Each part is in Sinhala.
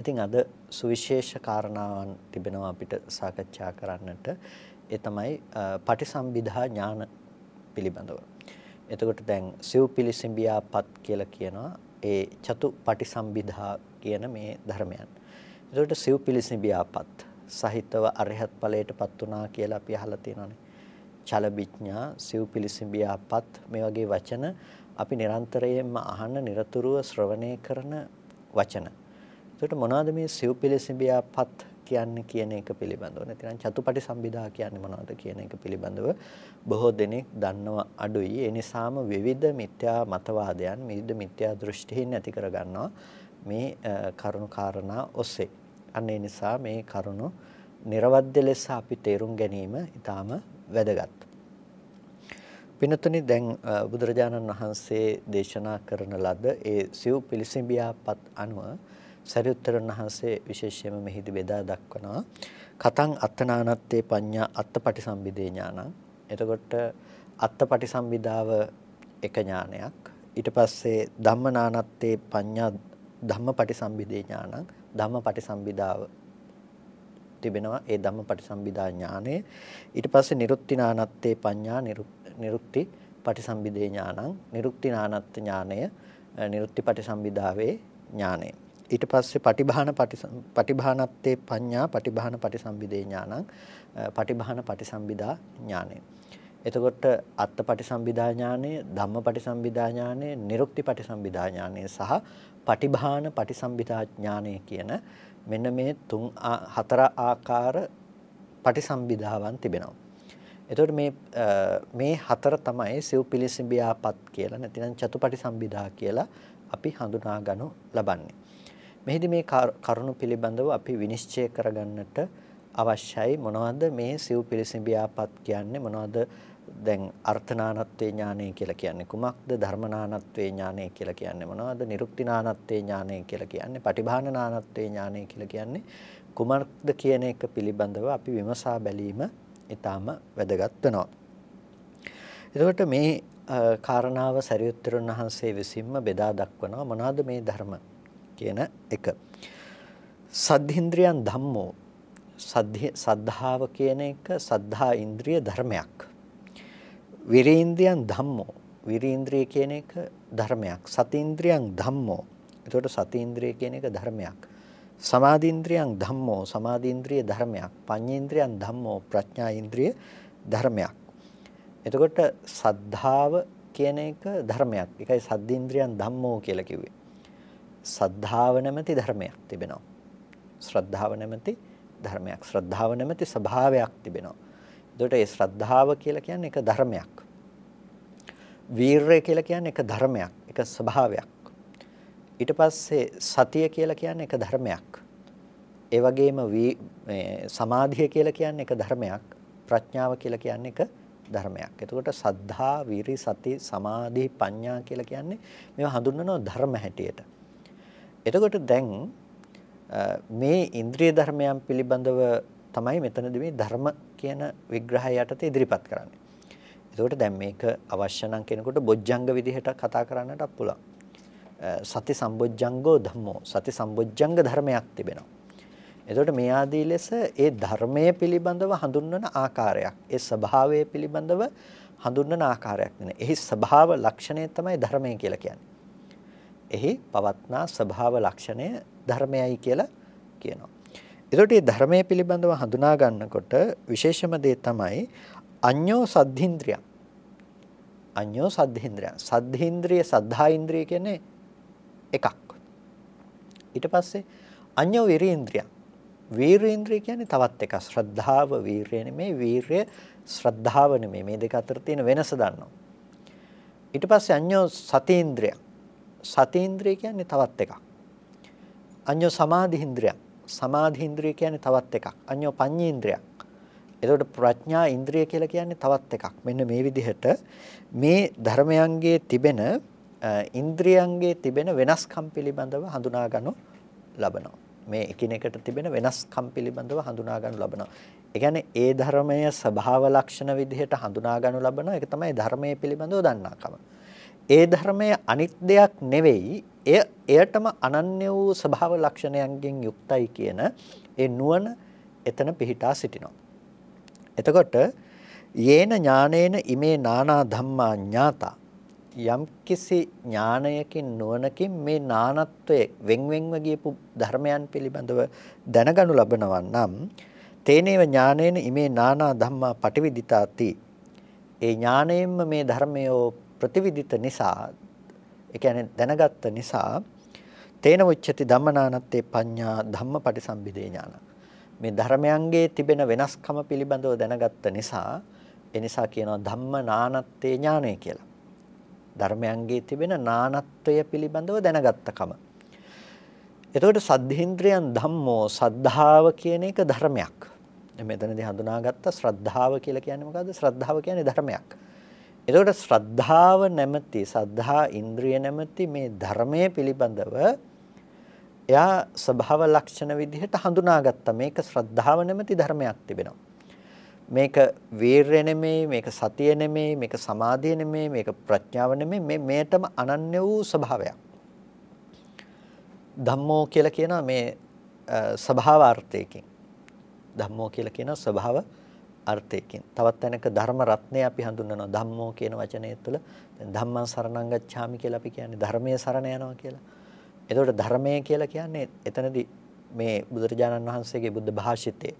ඉතින් අද සුවිශේෂ කාරණාවන් තිබෙනවා අපිට සාකච්ඡා කරන්නට. ඒ තමයි පටිසම්භිදා ඥාන පිළිබඳව. එතකොට දැන් සිව් පිලිසිඹියාපත් කියලා කියනවා ඒ චතු පටිසම්භිදා කියන මේ ධර්මයන්. එතකොට සිව් පිලිසිඹියාපත් සහිතව අරහත් ඵලයටපත් වුණා කියලා අපි අහලා තියෙනවානේ. චලබිඥා සිව් පිලිසිඹියාපත් මේ වගේ වචන අපි නිරන්තරයෙන්ම අහන්න නිරතුරුව ශ්‍රවණය කරන වචන. ඒකට මොනවද මේ සිව් පිළිසිඹියාපත් කියන්නේ කියන එක පිළිබඳව නැත්නම් චතුපටි සම්බිදා කියන්නේ මොනවද කියන එක පිළිබඳව බොහෝ දෙනෙක් දන්නව අඩුයි. ඒ නිසාම විවිධ මිත්‍යා මතවාදයන්, විවිධ මිත්‍යා දෘෂ්ටිහින් ඇති කර ගන්නවා මේ කරුණු කාරණා ඔස්සේ. අන්න ඒ නිසා මේ කරුණු නිර්වද්‍ය ලෙස අපි තේරුම් ගැනීම ඊටාම වැදගත්. පිනතුනි දැන් බුදුරජාණන් වහන්සේ දේශනා කරන ලද ඒ සිව් පිළිසිඹියාපත් අනුව සරියුත්තරන් වහන්සේ විශේෂයෙන්ම මෙහිදී බෙදා දක්වනවා. කතං අත්තනානත්තේ පඤ්ඤා අත්තපටි සම්බිදේ ඥානං එතකොට අත්තපටි සම්බිදාව එක ඥානයක්. ඊට පස්සේ ධම්මනානත්තේ පඤ්ඤා ධම්මපටි සම්බිදේ ඥානං ධම්මපටි සම්බිදාව තිබෙනවා ඒ ධම්මපටි සම්බිදා ඥානය. ඊට පස්සේ නිරුත්තිනානත්තේ පඤ්ඤා නිරුක්ති පටිසම්භිදේ ඥානං නිරුක්තිනානත් ඥානය නිරුක්ති පටිසම්භිදාවේ ඥානය. ඊට පස්සේ පටිභාන පටිභානත්තේ පඤ්ඤා පටිභාන පටිසම්භිදේ ඥානං පටිභාන පටිසම්භිදා ඥානය එතකොට අත්ත පටිසම්භිදා ඥානය ධම්ම පටිසම්භිදා ඥානය නිරුක්ති පටිසම්භිදා ඥානය සහ පටිභාන පටිසම්භිදා ඥානය කියන මෙන්න මේ තුන් හතර ආකාර පටිසම්භිදාවන් තිබෙනවා එතකොට මේ මේ හතර තමයි සිව්පිලිසිඹියාපත් කියලා නැතිනම් චතුපටි සම්බිදා කියලා අපි හඳුනා ගනු ලබන්නේ. මෙහිදී මේ කරුණු පිළිබඳව අපි විනිශ්චය කරගන්නට අවශ්‍යයි. මොනවද මේ සිව්පිලිසිඹියාපත් කියන්නේ? මොනවද දැන් අර්ථනානත්වේ ඥානය කියලා කියන්නේ? කුමක්ද ධර්මනානත්වේ ඥානය කියලා කියන්නේ? මොනවද නිරුක්තිනානත්වේ ඥානය කියලා කියන්නේ? පටිභානනානත්වේ ඥානය කියලා කියන්නේ? කුමක්ද කියන එක පිළිබඳව අපි විමසා බැලීම ඊටාම වැදගත් වෙනවා. එතකොට මේ කාරණාව සරියුත්තරුන් වහන්සේ විසින්ම බෙදා දක්වනවා මොනවද මේ ධර්ම? කියන එක. සද්ධින්ද්‍රියන් ධම්මෝ සද්ධාව කියන එක සද්ධා ඉන්ද්‍රිය ධර්මයක්. විරේන්ද්‍රයන් ධම්මෝ විරේන්ද්‍රිය කියන එක ධර්මයක්. සතීන්ද්‍රියන් ධම්මෝ. එතකොට සතීන්ද්‍රිය කියන එක ධර්මයක්. සමාධීන්ද්‍රියන් ධම්මෝ සමාධීන්ද්‍රිය ධර්මයක් පඤ්ඤේන්ද්‍රියන් ධම්මෝ ප්‍රඥා ඉන්ද්‍රිය ධර්මයක් එතකොට සද්ධාව කියන එක ධර්මයක් ඒකයි සද්දීන්ද්‍රියන් ධම්මෝ කියලා කිව්වේ සද්ධාව නැමැති ධර්මයක් තිබෙනවා ශ්‍රද්ධාව නැමැති ධර්මයක් ශ්‍රද්ධාව නැමැති ස්වභාවයක් තිබෙනවා එතකොට ඒ ශ්‍රද්ධාව කියලා කියන්නේ එක ධර්මයක් වීරය කියලා කියන්නේ එක ධර්මයක් එක ස්වභාවයක් ඊට පස්සේ සතිය කියලා කියන්නේ එක ධර්මයක්. ඒ වගේම සමාධිය කියලා කියන්නේ එක ධර්මයක්. ප්‍රඥාව කියලා කියන්නේ එක ධර්මයක්. එතකොට සද්ධා, විරි, සති, සමාධි, ප්‍රඥා කියලා කියන්නේ මේවා හඳුන්වනවා ධර්ම හැටියට. එතකොට දැන් මේ ඉන්ද්‍රිය ධර්මයන් පිළිබඳව තමයි මෙතනදී මේ ධර්ම කියන විග්‍රහය යටතේ ඉදිරිපත් කරන්නේ. එතකොට දැන් මේක අවශ්‍ය නම් කෙනෙකුට බොජ්ජංග විදිහට කතා කරන්නටත් පුළුවන්. සති සම්බොජ්ජංගෝ ධම්මෝ සති සම්බොජ්ජංග ධර්මයක් තිබෙනවා. එතකොට මේ ආදී ලෙස ඒ ධර්මයේ පිළිබඳව හඳුන්වන ආකාරයක් ඒ ස්වභාවය පිළිබඳව හඳුන්වන ආකාරයක් වෙන. එහි ස්වභාව ලක්ෂණය තමයි ධර්මය කියලා කියන්නේ. එහි පවත්නා ස්වභාව ලක්ෂණය ධර්මයයි කියලා කියනවා. එතකොට මේ ධර්මයේ පිළිබඳව හඳුනා ගන්නකොට විශේෂම දේ තමයි අඤ්ඤෝ සද්ධින්ද්‍රිය. අඤ්ඤෝ සද්ධින්ද්‍රිය. සද්ධින්ද්‍රිය සද්ධා ඉන්ද්‍රිය කියන්නේ එකක්. ඊට පස්සේ අඤ්ඤ විරේන්ද්‍රය. වීරේන්ද්‍රය කියන්නේ තවත් එකක්. ශ්‍රද්ධාව වීරය නෙමෙයි වීරය ශ්‍රද්ධාව නෙමෙයි. මේ දෙක අතර තියෙන වෙනස දන්නවා. ඊට පස්සේ අඤ්ඤ සතේන්ද්‍රය. සතේන්ද්‍රය කියන්නේ තවත් එකක්. අඤ්ඤ සමාධිඉන්ද්‍රය. සමාධිඉන්ද්‍රය කියන්නේ තවත් එකක්. අඤ්ඤ පඤ්ඤේන්ද්‍රයක්. එතකොට ප්‍රඥා ඉන්ද්‍රිය කියලා කියන්නේ තවත් එකක්. මෙන්න මේ විදිහට මේ ධර්මයන්ගේ තිබෙන ඉන්ද්‍රියන්ගේ තිබෙන වෙනස්කම් පිළිබඳව හඳුනා ගන්නු ලබනවා. මේ එකිනෙකට තිබෙන වෙනස්කම් පිළිබඳව හඳුනා ගන්නු ලබනවා. ඒ කියන්නේ ඒ ධර්මය ස්වභාව ලක්ෂණ විදිහට හඳුනා ගන්නු ලබනවා. ඒක තමයි ධර්මයේ පිළිබඳව දන්නාකම. ඒ ධර්මය අනිත් දෙයක් නෙවෙයි එය එයටම අනන්‍ය වූ ස්වභාව ලක්ෂණයන්ගෙන් යුක්තයි කියන ඒ නුවණ එතන පිහිටා සිටිනවා. එතකොට යේන ඥානේන ඉමේ නානා ධම්මා ඥාතා යම් කිසි ඥානයකින් නුවණකින් මේ නානත්වයේ වෙන් වෙන්ව ගියපු ධර්මයන් පිළිබඳව දැනගනු ලබනවා නම් තේනේව ඥානේන ඉමේ නානා ධම්මා පටිවිදිතාති ඒ ඥාණයෙන්ම මේ ධර්මය ප්‍රතිවිදිත නිසා ඒ කියන්නේ දැනගත්ත නිසා තේන උච්චති ධම්මනානත්තේ පඤ්ඤා ධම්මපටිසම්භිදේ ඥාන මේ ධර්මයන්ගේ තිබෙන වෙනස්කම පිළිබඳව දැනගත්ත නිසා ඒ නිසා කියනවා ධම්මනානත්තේ ඥානය කියලා ධර්මයන්ගේ තිබෙන නානත්වය පිළිබඳව දැනගත්තකම එතකොට සද්ධේන්ද්‍රයන් ධම්මෝ සද්ධාව කියන එක ධර්මයක් මෙතනදී හඳුනාගත්ත ශ්‍රද්ධාව කියලා කියන්නේ මොකද්ද? ශ්‍රද්ධාව කියන්නේ ධර්මයක්. එතකොට ශ්‍රද්ධාව නැමැති සද්ධා ඉන්ද්‍රිය නැමැති මේ ධර්මයේ පිළිබඳව එයා ස්වභාව ලක්ෂණ විදිහට හඳුනාගත්තා. මේක ශ්‍රද්ධාව නැමැති ධර්මයක් තිබෙනවා. මේක වීරය නෙමෙයි, මේක සතිය නෙමෙයි, මේක සමාධිය නෙමෙයි, මේක ප්‍රඥාව නෙමෙයි, මේ මේටම අනන්‍ය වූ ස්වභාවයක්. ධම්මෝ කියලා කියනවා මේ ස්වභාවාර්ථයකින්. ධම්මෝ කියලා කියන ස්වභාව අර්ථයකින්. තවත් තැනක ධර්ම රත්නය අපි හඳුන්වනවා ධම්මෝ කියන වචනය තුළ දැන් ධම්මං සරණං ගච්ඡාමි කියලා අපි කියන්නේ ධර්මයේ සරණ යනවා කියලා. එතකොට ධර්මය කියලා කියන්නේ එතනදී මේ බුදුරජාණන් වහන්සේගේ බුද්ධ භාෂිතේ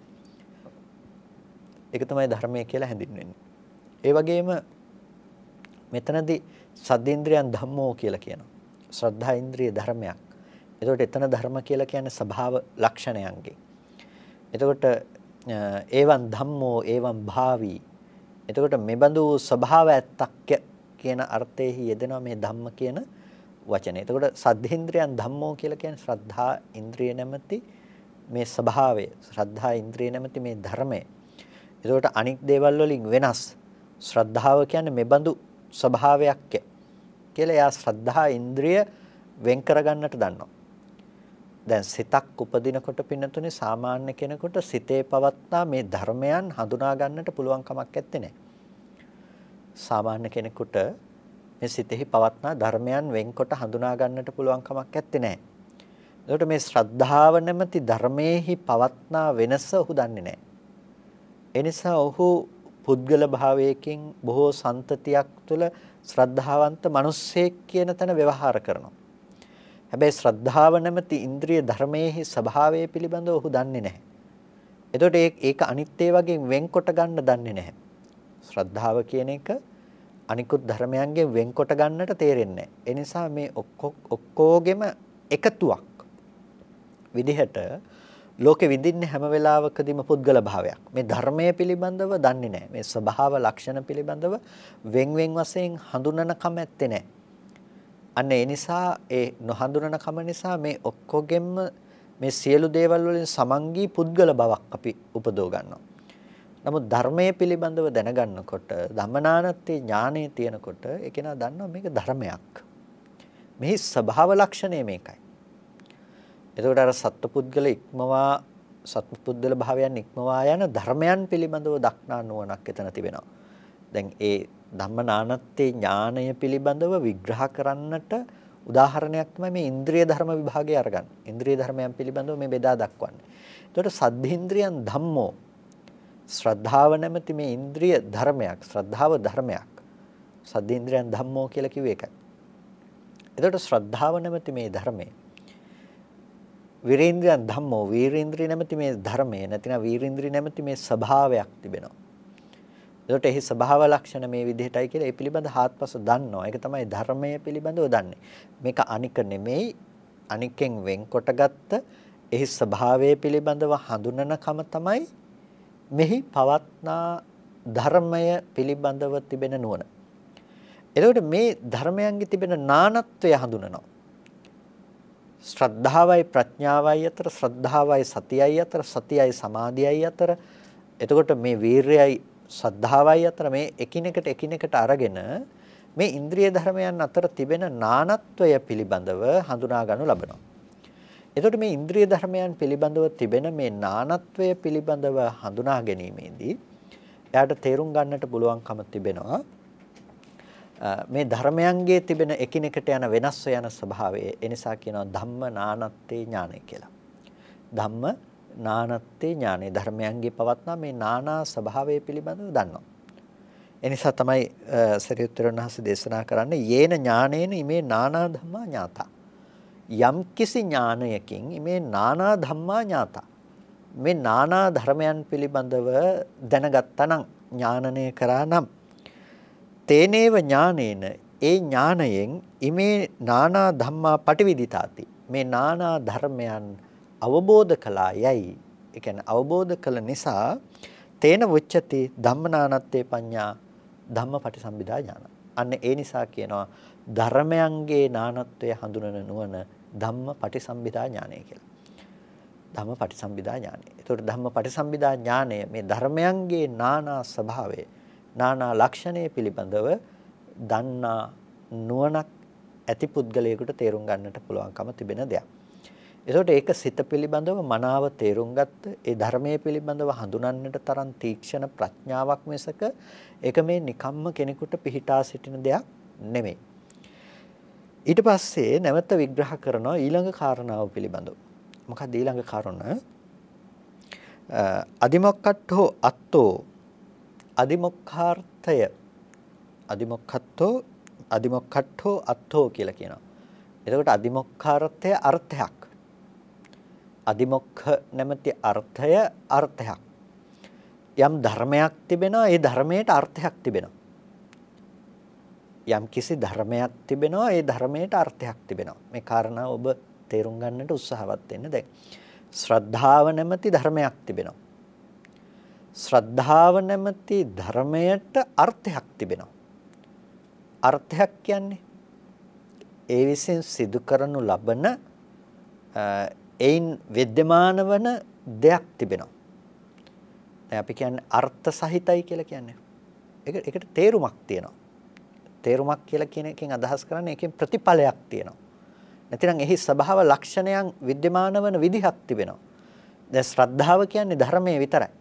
ඒක තමයි ධර්මය කියලා හැඳින්වෙන්නේ. ඒ වගේම මෙතනදී සද්දේන්ද්‍රයන් ධම්මෝ කියලා කියනවා. ශ්‍රද්ධා ඉන්ද්‍රිය ධර්මයක්. එතකොට එතන ධර්ම කියලා කියන්නේ ස්වභාව ලක්ෂණයන්ගේ. එතකොට ඒවන් ධම්මෝ ඒවන් භාවි. එතකොට මෙබඳු ස්වභාව ඇත්තක් කියන අර්ථයෙහි යෙදෙනවා මේ ධම්ම කියන වචනේ. එතකොට සද්ධේන්ද්‍රයන් ධම්මෝ කියලා කියන්නේ ශ්‍රද්ධා ඉන්ද්‍රිය නැමැති මේ ස්වභාවය. ශ්‍රද්ධා ඉන්ද්‍රිය නැමැති මේ ධර්මය. එතකොට අනික් දේවල් වලින් වෙනස් ශ්‍රද්ධාව කියන්නේ මෙබඳු ස්වභාවයක් කියලා එයා ශ්‍රද්ධා ඉන්ද්‍රිය වෙන් කරගන්නට දන්නවා. දැන් සිතක් උපදිනකොට පින්නතුනේ සාමාන්‍ය කෙනෙකුට සිතේ පවත්නා මේ ධර්මයන් හඳුනා ගන්නට පුළුවන් කමක් නැත්තේ සාමාන්‍ය කෙනෙකුට මේ සිතෙහි පවත්නා ධර්මයන් වෙන්කොට හඳුනා ගන්නට පුළුවන් කමක් නැත්තේ නෑ. ඒකට මේ ශ්‍රද්ධාව නැමැති ධර්මයේහි පවත්නා වෙනස ඔහු දන්නේ නෑ. ඒ නිසා ඔහු පුද්ගල භාවයකින් බොහෝ සන්තතියක් තුළ ශ්‍රද්ධාවන්ත මිනිස්සෙක් කියන තැන ව්‍යවහාර කරනවා. හැබැයි ශ්‍රද්ධාව නැමැති ඉන්ද්‍රිය ධර්මයේ ස්වභාවය පිළිබඳව ඔහු දන්නේ නැහැ. එතකොට ඒක අනිත්‍ය වගේ වෙන්කොට ගන්න දන්නේ නැහැ. ශ්‍රද්ධාව කියන එක අනිකුත් ධර්මයන්ගෙන් වෙන්කොට ගන්නට තේරෙන්නේ නැහැ. ඒ නිසා මේ ඔක්කොගෙම එකතුවක් විදිහට ලෝකෙ විඳින්නේ හැම වෙලාවකදීම පුද්ගල භාවයක්. මේ ධර්මයේ පිළිබඳව දන්නේ නැහැ. මේ ස්වභාව ලක්ෂණ පිළිබඳව වෙන් වෙන් වශයෙන් හඳුනන කම ඇත්තේ නැහැ. අන්න ඒ නිසා ඒ නොහඳුනන කම නිසා මේ ඔක්කොගෙම මේ සියලු දේවල් වලින් සමංගී පුද්ගල බවක් අපි උපදව ගන්නවා. නමුත් ධර්මයේ පිළිබඳව දැනගන්නකොට ධම්මනානත්තේ ඥානය තියෙනකොට ඒ කෙනා දන්නවා මේක ධර්මයක්. මෙහි ස්වභාව ලක්ෂණය මේකයි. එතකොට අර සත්පුද්ගල ඉක්මවා සත්පුද්ගල භාවයන් ඉක්මවා යන ධර්මයන් පිළිබඳව දක්නා නුවණක් එතන තිබෙනවා. දැන් ඒ ධම්මනානත්තේ ඥානය පිළිබඳව විග්‍රහ කරන්නට උදාහරණයක් තමයි මේ ඉන්ද්‍රිය ධර්ම විභාගය අරගන්න. ඉන්ද්‍රිය ධර්මයන් පිළිබඳව මේ බෙදා දක්වන්නේ. එතකොට සද්ධින්ද්‍රියන් ධම්මෝ ශ්‍රද්ධාව නැමැති මේ ඉන්ද්‍රිය ධර්මයක්. ශ්‍රද්ධාව ධර්මයක්. සද්ධින්ද්‍රියන් ධම්මෝ කියලා කිව්වේ ඒකයි. එතකොට ශ්‍රද්ධාව නැමැති මේ ධර්මය විරේන්ද්‍රයන් ධම්මෝ වීරේන්ද්‍රිය නැමැති මේ ධර්මය නැතිනම් වීරේන්ද්‍රිය නැමැති මේ ස්වභාවයක් තිබෙනවා. එතකොට එහි ස්වභාව ලක්ෂණ මේ විදිහටයි කියලා ඒ පිළිබඳ හාත්පස දන්නවා. ඒක තමයි ධර්මය පිළිබඳව දන්නේ. මේක අනික නෙමෙයි අනිකෙන් වෙන්කොට ගත්ත එහි ස්වභාවය පිළිබඳව හඳුනනකම තමයි මෙහි පවත්නා ධර්මය පිළිබඳව තිබෙන නුවණ. එතකොට මේ ධර්මයන්ගේ තිබෙන නානත්වය හඳුනනවා. ශ්‍රද්ධාවයි ප්‍රඥාවයි අතර ශ්‍රද්ධාවයි සතියයි අතර සතියයි සමාධියයි අතර එතකොට මේ වීරයයි සද්ධාවයි අතර මේ එකිනෙකට එකිනෙකට අරගෙන මේ ඉන්ද්‍රිය ධර්මයන් අතර තිබෙන නානත්වය පිළිබඳව හඳුනා ගන්නු ලබනවා. එතකොට මේ ඉන්ද්‍රිය ධර්මයන් පිළිබඳව තිබෙන මේ නානත්වය පිළිබඳව හඳුනා ගැනීමේදී එයාට තේරුම් ගන්නට පුළුවන්කම තිබෙනවා මේ ධර්මයන්ගේ තිබෙන එකිනෙකට යන වෙනස් යන ස්වභාවය ඒ නිසා කියනවා ධම්ම නානත්තේ ඥානය කියලා. ධම්ම නානත්තේ ඥානය ධර්මයන්ගේ පවත්නා මේ නානා ස්වභාවය පිළිබඳව දන්නවා. එනිසා තමයි සරියුත්තර වහන්සේ දේශනා කරන්නේ යේන ඥානේන ඉමේ නානා ධම්මා ඥාතා. යම් කිසි ඥානයකින් ඉමේ නානා ධම්මා ඥාතා. මේ නානා ධර්මයන් පිළිබඳව දැනගත්තා නම් ඥානනය කරා නම් තේනේව ඥානේන ඒ ඥානයෙන් ඉමේ නානා ධම්මා පටිවිදිතාති මේ නානා ධර්මයන් අවබෝධ කළා යයි ඒ කියන්නේ අවබෝධ කළ නිසා තේන වුච්චති ධම්මනානත්තේ පඤ්ඤා ධම්මපටිසම්භිදා ඥාන. අන්න ඒ නිසා කියනවා ධර්මයන්ගේ නානත්වය හඳුනන නුවණ ධම්මපටිසම්භිදා ඥානය කියලා. ධම්මපටිසම්භිදා ඥානය. ඒතකොට ධම්මපටිසම්භිදා ඥානය මේ ධර්මයන්ගේ නානා ස්වභාවය නානා ලක්ෂණය පිළිබඳව දන්නා නුවණක් ඇති පුද්ගලයෙකුට තේරුම් ගන්නට පුළුවන්කම තිබෙන දෙයක්. එතකොට ඒක සිත පිළිබඳව මනාව තේරුම් ගත්ත ඒ ධර්මයේ පිළිබඳව හඳුනන්නට තරම් තීක්ෂණ ප්‍රඥාවක් මිසක ඒක මේ නිකම්ම කෙනෙකුට පිහිටා සිටින දෙයක් නෙමෙයි. ඊට පස්සේ නැවත විග්‍රහ කරනවා ඊළඟ කාරණාව පිළිබඳව. මොකක්ද ඊළඟ කාරණා? අදිමොක්කට්ඨෝ අත්තෝ අදිමොක්ඛාර්ථය අදිමොක්ඛත්තෝ අදිමොක්ඛට්ඨෝ අත්තෝ කියලා කියනවා. එතකොට අදිමොක්ඛාර්ථය අර්ථයක්. අදිමොක්ඛ නැමැති අර්ථය අර්ථයක්. යම් ධර්මයක් තිබෙනවා ඒ ධර්මයට අර්ථයක් තිබෙනවා. යම් කිසි ධර්මයක් තිබෙනවා ඒ ධර්මයට අර්ථයක් තිබෙනවා. මේ කාරණා ඔබ තේරුම් ගන්නට උත්සාහවත් වෙන්න දැන්. ශ්‍රද්ධාව නැමැති ධර්මයක් තිබෙනවා. ශ්‍රද්ධාව නැමැති ධර්මයට අර්ථයක් තිබෙනවා. අර්ථයක් කියන්නේ ඒ විසින් සිදු කරනු ලබන එයින් विद्यमान වන දෙයක් තිබෙනවා. දැන් අපි කියන්නේ අර්ථ සහිතයි කියලා කියන්නේ. ඒක ඒකට තේරුමක් තියෙනවා. තේරුමක් කියලා කියන එකෙන් අදහස් කරන්නේ ඒකෙන් ප්‍රතිඵලයක් තියෙනවා. නැතිනම් එහි ස්වභාව ලක්ෂණයන් विद्यमान වන විදිහක් තිබෙනවා. දැන් ශ්‍රද්ධාව කියන්නේ ධර්මයේ විතරයි.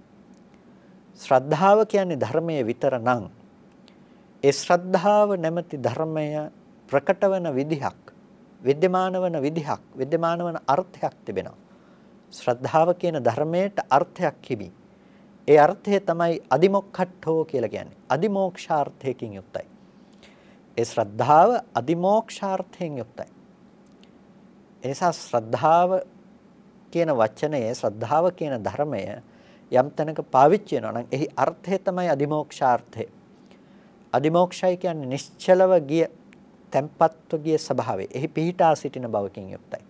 ශ්‍රද්ධාව කියන්නේ ධර්මයේ විතර නම් ඒ ශ්‍රද්ධාව නැමැති ධර්මය ප්‍රකට වෙන විදිහක් विद्यमान වන විදිහක් विद्यमान වන අර්ථයක් තිබෙනවා ශ්‍රද්ධාව කියන ධර්මයට අර්ථයක් හිමි ඒ අර්ථය තමයි අදිමොක්ඛට්ඨෝ කියලා කියන්නේ අදිමෝක්ෂාර්ථයකින් යුක්තයි ඒ ශ්‍රද්ධාව අදිමෝක්ෂාර්ථයෙන් යුක්තයි එනිසා ශ්‍රද්ධාව කියන වචනයේ ශ්‍රද්ධාව කියන ධර්මය යම් තැනක පාවිච්චි වෙනවා නම් එහි අර්ථය තමයි අදිමෝක්ෂාර්ථය. අදිමෝක්ෂය කියන්නේ නිශ්චලව ගිය තැම්පත්ව ගිය ස්වභාවය. එහි පිහිටා සිටින බවකින් යුක්තයි.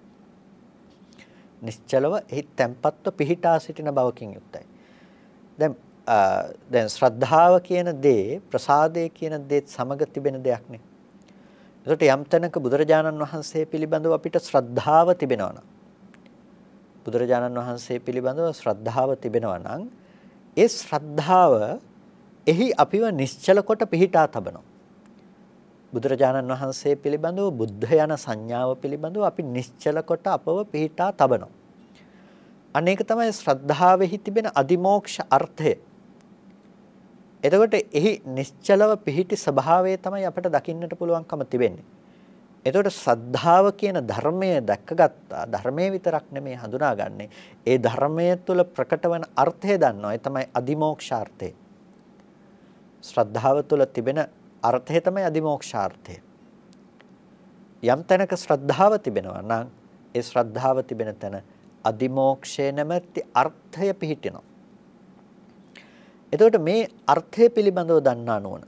නිශ්චලව එහි තැම්පත්ව පිහිටා සිටින බවකින් යුක්තයි. දැන් දැන් ශ්‍රද්ධාව කියන දේ ප්‍රසාදය කියන දේත් සමග තිබෙන දෙයක් නේ. ඒකට යම් තැනක බුදුරජාණන් වහන්සේ පිළිබඳව අපිට ශ්‍රද්ධාව තිබෙනවා නම් බුදුරජාණන් වහන්සේ පිළිබඳව ශ්‍රද්ධාව තිබෙනවා නම් ඒ ශ්‍රද්ධාව එහි අපිව නිශ්චල කොට පිහිටා තබනවා. බුදුරජාණන් වහන්සේ පිළිබඳව බුද්ධ යන සංඥාව පිළිබඳව අපි නිශ්චල කොට අපව පිහිටා තබනවා. අනේක තමයි ශ්‍රද්ධාවෙහි තිබෙන අදිමෝක්ෂ අර්ථය. එතකොට එහි නිශ්චලව පිහිටි ස්වභාවය තමයි අපට දකින්නට පුළුවන්කම තිබෙන්නේ. එතකොට සද්ධාව කියන ධර්මය දැක්කගත්තා ධර්මයේ විතරක් නෙමේ හඳුනාගන්නේ ඒ ධර්මයේ තුල ප්‍රකට වන අර්ථය දන්නවා ඒ තමයි අදිමෝක්ෂාර්ථය ශ්‍රද්ධාව තුල තිබෙන අර්ථය තමයි අදිමෝක්ෂාර්ථය යම් තැනක ශ්‍රද්ධාව තිබෙනවා නම් ඒ ශ්‍රද්ධාව තිබෙන තැන අදිමෝක්ෂය නැමැති අර්ථය පිහිටිනවා එතකොට මේ අර්ථය පිළිබඳව දන්නා නෝන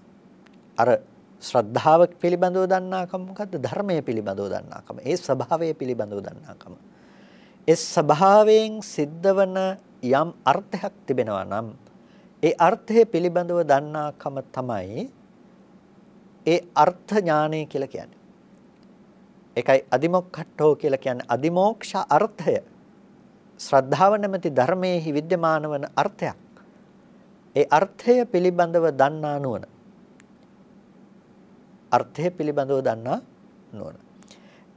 අර ශ්‍රද්ධාව පිළිබඳව දන්නාකම මොකද්ද? ධර්මය පිළිබඳව දන්නාකම. ඒ ස්වභාවය පිළිබඳව දන්නාකම. ඒ ස්වභාවයෙන් සිද්ධවන යම් අර්ථයක් තිබෙනවා නම් ඒ අර්ථය පිළිබඳව දන්නාකම තමයි ඒ අර්ථ ඥානය කියලා කියන්නේ. ඒකයි අදිමොක්ඛට්ඨෝ කියලා කියන්නේ අදිමෝක්ෂ අර්ථය. ශ්‍රද්ධාව නැමැති ධර්මයේ විද්‍යමාන වන අර්ථයක්. ඒ අර්ථය පිළිබඳව දන්නා නුවණ. අර්ථය පිළිබඳව දන්නා නුවණ.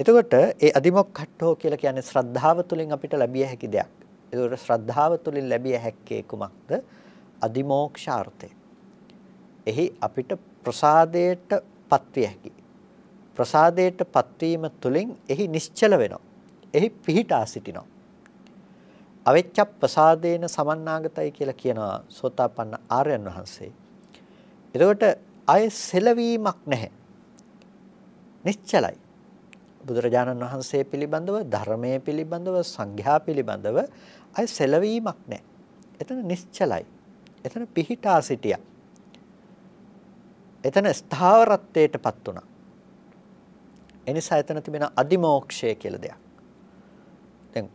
එතකොට ඒ අදිමොක්ඛට්ඨෝ කියලා කියන්නේ ශ්‍රද්ධාව තුළින් අපිට ලැබිය හැකි දෙයක්. ඒතකොට ශ්‍රද්ධාව තුළින් ලැබිය හැක්කේ කුමක්ද? අදිමෝක්ෂාර්ථය. එහි අපිට ප්‍රසාදයට පත්විය හැකි. ප්‍රසාදයට පත්වීම තුළින් එහි නිශ්චල වෙනවා. එහි පිහිටා සිටිනවා. අවෙච්ච ප්‍රසාදේන සමන්නාගතයි කියලා කියනවා සෝතාපන්න ආර්යයන් වහන්සේ. එතකොට ආයේ සෙලවීමක් නැහැ. නිශ්චලයි. බුදුරජාණන් වහන්සේ පිළිබඳව ධර්මයේ පිළිබඳව සංඝයා පිළිබඳව ආයේ සෙලවීමක් නැහැ. එතන නිශ්චලයි. එතන පිහිටා සිටියා. එතන ස්ථාවරත්වයටපත් වුණා. එනිසා එතන තිබෙන අදිමෝක්ෂය කියලා දෙයක්. දැන්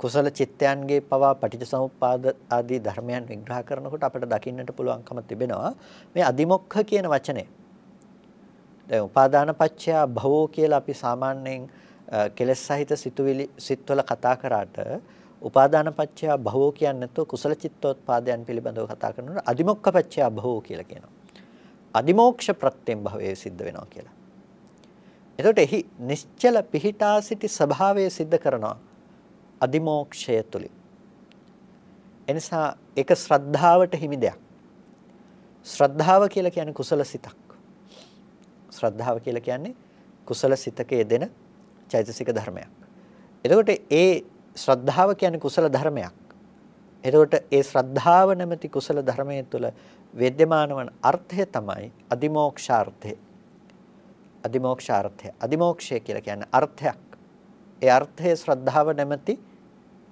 කුසල චිත්තයන්ගේ පවා පටිච්චසමුප්පාද ආදී ධර්මයන් විග්‍රහ කරනකොට අපිට දකින්නට පුළුවන්කම තිබෙනවා මේ අදිමොක්ඛ කියන වචනේ. දැන් උපාදාන පත්‍ය භවෝ කියලා අපි සාමාන්‍යයෙන් කෙලෙස් සහිත සිතුවිලි සිත්වල කතා කරාට උපාදාන පත්‍ය භවෝ කියන්නේ නැත්නම් කුසල චිත්තෝත්පාදයන් පිළිබඳව කතා කරනකොට අදිමොක්ඛ පත්‍ය භවෝ කියලා කියනවා. අදිමෝක්ෂ ප්‍රත්‍යයෙන් භවයේ සිද්ධ වෙනවා කියලා. එතකොට එහි නිශ්චල පිහිටා සිටි ස්වභාවය සිද්ධ කරනවා. අදිමෝක්ෂය තුලින්. එනිසා ඒක ශ්‍රද්ධාවට හිමි දෙයක්. ශ්‍රද්ධාව කියලා කියන්නේ කුසල සිතක්. ශ්‍රද්ධාව කියලා කියන්නේ කුසල සිතක යෙදෙන චෛතසික ධර්මයක්. එතකොට ඒ ශ්‍රද්ධාව කියන්නේ කුසල ධර්මයක්. එතකොට ඒ ශ්‍රද්ධාව නැමැති කුසල ධර්මයේ තුල විද්‍යමාන වන අර්ථය තමයි අදිමෝක්ෂාර්ථය. අදිමෝක්ෂාර්ථය. අදිමෝක්ෂය කියලා කියන්නේ අර්ථයක්. ඒ අර්ථය ශ්‍රද්ධාව නැමැති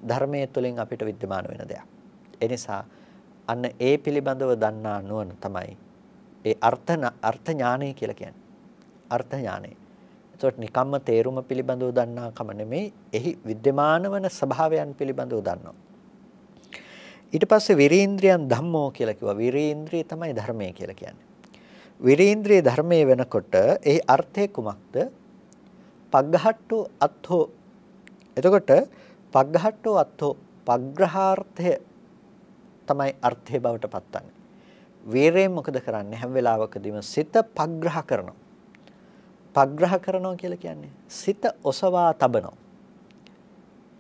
ධර්මයේ තුලින් අපිට විද්‍යමාන වෙන දෙයක්. ඒ නිසා අන්න ඒ පිළිබඳව දන්නා නුවණ තමයි ඒ අර්ථ අර්ථ ඥානය කියලා කියන්නේ. අර්ථ ඥානය. ඒකට නිකම්ම තේරුම පිළිබඳව දන්නා කම නෙමෙයි, එහි विद्यमान වන ස්වභාවයන් පිළිබඳව දන්නවා. ඊට පස්සේ විරීන්ද්‍රයන් ධම්මෝ කියලා කිව්වා. විරීන්ද්‍රිය තමයි ධර්මය කියලා කියන්නේ. විරීන්ද්‍රිය ධර්මයේ වෙනකොට එහි අර්ථය කුමක්ද? පග්ගහට්ටු අත්ථෝ. එතකොට පග්ඝහට්ටෝ අත්ථෝ පග්‍රහාර්ථය තමයි අර්ථය බවට පත්වන්නේ. වීරයෙන් මොකද කරන්නේ හැම වෙලාවකදීම සිත පග්‍රහ කරනවා. පග්‍රහ කරනවා කියලා කියන්නේ සිත ඔසවා තබනවා.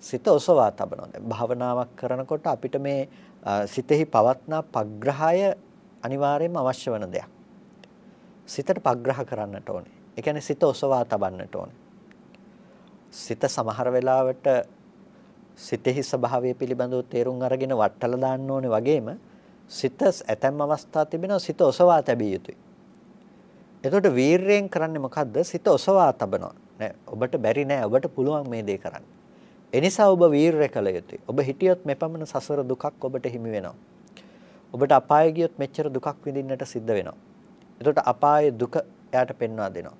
සිත ඔසවා තබනවා. දැන් භාවනාවක් කරනකොට අපිට මේ සිතෙහි පවත්නා පග්‍රහය අනිවාර්යයෙන්ම අවශ්‍ය වෙන දෙයක්. සිතට පග්‍රහ කරන්නට ඕනේ. ඒ කියන්නේ සිත ඔසවා තබන්නට ඕනේ. සිත සමහර වෙලාවට සිතෙහි ස්වභාවය පිළිබඳව තේරුම් අරගෙන වට්ටල දාන්න ඕනේ වගේම සිත ඇතැම් අවස්ථා තිබෙනවා සිත ඔසවා තැබිය යුතුයි. එතකොට වීරයෙන් කරන්නේ මොකද්ද? සිත ඔසවා තබනවා. නෑ ඔබට බැරි නෑ ඔබට පුළුවන් මේ දේ කරන්න. එනිසා ඔබ වීරය කළ යුතුයි. ඔබ හිටියොත් මෙපමණ සසර දුකක් ඔබට හිමි වෙනවා. ඔබට අපාය ගියොත් මෙච්චර දුකක් විඳින්නට සිද්ධ වෙනවා. එතකොට අපායේ දුක එයාට පෙන්වා දෙනවා.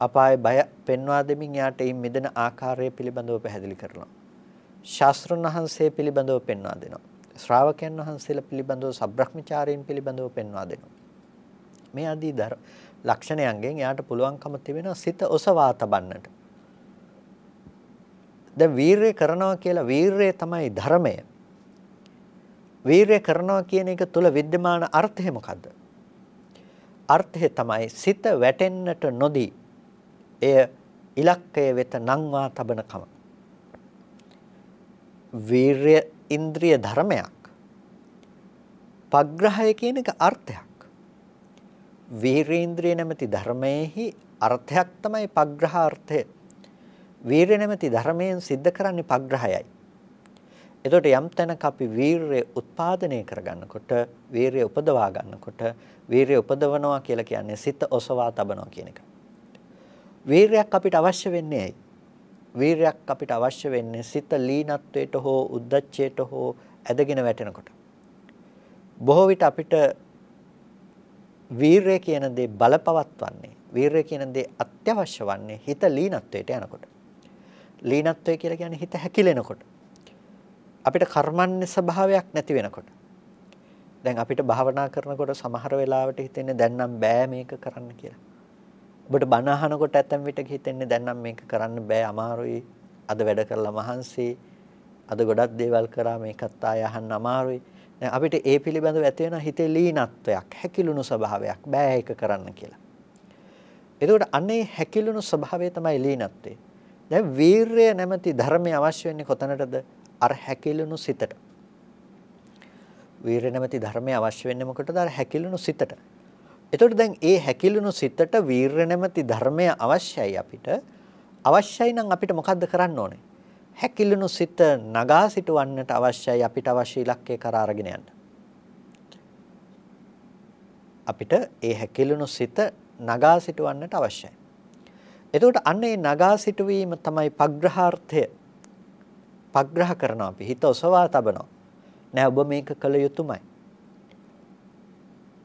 අපායේ බය පෙන්වා දෙමින් එයාට මේ මිදෙන ආකාරය පිළිබඳව පැහැදිලි කරනවා. ශාස්ත්‍රඥ වහන්සේ පිළිබඳව පෙන්වා දෙනවා. ශ්‍රාවකයන් වහන්සේලා පිළිබඳව සබ්‍රහ්මචාරීන් පිළිබඳව පෙන්වා දෙනවා. මේ ආදී ලක්ෂණයන්ගෙන් එයාට පුළුවන්කම තිබෙනවා සිත ඔසවා තබන්නට. දැන් වීරය කරනවා කියලා වීරය තමයි ධර්මය. වීරය කරනවා කියන එක තුල विद्यमान අර්ථය මොකද්ද? අර්ථය තමයි සිත වැටෙන්නට නොදී එය ඉලක්කය වෙත නංවා තබන කම. වීරය ඉන්ද්‍රිය ධර්මයක්. පග්‍රහය කියන එක අර්ථයක්. වීරේන්ද්‍රිය නැමැති ධර්මයේහි අර්ථයක් තමයි පග්‍රහාර්ථය. වීරය නැමැති ධර්මයෙන් සිද්ධ කරන්නේ පග්‍රහයයි. එතකොට යම් තැනක අපි වීරය උත්පාදනය කරගන්නකොට වීරය උපදවා ගන්නකොට වීරය උපදවනවා කියලා කියන්නේ සිත ඔසවා තබනවා කියන එක. වීරයක් අපිට අවශ්‍ය වෙන්නේ ඇයි? වීරයක් අපිට අවශ්‍ය වෙන්නේ සිත ලීනත්වයට හෝ උද්දච්චයට හෝ ඇදගෙන වැටෙනකොට. බොහෝ විට අපිට වීරය කියන දේ බලපවත්වන්නේ වීරය කියන දේ අත්‍යවශ්‍ය වන්නේ හිත ලීනත්වයට යනකොට. ලීනත්වය කියලා කියන්නේ හිත හැකිලෙනකොට. අපිට කර්මන්නේ ස්වභාවයක් නැති වෙනකොට. දැන් අපිට භාවනා කරනකොට සමහර වෙලාවට හිතෙන්නේ දැන් නම් බෑ මේක කරන්න කියලා. ඔබට බණ අහනකොට ඇතැම් විටක හිතෙන්නේ දැන් නම් මේක කරන්න බෑ අමාරුයි. අද වැඩ කරලා මහන්සි. අද ගොඩක් දේවල් කරා මේකත් ආය අහන්න අමාරුයි. දැන් අපිට ඒ පිළිබඳව ඇති වෙන හිතේ ලීනත්වයක්, හැකිලුණු ස්වභාවයක් බෑ ඒක කරන්න කියලා. එතකොට අන්නේ හැකිලුණු ස්වභාවය තමයි ලීනත්වය. දැන් වීරය නැමැති ධර්මය අවශ්‍ය වෙන්නේ කොතනටද? අර හැකිලුණු සිතට. වීරය නැමැති ධර්මය අවශ්‍ය වෙන්නේ මොකටද? අර හැකිලුණු සිතට. එතකොට දැන් ඒ හැකිලුණු සිතට වීරය නැමැති ධර්මය අවශ්‍යයි අපිට. අවශ්‍යයි නම් අපිට මොකද්ද කරන්න ඕනේ? හැකිලුණු සිත නගා සිටවන්නට අවශ්‍යයි අපිට අවශ්‍ය ඉලක්කය කරා අරගෙන යන්න. අපිට ඒ හැකිලුණු සිත නගා සිටවන්නට අවශ්‍යයි. එතකොට අන්න ඒ නගා සිටවීම තමයි පග්‍රහාර්ථය. පග්‍රහ කරනවා අපි හිත ඔසවා තබනවා. නෑ ඔබ මේක කළ යුතුමයි.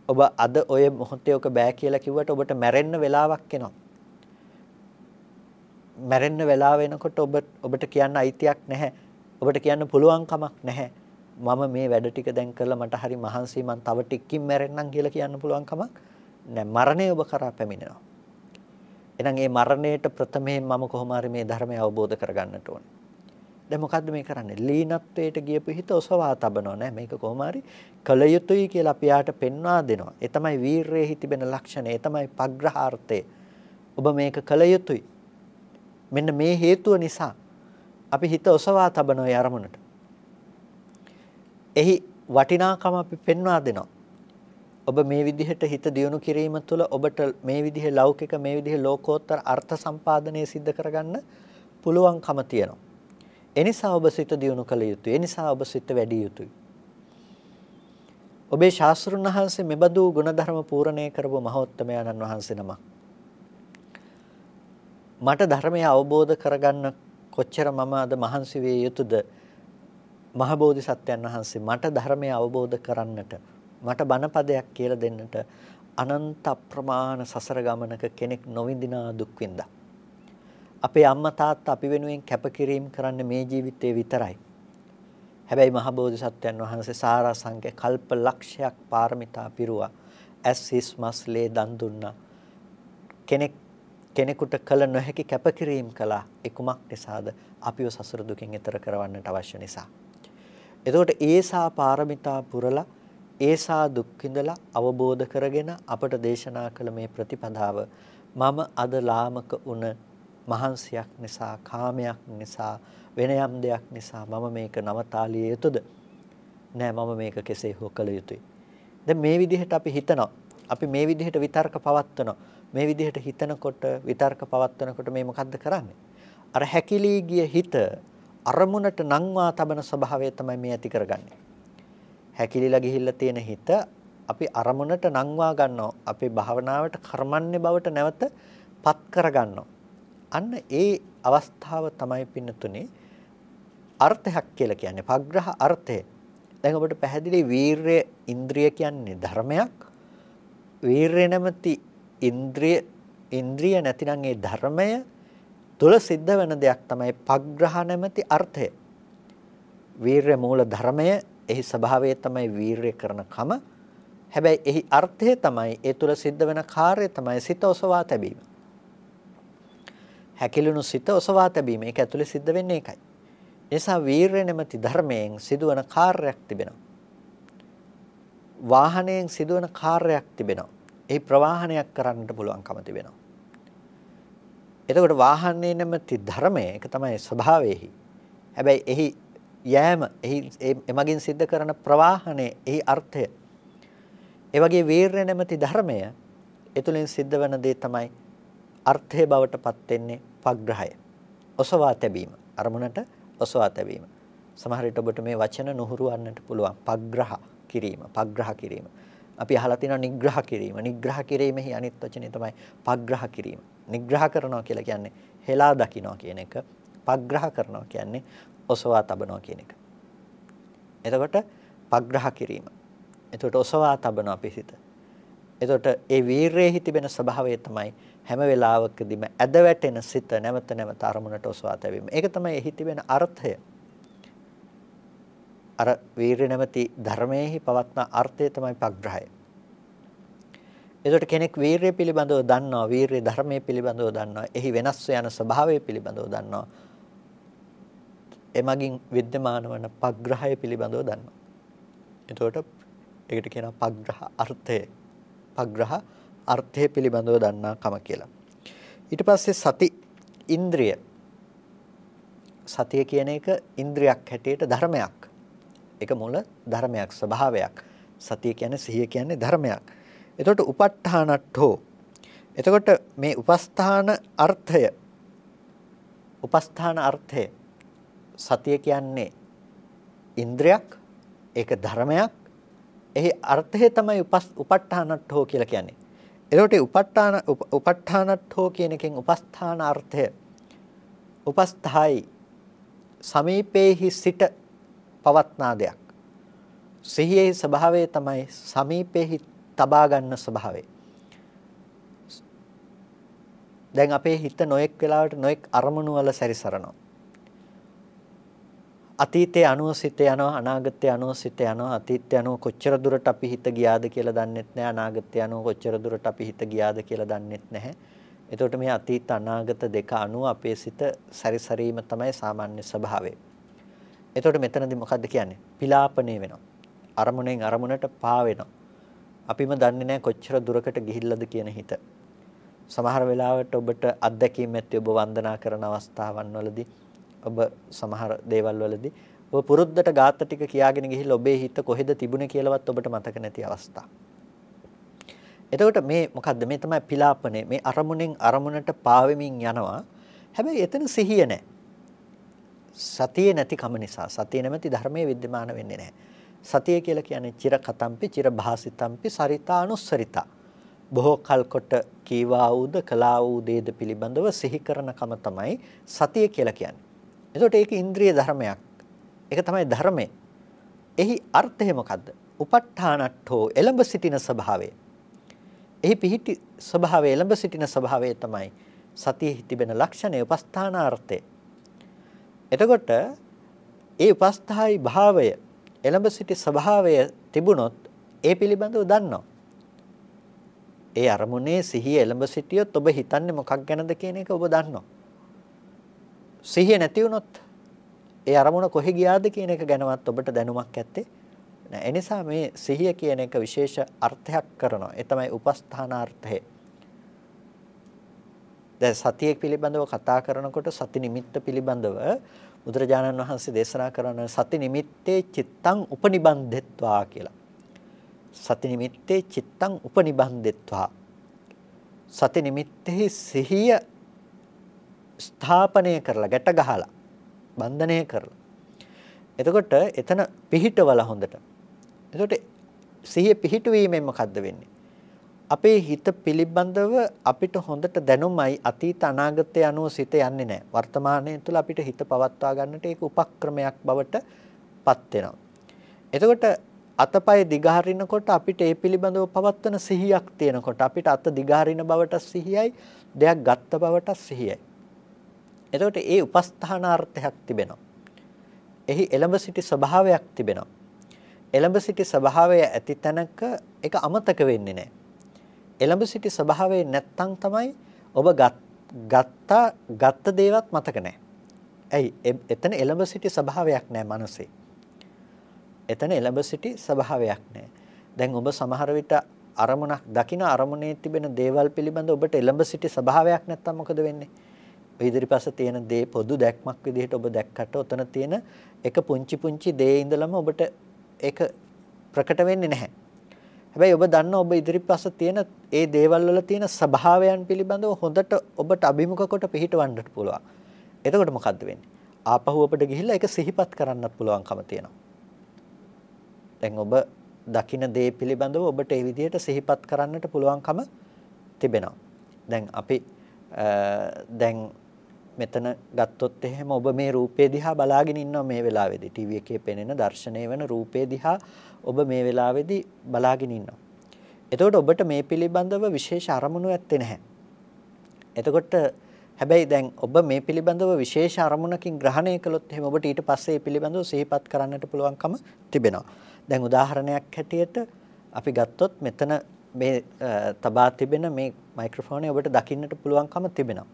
ඔබ අද ඔය මොහොතේ ඔක බෑ කියලා කිව්වට ඔබට මැරෙන්න වෙලාවක් එනවා. මැරෙන්න වෙලාව වෙනකොට ඔබ ඔබට කියන්න අයිතියක් නැහැ. ඔබට කියන්න පුළුවන් කමක් නැහැ. මම මේ වැඩ ටික දැන් කරලා මට හරි මහන්සි මං තව ටිකකින් මැරෙන්නම් කියලා කියන්න පුළුවන් කමක් නෑ. මරණය ඔබ කරා පැමිණෙනවා. එහෙනම් මේ මරණයට ප්‍රථමයෙන් මම කොහොම හරි මේ ධර්මය අවබෝධ කරගන්නට ඕනේ. දැන් මොකද්ද මේ කරන්නේ? ලීනත්වයට ගියපු හිත ඔසවා තබනවා නෑ මේක කොහොම හරි කල යුතුයි කියලා අපි යාට පෙන්වා දෙනවා. ඒ තමයි වීරයේ තිබෙන ලක්ෂණය. ඒ තමයි පග්‍රහාර්ථය. ඔබ මේක කල යුතුයි. මෙන්න මේ හේතුව නිසා අපි හිත ඔසවා තබනවා ඒ අරමුණට. එහි වටිනාකම අපි පෙන්වා දෙනවා. ඔබ මේ විදිහට හිත දියුණු කිරීම තුළ ඔබට මේ විදිහේ ලෞකික මේ විදිහේ ලෝකෝත්තර අර්ථ සම්පාදනය සිද්ධ කරගන්න පුළුවන්කම තියෙනවා. එනිසා ඔබ සිත දියුණු කළ යුතුයි. එනිසා ඔබ සිත වැඩි යුතුයි. ඔබේ ශාස්ත්‍රුන් වහන්සේ මෙබඳු ගුණධර්ම පූර්ණේ කරපු මහෝත්තමයන්න් වහන්සේ නමක්. මට ධර්මය අවබෝධ කරගන්න කොච්චර මම අද මහන්සි වේ යුතුද මහ බෝධිසත්වයන් වහන්සේ මට ධර්මය අවබෝධ කරන්නට මට බණපදයක් කියලා දෙන්නට අනන්ත අප්‍රමාණ සසර ගමනක කෙනෙක් නොවිඳිනා දුක් විඳා අපේ අම්මා තාත්තා අපි වෙනුවෙන් කැපකිරීම කරන්නේ මේ ජීවිතේ විතරයි. හැබැයි මහ බෝධිසත්වයන් වහන්සේ සාරාංශක කල්ප ලක්ෂයක් පාරමිතා පිරුවා. ඇස් හිස් මස්ලේ දන් දුන්නා. කෙනෙක් කෙනෙකුට කල නොහැකි කැපකිරීම කළා. ඒ කුමක් නිසාද? අපිව සසර දුකින් එතර කරවන්නට අවශ්‍ය නිසා. එතකොට ඒසා පාරමිතා පුරලා ඒසා දුක් විඳලා අවබෝධ කරගෙන අපට දේශනා කළ මේ ප්‍රතිපදාව මම අද ලාමක වුණ මහන්සියක් නිසා කාමයක් නිසා වෙන යම් දෙයක් නිසා මම මේක නවතාලිය යුතුද නෑ මම මේක කෙසේ හෝ කළ යුතුයි දැන් මේ විදිහට අපි හිතනවා අපි මේ විදිහට විතර්ක පවත්වනවා මේ විදිහට හිතනකොට විතර්ක පවත්වනකොට මේ මොකද්ද කරන්නේ? අර හැකිලී ගිය හිත අරමුණට නංවා තබන ස්වභාවය තමයි මේ ඇති කරගන්නේ. හැකිලිලා ගිහිල්ලා තියෙන හිත අපි අරමුණට නංවා ගන්නවා. අපේ භාවනාවට කර්මන්නේ බවට නැවත පත් කරගන්නවා. අන්න ඒ අවස්ථාව තමයි පින්නතුනේ අර්ථයක් කියලා කියන්නේ. පග්‍රහ අර්ථය. දැන් ඔබට පැහැදිලි වීරය ඉන්ද්‍රිය කියන්නේ ධර්මයක්. වීරය නැමැති ඉන්ද්‍රිය ඉන්ද්‍රිය නැතිනම් ඒ ධර්මය තුල සිද්ධ වෙන දෙයක් තමයි පග්‍රහ නැමැති අර්ථය. වීරය මූල ධර්මය එහි ස්වභාවය තමයි වීරය කරන කම. හැබැයි එහි අර්ථය තමයි ඒ තුල සිද්ධ වෙන කාර්යය තමයි සිත ඔසවා තැබීම. හැකිලුණු සිත ඔසවා තැබීම. ඒක ඇතුලේ සිද්ධ වෙන්නේ ඒකයි. නිසා වීරය නැමැති ධර්මයෙන් සිදුවන කාර්යයක් තිබෙනවා. වාහනයෙන් සිදුවන කාර්යයක් තිබෙනවා. ඒ ප්‍රවාහනයක් කරන්නට පුළුවන්කම තිබෙනවා. එතකොට වාහනේ නැමැති ධර්මය ඒක තමයි ස්වභාවයේහි. හැබැයි එහි යෑම එහි එමගින් සිද්ධ කරන ප්‍රවාහනේ එහි අර්ථය. ඒ වගේ වීරය නැමැති ධර්මය එතුලින් සිද්ධ වෙන දේ තමයි අර්ථය බවට පත් වෙන්නේ පග්‍රහය. ඔසවා තැබීම. අරමුණට ඔසවා තැබීම. සමහර විට ඔබට මේ වචන නුහුරු වන්නට පුළුවන්. පග්‍රහ කිරීම, පග්‍රහ කිරීම. අපි අහලා තියෙනවා නිග්‍රහ කිරීම. නිග්‍රහ කිරීමෙහි අනිත් වචනේ තමයි පග්‍රහ කිරීම. නිග්‍රහ කරනවා කියලා කියන්නේ හෙලා දකින්නවා කියන එක. පග්‍රහ කරනවා කියන්නේ ඔසවා තබනවා කියන එක. එතකොට පග්‍රහ කිරීම. එතකොට ඔසවා තබන අපේ සිත. එතකොට ඒ වීරයේ තිබෙන ස්වභාවය තමයි හැම වෙලාවකදීම ඇද වැටෙන සිත නැවත නැවත අරමුණට ඔසවා තැබීම. ඒක තමයි එහි තිබෙන අර්ථය. අර වීරිය නැමැති ධර්මයේහි පවත්න අර්ථය තමයි පග්‍රහය. එතකොට කෙනෙක් වීරිය පිළිබඳව දන්නවා, වීරිය ධර්මයේ පිළිබඳව දන්නවා, එහි වෙනස් යන ස්වභාවය පිළිබඳව දන්නවා. එමගින් विद्यमान වන පග්‍රහය පිළිබඳව දන්නවා. එතකොට ඒකට කියනවා පග්‍රහ අර්ථය. පග්‍රහ අර්ථය පිළිබඳව දන්නා කම කියලා. ඊට පස්සේ සති ඉන්ද්‍රිය සතිය කියන එක ඉන්ද්‍රියක් හැටියට ධර්මයක්. ඒක මුල ධර්මයක් ස්වභාවයක්. සතිය කියන්නේ සිහිය කියන්නේ ධර්මයක්. එතකොට උප ဋ ාණට්ඨෝ. එතකොට මේ උපස්ථාන අර්ථය උපස්ථාන අර්ථය සතිය කියන්නේ ඉන්ද්‍රයක් ඒක ධර්මයක් එහි අර්ථය තමයි උපස්ථානට්ඨෝ කියලා කියන්නේ. එතකොට උපට්ඨාන උපට්ඨානට්ඨෝ කියන එකෙන් උපස්ථාන අර්ථය උපස්ථායි සමීපේහි සිට පවත්නා දෙයක්. සිහියේ ස්වභාවය තමයි සමීපේහි තබා ගන්න ස්වභාවය. දැන් අපේ හිත නොඑක් වෙලාවට නොඑක් අරමුණු වල සැරිසරනවා. අතීතයේ අනුව සිත යනවා අනාගතයේ අනුව සිත යනවා අතීතයේ අනුව කොච්චර දුරට අපි හිත ගියාද කියලා දන්නෙත් නැහැ අනාගතයේ අනුව කොච්චර දුරට අපි හිත ගියාද කියලා දන්නෙත් නැහැ එතකොට මේ අතීත අනාගත දෙක අනුව අපේ සිත සැරිසරීම තමයි සාමාන්‍ය ස්වභාවය එතකොට මෙතනදී මොකද්ද කියන්නේ පිලාපණය වෙනවා අරමුණෙන් අරමුණට පා වෙනවා අපිම දන්නේ නැහැ කොච්චර දුරකට ගිහිල්ලාද කියන හිත සමහර වෙලාවට ඔබට අත්දැකීම් ඇති ඔබ වන්දනා කරන අවස්ථාවන් වලදී ඔබ සමහර දේවල් වලදී ඔබ පුරුද්දට ગાත ටික කියාගෙන ගිහිල්ලා ඔබේ හිත කොහෙද තිබුණේ කියලාවත් ඔබට මතක නැති අවස්ථා. එතකොට මේ මොකද්ද මේ තමයි පිලාපනේ මේ අරමුණෙන් අරමුණට පාවෙමින් යනවා. හැබැයි එතන සිහිය නැහැ. සතිය නැති කම නිසා සතිය නැමැති ධර්මයේ विद्यमान වෙන්නේ නැහැ. සතිය කියලා කියන්නේ චිර කතම්පි චිර භාසිතම්පි සරිතානුස්සරිතා. බොහෝ කල් කොට කීවා වූද කලා වූ දේද පිළිබඳව සිහි කරන කම තමයි සතිය කියලා කියන්නේ. එතකොට ඒක ඉන්ද්‍රිය ධර්මයක්. ඒක තමයි ධර්මය. එහි අර්ථය මොකද්ද? උප ဋ ාණට්ඨෝ එළඹ සිටින ස්වභාවය. එහි පිහිටි ස්වභාවය එළඹ සිටින ස්වභාවය තමයි සතියෙහි තිබෙන ලක්ෂණය උපස්ථානාර්ථය. එතකොට ඒ උපස්ථායි භාවය එළඹ සිටි ස්වභාවය තිබුණොත් ඒ පිළිබඳව දන්නවා. ඒ අරමුණේ සිහිය එළඹ සිටියොත් ඔබ හිතන්නේ මොකක් ගැනද කියන එක ඔබ දන්නවා. සිහිය නැති වුණොත් ඒ අරමුණ කොහෙ ගියාද කියන එක ගැනවත් ඔබට දැනුමක් ඇත්තේ නැහැ. ඒ නිසා මේ සිහිය කියන එක විශේෂ අර්ථයක් කරනවා. ඒ තමයි උපස්ථානාර්ථය. දැන් සතිය පිළිබඳව කතා කරනකොට සති නිමිත්ත පිළිබඳව බුදුරජාණන් වහන්සේ දේශනා කරන සති නිමිත්තේ චිත්තං උපනිබන්දෙත්වා කියලා. සති නිමිත්තේ චිත්තං උපනිබන්දෙත්වා. සති නිමිත්තේ සිහිය ස්ථාපනය කරලා ගැට ගහලා බන්ධනය කරලා එතකොට එතන පිහිටවල හොඳට එතකොට සිහිය පිහිටුවීමෙන් මොකද්ද වෙන්නේ අපේ හිත පිළිබඳව අපිට හොඳට දැනුමයි අතීත අනාගතය අනුව සිත යන්නේ නැහැ වර්තමානයේ තුල අපිට හිත පවත්වා ගන්නට ඒක උපක්‍රමයක් බවට පත් වෙනවා එතකොට අතපය දිගහරිනකොට අපිට ඒ පිළිබඳව පවත්වන සිහියක් තියෙනකොට අපිට අත දිගහරින බවට සිහියයි දෙයක් ගත්ත බවට සිහියයි එතකොට ඒ උපස්ථානාර්ථයක් තිබෙනවා. එහි එළඹ සිටි ස්වභාවයක් තිබෙනවා. එළඹ සිටි ස්වභාවය ඇති තැනක ඒක අමතක වෙන්නේ නැහැ. එළඹ සිටි ස්වභාවය නැත්තම් තමයි ඔබ ගත්තා ගත්ත දේවත් මතක නැහැ. ඇයි එතන එළඹ සිටි ස්වභාවයක් නැහැ මනසේ. එතන එළඹ සිටි ස්වභාවයක් නැහැ. දැන් ඔබ සමහර විට අරමුණක් දකින අරමුණේ තිබෙන දේවල් පිළිබඳ ඔබට එළඹ සිටි ස්වභාවයක් නැත්තම් මොකද වෙන්නේ? ඉදිරිපස තියෙන දේ පොදු දැක්මක් විදිහට ඔබ දැක්කට ඔතන තියෙන එක පුංචි පුංචි දේ ඉඳලම ඔබට ඒක ප්‍රකට වෙන්නේ නැහැ. හැබැයි ඔබ දන්න ඔබ ඉදිරිපස තියෙන ඒ දේවල් වල තියෙන ස්වභාවයන් පිළිබඳව හොඳට ඔබට අභිමුඛ කොට පිළිටවන්නට පුළුවන්. එතකොට මොකද්ද වෙන්නේ? ආපහු ඔබට ගිහිල්ලා ඒක සිහිපත් කරන්නත් පුළුවන්කම තියෙනවා. දැන් ඔබ දකින දේ පිළිබඳව ඔබට ඒ විදිහට සිහිපත් කරන්නට පුළුවන්කම තිබෙනවා. දැන් අපි දැන් මෙතන ගත්තොත් එහෙම ඔබ මේ රූපේ දිහා බලාගෙන ඉන්නවා මේ වෙලාවේදී ටීවී එකේ පෙනෙන දැర్శණය වෙන රූපේ දිහා ඔබ මේ වෙලාවේදී බලාගෙන ඉන්නවා. එතකොට ඔබට මේ පිළිබඳව විශේෂ අරමුණු ඇත්තේ නැහැ. එතකොට හැබැයි දැන් ඔබ මේ පිළිබඳව විශේෂ අරමුණකින් ග්‍රහණය කළොත් එහෙම ඔබට ඊට පස්සේ මේ පිළිබඳව සිහිපත් කරන්නට පුළුවන්කම තිබෙනවා. දැන් උදාහරණයක් හැටියට අපි ගත්තොත් මෙතන මේ තබා තිබෙන මේ මයික්‍රොෆෝනේ ඔබට දකින්නට පුළුවන්කම තිබෙනවා.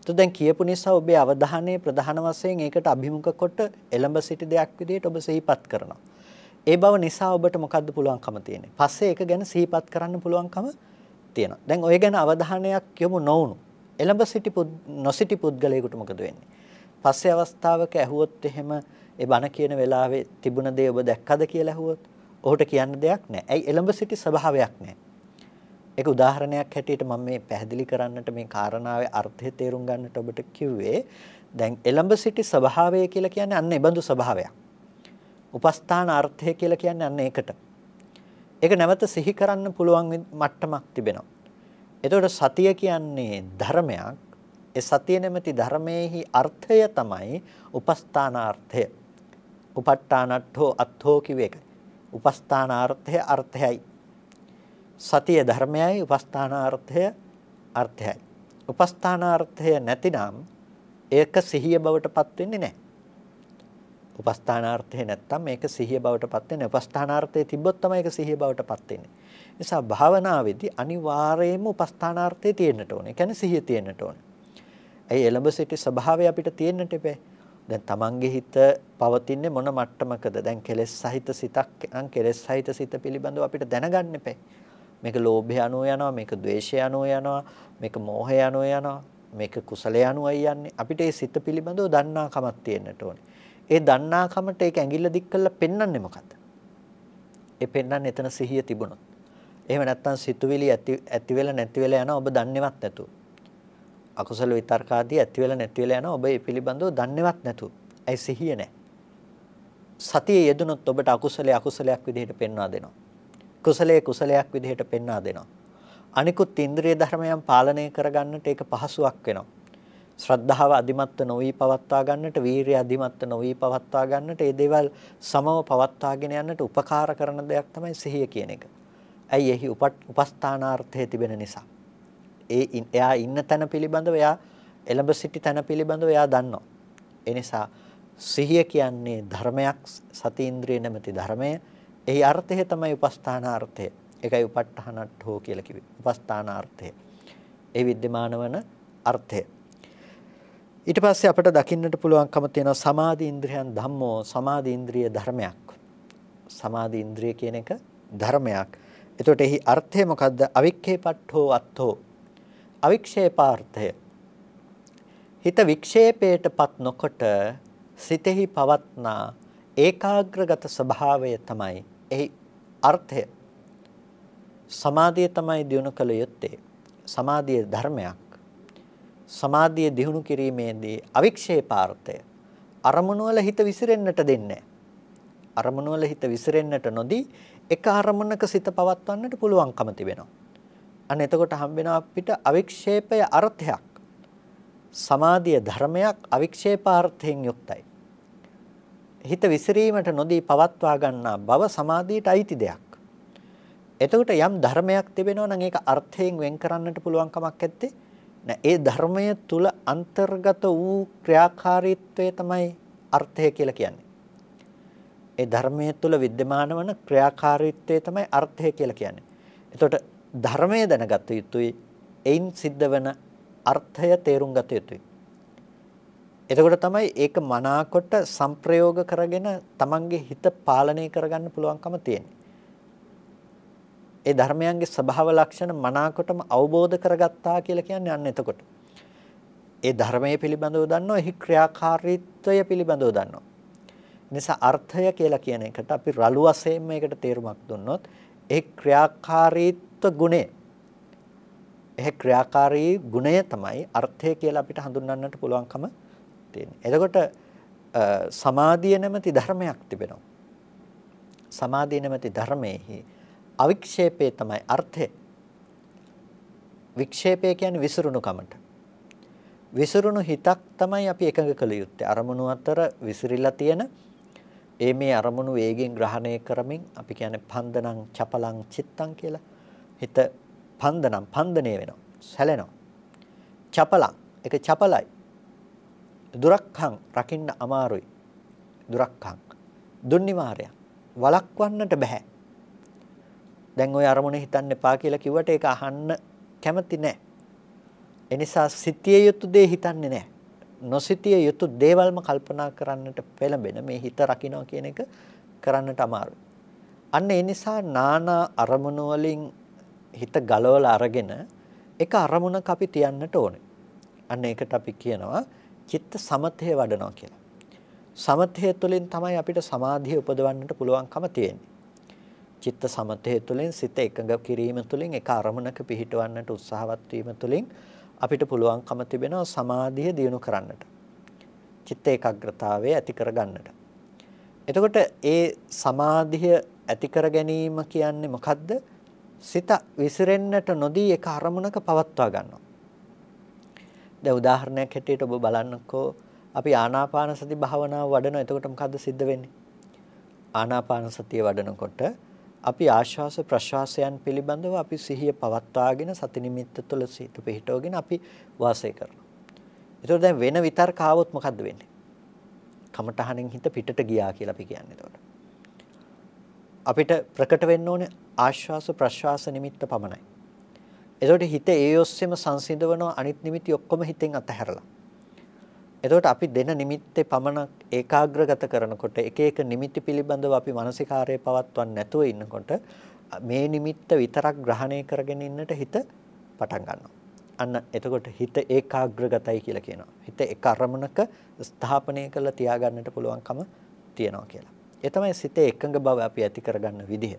එතකොට දැන් කියපු නිසා ඔබේ අවධානය ප්‍රධාන වශයෙන් ඒකට අභිමුඛ කොට එළඹ සිටි දෙයක් විදිහට ඔබ සිහිපත් කරනවා. ඒ බව නිසා ඔබට මොකද්ද පුළුවන්කම තියෙන්නේ? පස්සේ ඒක ගැන සිහිපත් කරන්න පුළුවන්කම තියෙනවා. දැන් ඔය ගැන අවධානයක් යොමු නොවුණු එළඹ සිටි නොසිටි පුද්ගලයෙකුට මොකද වෙන්නේ? පස්සේ අවස්ථාවක ඇහුවොත් එහෙම ඒ බණ කියන වෙලාවේ තිබුණ දේ ඔබ දැක්කද කියලා ඇහුවොත් ඔහුට කියන්න දෙයක් නැහැ. ඇයි එළඹ සිටි ස්වභාවයක් නැහැ. ඒක උදාහරණයක් හැටියට මම මේ පැහැදිලි කරන්නට මේ කාරණාවේ අර්ථය තේරුම් ගන්නට ඔබට කිව්වේ දැන් එළඹ සිටි ස්වභාවය කියලා කියන්නේ අන්න ඒබඳු ස්වභාවයක්. උපස්ථාන අර්ථය කියලා කියන්නේ අන්න ඒකට. ඒක නැවත සිහි කරන්න පුළුවන් මට්ටමක් තිබෙනවා. එතකොට සතිය කියන්නේ ධර්මයක්. ඒ සතිය නැමැති ධර්මයේහි අර්ථය තමයි උපස්ථානාර්ථය. උප ဋ ාණට්ඨෝ අත්ථෝ කිව්ව එකයි. උපස්ථානාර්ථය අර්ථයයි. සතිය ධර්මයයි උපස්ථානාර්ථය අර්ථයයි. උපස්ථානාර්ථය නැතිනම් ඒක සිහිය බවට පත් වෙන්නේ නැහැ. උපස්ථානාර්ථය නැත්තම් මේක සිහිය බවට පත් වෙන්නේ. උපස්ථානාර්ථය තිබ්බොත් තමයි ඒක සිහිය බවට පත් වෙන්නේ. නිසා භාවනාවේදී අනිවාර්යයෙන්ම උපස්ථානාර්ථය තියෙන්නට ඕනේ. ඒ කියන්නේ සිහිය තියෙන්නට ඕනේ. ඒ එළඹ සිටි ස්වභාවය අපිට තියෙන්නට එපේ. දැන් තමන්ගේ හිත පවතින්නේ මොන මට්ටමකද? දැන් කෙලෙස් සහිත සිතක් නම් කෙලෙස් සහිත සිත පිළිබඳව අපිට දැනගන්න එපේ. මේක ලෝභය අනුව යනවා, මේක ද්වේෂය අනුව යනවා, මේක මෝහය අනුව යනවා, මේක කුසලය අනුවයි යන්නේ. අපිට ඒ සිත පිළිබඳව දන්නාකමක් තියෙන්නට ඕනේ. ඒ දන්නාකමට ඒක ඇඟිල්ල දික් කරලා පෙන්වන්නේ මොකද්ද? ඒ පෙන්වන්නේ එතන සිහිය තිබුණොත්. එහෙම නැත්නම් සිතුවිලි ඇති ඇති වෙලා නැති වෙලා යනවා ඔබ දන්නේවත් නැතුව. අකුසල විතර්කාදී ඇති වෙලා නැති වෙලා යනවා ඔබ ඒ පිළිබඳව දන්නේවත් නැතුව. ඒ සිහිය නැහැ. සතිය යෙදුනොත් ඔබට අකුසලයේ අකුසලයක් විදිහට පෙන්වා දෙනවා. කුසලයේ කුසලයක් විදිහට පෙන්වා දෙනවා. අනිකුත් ඉන්ද්‍රිය ධර්මයන් පාලනය කරගන්නට ඒක පහසුවක් වෙනවා. ශ්‍රද්ධාව අධිමත්ව නොවි පවත්වා ගන්නට, වීරිය අධිමත්ව නොවි පවත්වා ගන්නට, මේ දේවල් සමව පවත්වාගෙන යන්නට උපකාර කරන දෙයක් තමයි සිහිය කියන එක. ඇයි එහි උපස්ථානාර්ථය තිබෙන නිසා. ඒ එයා ඉන්න තැන පිළිබඳව එයා එළඹ සිටි තැන පිළිබඳව එයා දන්නවා. ඒ නිසා සිහිය කියන්නේ ධර්මයක් සතිඉන්ද්‍රිය නැමැති ධර්මය. එහි අර්ථය තමයි උපස්ථානාර්ථය. ඒකයි උපට්ඨහනට්ඨෝ කියලා කිව්වේ. උපස්ථානාර්ථය. ඒ විද්‍යමාන වන අර්ථය. ඊට පස්සේ අපිට දකින්නට පුළුවන්කම තියෙනවා සමාධි ඉන්ද්‍රියන් ධම්මෝ සමාධි ඉන්ද්‍රිය ධර්මයක්. සමාධි ඉන්ද්‍රිය කියන එක ධර්මයක්. එතකොට එහි අර්ථය මොකද්ද? අවික්ඛේපට්ඨෝ අත්ථෝ. අවික්ෂේපාර්ථය. හිත වික්ෂේපයටපත් නොකොට සිතෙහි පවත්නා ඒකාග්‍රගත ස්වභාවය තමයි එහි අර්ථය. සමාධිය තමයි දිනු කළ යුත්තේ. සමාධිය ධර්මයක්. සමාධිය දිනු කිරීමේදී අවික්ෂේපාර්ථය අරමුණු වල හිත විසිරෙන්නට දෙන්නේ අරමුණු වල හිත විසිරෙන්නට නොදී එක අරමුණක සිත පවත්වන්නට පුළුවන්කම තිබෙනවා. අන්න එතකොට හම්බෙනවා අපිට අවික්ෂේපය අර්ථයක්. සමාධිය ධර්මයක් අවික්ෂේපාර්ථයෙන් යුක්තයි. හිත විසිරීමට නොදී පවත්වා ගන්නා බව සමාධියට අයිති දෙයක්. එතකොට යම් ධර්මයක් තිබෙනවා නම් ඒක අර්ථයෙන් වෙන් කරන්නට පුළුවන් කමක් නැත්තේ. නෑ ඒ ධර්මය තුල අන්තර්ගත වූ ක්‍රියාකාරීත්වය තමයි අර්ථය කියලා කියන්නේ. ඒ ධර්මයේ තුල विद्यमान වන ක්‍රියාකාරීත්වය තමයි අර්ථය කියලා කියන්නේ. එතකොට ධර්මය දැනගත යුතුයි. එයින් සිද්ධ වෙන අර්ථය තේරුම් ගත යුතුයි. එතකොට තමයි ඒක මනාකොට සංප්‍රයෝග කරගෙන තමන්ගේ හිත පාලනය කරගන්න පුළුවන්කම තියෙන්නේ. ඒ ධර්මයන්ගේ ස්වභාව ලක්ෂණ මනාකොටම අවබෝධ කරගත්තා කියලා කියන්නේ අන්න එතකොට. ඒ ධර්මයේ පිළිබඳව දන්නවා, එහි ක්‍රියාකාරීත්වය පිළිබඳව දන්නවා. නිසා අර්ථය කියලා කියන එකට අපි රළු වශයෙන් මේකට තේරුමක් දුන්නොත් ඒ ක්‍රියාකාරීත්ව ගුණය. ඒ ක්‍රියාකාරී ගුණය තමයි අර්ථය කියලා අපිට හඳුන්වන්නට පුළුවන්කම තියෙන්නේ. එතකොට සමාධිය නැමැති ධර්මයක් තිබෙනවා. සමාධිය නැමැති ධර්මයේහි අවික්ෂේපේ තමයි අර්ථය. වික්ෂේපය කියන්නේ විසිරුණු කමට. විසිරුණු හිතක් තමයි අපි එකඟ කළ යුත්තේ. අරමුණු අතර විසිරිලා තියෙන ඒ මේ අරමුණු වේගෙන් ග්‍රහණය කරමින් අපි කියන්නේ පන්දනං චපලං චිත්තං කියලා. හිත පන්දනම් පන්දණය වෙනවා. සැලෙනවා. චපලං ඒක චපලයි. දුරක්ඛං රකින්න අමාරුයි. දුරක්ඛං දුන්නිමාරය. වළක්වන්නට බෑ. දැන් ওই අරමුණේ හිතන්න එපා කියලා කිව්වට ඒක අහන්න කැමති නැහැ. එනිසා සිටිය යුතු දේ හිතන්නේ නැහැ. නොසිටිය යුතු දේවල්ම කල්පනා කරන්නට පෙළඹෙන මේ හිත රකින්න කියන එක කරන්නට අමාරුයි. අන්න ඒ නිසා නානා අරමුණු වලින් හිත ගලවලා අරගෙන එක අරමුණක අපි තියන්නට ඕනේ. අන්න ඒකට අපි කියනවා චිත්ත සමතේ වඩනවා කියලා. සමතේ තුළින් තමයි අපිට සමාධිය උපදවන්නට පුළුවන්කම තියෙන්නේ. චිත්ත සමතය තුළින් සිත එකඟ කිරීම තුළින් එක අරමුණක පිහිටවන්නට උත්සාහවත් වීම තුළින් අපිට පුළුවන්කම තිබෙනවා සමාධිය දියුණු කරන්නට. චිත්ත ඒකාග්‍රතාවය ඇති කරගන්නට. එතකොට ඒ සමාධිය ඇති කර ගැනීම කියන්නේ මොකද්ද? සිත විසිරෙන්නට නොදී එක අරමුණක පවත්වා ගන්නවා. දැන් උදාහරණයක් හැටියට ඔබ බලන්නකෝ අපි ආනාපාන සති භාවනාව වඩනවා. එතකොට මොකද්ද සිද්ධ වෙන්නේ? ආනාපාන සතිය වඩනකොට අපි ආශ්වාස ප්‍රශ්වාසයන් පිළිබඳව අපි සිහිය පවත්වාගෙන සති නිමිත්ත තුළ සිත පිහිටවගෙන අපි වාසය කරනවා. ඒතකොට දැන් වෙන විතර්ක ආවොත් මොකද්ද වෙන්නේ? කමටහනෙන් හිත පිටට ගියා කියලා අපි කියන්නේ එතකොට. අපිට ප්‍රකට වෙන්න ඕනේ ආශ්වාස ප්‍රශ්වාස නිමිත්ත පමණයි. එතකොට හිත ඒ ඔස්සේම සංසිඳවනවා අනිත් නිමිති ඔක්කොම හිතෙන් අතහැරලා. එතකොට අපි දෙන නිමිත්තේ පමණක් ඒකාග්‍රගත කරනකොට එක එක නිමිති පිළිබඳව අපි මානසිකාරය පවත්වන්නේ නැතුව ඉන්නකොට මේ නිමිත්ත විතරක් ග්‍රහණය කරගෙන ඉන්නට හිත පටන් ගන්නවා. අන්න එතකොට හිත ඒකාග්‍රගතයි කියලා කියනවා. හිත එක අරමුණක ස්ථාපනය කරලා තියාගන්නට පුළුවන්කම තියනවා කියලා. ඒ තමයි සිතේ එකඟ බව අපි ඇති කරගන්න විදිහ.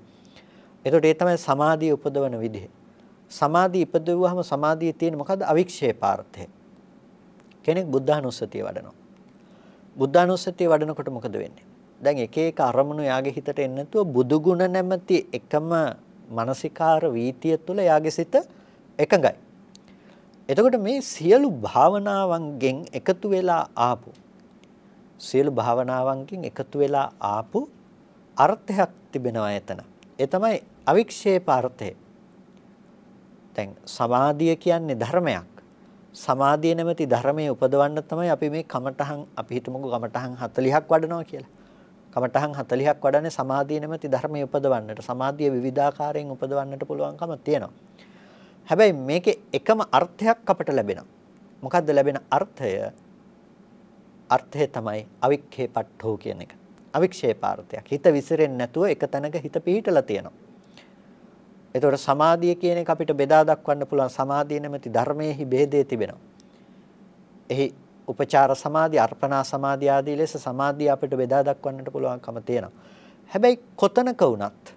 එතකොට ඒ තමයි සමාධිය උපදවන විදිහ. සමාධිය ඉපදුවාම සමාධියේ තියෙන මොකද්ද අවික්ෂේපාර්ථය. කෙනෙක් බුද්ධානුස්සතිය වඩනවා. බුද්ධානුස්සතිය වඩනකොට මොකද වෙන්නේ? දැන් එක එක අරමුණු යාගේ හිතට එන්නේ නැතුව බුදු ගුණ නැමැති එකම මානසිකාර වීතිය තුළ යාගේ සිත එකඟයි. එතකොට මේ සියලු භාවනාවන්ගෙන් එකතු වෙලා ආපු සියලු භාවනාවන්ගෙන් එකතු වෙලා ආපු අර්ථයක් තිබෙනවා එතන. ඒ තමයි අවික්ෂේප අර්ථය. දැන් සමාධිය කියන්නේ ධර්මයක්. සමාධිය නැමැති ධර්මයේ උපදවන්න තමයි අපි මේ කමඨහන් අපි හිතමුකෝ කමඨහන් 40ක් වඩනවා කියලා. කමඨහන් 40ක් වඩන්නේ සමාධිය නැමැති ධර්මයේ උපදවන්නට. සමාධිය විවිධාකාරයෙන් උපදවන්නට පුළුවන්කම තියෙනවා. හැබැයි මේකේ එකම අර්ථයක් අපට ලැබෙනවා. මොකද්ද ලැබෙන අර්ථය? අර්ථය තමයි අවික්ඛේපට්ඨෝ කියන එක. අවික්ෂේපාර්ථයක්. හිත විසිරෙන්නේ නැතුව එක තැනක හිත පිහිටලා තියෙනවා. එතකොට සමාධිය කියන එක අපිට බෙදා දක්වන්න පුළුවන් සමාධිය නැමැති ධර්මයේහි ભેදේ තිබෙනවා. එහි උපචාර සමාධිය, අර්පණා සමාධිය ආදී ලෙස සමාධිය අපිට බෙදා දක්වන්නට පුළුවන්කම තියෙනවා. හැබැයි කොතනක වුණත්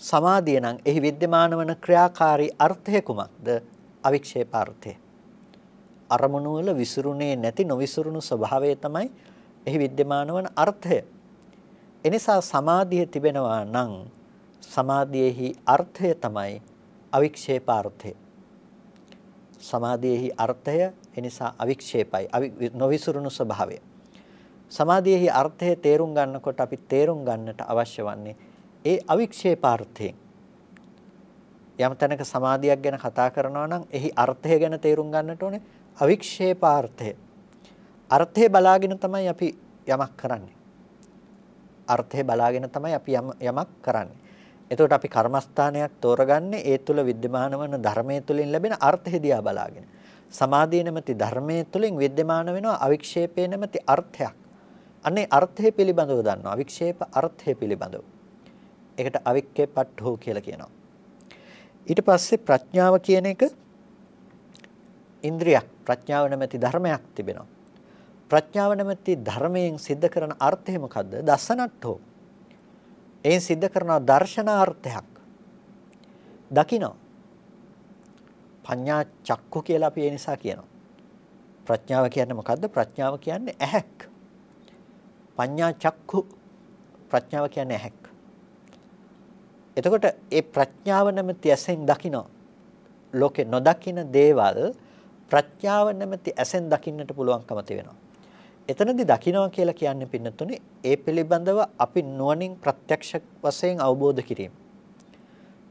සමාධිය නම් එහි विद्यमान වන ක්‍රියාකාරී අර්ථය කුමක්ද? අවික්ෂේපාර්ථය. අරමුණු වල විසිරුනේ නැති නොවිසිරුණු ස්වභාවය තමයි එහි विद्यमान වන අර්ථය. එනිසා සමාධිය තිබෙනවා නම් සමාධියේහි අර්ථය තමයි අවික්ෂේපාර්ථය. සමාධියේහි අර්ථය එනිසා අවික්ෂේපයි නොවිසුරුණු ස්වභාවය. සමාධියේහි අර්ථය තේරුම් ගන්නකොට අපි තේරුම් ගන්නට අවශ්‍ය වන්නේ ඒ අවික්ෂේපාර්ථයෙන්. යම් තැනක සමාධියක් ගැන කතා කරනවා නම් එහි අර්ථය ගැන තේරුම් ගන්නට ඕනේ අවික්ෂේපාර්ථය. අර්ථය බලාගෙන තමයි අපි යමක් කරන්නේ. අර්ථය බලාගෙන තමයි අපි යමක් කරන්නේ. එතකොට අපි කර්මස්ථානයක් තෝරගන්නේ ඒ තුල विद्यमान වන ධර්මයේ තුලින් ලැබෙන අර්ථය දිහා බලාගෙන. සමාධිය නැමැති ධර්මයේ තුලින් विद्यमान වෙනවා අවික්ෂේපේ නැමැති අර්ථයක්. අනේ අර්ථය පිළිබඳව දන්නවා. අවික්ෂේප අර්ථය පිළිබඳව. ඒකට අවික්කේපට්ඨෝ කියලා කියනවා. ඊට පස්සේ ප්‍රඥාව කියන එක ඉන්ද්‍රියක් ප්‍රඥාව නැමැති ධර්මයක් තිබෙනවා. ප්‍රඥාව නැමැති ධර්මයෙන් සිද්ධ කරන අර්ථය මොකද්ද? දසනට්ඨෝ එයින් සිද්ධ කරන දර්ශනාර්ථයක් දකිනවා. පඤ්ඤා චක්කු කියලා අපි ඒ නිසා කියනවා. ප්‍රඥාව කියන්නේ මොකද්ද? ප්‍රඥාව කියන්නේ ඇහැක්. පඤ්ඤා චක්කු ප්‍රඥාව කියන්නේ ඇහැක්. එතකොට ඒ ප්‍රඥාව නැමැති ඇසෙන් දකිනවා. ලෝකේ නොදකින දේවල් ප්‍රඥාව නැමැති ඇසෙන් දකින්නට පුළුවන්කම තියෙනවා. එතනදී දකින්නවා කියලා කියන්නේ පින්නතුනේ ඒ පිළිබඳව අපි නුවණින් ප්‍රත්‍යක්ෂ වශයෙන් අවබෝධ කිරීම.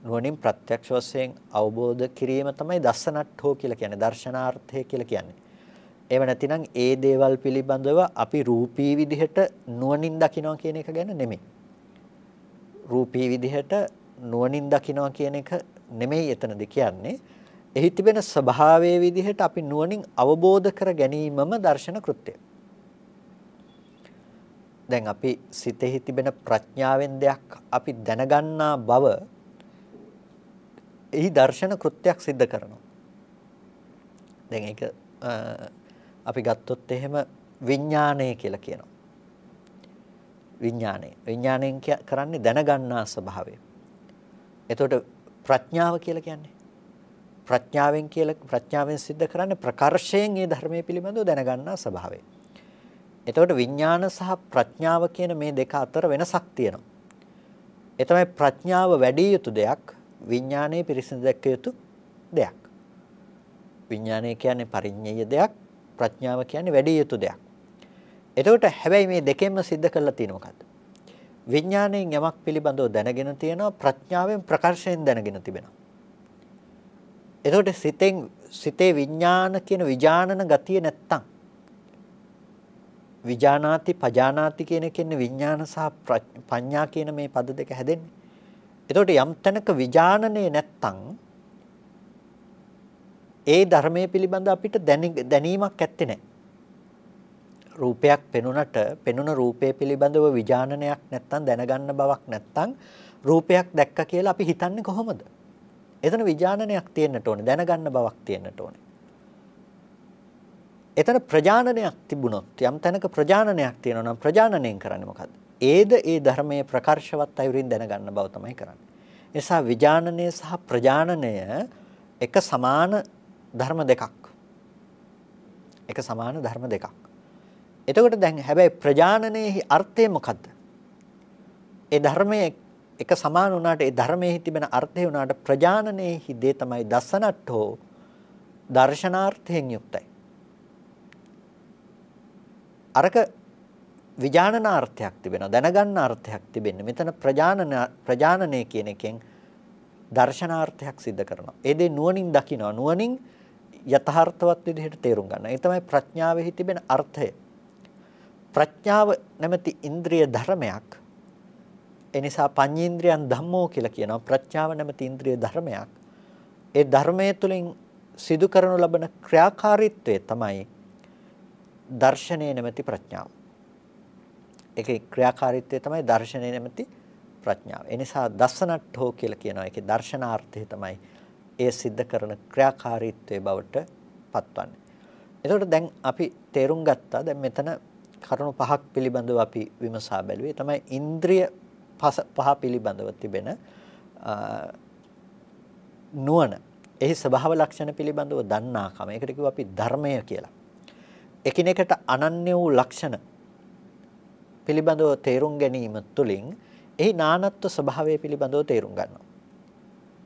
නුවණින් ප්‍රත්‍යක්ෂ වශයෙන් අවබෝධ කිරීම තමයි දස්සනට්ඨෝ කියලා කියන්නේ දර්ශනාර්ථය කියලා කියන්නේ. එහෙම නැතිනම් ඒ දේවල් පිළිබඳව අපි රූපී විදිහට නුවණින් දකින්නවා කියන එක ගැන නෙමෙයි. රූපී විදිහට නුවණින් දකින්නවා කියන එක නෙමෙයි එතනදී කියන්නේ. එහි තිබෙන ස්වභාවයේ විදිහට අපි නුවණින් අවබෝධ කර ගැනීමම දර්ශන කෘත්‍යය. දැන් අපි සිතෙහි තිබෙන ප්‍රඥාවෙන් දෙයක් අපි දැනගන්නා බව එහි දර්ශන කෘත්‍යයක් සිද්ධ කරනවා. දැන් ඒක අපි ගත්තොත් එහෙම විඥාණය කියලා කියනවා. විඥාණය. විඥාණයෙන් කරන්නේ දැනගන්නා ස්වභාවය. එතකොට ප්‍රඥාව කියලා කියන්නේ ප්‍රඥාවෙන් කියලා ප්‍රඥාවෙන් සිද්ධ කරන්නේ ප්‍රකර්ෂයෙන් මේ ධර්මයේ පිළිබඳව දැනගන්නා ස්වභාවය. එතකොට විඥාන සහ ප්‍රඥාව කියන මේ දෙක අතර වෙනසක් තියෙනවා. ඒ තමයි ප්‍රඥාව වැඩි යුතු දෙයක් විඥානයේ පිරිසිදු දැක්ක යුතු දෙයක්. විඥානය කියන්නේ පරිඤ්ඤය දෙයක් ප්‍රඥාව කියන්නේ වැඩි යුතු දෙයක්. එතකොට හැබැයි මේ දෙකෙන්ම සිද්ධ කරලා තියෙන මොකද්ද? විඥාණයෙන් යමක් පිළිබඳව දැනගෙන තියෙනවා ප්‍රඥාවෙන් ප්‍රකර්ෂයෙන් දැනගෙන තිබෙනවා. එතකොට සිතෙන් සිතේ විඥාන කියන විඥානන ගතිය නැත්තම් විජානාති පජානාති කියන කියන්නේ විඥාන සහ පඤ්ඤා කියන මේ පද දෙක හැදෙන්නේ. එතකොට යම් තැනක විජානනේ නැත්තම් ඒ ධර්මයේ පිළිබඳ අපිට දැනීමක් ඇත්තේ නැහැ. රූපයක් පෙනුනට පෙනුන රූපය පිළිබඳව විජානනයක් නැත්තම් දැනගන්න බවක් නැත්තම් රූපයක් දැක්ක කියලා අපි හිතන්නේ කොහොමද? එතන විජානනයක් තියෙන්නට ඕනේ දැනගන්න බවක් තියෙන්නට ඕනේ. එතන ප්‍රජානනයක් තිබුණොත් යම් තැනක ප්‍රජානනයක් තියෙනවා නම් ප්‍රජානනයෙන් කරන්නේ මොකද්ද? ඒද ඒ ධර්මයේ ප්‍රකර්ශවත් අයුරින් දැනගන්න බව තමයි කරන්නේ. එසා විජානනය සහ ප්‍රජානනය එක සමාන ධර්ම දෙකක්. එක සමාන ධර්ම දෙකක්. එතකොට දැන් හැබැයි ප්‍රජානනයේහි අර්ථය මොකද්ද? ඒ ධර්මයේ එක සමාන වුණාට ඒ ධර්මයේ තිබෙන අර්ථය වුණාට ප්‍රජානනයේහි දේ තමයි දසනට්ඨෝ දර්ශනාර්ථයෙන් යුක්තයි. අරක විඥානනාර්ථයක් තිබෙනවා දැනගන්න අර්ථයක් තිබෙන්නේ මෙතන ප්‍රජානන ප්‍රජානනය කියන එකෙන් දර්ශනාර්ථයක් සිද්ධ කරනවා ඒ දේ නුවණින් දකිනවා නුවණින් යථාර්ථවත් විදිහට තේරුම් ගන්න. ඒ තමයි ප්‍රඥාවෙහි තිබෙන අර්ථය. ප්‍රඥාව නැමැති ඉන්ද්‍රිය ධර්මයක්. ඒ නිසා පඤ්චේන්ද්‍රයන් ධම්මෝ කියලා කියනවා. ප්‍රඥාව නැමැති ඉන්ද්‍රිය ධර්මයක්. ඒ ධර්මයේ තුලින් සිදු කරනු ලබන ක්‍රියාකාරීත්වය තමයි දර්ශනය නැමැති ප්‍රඥාව. ඒකේ ක්‍රියාකාරීත්වය තමයි දර්ශනය නැමැති ප්‍රඥාව. ඒ නිසා දස්සනට්ඨෝ කියලා කියනවා. ඒකේ දර්ශනාර්ථය තමයි ඒ සිද්ධ කරන ක්‍රියාකාරීත්වයේ බවට පත්වන්නේ. එතකොට දැන් අපි තේරුම් ගත්තා දැන් මෙතන කරුණු පහක් පිළිබඳව අපි විමසා බැලුවේ. තමයි ඉන්ද්‍රිය පහ පිළිබඳව තිබෙන නුවණ. එහි ස්වභාව ලක්ෂණ පිළිබඳව දන්නාකම. ඒකට කිව්වා අපි ධර්මය කියලා. එකිනෙකට අනන්‍ය වූ ලක්ෂණ පිළිබඳව තේරුම් ගැනීම තුළින් එහි නානත්ව ස්වභාවය පිළිබඳව තේරුම් ගන්නවා.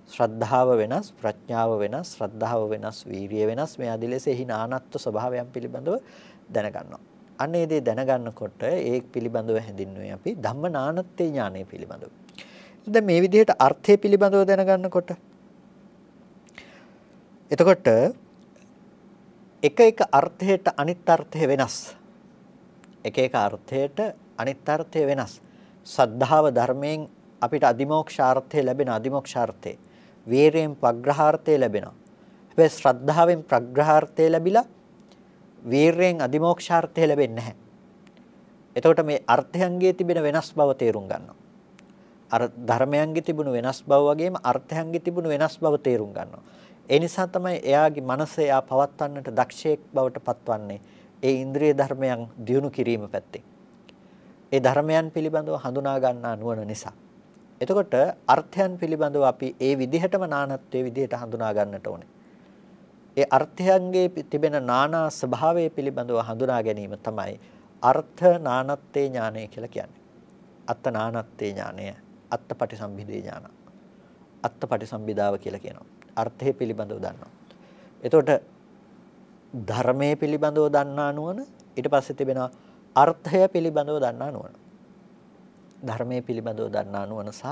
ශ්‍රද්ධාව වෙනස්, ප්‍රඥාව වෙනස්, ශ්‍රද්ධාව වෙනස්, වීරිය වෙනස් මේ ආදී ලෙස එහි නානත්ව ස්වභාවයන් පිළිබඳව දැනගන්නවා. අන්න ඒ දේ දැනගන්නකොට ඒ පිළිබඳව හැඳින්වුවේ අපි ධම්ම නානත්තේ ඥානය පිළිබඳව. දැන් මේ විදිහට අර්ථය පිළිබඳව දැනගන්නකොට එතකොට එක එක අර්ථයට අනිත් අර්ථය වෙනස්. එක එක අර්ථයට අනිත් අර්ථය වෙනස්. සද්ධාව ධර්මයෙන් අපිට අදිමෝක්ෂාර්ථය ලැබෙන අදිමෝක්ෂාර්ථය. වීරයෙන් පග්‍රහාර්ථය ලැබෙනවා. හැබැයි ශ්‍රද්ධාවෙන් ප්‍රග්‍රහාර්ථය ලැබිලා වීරයෙන් අදිමෝක්ෂාර්ථය ලැබෙන්නේ නැහැ. එතකොට මේ අර්ථයන්ගේ තිබෙන වෙනස් බව තේරුම් ගන්නවා. අර ධර්මයන්ගේ තිබුණු වෙනස් බව වගේම අර්ථයන්ගේ තිබුණු වෙනස් බව තේරුම් ගන්නවා. ඒ නිසා තමයි එයාගේ මනස එයා පවත්වන්නට දක්ෂයෙක් බවට පත්වන්නේ ඒ ඉන්ද්‍රිය ධර්මයන් දියුණු කිරීම පැත්තෙන්. ඒ ධර්මයන් පිළිබඳව හඳුනා ගන්නා නුවණ නිසා. එතකොට අර්ථයන් පිළිබඳව අපි ඒ විදිහටම නානත්වයේ විදිහට හඳුනා ගන්නට ඕනේ. ඒ අර්ථයන්ගේ තිබෙන නානා ස්වභාවය පිළිබඳව හඳුනා ගැනීම තමයි අර්ථ නානත්තේ ඥානය කියලා කියන්නේ. අත්ත නානත්තේ ඥානය, අත්පටිසම්භිදේ ඥාන. අත්පටිසම්භිදාව කියලා කියනවා. අර්ථය පිළිබඳව දන්නවා. එතකොට ධර්මයේ පිළිබඳව දන්නා නුවණ ඊට පස්සේ තිබෙනවා අර්ථය පිළිබඳව දන්නා නුවණ. ධර්මයේ පිළිබඳව දන්නා නුවණ සහ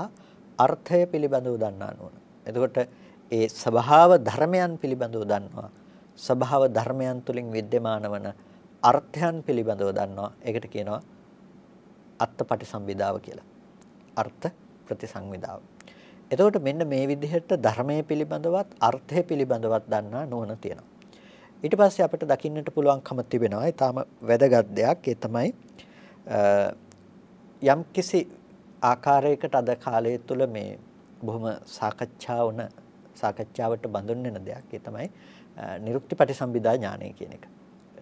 අර්ථය පිළිබඳව දන්නා නුවණ. එතකොට ඒ ස්වභාව ධර්මයන් පිළිබඳව දන්නවා. ස්වභාව ධර්මයන් තුලින් विद्यमान වන අර්ථයන් පිළිබඳව දන්නවා. ඒකට කියනවා අත්පටිසම්භිදාව කියලා. අර්ථ ප්‍රතිසංවිදාව. එතකොට මෙන්න මේ විදිහට ධර්මයේ පිළිබඳවත් අර්ථය පිළිබඳවත් දන්නා නුවණ තියෙනවා. ඊට පස්සේ අපිට දකින්නට පුළුවන්කම තිබෙනවා. ඊටාම වැදගත් දෙයක්. ඒ තමයි යම් කිසි ආකාරයකට අද කාලය තුල මේ බොහොම සාකච්ඡා වුණ සාකච්ඡාවට බඳුන් වෙන දෙයක්. ඒ තමයි නිරුක්ති පටිසම්භිදා ඥානය කියන එක.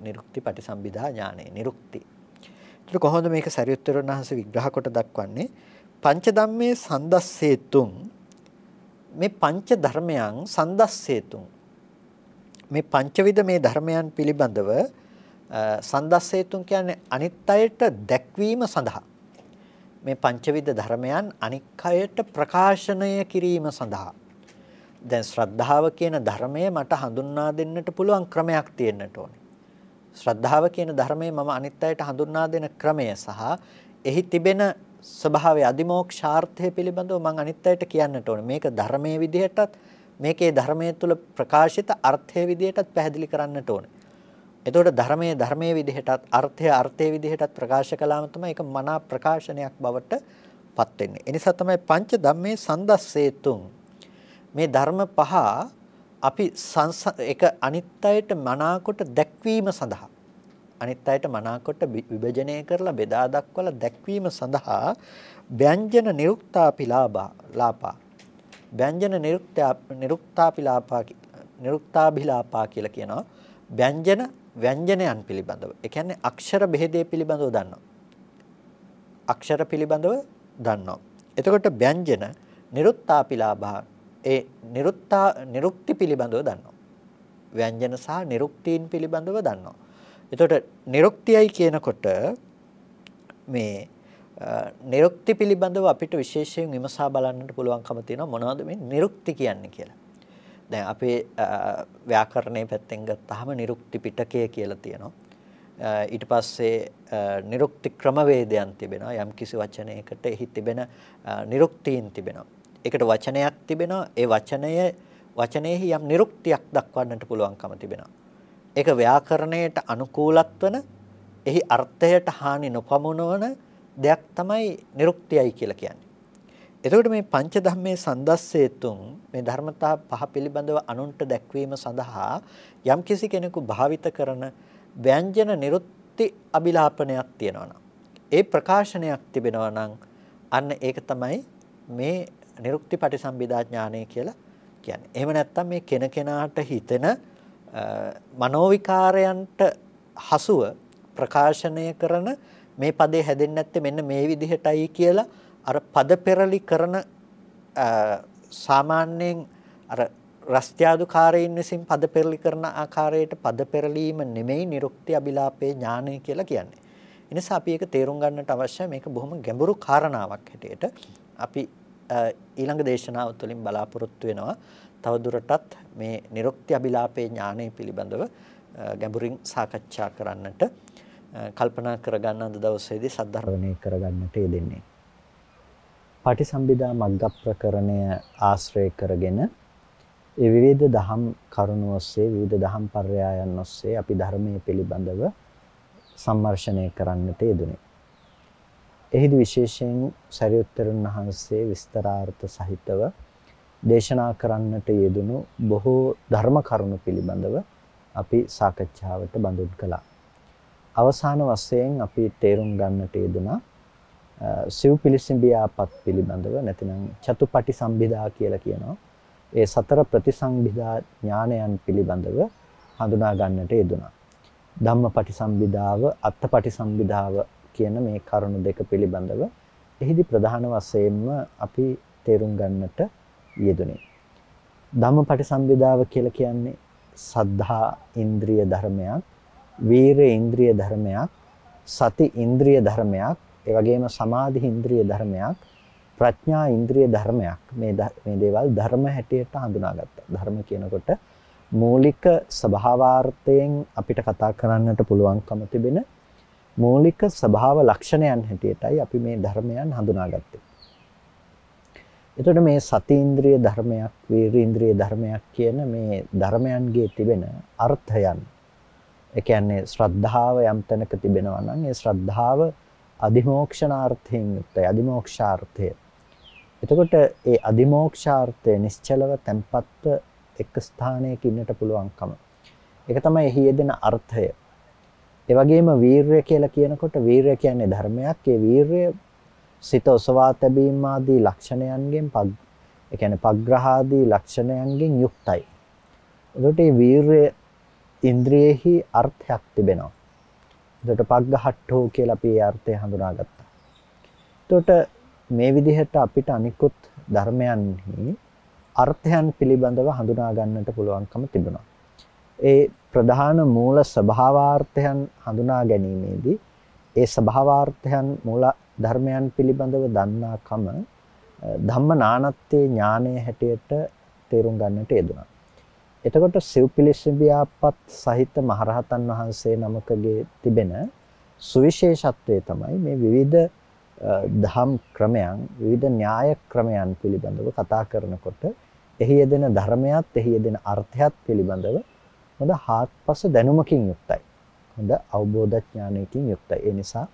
නිරුක්ති පටිසම්භිදා ඥානය. නිරුක්ති. ඒක කොහොමද මේක සරියුත්තර වහන්සේ විග්‍රහ කොට දක්වන්නේ? පංච ධම්මේ සන්දස්සේතුන් මේ පංච ධර්මයන් සන්දස්සේතුන් මේ පංචවිධ මේ ධර්මයන් පිළිබඳව සන්දස්සේතුන් කියන්නේ අනිත් අයට දැක්වීම සඳහා. මේ පංචවිධ ධර්මයන් අනික් අයට ප්‍රකාශනය කිරීම සඳහා. දැන් ශ්‍රද්ධාව කියන ධර්මය මට හඳුන්වා දෙන්නට පුළුවන් ක්‍රමයක් තියෙන්නට ඕනේ. ශ්‍රද්ධාව කියන ධර්මය මම අනිත් අයට හඳුන්වා දෙන ක්‍රමය සහ එහි තිබෙන ස්වභාවය අදිමෝක්ෂාර්ථය පිළිබඳව මම අනිත් අයට කියන්නට ඕනේ. මේක ධර්මයේ විදිහටත් මේකේ ධර්මයේ තුල ප්‍රකාශිත අර්ථයේ විදිහටත් පැහැදිලි කරන්නට ඕනේ. එතකොට ධර්මයේ ධර්මයේ විදිහටත් අර්ථය අර්ථයේ විදිහටත් ප්‍රකාශ කළාම තමයි ඒක මනා ප්‍රකාශනයක් බවට පත් වෙන්නේ. ඒ නිසා තමයි පංච ධම්මේ සන්දස්සේතුන් මේ ධර්ම පහ අපි එක අනිත්‍යයට මනාකොට දැක්වීම සඳහා අනිත් අයට මනාකොට විභජනය කරලා බෙදා දක්වලා දැක්වීම සඳහා ව්‍යංජන නිරුක්තාපිලාභා ලාපා ව්‍යංජන නිරුක්තා නිරුක්තාපිලාපා නිරුක්තාභිලාපා කියලා කියනවා ව්‍යංජන ව්‍යංජනයන් පිළිබඳව. ඒ කියන්නේ අක්ෂර බෙහෙදේ පිළිබඳව දන්නවා. අක්ෂර පිළිබඳව දන්නවා. එතකොට ව්‍යංජන නිරුත්තාපිලාභා ඒ නිරුත්තා නිරුක්ති පිළිබඳව දන්නවා. ව්‍යංජන සහ නිරුක්තීන් පිළිබඳව දන්නවා. එතකොට නිරුක්තියයි කියනකොට මේ නිරුක්ති පිළිබඳව අපිට විශේෂයෙන් විමසා බලන්නට පුළුවන්කම තියෙනවා මොනවද මේ නිරුක්ති කියන්නේ කියලා. දැන් අපේ ව්‍යාකරණයේ පැත්තෙන් ගත්තාම නිරුක්ති පිටකය කියලා තියෙනවා. ඊට පස්සේ නිරුක්ති ක්‍රමවේදයන් තිබෙනවා. යම් කිසි වචනයකට එහි තිබෙන නිරුක්තීන් තිබෙනවා. ඒකට වචනයක් තිබෙනවා. ඒ වචනය වචනයේහි යම් නිරුක්තියක් දක්වන්නට පුළුවන්කම තිබෙනවා. ඒක ව්‍යාකරණයට අනුකූලත් වන එහි අර්ථයට හානි නොපමුණවන දෙයක් තමයි නිරුක්තියයි කියලා කියන්නේ. එතකොට මේ පංච ධම්මේ සන්දස්සේතුන් මේ ධර්මතා පහ පිළිබඳව අනුන්ට දැක්වීම සඳහා යම්කිසි කෙනෙකු භාවිත කරන ව්‍යංජන නිරුක්ති අභිලාපනයක් තියෙනවා ඒ ප්‍රකාශනයක් තිබෙනවා නම් අන්න ඒක තමයි මේ නිරුක්ති පටිසම්භිදා ඥානය කියලා කියන්නේ. එහෙම නැත්නම් මේ කෙනකෙනාට හිතෙන මනෝවිකාරයන්ට හසුව ප්‍රකාශනය කරන මේ පදේ හැදෙන්නේ නැත්තේ මෙන්න මේ විදිහටයි කියලා අර පද පෙරලි කරන සාමාන්‍යයෙන් අර රස්ත්‍යාදුකාරයින් විසින් පද පෙරලි කරන ආකාරයට පද පෙරලීම නෙමෙයි නිරුක්ති අභිලාපේ ඥානය කියලා කියන්නේ. ඒ නිසා අපි ඒක තේරුම් ගන්නට අවශ්‍යයි. මේක බොහොම ගැඹුරු කාරණාවක් හැටියට. අපි ඊළඟ දේශනාව තුළින් බලාපොරොත්තු වෙනවා. තවදුරටත් මේ නිරුක්ති අභිලාපේ ඥානය පිළිබඳව ගැඹුරින් සාකච්ඡා කරන්නට කල්පනා කරගන්න අද දවසේදී සද්ධර්මණය කරගන්නට යෙදෙන්නේ. පටිසම්භිදා මග්ග ප්‍රකරණය ආශ්‍රය කරගෙන ඒ විවිධ දහම් කරුණු ඔස්සේ විවිධ දහම් පර්යායන් ඔස්සේ අපි ධර්මයේ පිළිබඳව සම්මර්ෂණය කරන්නට යෙදුනේ. එහිදී විශේෂයෙන් සරියුත්තරුන් වහන්සේ විස්තරාර්ථ සහිතව දේශනා කරන්නට යෙදුණු බොහෝ ධර්ම කරුණු පිළිබඳව අපි සාකච්ඡාවට බඳුන් කළා. අවසාන වශයෙන් අපි තේරුම් ගන්නට යෙදුණා සිව් පිළිසිඹියාපත් පිළිබඳව නැතිනම් චතුපටි සම්භිදා කියලා කියනවා. ඒ සතර ප්‍රතිසංභිදා ඥානයන් පිළිබඳව හඳුනා ගන්නට යෙදුණා. ධම්මපටි සම්භිදාව, අත්තපටි සම්භිදාව කියන මේ කරුණු දෙක පිළිබඳව එහිදී ප්‍රධාන වශයෙන්ම අපි තේරුම් ගන්නට යෙදුනේ. ධම්මපටි සම්භිදාව කියලා කියන්නේ සද්ධා ඉන්ද්‍රිය ධර්මයක්, වීරය ඉන්ද්‍රිය ධර්මයක්, සති ඉන්ද්‍රිය ධර්මයක්, ඒ වගේම සමාධි ඉන්ද්‍රිය ධර්මයක් ප්‍රඥා ඉන්ද්‍රිය ධර්මයක් මේ මේ දේවල් ධර්ම හැටියට හඳුනාගත්තා. ධර්ම කියනකොට මූලික ස්වභාවාර්ථයෙන් අපිට කතා කරන්නට පුළුවන්කම තිබෙන මූලික ස්වභාව ලක්ෂණයන් හැටියටයි අපි මේ ධර්මයන් හඳුනාගත්තේ. එතකොට මේ සතීන්ද්‍රිය ධර්මයක්, වීරීන්ද්‍රිය ධර්මයක් කියන මේ ධර්මයන්ගේ තිබෙන අර්ථයන්. ඒ කියන්නේ ශ්‍රද්ධාව යම් තැනක තිබෙනවා නම් ඒ ශ්‍රද්ධාව අදිමෝක්ෂණාර්ථයෙන් යුක්තයි අදිමෝක්ෂාර්ථය. එතකොට ඒ අදිමෝක්ෂාර්ථය නිශ්චලව තැම්පත්ව එක් ස්ථානයක ඉන්නට පුළුවන්කම. ඒක තමයි එහි යෙදෙන අර්ථය. ඒ වගේම වීරය කියලා කියනකොට වීරය කියන්නේ ධර්මයක්. ඒ වීරය සිත ඔසවා තැබීම ආදී ලක්ෂණයන්ගෙන් පග් ඒ කියන්නේ පග්‍රහාදී ලක්ෂණයන්ගෙන් යුක්තයි. එතකොට මේ වීරය ඉන්ද්‍රියෙහි අර්ථයක් තිබෙනවා. එතකොට පග්ගහට්ඨෝ කියලා අපි ඒ අර්ථය හඳුනාගත්තා. එතකොට මේ විදිහට අපිට අනිකුත් ධර්මයන්හි අර්ථයන් පිළිබඳව හඳුනා ගන්නට පුළුවන්කම තිබුණා. ඒ ප්‍රධාන මූල ස්වභාවාර්ථයන් හඳුනා ගැනීමේදී ඒ ස්වභාවාර්ථයන් මූල ධර්මයන් පිළිබඳව දන්නාකම ධම්ම නානත්තේ ඥානයේ හැටියට තේරුම් ගන්නට යෙදුණා. එතකොට සිව්පිලිසිබියාපත් සහිත මහරහතන් වහන්සේ නමකගේ තිබෙන සුවිශේෂත්වය තමයි මේ විවිධ දහම් ක්‍රමයන් විවිධ න්‍යාය ක්‍රමයන් පිළිබඳව කතා කරනකොට එහි යෙදෙන ධර්මයත් එහි යෙදෙන අර්ථයත් පිළිබඳව හොඳ හාත්පස දැනුමකින් යුක්තයි. හොඳ අවබෝධ ඥානයකින් යුක්තයි. ඒ නිසා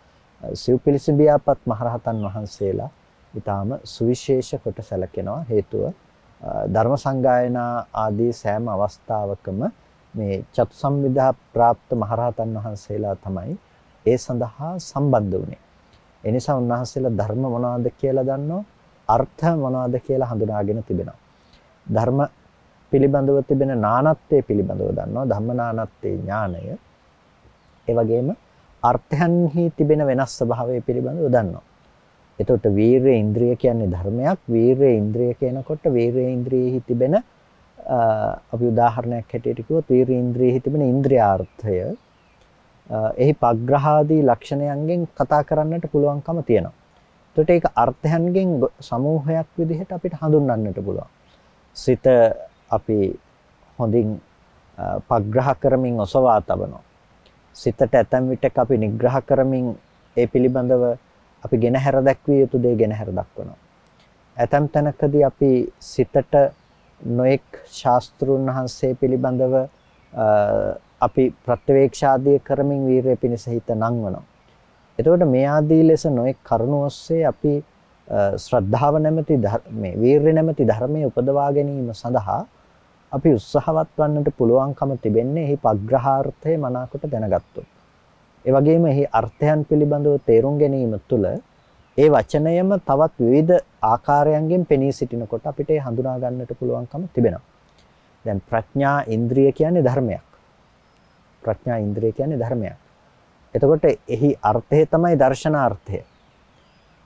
සිව්පිලිසිබියාපත් මහරහතන් වහන්සේලා ඊටාම සුවිශේෂ කොට සැලකෙනවා හේතුව ධර්ම සංගායනා ආදී සෑම අවස්ථාවකම මේ චතුසම්විධා પ્રાપ્ત මහරහතන් වහන්සේලා තමයි ඒ සඳහා සම්බන්ධ වුනේ. ඒ නිසා උන්වහන්සේලා ධර්ම මොනවද කියලා දන්නවා, අර්ථ මොනවද කියලා හඳුනාගෙන තිබෙනවා. ධර්ම පිළිබඳව තිබෙන නානත්වයේ පිළිබඳව දන්නවා, ධම්මනානත්වයේ ඥානය. ඒ වගේම අර්ථයන්හි තිබෙන වෙනස් ස්වභාවය පිළිබඳව දන්නවා. එතකොට වීරය ඉන්ද්‍රිය කියන්නේ ධර්මයක්. වීරය ඉන්ද්‍රිය කියනකොට වීරය ඉන්ද්‍රියෙහි තිබෙන අපි උදාහරණයක් හැටියට කිව්වොත් වීරය ඉන්ද්‍රියෙහි තිබෙන ඉන්ද්‍රියාර්ථය එහි පග්‍රහාදී ලක්ෂණයන්ගෙන් කතා කරන්නට පුළුවන්කම තියෙනවා. එතකොට ඒක අර්ථයන්ගෙන් සමූහයක් විදිහට අපිට හඳුන්වන්නට පුළුවන්. සිත අපි හොඳින් පග්‍රහ කරමින් ඔසවා තබනවා. සිතට ඇතැම් විටක අපි නිග්‍රහ කරමින් ඒ පිළිබඳව අපි ගෙනහැර දැක්විය යුතු දේ ගෙනහැර දක්වනවා. ඇතැම් තැනකදී අපි සිතට නොඑක් ශාස්ත්‍රුන් වහන්සේ පිළිබඳව අපි ප්‍රත්‍යවේක්ෂාදී කරමින් වීරය පිණිස හිත නංවනවා. එතකොට මේ ආදී ලෙස නොඑක් කරුණ ඔස්සේ අපි ශ්‍රද්ධාව නැමැති මේ වීරය නැමැති ධර්මයේ උපදවා ගැනීම සඳහා අපි උත්සාහවත් වන්නට පුළුවන්කම තිබෙන්නේ එහි පග්‍රහාර්ථය මනාකොට දැනගත්තොත්. ඒ වගේම එහි අර්ථයන් පිළිබඳව තේරුම් ගැනීම තුළ ඒ වචනයම තවත් විවිධ ආකාරයන්ගෙන් පෙනී සිටිනකොට අපිට ඒ හඳුනා ගන්නට පුළුවන්කම තිබෙනවා. දැන් ප්‍රඥා ඉන්ද්‍රිය කියන්නේ ධර්මයක්. ප්‍රඥා ඉන්ද්‍රිය කියන්නේ ධර්මයක්. එතකොට එහි අර්ථය තමයි දර්ශනාර්ථය.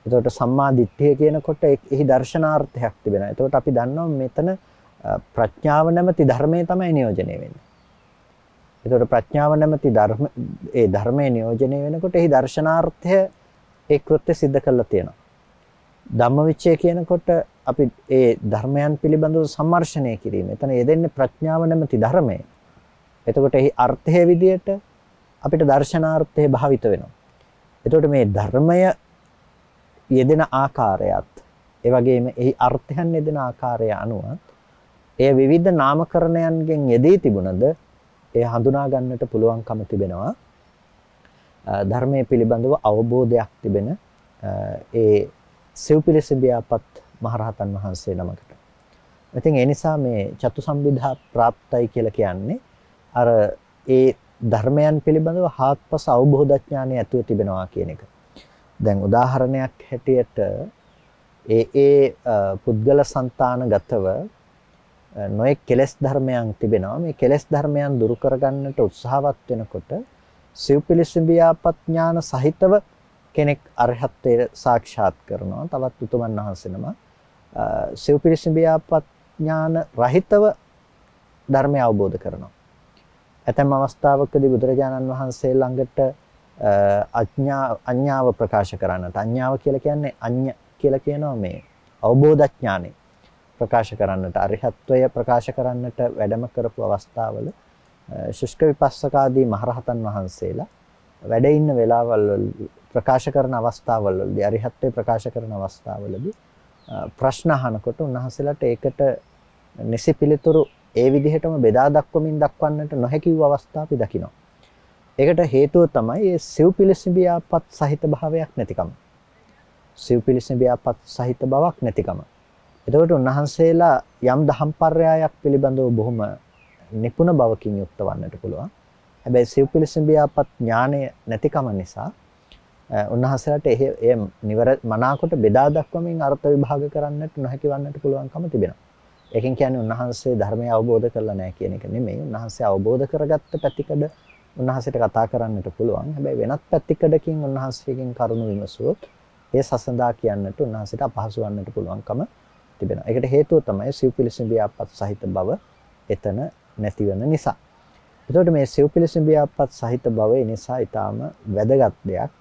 එතකොට සම්මා දිට්ඨිය කියනකොට එහි දර්ශනාර්ථයක් තිබෙනවා. එතකොට අපි දන්නවා මෙතන ප්‍රඥාව නැමැති ධර්මයේ තමයි නියෝජනය වෙන්නේ. එතකොට ප්‍රඥාව නැමැති ධර්ම ඒ ධර්මයේ නියෝජනය වෙනකොට එහි දර්ශනාර්ථය ඒ කෘත්‍ය સિદ્ધ කරලා තියෙනවා. ධම්මවිචය කියනකොට අපි ඒ ධර්මයන් පිළිබඳව සම්මර්ෂණය කිරීම. එතන යෙදෙන්නේ ප්‍රඥාව නැමැති ධර්මය. එතකොට එහි අර්ථය විදියට අපිට දර්ශනාර්ථය භාවිත වෙනවා. එතකොට මේ ධර්මය යෙදෙන ආකාරයත් ඒ වගේම එහි අර්ථයන් යෙදෙන ආකාරය අනුවත් ඒ විවිධ නාමකරණයන්ගෙන් යෙදී තිබුණද ඒ හඳුනා ගන්නට පුළුවන්කම තිබෙනවා. ධර්මයේ පිළිබඳව අවබෝධයක් තිබෙන ඒ සිව්පිලිසිඹියාපත් මහරහතන් වහන්සේ නමකට. ඉතින් ඒ නිසා මේ චතුසම්බිධා ප්‍රාප්තයි කියලා කියන්නේ අර ඒ ධර්මයන් පිළිබඳව හාත්පස අවබෝධඥානය ඇතුව තිබෙනවා කියන එක. දැන් උදාහරණයක් හැටියට ඒ ඒ පුද්ගල సంతානගතව නොයෙක් කෙලෙස් ධර්මයන් තිබෙනවා. මේ කෙලෙස් ධර්මයන් දුරු කරගන්නට උත්සාහවත් වෙනකොට සිව්පිලිසිඹියාපත් ඥාන සහිතව කෙනෙක් අරහත්ත්වයට සාක්ෂාත් කරනවා. තවත් උතුමන් වහන්සේනම සිව්පිලිසිඹියාපත් ඥාන රහිතව ධර්මය අවබෝධ කරනවා. ඇතැම් අවස්ථාවකදී බුදුරජාණන් වහන්සේ ළඟට අඥා අඥාව ප්‍රකාශ කරන්නට අඥාව කියලා කියන්නේ අඤ්ඤ කියලා කියනවා මේ අවබෝධ ඥානෙ ප්‍රකාශ කරන්නට අරිහත්වය ප්‍රකාශ කරන්නට වැඩම කරපු අවස්ථාවල ශුෂ්ක විපස්සකාදී මහරහතන් වහන්සේලා වැඩ ඉන්න වෙලාවල් ප්‍රකාශ කරන අවස්ථාවවලදී අරිහත්වය ප්‍රකාශ කරන අවස්ථාවලදී ප්‍රශ්න අහනකොට උන්වහන්සේලාට ඒකට නිසි පිළිතුරු ඒ විදිහටම බෙදා දක්වමින් දක්වන්නට නොහැකි වූ අවස්ථා අපි දකිනවා. ඒකට හේතුව තමයි මේ සිව්පිලිසිඹියාපත් සහිත භාවයක් නැතිකම. සිව්පිලිසිඹියාපත් සහිත බවක් නැතිකම. එතකොට උන්වහන්සේලා යම් දහම් පර්යායක් පිළිබඳව බොහොම නිපුණ බවකින් යුක්ත වන්නට පුළුවන්. හැබැයි සිව්පිලිසිඹියාපත් ඥානය නැතිකම නිසා උන්වහන්සේලාට එය නිවර මනාකොට බෙදා දක්වමින් අර්ථ විභාග කරන්නට නොහැකි වන්නට පුළුවන්කම තිබෙනවා. ඒකෙන් කියන්නේ උන්වහන්සේ ධර්මය අවබෝධ කරලා නැහැ කියන එක නෙමෙයි. උන්වහන්සේ අවබෝධ කරගත්ත පැතිකඩ උන්වහන්සේට කතා කරන්නට පුළුවන්. හැබැයි වෙනත් පැතිකඩකින් උන්වහන්සේගෙන් කරුණු විමසුවොත් ඒ සසඳා කියන්නට උන්වහන්සේට අපහසු වන්නට පුළුවන්කම තිබෙනවා. ඒකට හේතුව තමයි සිව්පිලිසිම් ව්‍යාපත් සහිත බව එතන නැතිවෙන නිසා. එතකොට මේ සිව්පිලිසිම් ව්‍යාපත් සහිත බව ඒ නිසා ඊටාම වැදගත් දෙයක්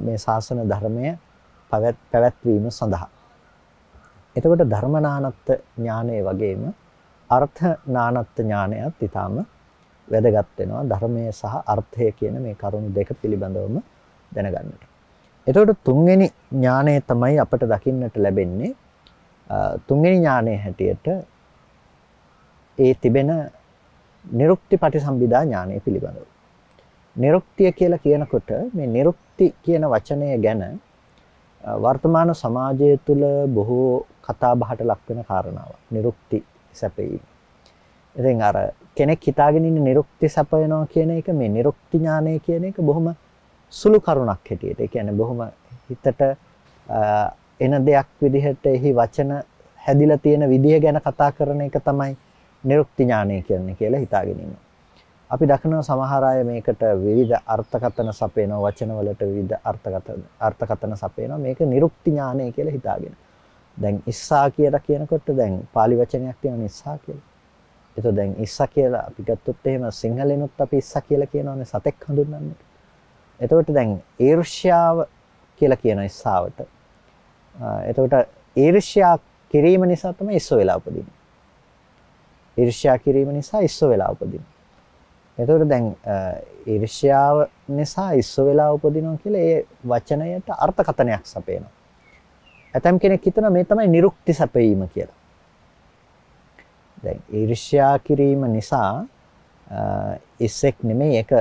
මේ ශාසන ධර්මය පැවැත්වීම සඳහා. එතකොට ධර්මනානත්ත් ඥානය වගේම අර්ථ නානත්ත් ඥානයත් ඊටාම වැදගත් වෙනවා ධර්මයේ සහ අර්ථය කියන මේ කරුණු දෙක පිළිබඳවම දැනගන්නට. එතකොට තුන්වෙනි ඥානය තමයි අපට දකින්නට ලැබෙන්නේ තුන්වෙනි ඥානයේ හැටියට ඒ තිබෙන නිරුක්ති පටිසම්භිදා ඥානය පිළිබඳව. නිරුක්තිය කියලා කියනකොට මේ නිරුක්ති කියන වචනය ගැන වර්තමාන සමාජය තුළ බොහෝ කතා බහට ලක් වෙන කාරණාවක්. නිරුක්ති සැපයීම. ඉතින් අර කෙනෙක් හිතාගෙන ඉන්නේ නිරුක්ති සැපයනවා කියන එක මේ නිරුක්ති ඥානය කියන එක බොහොම සුළු කරුණක් හැටියට. ඒ කියන්නේ බොහොම හිතට එන දෙයක් විදිහට එහි වචන හැදිලා තියෙන විදිය ගැන කතා කරන එක තමයි නිරුක්ති ඥානය කියන්නේ කියලා හිතාගෙන ඉන්නවා. අපි දකිනවා සමහර අය මේකට විවිධ අර්ථකථන සපයනවා වචනවලට විවිධ අර්ථකථන අර්ථකථන සපයනවා මේක නිරුක්ති ඥානය කියලා හිතාගෙන. දැන් ඉස්සා කියලා කියනකොට දැන් pāli වචනයක් තියෙනවා ඉස්සා කියලා. ඒතකොට දැන් ඉස්සා කියලා අපි ගත්තොත් එහෙම සිංහලෙනුත් අපි ඉස්සා කියලා කියනවානේ සතෙක් හඳුන්වන්නේ. එතකොට දැන් ඊර්ෂ්‍යාව කියලා කියන ඉස්සාවට. එතකොට ඊර්ෂ්‍යා කිරීම නිසා තමයි ඉස්ස වෙලා උපදින්නේ. ඊර්ෂ්‍යා කිරීම නිසා ඉස්ස වෙලා උපදිනවා. එතකොට දැන් ඊර්ෂ්‍යාව නිසා ඉස්ස වෙලා උපදිනවා කියලා ඒ වචනයට අර්ථකථනයක් සපයනවා. ඇතම් කෙනෙක් හිතනවා මේ තමයි නිරුක්ති සැපීම කියලා. දැන් ඊර්ෂ්‍යා කිරීම නිසා ඉස්සෙක් නෙමෙයි ඒක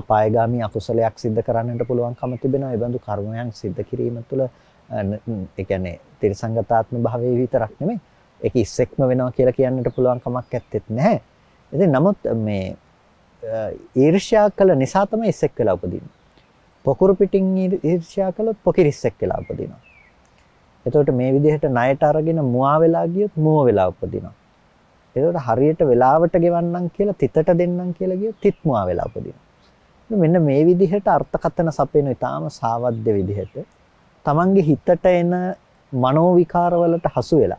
අපායগামী අකුසලයක් සිද්ධ කරන්නට පුළුවන්කම තිබෙනවා. ඒ බඳු කර්මයන් සිද්ධ කිරීම තුළ ඒ කියන්නේ තිරසංගතාත්ම භාවයේ විතරක් නෙමෙයි. ඒක ඉස්සෙක්ම වෙනවා කියලා කියන්නට පුළුවන් කමක් ඇත්තෙත් නැහැ. ඉතින් නමුත් මේ ඊර්ෂ්‍යා කළ නිසා තමයි ඉස්සෙක් වෙලා උපදින්නේ. පොකුරු පිටින් ඊර්ෂ්‍යා කළොත් පොකිරිස්සෙක් වෙලා උපදිනවා. එතකොට මේ විදිහට ණයට අරගෙන මුවා වෙලා ගියොත් මුව වෙලා උපදිනවා. එතකොට හරියට වෙලාවට ගෙවන්නම් කියලා තිතට දෙන්නම් කියලා ගියොත් තිත් මුවා වෙලා උපදිනවා. මෙන්න මේ විදිහට අර්ථකථන සපයන ඊටාම සාවද්‍ය විදිහට තමන්ගේ හිතට එන මනෝ විකාරවලට හසු වෙලා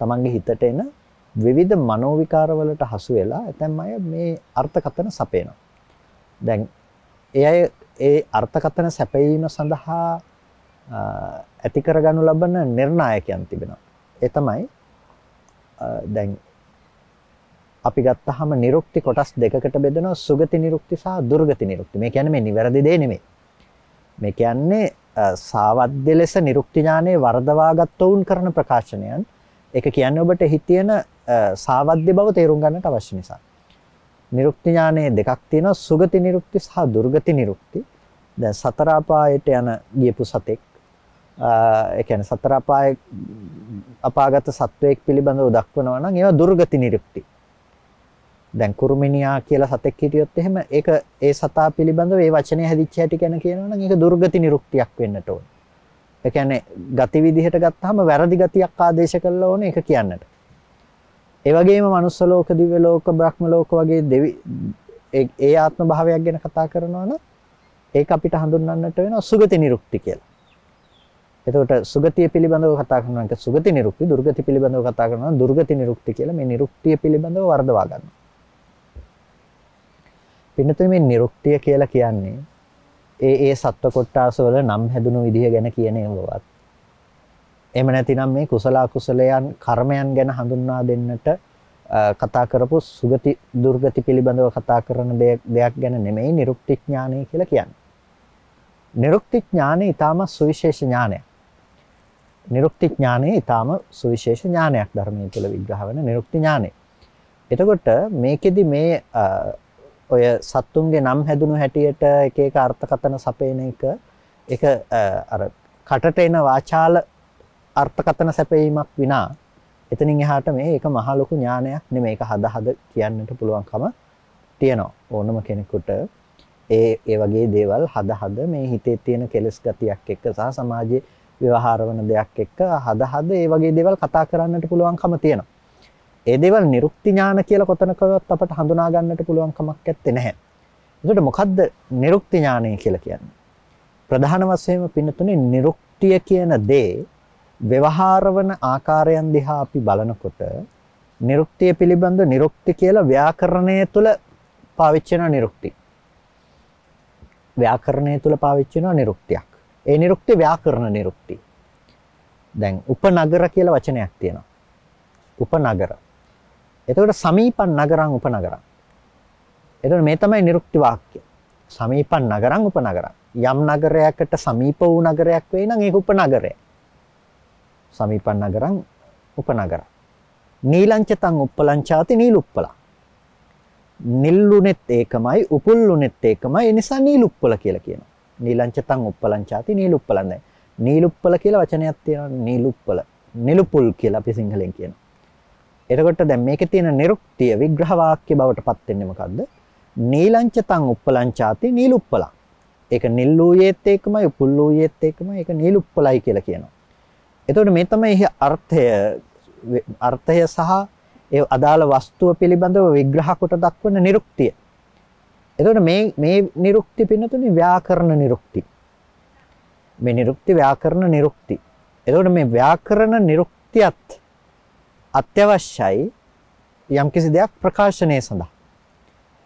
තමන්ගේ හිතට එන විවිධ මනෝ විකාරවලට හසු වෙලා ඇතැම් අය මේ අර්ථකථන සපයනවා. දැන් ඒ අය ඒ අර්ථකථන සැපයීම සඳහා ඇති කරගනු ලබන නිර්ණායකයන් තිබෙනවා. ඒ තමයි දැන් අපි ගත්තාම නිරුක්ති කොටස් දෙකකට බෙදෙනවා සුගති නිරුක්ති සහ දුර්ගති නිරුක්ති. මේ කියන්නේ මේ නිවැරදි දේ නෙමෙයි. මේ කියන්නේ සාවද්‍ය ලෙස නිරුක්ති ඥානයේ වර්ධවාගත් වුන් කරන ප්‍රකාශනයන්. ඒක කියන්නේ ඔබට හිතේන සාවද්‍ය බව තේරුම් ගන්නට අවශ්‍ය නිසා. නිරුක්ති ඥානයේ දෙකක් තියෙනවා සුගති නිරුක්ති සහ දුර්ගති නිරුක්ති. දැන් සතර අපායට යන ගියපු සතෙක් ඒ කියන්නේ සතර අපායේ අපාගත සත්වයක් පිළිබඳව දක්වනවා නම් ඒවා දුර්ගති නිරුක්ති. දැන් කුරුමිනියා කියලා සතෙක් හිටියොත් එහෙම ඒක ඒ සතා පිළිබඳව ඒ වචනේ හැදිච්ච හැටි ගැන කියනවා නම් ඒක දුර්ගති නිරුක්තියක් වෙන්නට ඕන. ඒ කියන්නේ ගති විදිහට ගත්තාම වැරදි ගතියක් ආදේශ කළා ඕනේ ඒක කියන්නට. ඒ වගේම manuss ලෝක, දිව්‍ය ලෝක, බ්‍රහ්ම ලෝක වගේ දෙවි ඒ ආත්ම භාවයක් ගැන කතා කරනවා නම් ඒක අපිට හඳුන්වන්නට වෙනවා සුගති නිරුක්ති කියලා. එතකොට සුගතිය පිළිබඳව කතා කරනවා එක සුගති නිරුක්ති, දුර්ගති පිළිබඳව කතා කරනවා දුර්ගති නිරුක්ති කියලා මේ නිරුක්තිය පිළිබඳව වර්ධවා ගන්නවා. පින්නතුනේ මේ නිරුක්තිය කියලා කියන්නේ ඒ ඒ සත්ව කොටාස වල නම් හැදුණු විදිහ ගැන කියන ඒවාවත්. එහෙම නැතිනම් මේ කුසල අකුසලයන් කර්මයන් ගැන හඳුන්වා දෙන්නට කතා කරපු සුගති දුර්ගති පිළිබඳව කතා කරන දෙයක් ගැන නෙමෙයි නිරුක්ති ඥානය කියලා කියන්නේ. නිරුක්ති ඥානය ඊටාම සුවිශේෂ ඥානයක්. නිරුක්ති ඥානය ඊටාම සුවිශේෂ ඥානයක් ධර්මයේ තුල විග්‍රහ වෙන නිරුක්ති ඥානය. එතකොට මේකෙදි මේ ඔය සත්තුන්ගේ නම් හැදුණු හැටියට එක එක අර්ථකථන සපයන එක ඒක අර කටට එන වාචාල අර්ථකථන සැපීමක් විනා එතනින් එහාට මේ ඒක මහ ලොකු ඥානයක් නෙමෙයි ඒක හද හද කියන්නට පුළුවන්කම තියෙනවා ඕනම කෙනෙකුට. ඒ ඒ වගේ දේවල් හද හද මේ හිතේ තියෙන කෙලස් ගතියක් එක්ක සහ සමාජයේ ව්‍යවහාර වන දෙයක් එක්ක හද හද ඒ වගේ දේවල් කතා කරන්නට පුළුවන්කම තියෙනවා. ඒ දේවල් නිරුක්ති ඥාන කියලා කොතනකවත් අපට හඳුනා ගන්නට පුළුවන් කමක් නැත්තේ නැහැ. එතකොට මොකද්ද නිරුක්ති ඥානය කියලා කියන්නේ? ප්‍රධාන වශයෙන්ම පින්නතුනේ නිරුක්තිය කියන දේ ව්‍යවහාර වන ආකාරයන් දිහා අපි බලනකොට නිරුක්තිය පිළිබඳ නිරුක්ති කියලා ව්‍යාකරණය තුළ පාවිච්චි වෙන නිරුක්ති. ව්‍යාකරණය තුළ පාවිච්චි වෙන නිරුක්තියක්. ඒ නිරුක්ති ව්‍යාකරණ නිරුක්ති. දැන් උපනගර කියලා වචනයක් තියෙනවා. උපනගර. එතකොට සමීපන් නගරං උපනගරං. එතකොට මේ තමයි නිරුක්ති වාක්‍ය. සමීපන් නගරං උපනගරං. යම් නගරයකට සමීප වූ නගරයක් වෙයි නම් ඒක උපනගරය. සමීපන් නගරං උපනගරං. නීලංචතං උප්පලංචාති නීලුප්පල. නිල්ලුනෙත් ඒකමයි උපුල්ලුනෙත් ඒකමයි ඒ නිසා නීලුප්පල කියලා කියනවා. නීලංචතං උප්පලංචාති නීලුප්පලන් දැන් නීලුප්පල කියලා වචනයක් තියෙනවා නීලුප්පල. නිලුපුල් කියලා අපි සිංහලෙන් කියනවා. එතකොට දැන් මේකේ තියෙන නිරුක්තිය විග්‍රහ වාක්‍ය බවට පත් වෙන්නේ මොකද්ද? නීලංචතං උප්පලංචාති නීලුප්පල. ඒක නිල්ලූයේත් ඒකමයි උපුල්ලූයේත් ඒකමයි ඒක නීලුප්පලයි කියලා කියනවා. එතකොට මේ තමයි අර්ථය අර්ථය සහ ඒ අදාළ වස්තුව පිළිබඳව විග්‍රහ කොට දක්වන නිරුක්තිය. එතකොට මේ මේ නිරුක්ති පින්නතුනේ ව්‍යාකරණ නිරුක්ති. මේ නිරුක්ති ව්‍යාකරණ නිරුක්ති. එතකොට මේ ව්‍යාකරණ නිරුක්තියත් අත්‍යවශ්‍යයි යම්කිසි දෙයක් ප්‍රකාශනය සඳහා.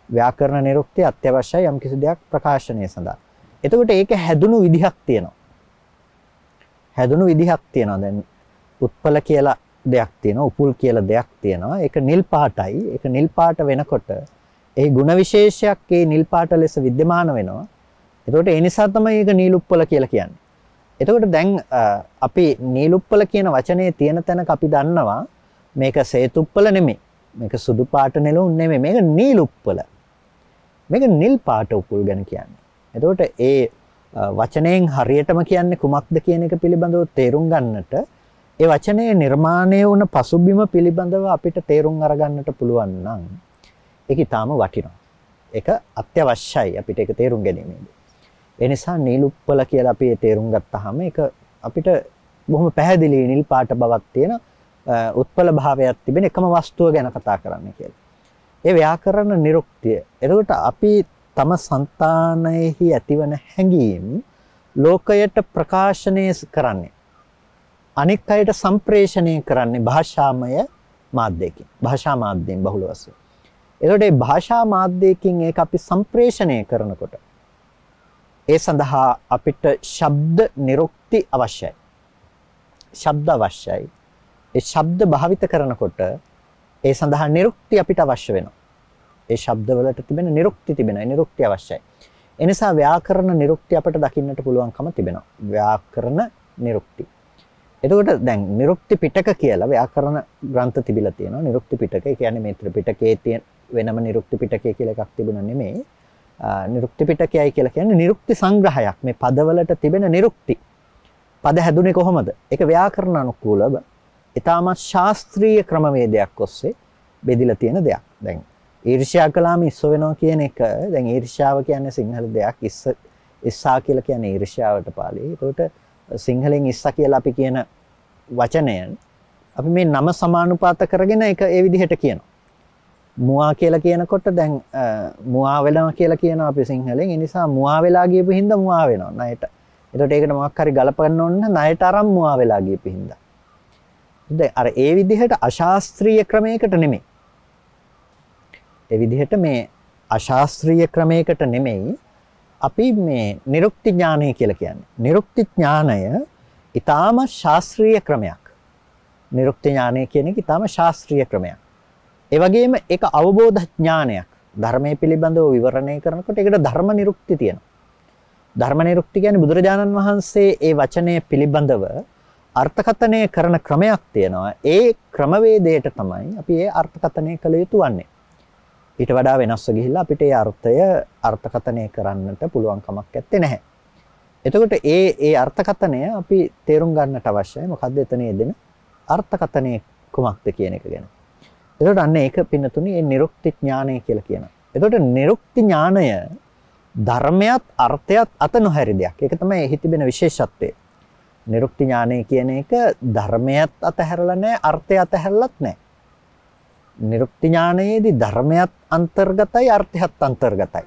ව්‍යාකරණ නිරුක්තිය අත්‍යවශ්‍යයි යම්කිසි දෙයක් ප්‍රකාශනය සඳහා. එතකොට ඒක හැදුණු විදිහක් තියෙනවා. හැදුණු විදිහක් තියෙනවා. දැන් උත්පල කියලා දෙයක් තියෙනවා උපුල් කියලා දෙයක් තියෙනවා ඒක නිල් පාටයි ඒක නිල් පාට වෙනකොට ඒ ಗುಣ විශේෂයක් ඒ නිල් පාට ලෙස विद्यमान වෙනවා එතකොට ඒ නිසා තමයි ඒක නිලුප්පල කියලා කියන්නේ එතකොට දැන් අපි නිලුප්පල කියන වචනේ තියෙන තැනක අපි දන්නවා මේක සේතුප්පල නෙමෙයි. මේක සුදු පාට නෙළුම් නෙමෙයි. මේක නිලුප්පල මේක නිල් පාට උපුල් ගැන කියන්නේ. එතකොට ඒ වචනයෙන් හරියටම කියන්නේ කුමක්ද කියන එක පිළිබඳව තේරුම් ගන්නට ඒ වචනේ නිර්මාණය වුණ පසුබිම පිළිබඳව අපිට තේරුම් අරගන්නට පුළුවන් නම් ඒක ඊටාම වටිනවා. ඒක අත්‍යවශ්‍යයි අපිට ඒක තේරුම් ගැනීමේදී. ඒ නිසා නිලුප්පල කියලා අපි තේරුම් ගත්තාම ඒක අපිට බොහොම පැහැදිලි නිල් පාට බවක් තියෙන උත්පල භාවයක් තිබෙන එකම වස්තුව ගැන කතා කරන්න කියලා. ඒ ව්‍යාකරණ නිරුක්තිය. එතකොට අපි තම సంతානයෙහි ඇතිවන හැඟීම් ලෝකයට ප්‍රකාශනය කරන්නේ අනෙක් අයට සම්ප්‍රේෂණය කරන්නේ භාෂාමය මාධ්‍යයකින්. භාෂා මාධ්‍යයෙන් බහුල වශයෙන්. එතකොට මේ භාෂා මාධ්‍යයකින් ඒක අපි සම්ප්‍රේෂණය කරනකොට ඒ සඳහා අපිට ශබ්ද නිරුක්ති අවශ්‍යයි. ශබ්ද අවශ්‍යයි. ඒ ශබ්ද භාවිත කරනකොට ඒ සඳහා නිරුක්ති අපිට අවශ්‍ය වෙනවා. ඒ ශබ්දවලට තිබෙන නිරුක්ති තිබෙනවා. නිරුක්ති අවශ්‍යයි. එනිසා ව්‍යාකරණ නිරුක්ති අපිට දකින්නට පුළුවන්කම තිබෙනවා. ව්‍යාකරණ නිරුක්ති. එතකොට දැන් නිරුක්ති පිටක කියලා ව්‍යාකරණ ග්‍රන්ථ තිබිලා තියෙනවා. නිරුක්ති පිටක කියන්නේ මේ ත්‍රිපිටකයේ තියෙන වෙනම නිරුක්ති පිටකය කියලා එකක් තිබුණා නෙමෙයි. නිරුක්ති පිටකයයි කියලා කියන්නේ නිරුක්ති සංග්‍රහයක්. මේ පදවලට තිබෙන නිරුක්ති. පද හැදුනේ කොහොමද? ඒක ව්‍යාකරණ අනුකූලව ඊටමත් ශාස්ත්‍රීය ක්‍රමවේදයක් ඔස්සේ බෙදිලා තියෙන දෙයක්. දැන් ඊර්ෂ්‍යා කළාම ඉස්ස වෙනවා කියන එක දැන් ඊර්ෂ්‍යාව කියන්නේ සිංහල දෙයක්. ඉස්ස ඉස්සා කියලා කියන්නේ ඊර්ෂ්‍යාවට පාළි. ඒකට සිංහලෙන් ඉස්සා කියලා අපි කියන වචනයන් අපි මේ නම සමානුපාත කරගෙන ඒක ඒ විදිහට කියනවා. මුවා කියලා කියනකොට දැන් මුවා වෙනවා කියලා කියනවා අපි සිංහලෙන්. ඒ නිසා මුවා වෙලා ගියපු හින්දා මුවා වෙනවා ණයට. එතකොට ඒකට මොකක් හරි ගලපන්න ඕන ණයට අරන් මුවා වෙලා ගියපු හින්දා. දැන් අර ඒ විදිහට අශාස්ත්‍රීය ක්‍රමයකට නෙමෙයි. ඒ විදිහට මේ අශාස්ත්‍රීය ක්‍රමයකට නෙමෙයි අපි මේ නිරුක්ති ඥානය කියලා කියන්නේ. නිරුක්ති ඥානය ඊටාම ශාස්ත්‍රීය ක්‍රමයක්. නිරුක්ති ඥානය කියන එක ඊටාම ශාස්ත්‍රීය ක්‍රමයක්. ඒ වගේම ඒක අවබෝධ ඥානයක්. ධර්මයේ පිළිබඳව විවරණය කරනකොට ඒකට ධර්ම නිරුක්ති තියෙනවා. ධර්ම නිරුක්ති කියන්නේ බුදුරජාණන් වහන්සේ ඒ වචනය පිළිබඳව අර්ථකථනය කරන ක්‍රමයක් තියෙනවා. ඒ ක්‍රමවේදයට තමයි අපි ඒ අර්ථකථනය කළ යුතු වන්නේ. ඊට වඩා වෙනස්ව ගිහිල්ලා අපිට ඒ අර්ථය අර්ථකථනය කරන්නට පුළුවන් කමක් නැත්තේ නැහැ. එතකොට ඒ ඒ අර්ථකථනය අපි තේරුම් ගන්නට අවශ්‍යයි. මොකද්ද එතන යෙදෙන අර්ථකථනය කුමක්ද කියන එක ගැන. එතකොට අන්න ඒක පින්නතුනි මේ නිරුක්ති ඥානය කියලා කියනවා. එතකොට නිරුක්ති ඥානය ධර්මයක් අර්ථයක් අත නොහැරි දෙයක්. ඒක තමයි එහි තිබෙන විශේෂත්වය. නිරුක්ති ඥානය කියන එක ධර්මයක් අතහැරලා නැහැ, අර්ථය අතහැරලත් නැහැ. නිරුක්ති ඥානයේදී ධර්මයක් අන්තර්ගතයි අර්ථයත් අන්තර්ගතයි.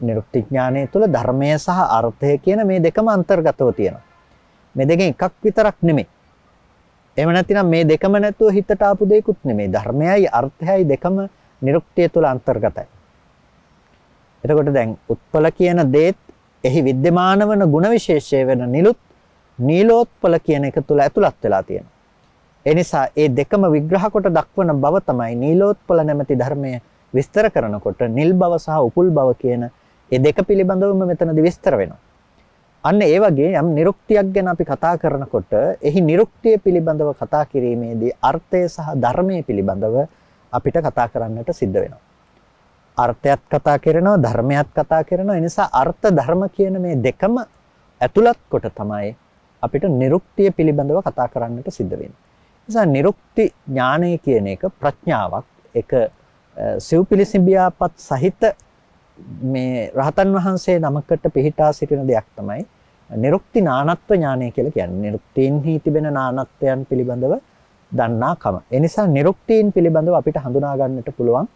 නිරුක්ති ඥානය තුළ ධර්මය සහ අර්ථය කියන මේ දෙකම අන්තර්ගතව තියෙනවා. මේ දෙකෙන් එකක් විතරක් නෙමෙයි. එහෙම නැතිනම් මේ දෙකම නැතුව හිතට ආපු දෙයක්ුත් නෙමෙයි. ධර්මයයි අර්ථයයි දෙකම නිරුක්තිය තුළ අන්තර්ගතයි. එතකොට දැන් උත්පල කියන දේත් එහි विद्यमान වන ಗುಣ විශේෂය වෙන නිලුත් නීලෝත්පල කියන එක තුළ ඇතුළත් වෙලා තියෙනවා. ඒ නිසා ඒ දෙකම විග්‍රහ කොට දක්වන බව තමයි නීලෝත්පල නැමැති ධර්මය විස්තර කරනකොට නිල් බව සහ උපුල් බව කියන ඒ දෙක පිළිබඳවම මෙතනදී විස්තර වෙනවා. අන්න ඒ වගේ යම් නිරුක්තියක් ගැන අපි කතා කරනකොට එහි නිරුක්තිය පිළිබඳව කතා කිරීමේදී අර්ථය සහ ධර්මයේ පිළිබඳව අපිට කතා කරන්නට සිද්ධ වෙනවා. අර්ථයත් කතා කරනවා ධර්මයත් කතා කරනවා ඒ නිසා අර්ථ ධර්ම කියන මේ දෙකම ඇතුළත් කොට තමයි අපිට නිරුක්තිය පිළිබඳව කතා කරන්නට සිද්ධ වෙන්නේ. නිසා නිරුක්ති ඥානය කියන එක ප්‍රඥාවක් එක සිව්පිලිසිඹියාපත් සහිත මේ රහතන් වහන්සේ නමකට පිහිටා සිටින දෙයක් තමයි නිරුක්ති නානත්ව ඥානය කියලා කියන්නේ. නිරුක්තීන්හි තිබෙන නානත්වයන් පිළිබඳව දන්නාකම. ඒ නිසා නිරුක්තීන් පිළිබඳව අපිට හඳුනා ගන්නට පුළුවන්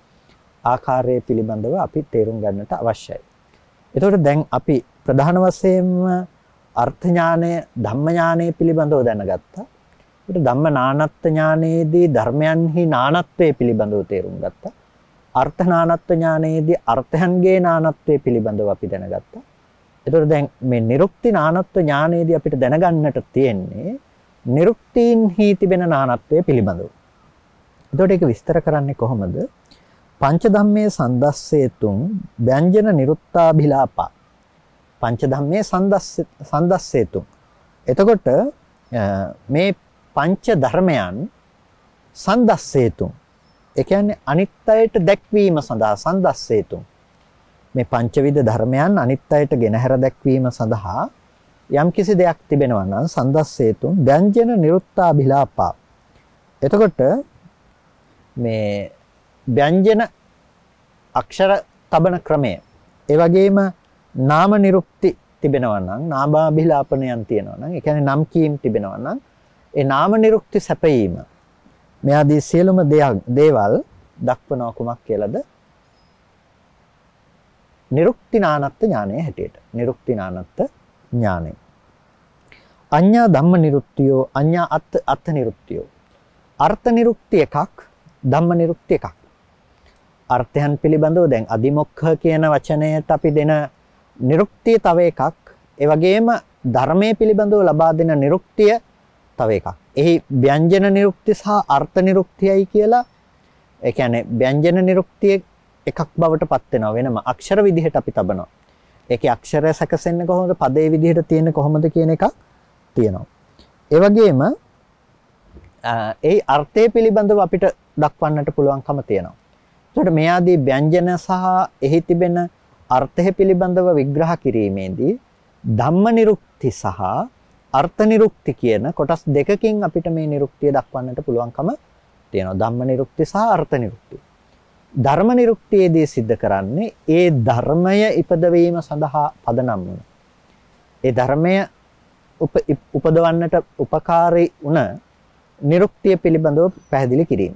ආකාරය පිළිබඳව අපි තේරුම් ගන්නට අවශ්‍යයි. එතකොට දැන් අපි ප්‍රධාන වශයෙන්ම අර්ථ ඥානය, ධම්ම ඥානය පිළිබඳව දැනගත්තා. ඊට ධම්ම නානත්ත්ව ඥානයේදී ධර්මයන්හි නානත්වයේ පිළිබඳව තේරුම් ගත්තා. අර්ථ නානත්ව ඥානයේදී අර්ථයන්ගේ නානත්වයේ පිළිබඳව අපි දැනගත්තා. එතකොට දැන් මේ නිරුක්ති නානත්ව ඥානයේදී අපිට දැනගන්නට තියෙන්නේ නිරුක්තීන්හි තිබෙන නානත්වයේ පිළිබඳව. එතකොට ඒක විස්තර කරන්නේ කොහොමද? පංච ධම්මේ සන්දස්සේතුන් ව්‍යංජන නිරුත්තාභිලාපා. පංච ධම්මේ සන්දස්සේතුන් එතකොට මේ පංච ධර්මයන් සන්දස්සේතුන් ඒ කියන්නේ අනිත් අයට දැක්වීම සඳහා සන්දස්සේතුන් මේ පංචවිධ ධර්මයන් අනිත් අයට ගෙනහැර දැක්වීම සඳහා යම් කිසි දෙයක් තිබෙනවා නම් සන්දස්සේතුන් ව්‍යංජන නිරුත්තාභිලාපා. එතකොට මේ ව්‍යංජන අක්ෂර තබන ක්‍රමය. ඒ වගේම නාම නිරුක්ති තිබෙනවා නම් නාභාභිලාපනයන් තියෙනවා නම් ඒ කියන්නේ නම් කීම් තිබෙනවා නම් ඒ නාම නිරුක්ති සැපයීම. මෙයාදී සියලුම දේවල් දක්වනවා කුමක් කියලාද? නිරුක්තිනානත්ත් ඥානය හැටියට. නිරුක්තිනානත්ත් ඥානය. අඤ්ඤා ධම්ම නිරුක්තියෝ අඤ්ඤා අත් අත් නිරුක්තියෝ. අර්ථ නිරුක්ති එකක් ධම්ම නිරුක්ති එකක්. අර්ථයන් පිළිබඳව දැන් අදිමොක්ඛ කියන වචනයට අපි දෙන නිරුක්තිය තව එකක්. ඒ වගේම ධර්මයේ පිළිබඳව ලබා දෙන නිරුක්තිය තව එකක්. එහි ව්‍යංජන නිරුක්ති සහ අර්ථ නිරුක්තියයි කියලා ඒ කියන්නේ ව්‍යංජන නිරුක්තිය එකක් බවට පත් වෙනවා වෙනම අක්ෂර විදිහට අපි තබනවා. ඒකේ අක්ෂරය සැකසෙන්නේ කොහොමද? පදේ විදිහට තියෙන්නේ කොහොමද කියන එකක් තියෙනවා. ඒ වගේම ඒ අර්ථය පිළිබඳව අපිට දක්වන්නට පුළුවන්කම තියෙනවා. එතකොට මේ ආදී ව්‍යංජන සහ එහි තිබෙන අර්ථය පිළිබඳව විග්‍රහ කිරීමේදී ධම්ම නිරුක්ති සහ අර්ථ නිරුක්ති කියන කොටස් දෙකකින් අපිට මේ නිරුක්තිය දක්වන්නට පුළුවන්කම තියෙනවා ධම්ම නිරුක්ති සහ අර්ථ නිරුක්ති. ධර්ම නිරුක්තියේදී सिद्ध කරන්නේ ඒ ධර්මය ඉපදවීම සඳහා පදනම් වන. ඒ ධර්මය උපදවන්නට උපකාරී වුණ නිරුක්තිය පිළිබඳව පැහැදිලි කිරීම.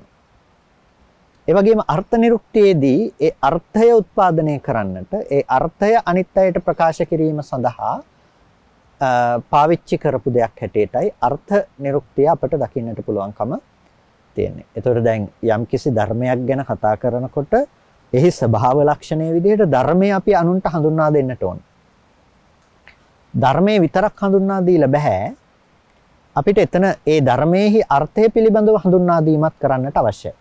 ඒ වගේම අර්ථ නිරුක්තියේදී ඒ අර්ථය උත්පාදනය කරන්නට ඒ අර්ථය අනිත් අයට ප්‍රකාශ කිරීම සඳහා පාවිච්චි කරපු දෙයක් හැටියටයි අර්ථ නිරුක්තිය අපට දකින්නට පුළුවන්කම තියෙන්නේ. ඒතකොට දැන් යම්කිසි ධර්මයක් ගැන කතා කරනකොට එහි ස්වභාව ලක්ෂණය විදිහට ධර්මය අපි අනුන්ට හඳුන්වා දෙන්නට ඕන. ධර්මයේ විතරක් හඳුන්වා දීලා බෑ. අපිට එතන ඒ ධර්මයේහි අර්ථය පිළිබඳව හඳුන්වා දීමක් කරන්නට අවශ්‍යයි.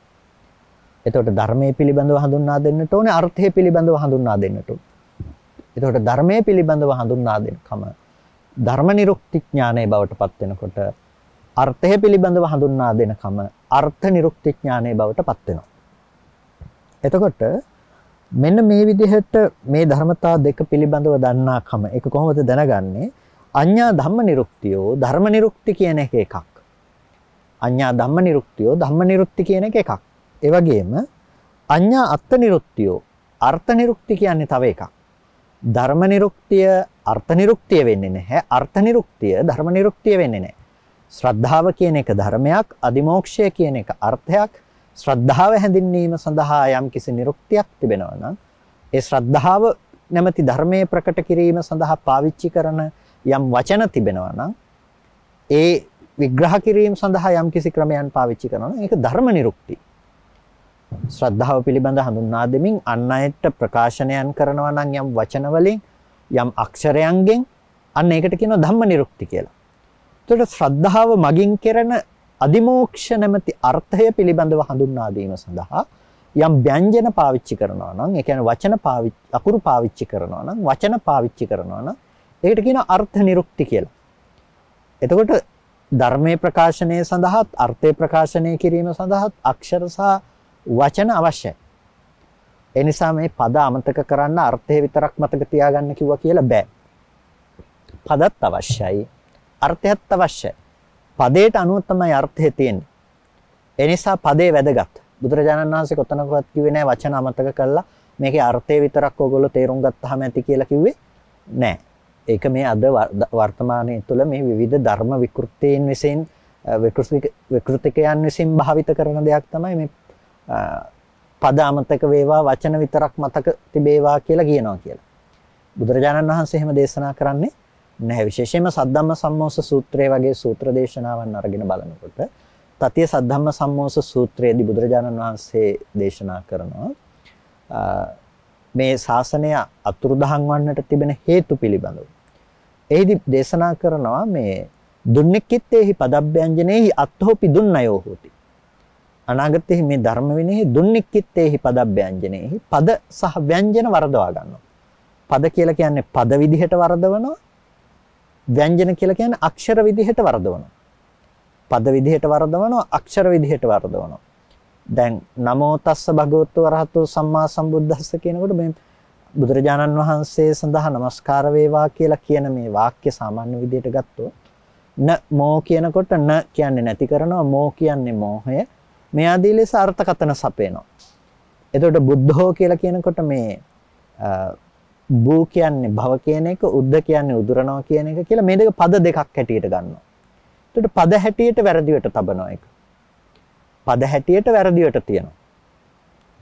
එතකොට ධර්මයේ පිළිබඳව හඳුන්වා දෙන්නට ඕනේ අර්ථය පිළිබඳව හඳුන්වා දෙන්නට ඕනේ. එතකොට ධර්මයේ පිළිබඳව හඳුන්වා දෙනකම ධර්ම නිරුක්ති ඥානයේ බවට පත් වෙනකොට අර්ථය පිළිබඳව හඳුන්වා දෙනකම අර්ථ නිරුක්ති ඥානයේ බවට පත් වෙනවා. එතකොට මෙන්න මේ විදිහට මේ ධර්මතා දෙක පිළිබඳව දන්නාකම ඒක කොහොමද දැනගන්නේ? අඤ්ඤා ධම්ම නිරුක්තියෝ ධර්ම නිරුක්ති කියන එක එකක්. අඤ්ඤා ධම්ම නිරුක්තියෝ ධම්ම නිරුක්ති කියන එක එකක්. ඒ වගේම අඤ්ඤා අත්ත නිරුක්තියෝ අර්ථ නිරුක්ති කියන්නේ තව එකක්. ධර්ම නිරුක්තිය අර්ථ නිරුක්තිය වෙන්නේ නැහැ. අර්ථ නිරුක්තිය ධර්ම නිරුක්තිය වෙන්නේ නැහැ. ශ්‍රද්ධාව කියන එක ධර්මයක්, අදිමෝක්ෂය කියන එක අර්ථයක්, ශ්‍රද්ධාව හැඳින්වීම සඳහා යම් කිසි නිරුක්තියක් තිබෙනවා නම් ඒ ශ්‍රද්ධාව නැමැති ධර්මයේ ප්‍රකට කිරීම සඳහා පාවිච්චි කරන යම් වචන තිබෙනවා නම් ඒ විග්‍රහ කිරීම සඳහා යම් කිසි ක්‍රමයන් පාවිච්චි කරනවා නම් ඒක ධර්ම නිරුක්ති. ශ්‍රද්ධාව පිළිබඳ හඳුන්වා දෙමින් අන් අයට ප්‍රකාශනයන් කරනවා නම් යම් වචන වලින් යම් අක්ෂරයන්ගෙන් අන්න ඒකට කියනවා ධම්ම නිරුක්ති කියලා. එතකොට ශ්‍රද්ධාව මගින් කෙරෙන අදිමෝක්ෂ නැමැති අර්ථය පිළිබඳව හඳුන්වා දීම සඳහා යම් ව්‍යංජන පාවිච්චි කරනවා නම් ඒ කියන්නේ වචන පාවිච්චි අකුරු පාවිච්චි කරනවා නම් වචන පාවිච්චි කරනවා නම් ඒකට කියනවා අර්ථ නිරුක්ති කියලා. එතකොට ධර්මයේ ප්‍රකාශනය සඳහාත් අර්ථය ප්‍රකාශනය කිරීම සඳහාත් අක්ෂර සහ වචන අවශ්‍යයි. ඒ නිසා මේ පද අමතක කරන්න අර්ථය විතරක් මතක තියාගන්න කිව්වා කියලා බෑ. පදත් අවශ්‍යයි. අර්ථයත් අවශ්‍යයි. පදයට අනුව තමයි අර්ථය තියෙන්නේ. ඒ නිසා පදේ වැදගත්. බුදුරජාණන් වහන්සේ කොතනකවත් කිව්වේ නෑ වචන අමතක කළා මේකේ අර්ථය විතරක් ඕගොල්ලෝ තේරුම් ගත්තාම ඇති කියලා කිව්වේ නෑ. ඒක මේ අද වර්තමානයේ තුල මේ විවිධ ධර්ම විකෘතීන් විසින් විකෘතිකයන් විසින් භාවිත කරන දෙයක් තමයි මේ පද අමතක වේවා වචන විතරක් මතක තිබේවා කියලා කියනවා කියලා. බුදුරජාණන් වහන්සේ එහෙම දේශනා කරන්නේ නැහැ. විශේෂයෙන්ම සද්ධම්ම සම්මෝස සූත්‍රය වගේ සූත්‍ර දේශනාවන් අරගෙන බලනකොට තතිය සද්ධම්ම සම්මෝස සූත්‍රයේදී බුදුරජාණන් වහන්සේ දේශනා කරනවා මේ ශාසනය අතුරුදහන් වන්නට තිබෙන හේතු පිළිබඳව. එහිදී දේශනා කරනවා මේ දුන්නෙක්කිත්තේහි පදබ්බයන්ජනේහි අත්හෝපි දුන්නයෝ හෝති. අනාගතයේ මේ ධර්ම විනයෙහි දුන්නෙක්කිත්තේහි පදබ්බයන්ජනේහි පද සහ ව්‍යංජන වරදවා ගන්නවා. පද කියලා කියන්නේ පද විදිහට වරදවනවා. ව්‍යංජන කියලා කියන්නේ අක්ෂර විදිහට වරදවනවා. පද විදිහට වරදවනවා අක්ෂර විදිහට වරදවනවා. දැන් නමෝ තස්ස භගවතු වරහතු සම්මා සම්බුද්දස්ස කියනකොට මේ බුදුරජාණන් වහන්සේ සඳහා নমස්කාර වේවා කියලා කියන මේ වාක්‍ය සාමාන්‍ය විදිහට ගත්තොත් න මෝ කියනකොට න කියන්නේ නැති කරනවා මෝ කියන්නේ මෝහය මේ ආදී ලෙස අර්ථකතන සපේනවා එතකොට බුද්ධෝ කියලා කියනකොට මේ බූ කියන්නේ භව කියන එක උද්ද කියන්නේ උදුරනවා කියන එක කියලා මේ දෙක පද දෙකක් හැටියට ගන්නවා එතකොට පද හැටියට වැරදිවට තබනවා එක. පද හැටියට වැරදිවට තියනවා.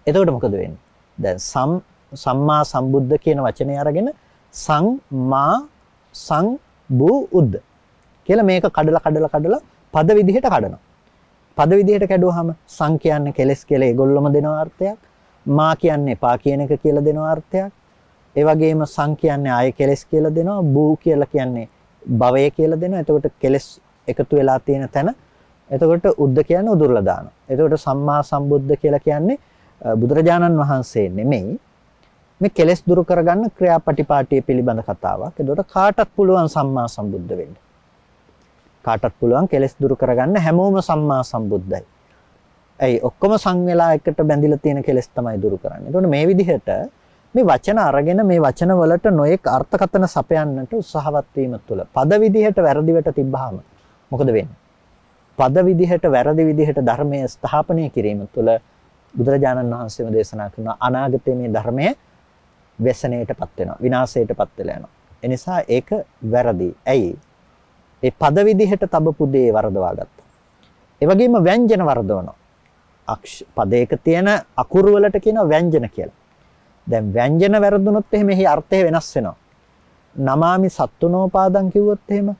එතකොට මොකද වෙන්නේ? දැන් සම් සම්මා සම්බුද්ධ කියන වචනේ අරගෙන සංමා සංබු උද්ද කියලා මේක කඩලා කඩලා කඩලා පද විදිහට කඩනවා. පද විදිහට කැඩුවාම සං කියන්නේ කෙලස් කියලා ඒගොල්ලොම දෙන අර්ථයක්. මා කියන්නේ එපා කියන එක කියලා දෙන අර්ථයක්. ඒ වගේම සං කියන්නේ ආය කෙලස් කියලා දෙනවා. බූ කියලා කියන්නේ භවය කියලා දෙනවා. එතකොට කෙලස් එකතු වෙලා තියෙන තැන එතකොට උද්ද කියන්නේ උදුරලා දානවා. එතකොට සම්මා සම්බුද්ධ කියලා කියන්නේ බුදුරජාණන් වහන්සේ නෙමෙයි මේ කෙලෙස් දුරු කරගන්න ක්‍රියාපටිපාටිය පිළිබඳ කතාවක්. එතකොට කාටත් පුළුවන් සම්මා සම්බුද්ධ වෙන්න. කාටත් පුළුවන් කෙලෙස් දුරු කරගන්න හැමෝම සම්මා සම්බුද්ධයි. ඇයි ඔක්කොම සංවේලා එකට බැඳිලා තියෙන කෙලෙස් තමයි දුරු කරන්නේ. එතකොට මේ විදිහට මේ වචන අරගෙන මේ වචන වලට නොඑක් අර්ථකතන සපයන්නට උත්සාහවත් වීම තුළ පද විදිහට වැරදි වෙට තිබ්බහම මොකද වෙන්නේ? පද විදිහට වැරදි විදිහට ධර්මය ස්ථාපනය කිරීම තුළ බුදුරජාණන් වහන්සේම දේශනා කරන අනාගතයේ මේ ධර්මය වැසණයටපත් වෙනවා විනාශයටපත් වෙලා යනවා. එනිසා ඒක වැරදි. ඇයි? ඒ පද විදිහට තබපු දේ වරදවා ගත්තා. ඒ වගේම ව්‍යංජන වරදවනවා. අක්ෂ පදයක තියෙන අකුරු වලට කියනවා ව්‍යංජන කියලා. දැන් ව්‍යංජන වැරදුනොත් එහෙම එහි අර්ථය වෙනස් වෙනවා. නමාමි සත්තුනෝපාදං කිව්වොත් එහෙම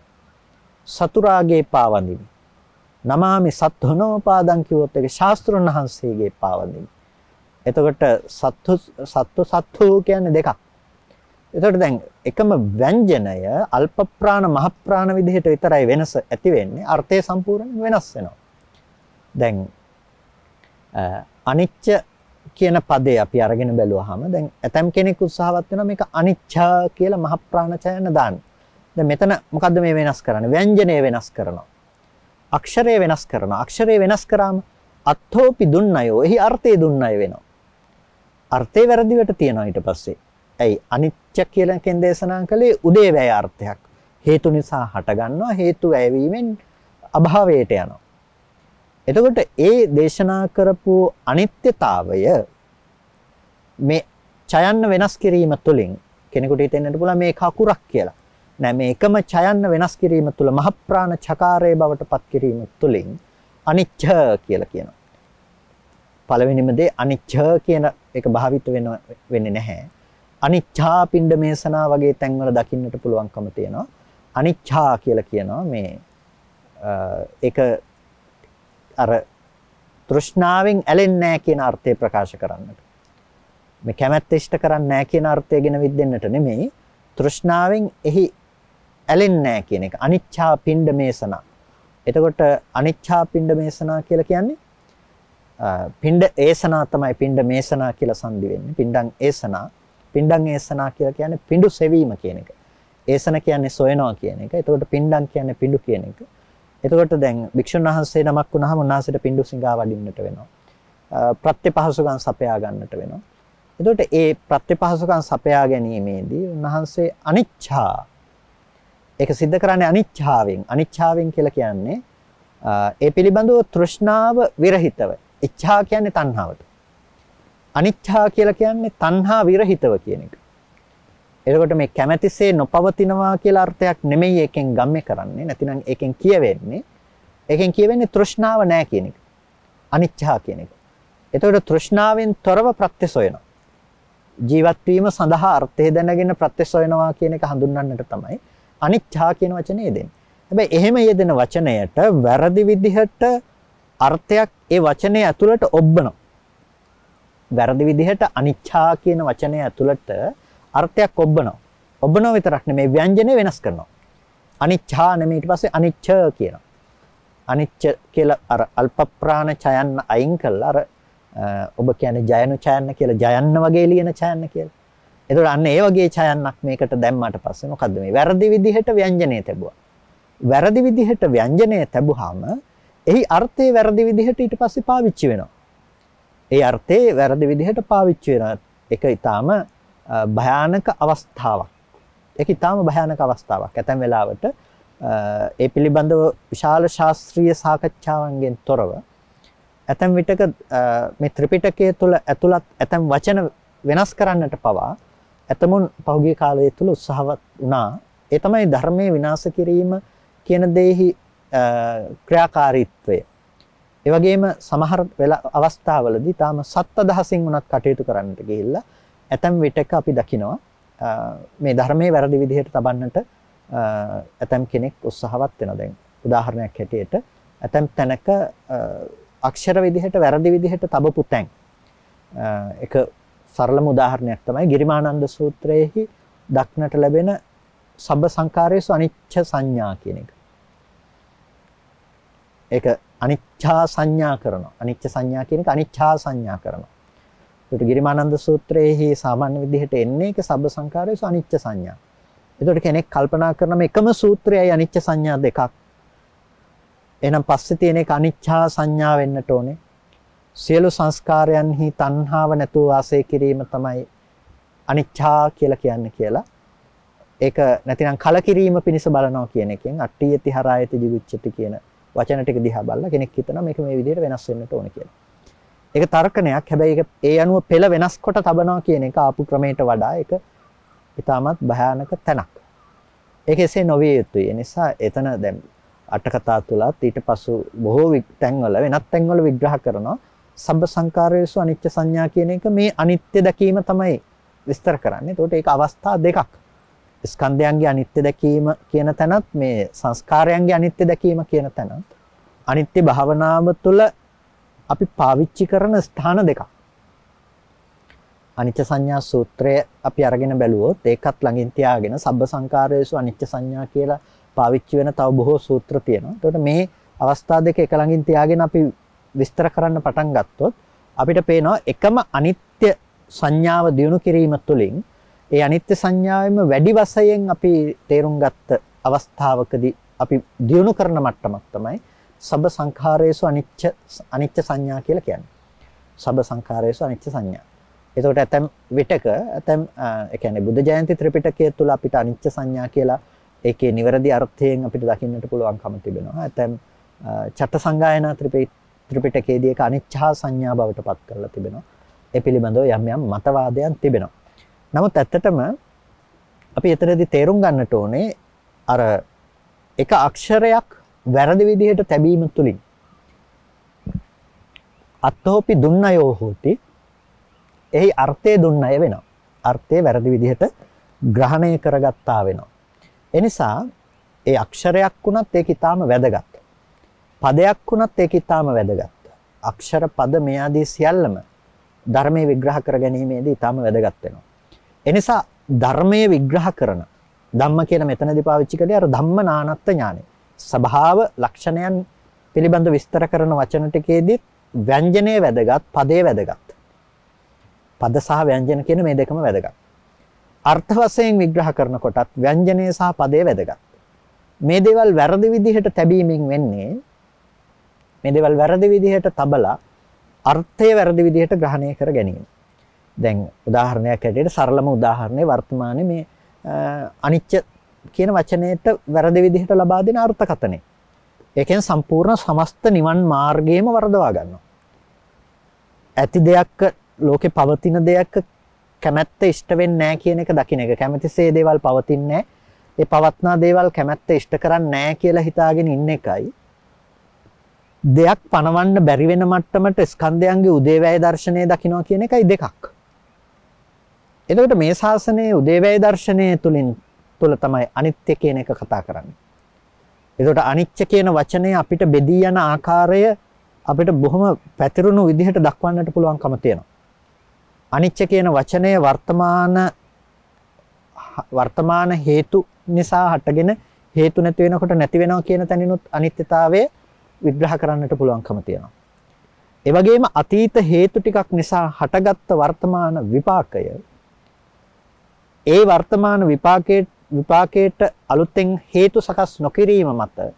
සතුරාගේ පාවඳිමි. නමාමි සත්වනෝපාදං කිව්වොත් ඒක ශාස්ත්‍රඥ වහන්සේගේ පාවඳිමි. එතකොට සත්තු සත්තු සත්තු කියන්නේ දෙකක්. එතකොට දැන් එකම ව්‍යංජනය අල්ප ප්‍රාණ මහ ප්‍රාණ විදිහට විතරයි වෙනස ඇති වෙන්නේ. අර්ථය සම්පූර්ණයෙන් වෙනස් වෙනවා. දැන් අනිච්ච කියන පදේ අපි අරගෙන බැලුවාම දැන් ඇතම් කෙනෙක් උත්සාහවත් වෙනවා මේක අනිච්චා කියලා මහ ප්‍රාණචයන දාන්න. දැන් මෙතන මොකද්ද මේ වෙනස් කරන්නේ? ව්‍යංජනය වෙනස් කරනවා. අක්ෂරය වෙනස් කරනවා. අක්ෂරය වෙනස් කරාම අත්ථෝපි දුන්නයෝ. එහි අර්ථය දුන්නය වෙනවා. අර්ථය වැරදිවට තියනවා ඊට පස්සේ. ඇයි අනිත්‍ය කියලා කෙන් දේශනා කළේ උදේවැය අර්ථයක්. හේතු නිසා හටගන්නවා හේතු වැයවීමෙන් අභාවයට යනවා. එතකොට ඒ දේශනා කරපු අනිත්‍යතාවය මේ ඡයන්න වෙනස් කිරීම තුළින් කෙනෙකුට හිතෙන්නට පුළුවන් මේ කකුරක් කියලා. නෑ මේ එකම ඡයන්න වෙනස් කිරීම තුළ මහ ප්‍රාණ චකාරයේ බවට පත් කිරීම තුළින් අනිච්ච කියලා කියනවා. පළවෙනිම දේ අනිච්ච කියන එක භාවිත වෙන වෙන්නේ නැහැ. අනිච්ඡා පින්ඩ මේසනා වගේ තැන්වල දකින්නට පුළුවන්කම තියෙනවා. අනිච්ඡා කියලා කියනවා මේ ඒක අර තෘෂ්ණාවෙන් ඇලෙන්නේ නැහැ කියන අර්ථය ප්‍රකාශ කරන්නට. මේ කැමැත්ත ඉෂ්ට කරන්නේ නැහැ කියන අර්ථය ගැන විද්දෙන්නට නෙමෙයි තෘෂ්ණාවෙන් එහි ඇලෙන්නේ නැහැ කියන එක. අනිච්ඡා පින්ඩ මේසනා. එතකොට අනිච්ඡා පින්ඩ මේසනා කියලා කියන්නේ පින්ඩ ඒසනා තමයි පින්ඩ මේසනා කියලා සංදි වෙන්නේ. පින්ඩං ඒසනා. පින්ඩං ඒසනා කියලා කියන්නේ පිඬු සෙවීම කියන එක. ඒසන කියන්නේ සොයනවා කියන එක. එතකොට පින්ඩං කියන්නේ පිඬු කියන එක. එතකොට දැන් භික්ෂුන් වහන්සේ නමක් වුණාම උන්වහන්සේට පිඬු සිඟා වඩින්නට වෙනවා. ප්‍රත්‍යපහසුකම් සපයා ගන්නට වෙනවා. එතකොට ඒ ප්‍රත්‍යපහසුකම් සපයා ගැනීමේදී උන්වහන්සේ අනිච්ඡා ඒක सिद्ध කරන්නේ අනිච්ඡාවෙන්. අනිච්ඡාවෙන් කියලා කියන්නේ ඒ පිළිබඳව තෘෂ්ණාව විරහිතව. ඉච්ඡා කියන්නේ තණ්හාවට. අනිච්ඡා කියලා කියන්නේ තණ්හා විරහිතව කියන එක. එතකොට මේ කැමැතිසේ නොපවතිනවා කියලා අර්ථයක් නෙමෙයි එකෙන් ගම්මේ කරන්නේ. නැතිනම් එකෙන් කියවෙන්නේ එකෙන් කියවෙන්නේ තෘෂ්ණාව නැහැ කියන එක. අනිච්ඡා කියන එක. එතකොට තෘෂ්ණාවෙන් තොරව ප්‍රත්‍ය සොයනවා. ජීවත් වීම සඳහා අර්ථය දැනගෙන ප්‍රත්‍ය සොයනවා කියන එක හඳුන්වන්නට තමයි අනිච්ඡා කියන වචනේ දෙන්නේ. හැබැයි එහෙම යෙදෙන වචනයට වැරදි විදිහට අර්ථයක් ඒ වචනේ ඇතුළට ඔබනවා. වැරදි විදිහට අනිච්ඡා කියන වචනේ ඇතුළට අර්ථයක් ඔබනවා. ඔබනව විතරක් නෙමෙයි ව්‍යංජනේ වෙනස් කරනවා. අනිච්ඡා නෙමෙයි ඊට පස්සේ අනිච්ච කියනවා. අනිච්ච කියලා අර අල්ප ප්‍රාණ ඡයන්න අයින් කළා අර ඔබ කියන්නේ ජයනු ඡයන්න කියලා ජයන්න වගේ ලියන ඡයන්න කියලා. එතකොට අන්න ඒ වගේ ඡයන්නක් මේකට දැම්මාට පස්සේ මොකද්ද මේ වැරදි විදිහට ව්‍යංජනේ තැබුවා. වැරදි විදිහට ව්‍යංජනය තැබුවාම එහි අර්ථය වැරදි විදිහට ඊට පස්සේ පාවිච්චි වෙනවා. ඒ අර්ථය වැරදි විදිහට පාවිච්චි වෙනවා. ඒක ඊටාම භයානක අවස්ථාවක්. ඒක ඊටාම භයානක අවස්ථාවක්. ඇතැම් වෙලාවට ඒ පිළිබඳව විශාල ශාස්ත්‍රීය සාකච්ඡාවන්ගෙන් තොරව ඇතැම් විටක මේ ත්‍රිපිටකය තුළ ඇතුළත් ඇතැම් වචන වෙනස් කරන්නට පවා ඇතමුන් පහුගිය කාලය තුළ උත්සාහවත් වුණා. ඒ තමයි ධර්මයේ විනාශ කිරීම කියන දෙෙහි ක්‍රියාකාරීත්වය. ඒ වගේම සමහර අවස්ථාවලදී තාම සත්දහසින් උනත් කටයුතු කරන්නට ගිහිල්ලා ඇතැම් විටක අපි දකිනවා මේ ධර්මයේ වැරදි විදිහට තබන්නට ඇතැම් කෙනෙක් උත්සාහවත් වෙනවා දැන් උදාහරණයක් හැටියට ඇතැම් තැනක අක්ෂර විදිහට වැරදි විදිහට තබපු තැන් එක සරලම උදාහරණයක් තමයි ගිරිමානන්ද සූත්‍රයේහි දක්නට ලැබෙන සබ්බ සංකාරයේසු අනිච්ච සංඥා කියන එක. ඒක අනිච්චා සංඥා කරනවා. අනිච්ච සංඥා කියන එක අනිච්චා සංඥා කරනවා. ඒකට ගිරිමානන්ද සූත්‍රයේහි සාමාන්‍ය විදිහට එන්නේ ඒක සබ්බ සංකාරයේසු අනිච්ච සංඥා. එතකොට කෙනෙක් කල්පනා කරන එකම සූත්‍රයයි අනිච්ච සංඥා දෙකක්. එහෙනම් පස්සේ තියෙන එක අනිච්චා සංඥා වෙන්නට ඕනේ. සියලු සංස්කාරයන්හි තණ්හාව නැතුව වාසය කිරීම තමයි අනිච්චා කියලා කියන්නේ කියලා. ඒක නැතිනම් කලකිරීම පිණිස බලනවා කියන එකෙන් අට්ඨියති හරායති ජිවිච්ඡති කියන වචන ටික දිහා බලලා කෙනෙක් හිතනවා මේක මේ විදිහට වෙනස් වෙන්නට ඕන කියලා. ඒක තර්කණයක්. හැබැයි ඒක ඒ අනුව පෙළ වෙනස් කොට තබනවා කියන එක ආපු ක්‍රමයට වඩා ඒක ඊටමත් භයානක තැනක්. ඒක එසේ නොවිය යුතුයි. ඒ නිසා එතන දැන් අට කතා තුලත් ඊට පසු බොහෝ තැන්වල වෙනත් තැන්වල විග්‍රහ කරනවා සබ්බ සංකාරයේසු අනිත්‍ය සංඥා කියන එක මේ අනිත්‍ය දැකීම තමයි විස්තර කරන්නේ. ඒකට ඒක අවස්ථා දෙකක්. ස්කන්ධයන්ගේ අනිත්‍ය දැකීම කියන තැනත් මේ සංස්කාරයන්ගේ අනිත්‍ය දැකීම කියන තැනත් අනිත්‍ය භාවනාව තුළ අපි පාවිච්චි කරන ස්ථාන දෙකක්. අනිත්‍ය සංඥා සූත්‍රය අපි අරගෙන බැලුවොත් ඒකත් ළඟින් තියාගෙන සබ්බ සංකාරයේසු අනිත්‍ය සංඥා කියලා පාවිච්චි වෙන තව බොහෝ සූත්‍ර තියෙනවා. එතකොට මේ අවස්ථා දෙක එක ළඟින් තියාගෙන අපි විස්තර කරන්න පටන් ගත්තොත් අපිට පේනවා එකම අනිත්‍ය සංඥාව දිනු කිරීම තුළින් ඒ අනිත්‍ය සංඥාවෙම වැඩි වශයෙන් අපි තේරුම් ගත්ත අවස්ථාවකදී අපි දියුණු කරන මට්ටමක් තමයි සබ සංඛාරයේසු අනිච්ච අනිච්ච සංඥා කියලා කියන්නේ. සබ සංඛාරයේසු අනිච්ච සංඥා. එතකොට ඇතම් විටක ඇතම් ඒ කියන්නේ බුද්ධ ජයන්ති ත්‍රිපිටකය තුල අපිට අනිච්ච සංඥා කියලා ඒකේ නිවැරදි අර්ථයෙන් අපිට දකින්නට පුළුවන්කම තිබෙනවා. ඇතම් චත්ත සංගායනා ත්‍රිපිටකයේදී ඒක අනිච්චා සංඥා බවට පත් කරලා තිබෙනවා. ඒ පිළිබඳව යම් යම් මතවාදයන් තිබෙනවා. නමුත් ඇත්තටම අපි එතනදී තේරුම් ගන්නට ඕනේ අර එක අක්ෂරයක් වැරදි විදිහට තැබීම තුලින් අත්තෝපි දුන්නයෝ හෝති. එහි අර්ථය දුන්නය වෙනවා. අර්ථය වැරදි විදිහට ග්‍රහණය කරගත්තා වෙනවා. එනිසා ඒ අක්ෂරයක් වුණත් ඒක ඊටාම වැදගත්. පදයක් වුණත් ඒක ඊටාම වැදගත්. අක්ෂර පද මේ ආදී සියල්ලම ධර්මයේ විග්‍රහ කර ගැනීමේදී ඊටාම වැදගත් වෙනවා. එනිසා ධර්මයේ විග්‍රහ කරන ධම්ම කියන මෙතනදී පාවිච්චි කළේ අර ධම්ම නානත්ත් ඥානෙ. ස්වභාව ලක්ෂණයන් පිළිබඳ විස්තර කරන වචන ටිකේදී ව්‍යංජනයේ වැදගත්, පදයේ වැදගත්. පද සහ ව්‍යංජන කියන මේ දෙකම වැදගත්. අර්ථ වශයෙන් විග්‍රහ කරනකොටත් ව්‍යංජනය සහ පදයේ වැදගත්. මේ දේවල් වැරදි විදිහට තැබීමෙන් වෙන්නේ මේ දේවල් වැරදි විදිහට තබලා අර්ථය වැරදි විදිහට ග්‍රහණය කර ගැනීම. දැන් උදාහරණයක් ඇටියට සරලම උදාහරණය වර්තමානයේ මේ අනිච්ච කියන වචනයට වැරදි විදිහට ලබා දෙන අර්ථකථනය. ඒකෙන් සම්පූර්ණ සමස්ත නිවන් මාර්ගයම වරදවා ගන්නවා. ඇති දෙයක් ලෝකේ පවතින දෙයක් කැමැත්ත ඉෂ්ට වෙන්නේ නැහැ කියන එක දකින්න එක. කැමැතිසේ දේවල් පවතින්නේ ඒ පවත්නා දේවල් කැමැත්ත ඉෂ්ට කරන්නේ නැහැ කියලා හිතාගෙන ඉන්න එකයි. දෙයක් පණවන්න බැරි වෙන මට්ටමට ස්කන්ධයන්ගේ උදේවැය දර්ශනය දකින්නවා කියන එකයි දෙකක්. එතකොට මේ ශාසනයේ උදේවැය දර්ශනය තුලින් තුල තමයි අනිත්‍ය කියන එක කතා කරන්නේ. එතකොට අනිච්ච කියන වචනය අපිට බෙදී යන ආකාරය අපිට බොහොම පැතිරුණු විදිහට දක්වන්නට පුළුවන්කම තියෙනවා. අනිච්ච කියන වචනය වර්තමාන වර්තමාන හේතු නිසා හටගෙන හේතු නැති වෙනකොට නැති වෙනවා කියන තැනිනුත් අනිත්‍යතාවය විග්‍රහ කරන්නට පුළුවන්කම තියෙනවා. ඒ වගේම අතීත හේතු ටිකක් නිසා හටගත්ත වර්තමාන විපාකය ඒ වර්තමාන විපාකයේ විපාකයට අලුතෙන් හේතු සකස් නොකිරීම මත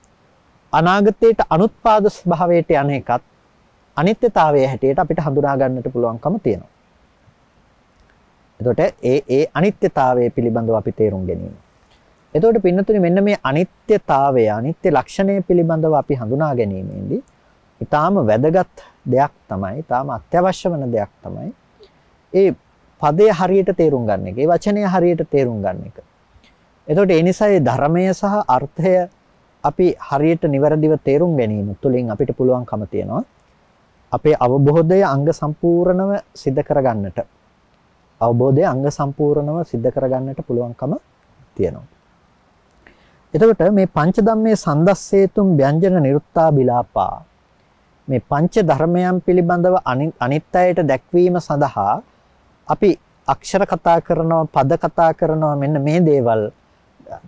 අනාගතයට අනුත්පාද ස්වභාවයට යන එකත් අනිත්‍යතාවයේ හැටියට අපිට හඳුනා ගන්නට පුළුවන්කම තියෙනවා. එතකොට ඒ ඒ අනිත්‍යතාවය පිළිබඳව අපි තේරුම් ගැනීම. එතකොට පින්නතුනි මෙන්න මේ අනිත්‍යතාවය අනිත්‍ය ලක්ෂණය පිළිබඳව අපි හඳුනා ගැනීමේදී ඊටාම වැදගත් දෙයක් තමයි ඊටාම අත්‍යවශ්‍ය වෙන දෙයක් තමයි ඒ පදය හරියට තේරුම් ගන්න එක. ඒ වචනය හරියට තේරුම් ගන්න එක. එතකොට ඒ නිසා මේ ධර්මය සහ අර්ථය අපි හරියට නිවැරදිව තේරුම් ගැනීම තුළින් අපිට පුළුවන්කම තියෙනවා අපේ අවබෝධය අංග සම්පූර්ණව සිද්ධ කරගන්නට අවබෝධය අංග සම්පූර්ණව සිද්ධ කරගන්නට පුළුවන්කම තියෙනවා එතකොට මේ පංච ධම්මේ සන්දස්සේතුම් ව්‍යංජන නිරුත්තා බිලාපා මේ පංච ධර්මයන් පිළිබඳව අනිත්‍යයට දැක්වීම සඳහා අපි අක්ෂර කතා කරනවා පද කතා කරනවා මෙන්න මේ දේවල්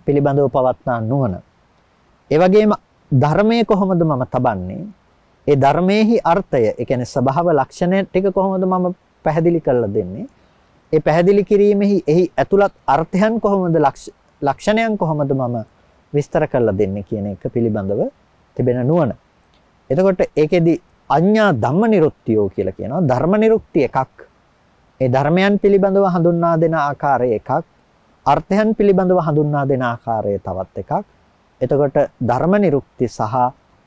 පිළිබඳව පවත්නා නුවණ. ඒ වගේම ධර්මයේ කොහොමද මම තබන්නේ? ඒ ධර්මයේහි අර්ථය, ඒ කියන්නේ ස්වභාව ලක්ෂණ ටික කොහොමද මම පැහැදිලි කරලා දෙන්නේ? ඒ පැහැදිලි කිරීමෙහි එහි ඇතුළත් අර්ථයන් කොහොමද ලක්ෂණයන් කොහොමද මම විස්තර කරලා දෙන්නේ කියන එක පිළිබඳව තිබෙන නුවණ. එතකොට ඒකෙදි අඤ්ඤා ධම්ම නිරුක්තියෝ කියලා කියනවා. ධර්ම නිරුක්ති එකක්. ඒ ධර්මයන් පිළිබඳව හඳුන්වා දෙන ආකාරය එකක්. අර්ථයන් පිළිබඳව හඳුන්වා දෙන ආකාරය තවත් එකක්. එතකොට ධර්ම නිරුක්ති සහ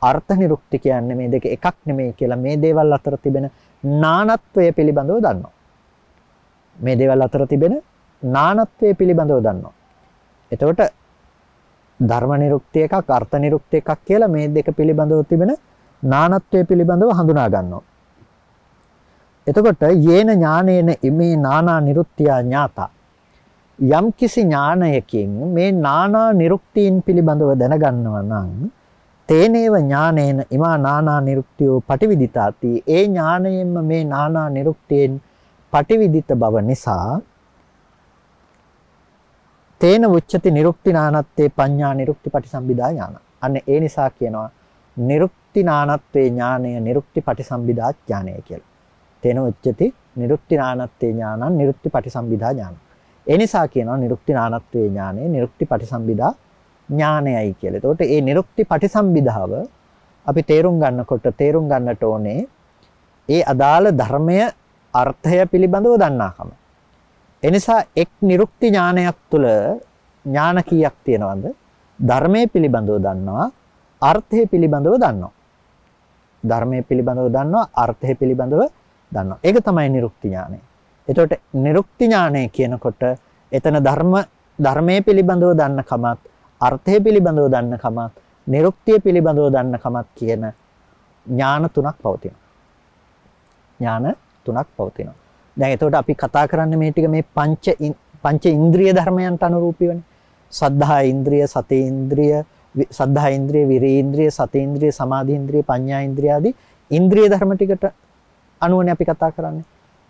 අර්ථ නිරුක්ති කියන්නේ මේ දෙක එකක් නෙමෙයි කියලා මේ දේවල් අතර තිබෙන නානත්වය පිළිබඳව දන්නවා. මේ දේවල් අතර තිබෙන නානත්වය පිළිබඳව දන්නවා. එතකොට ධර්ම නිරුක්ති එකක් අර්ථ නිරුක්ති එකක් කියලා මේ දෙක පිළිබඳව තිබෙන නානත්වය පිළිබඳව හඳුනා ගන්නවා. එතකොට යේන ඥානේන ඉමේ නානා නිරුක්තිය ඥාතා යම් කිසි ඥානයකින් මේ නානා නිරුක්තීන් පිළිබඳව දැනගන්නවා නම් තේනේව ඥානේන ඉමා නානා නිරුක්තියෝ පටිවිදිතාති ඒ ඥානයෙන්ම මේ නානා නිරුක්තියෙන් පටිවිදිත බව නිසා තේන උච්චති නිරුක්ති නානත්තේ පඤ්ඤා නිරුක්ති පටිසම්භිදා ඥාන. අන්න ඒ නිසා කියනවා නිරුක්ති නානත්වේ ඥානය නිරුක්ති පටිසම්භිදා ඥානය කියලා. තේන උච්චති නිරුක්ති නානත්තේ ඥානං නිරුක්ති පටිසම්භිදා ඥාන. ඒ නිසා කියනවා නිරුක්ති නානත්වේ ඥානය නිරුක්ති පටිසම්භිදා ඥානයයි කියලා. එතකොට මේ නිරුක්ති පටිසම්භිදාව අපි තේරුම් ගන්නකොට තේරුම් ගන්නට ඕනේ ඒ අදාළ ධර්මය අර්ථය පිළිබඳව දන්නාකම. එනිසා එක් නිරුක්ති ඥානයක් තුළ ඥාන කීයක් තියෙනවද? ධර්මයේ පිළිබඳව දන්නවා, අර්ථය පිළිබඳව දන්නවා. ධර්මයේ පිළිබඳව දන්නවා, අර්ථය පිළිබඳව දන්නවා. ඒක තමයි නිරුක්ති ඥානය. එතකොට නිරුක්ති ඥානය කියනකොට එතන ධර්ම ධර්මයේ පිළිබඳව දන්න කමත්, අර්ථය පිළිබඳව දන්න කමත්, නිරුක්තිය පිළිබඳව දන්න කමත් කියන ඥාන තුනක් පවතිනවා. ඥාන තුනක් පවතිනවා. දැන් එතකොට අපි කතා කරන්නේ මේ ටික මේ පංච පංච ඉන්ද්‍රිය ධර්මයන්ට අනුරූපීවනේ. සද්ධා ඉන්ද්‍රිය, සති ඉන්ද්‍රිය, සද්ධා ඉන්ද්‍රිය, විරේ ඉන්ද්‍රිය, සති ඉන්ද්‍රිය, සමාධි ඉන්ද්‍රිය, ප්‍රඥා ඉන්ද්‍රිය ආදී ඉන්ද්‍රිය ධර්ම ටිකට අනුවනේ අපි කතා කරන්නේ.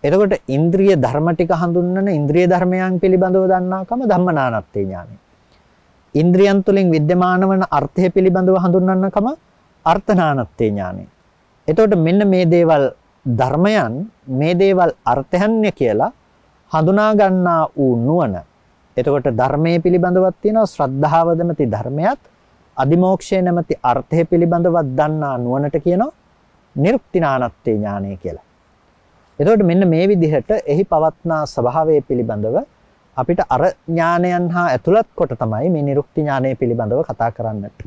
එතකොට ඉන්ද්‍රිය ධර්ම ටික හඳුන්වන ඉන්ද්‍රිය ධර්මයන් පිළිබඳව දන්නාකම ධම්මනානත්තේ ඥානයි. ඉන්ද්‍රියන් තුලින් विद्यमान වන අර්ථය පිළිබඳව හඳුන්වන්නකම අර්ථනානත්තේ ඥානයි. එතකොට මෙන්න මේ දේවල් ධර්මයන් මේ දේවල් අර්ථයන්ය කියලා හඳුනා ගන්නා වූ නුවණ. එතකොට ධර්මයේ පිළිබඳවත් තියෙනවා ශ්‍රද්ධාව නැමැති ධර්මයක් අදිමෝක්ෂය නැමැති අර්ථය පිළිබඳව දන්නා නුවණට කියනවා නිරුක්තිනානත්තේ ඥානය කියලා. එතකොට මෙන්න මේ විදිහට එහි පවත්නා ස්වභාවය පිළිබඳව අපිට අර ඥානයන් හා ඇතුළත් කොට තමයි මේ නිරුක්ති ඥානය පිළිබඳව කතා කරන්නට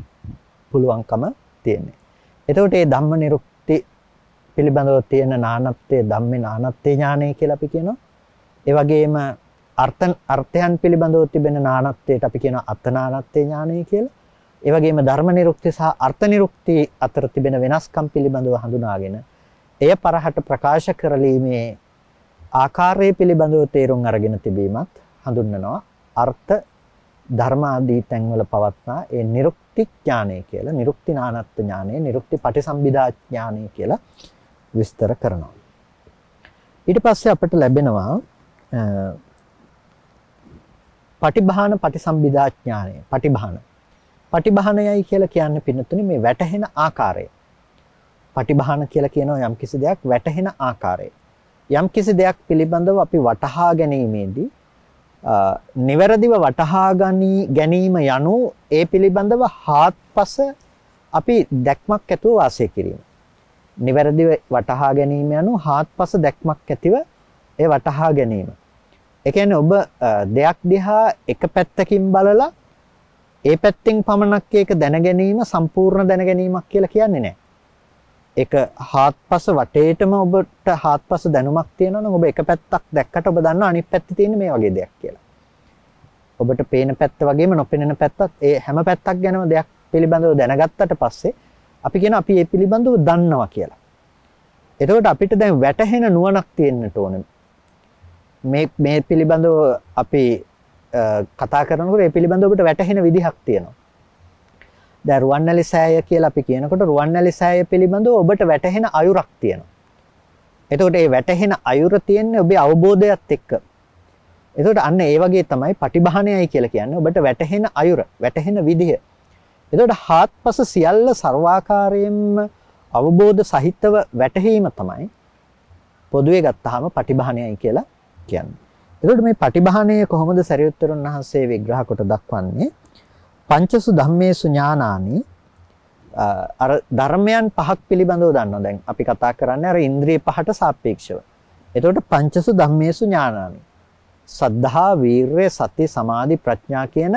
පුළුවන්කම තියෙන්නේ. එතකොට මේ ධම්ම නිරුක්ති පිළිබඳව තියෙන නානත්වයේ ධම්මේ නානත්වයේ ඥානය කියලා අපි කියනවා. ඒ වගේම අර්ථ අර්ථයන් පිළිබඳව තිබෙන නානත්වයට අපි කියනවා අත්නානත්වයේ ඥානය කියලා. ඒ වගේම ධර්ම නිරුක්ති සහ අර්ථ නිරුක්ති අතර තිබෙන වෙනස්කම් පිළිබඳව හඳුනාගෙන එය පරහට ප්‍රකාශ කරලීමේ ආකාරය පිළිබඳව තේරුම් අරගෙන තිබීමත් හඳුන්වනවා. අර්ථ ධර්ම ආදී තැන්වල පවත්නා ඒ නිරුක්ති ඥානය කියලා නිරුක්ති නානත්ව ඥානය නිරුක්ති පටිසම්භිදා ඥානය කියලා විස්තර කරනවා. ඊට පස්සේ අපිට ලැබෙනවා පටිභාන පටිසම්භිදා ඥානය. පටිභාන. පටිභානයයි කියලා කියන්නේ පින්නතුනේ මේ වැටහෙන ආකාරය. පටිභාන කියලා කියනවා යම් කිසි දෙයක් වැටහෙන ආකාරය. යම් කිසි දෙයක් පිළිබඳව අපි වටහා ගැනීමේදී නිවැරදිව වටහා ගැනීම යනු ඒ පිළිබඳව හාත්පස අපි දැක්මක් ඇතුව වාසය කිරීම. නිවැරදිව වටහා ගැනීම යනු හාත්පස දැක්මක් ඇතිව ඒ වටහා ගැනීම. ඒ කියන්නේ ඔබ දෙයක් දිහා එක පැත්තකින් බලලා ඒ පැත්තෙන් පමණක් ඒක දැන ගැනීම සම්පූර්ණ දැන ගැනීමක් කියලා කියන්නේ නැහැ. ඒක හාත්පස වටේටම ඔබට හාත්පස දැනුමක් තියෙනවා නම් ඔබ එක පැත්තක් දැක්කට ඔබ දන්නවා අනිත් පැත්තේ තියෙන මේ වගේ දෙයක් කියලා. ඔබට පේන පැත්ත වගේම නොපෙනෙන පැත්තත් ඒ හැම පැත්තක් ගැනම දෙයක් පිළිබඳව දැනගත්තට පස්සේ අපි කියන අපි ඒ පිළිබඳව දන්නවා කියලා. එතකොට අපිට දැන් වැටහෙන නුවණක් තියෙන්නට ඕනේ. මේ මේ පිළිබඳව අපි කතා කරනකොට ඒ පිළිබඳව ඔබට වැටහෙන විදිහක් තියෙනවා. දැන් රුවන්වැලි සෑය කියලා අපි කියනකොට රුවන්වැලි සෑය පිළිබඳව ඔබට වැටහෙන අයුරක් තියෙනවා. එතකොට මේ වැටහෙන අයුර තියෙන්නේ ඔබේ අවබෝධයත් එක්ක. එතකොට අන්න ඒ වගේ තමයි පටිභානයයි කියලා කියන්නේ ඔබට වැටහෙන අයුර, වැටහෙන විදිහ. එතකොට හාත්පස සියල්ල ਸਰවාකාරයෙන්ම අවබෝධ සහිතව වැටහීම තමයි පොදුවේ ගත්තාම පටිභානයයි කියලා කියන්නේ. එතකොට මේ පටිභානය කොහොමද සරියුත්තරුන් වහන්සේ විග්‍රහ කොට දක්වන්නේ? පංචසු ධම්මේසු ඥානානි අර ධර්මයන් පහක් පිළිබඳව දන්නවා. දැන් අපි කතා කරන්නේ අර ඉන්ද්‍රිය පහට සාපේක්ෂව. එතකොට පංචසු ධම්මේසු ඥානානි. සද්ධා, වීරය, සති, සමාධි, ප්‍රඥා කියන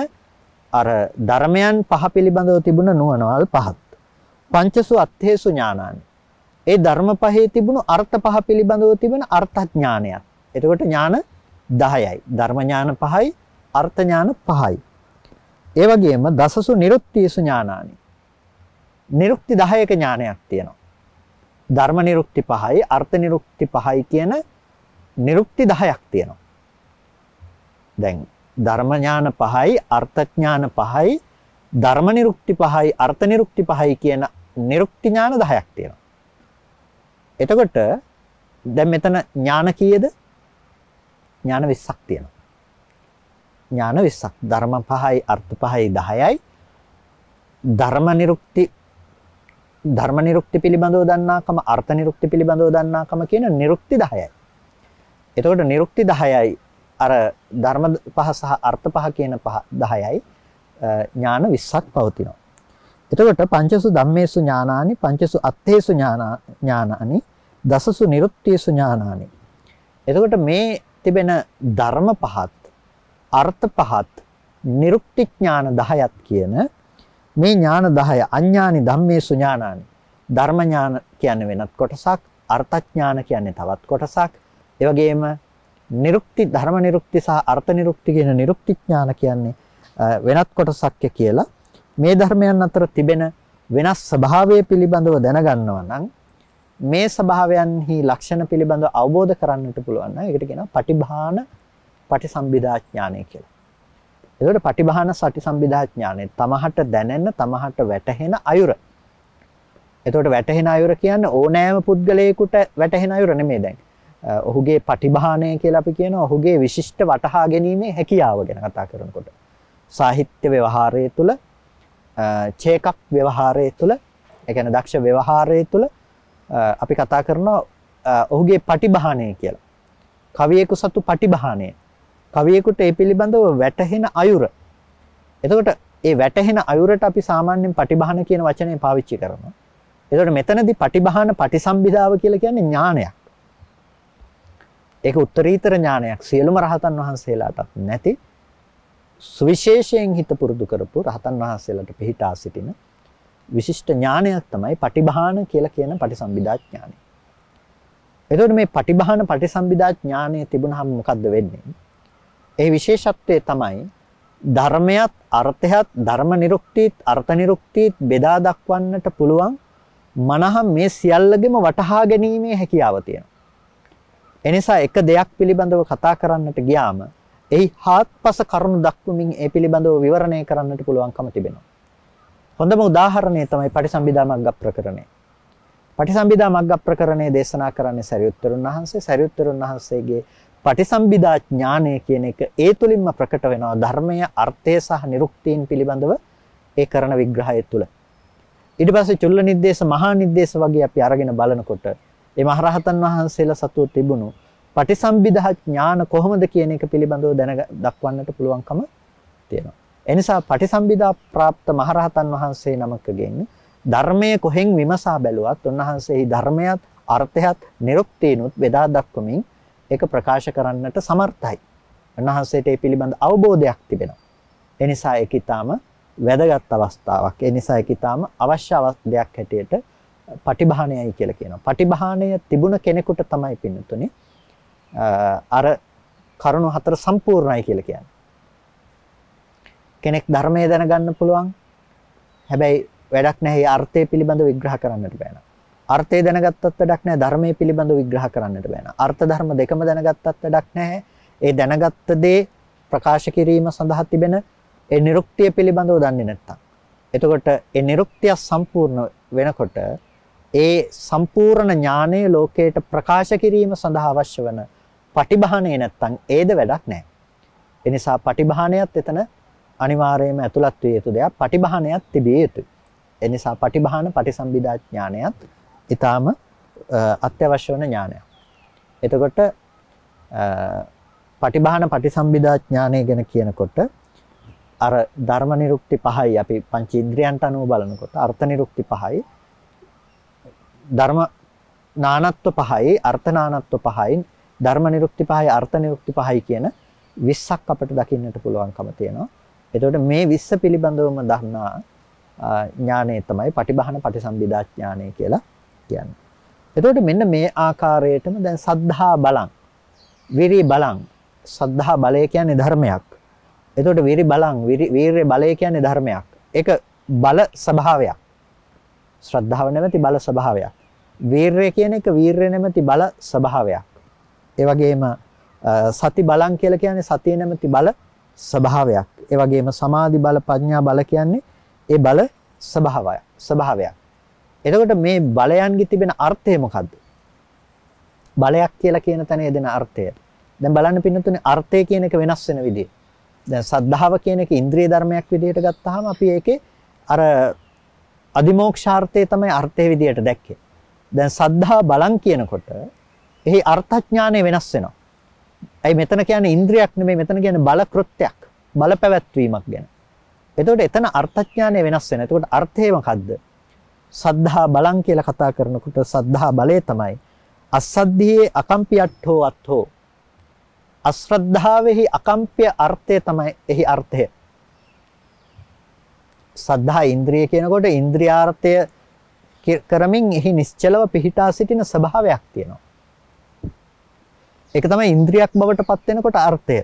අර ධර්මයන් පහ පිළිබඳව තිබුණ නුවණවල් පහත්. පංචසු අත්ථේසු ඥානානි. ඒ ධර්ම පහේ තිබුණු අර්ථ පහ පිළිබඳව තිබෙන අර්ථ ඥානයක්. එතකොට ඥාන 10යි. ධර්ම ඥාන 5යි, අර්ථ ඥාන 5යි. ඒ වගේම දසසු නිරුක්තිසු ඥානානි. නිරුක්ති 10ක ඥානයක් තියෙනවා. ධර්ම නිරුක්ති 5යි, අර්ථ නිරුක්ති 5යි කියන නිරුක්ති 10ක් තියෙනවා. දැන් ධර්ම ඥාන 5යි, අර්ථ ඥාන 5යි, ධර්ම නිරුක්ති 5යි, අර්ථ නිරුක්ති 5යි කියන නිරුක්ති ඥාන 10ක් තියෙනවා. එතකොට දැන් මෙතන ඥාන කීයද? ඥාන 20ක් තියෙනවා. ඥාන 20ක්. ධර්ම 5යි අර්ථ 5යි 10යි. ධර්ම නිරුක්ති ධර්ම නිරුක්ති පිළිබඳව දන්නාකම අර්ථ නිරුක්ති පිළිබඳව දන්නාකම කියන නිරුක්ති 10යි. එතකොට නිරුක්ති 10යි අර ධර්ම පහ සහ අර්ථ පහ කියන පහ 10යි ඥාන 20ක් පවතිනවා. එතකොට පංචසු ධම්මේසු ඥානානි පංචසු අත්තේසු ඥානානි දසසු නිරුක්තියසු ඥානානි. එතකොට මේ තිබෙන ධර්ම පහත් අර්ථ පහත් නිරුක්ති ඥාන 10ක් කියන මේ ඥාන 10 අඥානි ධම්මේසු ඥානානි. ධර්ම ඥාන කියන්නේ වෙනත් කොටසක් අර්ථ ඥාන කියන්නේ තවත් කොටසක්. ඒ වගේම නිරුක්ති ධර්ම නිරුක්ති සහ අර්ථ නිරුක්ති කියන නිරුක්ති ඥාන කියන්නේ වෙනත් කොටසක් කියලා. මේ ධර්මයන් අතර තිබෙන වෙනස් ස්වභාවය පිළිබඳව දැනගන්නවා නම් මේ ස්වභාවයන්හි ලක්ෂණ පිළිබඳව අවබෝධ කරන්නට පුළුවන් නම් ඒකට කියනවා පටිභාන පටිසම්භිදා ඥානය කියලා. එතකොට පටිභාන සටිසම්භිදා ඥානය තමහට දැනෙන තමහට වැටහෙන අයුර. එතකොට වැටහෙන අයුර කියන්නේ ඕනෑම පුද්ගලයෙකුට වැටහෙන අයුර නෙමෙයි දැන්. ඔහුගේ පටිභානය කියලා අපි කියනවා ඔහුගේ විශිෂ්ට වටහා ගැනීමේ හැකියාව ගැන කතා කරනකොට. සාහිත්‍ය ව්‍යවහාරය තුළ චේකක් ව්‍යවහාරය තුළ ඒ කියන්නේ දක්ෂ ව්‍යවහාරය තුළ අපි කතා කරනවා ඔහුගේ පටිභානය කියලා. කවියෙකු සතු පටිභානය. කවියෙකුට ඒ පිළිබඳව වැටහෙන අයුර. එතකොට ඒ වැටහෙන අයුරට අපි සාමාන්‍යයෙන් පටිභාන කියන වචනේ පාවිච්චි කරනවා. එතකොට මෙතනදී පටිභාන පටිසම්භිදාව කියලා කියන්නේ ඥානයක්. ඒක උත්තරීතර ඥානයක්. සියලුම රහතන් වහන්සේලාටත් නැති සුවිශේෂයෙන් හිත පුරුදු කරපු රහතන් වහන්සේලාට පිහිටා සිටින විශිෂ්ට ඥානයක් තමයි පටිභාන කියලා කියන පටිසම්භිදා ඥානය. එතකොට මේ පටිභාන පටිසම්භිදා ඥානය තිබුණාම මොකද්ද වෙන්නේ? ඒ විශේෂත්වය තමයි ධර්මයත් අර්ථයත් ධර්ම නිරුක්තිත් අර්ථ නිරුක්තිත් බෙදා දක්වන්නට පුළුවන් මනහම් මේ සියල්ලගෙම වටහා ගැනීමේ හැකියාව තියෙනවා. එනිසා එක දෙයක් පිළිබඳව කතා කරන්නට ගියාම එහි හාත්පස කරුණු දක්වමින් ඒ පිළිබඳව විවරණය කරන්නට පුළුවන්කම තිබෙනවා. හොඳම උදාහරණය තමයි පටිසම්භිදා මග්ග ප්‍රකරණය. පටිසම්භිදා මග්ග ප්‍රකරණය දේශනා කරන්නේ සරියුත්තරුන් වහන්සේ. සරියුත්තරුන් වහන්සේගේ පටිසම්භිදා ඥානය කියන එක ඒ තුලින්ම ප්‍රකට වෙනවා ධර්මය අර්ථය සහ නිරුක්තීන් පිළිබඳව ඒ කරන විග්‍රහය තුළ. ඊට පස්සේ චුල්ල නිද්දේශ මහා නිද්දේශ වගේ අපි අරගෙන බලනකොට ඒ මහරහතන් වහන්සේලා සතුව තිබුණු පටිසම්භිදා ඥාන කොහොමද කියන එක පිළිබඳව දැන දක්වන්නට පුළුවන්කම තියෙනවා. එනිසා පටිසම්භිදා પ્રાપ્ત මහරහතන් වහන්සේ නමකගෙන් ධර්මය කොහෙන් විමසා බැලුවත් උන්වහන්සේහි ධර්මයත් අර්ථයත් නිරුක්තියනුත් බෙදා දක්වමින් ඒක ප්‍රකාශ කරන්නට සමර්ථයි. උන්වහන්සේට ඒ පිළිබඳ අවබෝධයක් තිබෙනවා. ඒ නිසා ඒක ඊටාම වැදගත් අවස්ථාවක්. ඒ නිසා ඒක ඊටාම අවශ්‍ය දෙයක් හැටියට පටිභාණයයි කියලා කියනවා. පටිභාණය තිබුණ කෙනෙකුට තමයි පින්නතුනේ අර කරුණු හතර සම්පූර්ණයි කියලා කියන්නේ. කෙනෙක් ධර්මය දැනගන්න පුළුවන්. හැබැයි වැඩක් නැහැ අර්ථය පිළිබඳව විග්‍රහ කරන්නට බෑ. අර්ථය දැනගත්තත් වැඩක් නැහැ ධර්මයේ පිළිබඳව විග්‍රහ කරන්නට බෑ. අර්ථ ධර්ම දෙකම දැනගත්තත් වැඩක් නැහැ. ඒ දැනගත්ත දේ ප්‍රකාශ කිරීම සඳහා තිබෙන ඒ නිරුක්තිය පිළිබඳව දන්නේ නැත්තම්. එතකොට ඒ නිරුක්තිය සම්පූර්ණ වෙනකොට ඒ සම්පූර්ණ ඥානය ලෝකයට ප්‍රකාශ කිරීම සඳහා අවශ්‍ය වන පටිභාණය නැත්තම් ඒද වැඩක් නැහැ. ඒ නිසා පටිභාණයත් එතන අනිවාර්යයෙන්ම ඇතුළත් විය යුතු දෙයක්. පටිභාණයක් තිබිය යුතුයි. ඒ නිසා පටිභාන පටිසම්භිදා ඥානයත් ඊටාම අත්‍යවශ්‍ය වෙන ඥානයක්. එතකොට පටිභාන පටිසම්භිදා ඥානය ගැන කියනකොට අර ධර්ම නිරුක්ති පහයි අපි පංච ඉන්ද්‍රියන්ට අනුව බලනකොට අර්ථ නිරුක්ති පහයි ධර්ම නානත්ව පහයි අර්ථ නානත්ව පහයි ධර්ම නිරුක්ති පහයි අර්ථ නිරුක්ති පහයි කියන 20ක් අපිට දකින්නට පුළුවන්කම තියෙනවා. එතකොට මේ 20 පිළිබඳවම දන්නා ඥානය තමයි පටිභාන පටිසම්භිදා ඥානය කියලා කියන්නේ. එතකොට මෙන්න මේ ආකාරයටම දැන් සද්ධා බලං විරි බලං සද්ධා බලය කියන්නේ ධර්මයක්. එතකොට විරි බලං වීර්ය බලය කියන්නේ ධර්මයක්. ඒක බල ස්වභාවයක්. ශ්‍රද්ධාව නැමැති බල ස්වභාවයක්. වීරය කියන එක වීරය නැමැති බල ස්වභාවයක්. ඒ වගේම සති බලං කියලා කියන්නේ සතිය නැමැති බල ස්වභාවයක්. ඒ වගේම සමාධි බල ප්‍රඥා බල කියන්නේ ඒ බල ස්වභාවයක්. ස්වභාවයක්. එතකොට මේ බලයන්ගේ තිබෙන අර්ථය මොකද්ද? බලයක් කියලා කියන තැන යෙදෙන අර්ථය. දැන් බලන්න පින්නතුනේ අර්ථය කියන එක වෙනස් වෙන විදිහ. දැන් සද්ධාව කියන එක ඉන්ද්‍රිය ධර්මයක් විදිහට ගත්තාම අපි ඒකේ අර අදිමෝක්ෂාර්ථය තමයි අර්ථයේ විදිහට දැක්කේ. දැන් සද්ධා බලං කියනකොට එහි අර්ථඥානය වෙනස් වෙනවා. ඇයි මෙතන කියන්නේ ඉන්ද්‍රියක් නෙමෙයි මෙතන කියන්නේ බල කෘත්‍යයක්. බල පැවැත්වීමක් ගැන. එතකොට එතන අර්ථඥානය වෙනස් වෙනවා. එතකොට අර්ථය මොකද්ද? සද්ධා බලං කියලා කතා කරනකොට සද්ධා බලය තමයි අසද්ධියේ අකම්පියට්ඨෝ අත්ථෝ අශ්‍රද්ධාවෙහි අකම්ප්‍ය අර්ථය තමයි එහි අර්ථය. සද්ධා ඉන්ද්‍රිය කියනකොට ඉන්ද්‍රියාර්ථය කරමින් එහි නිශ්චලව පිහිටා සිටින ස්වභාවයක් තියෙනවා. ඒක තමයි ඉන්ද්‍රියක් බවට පත් වෙනකොට අර්ථය.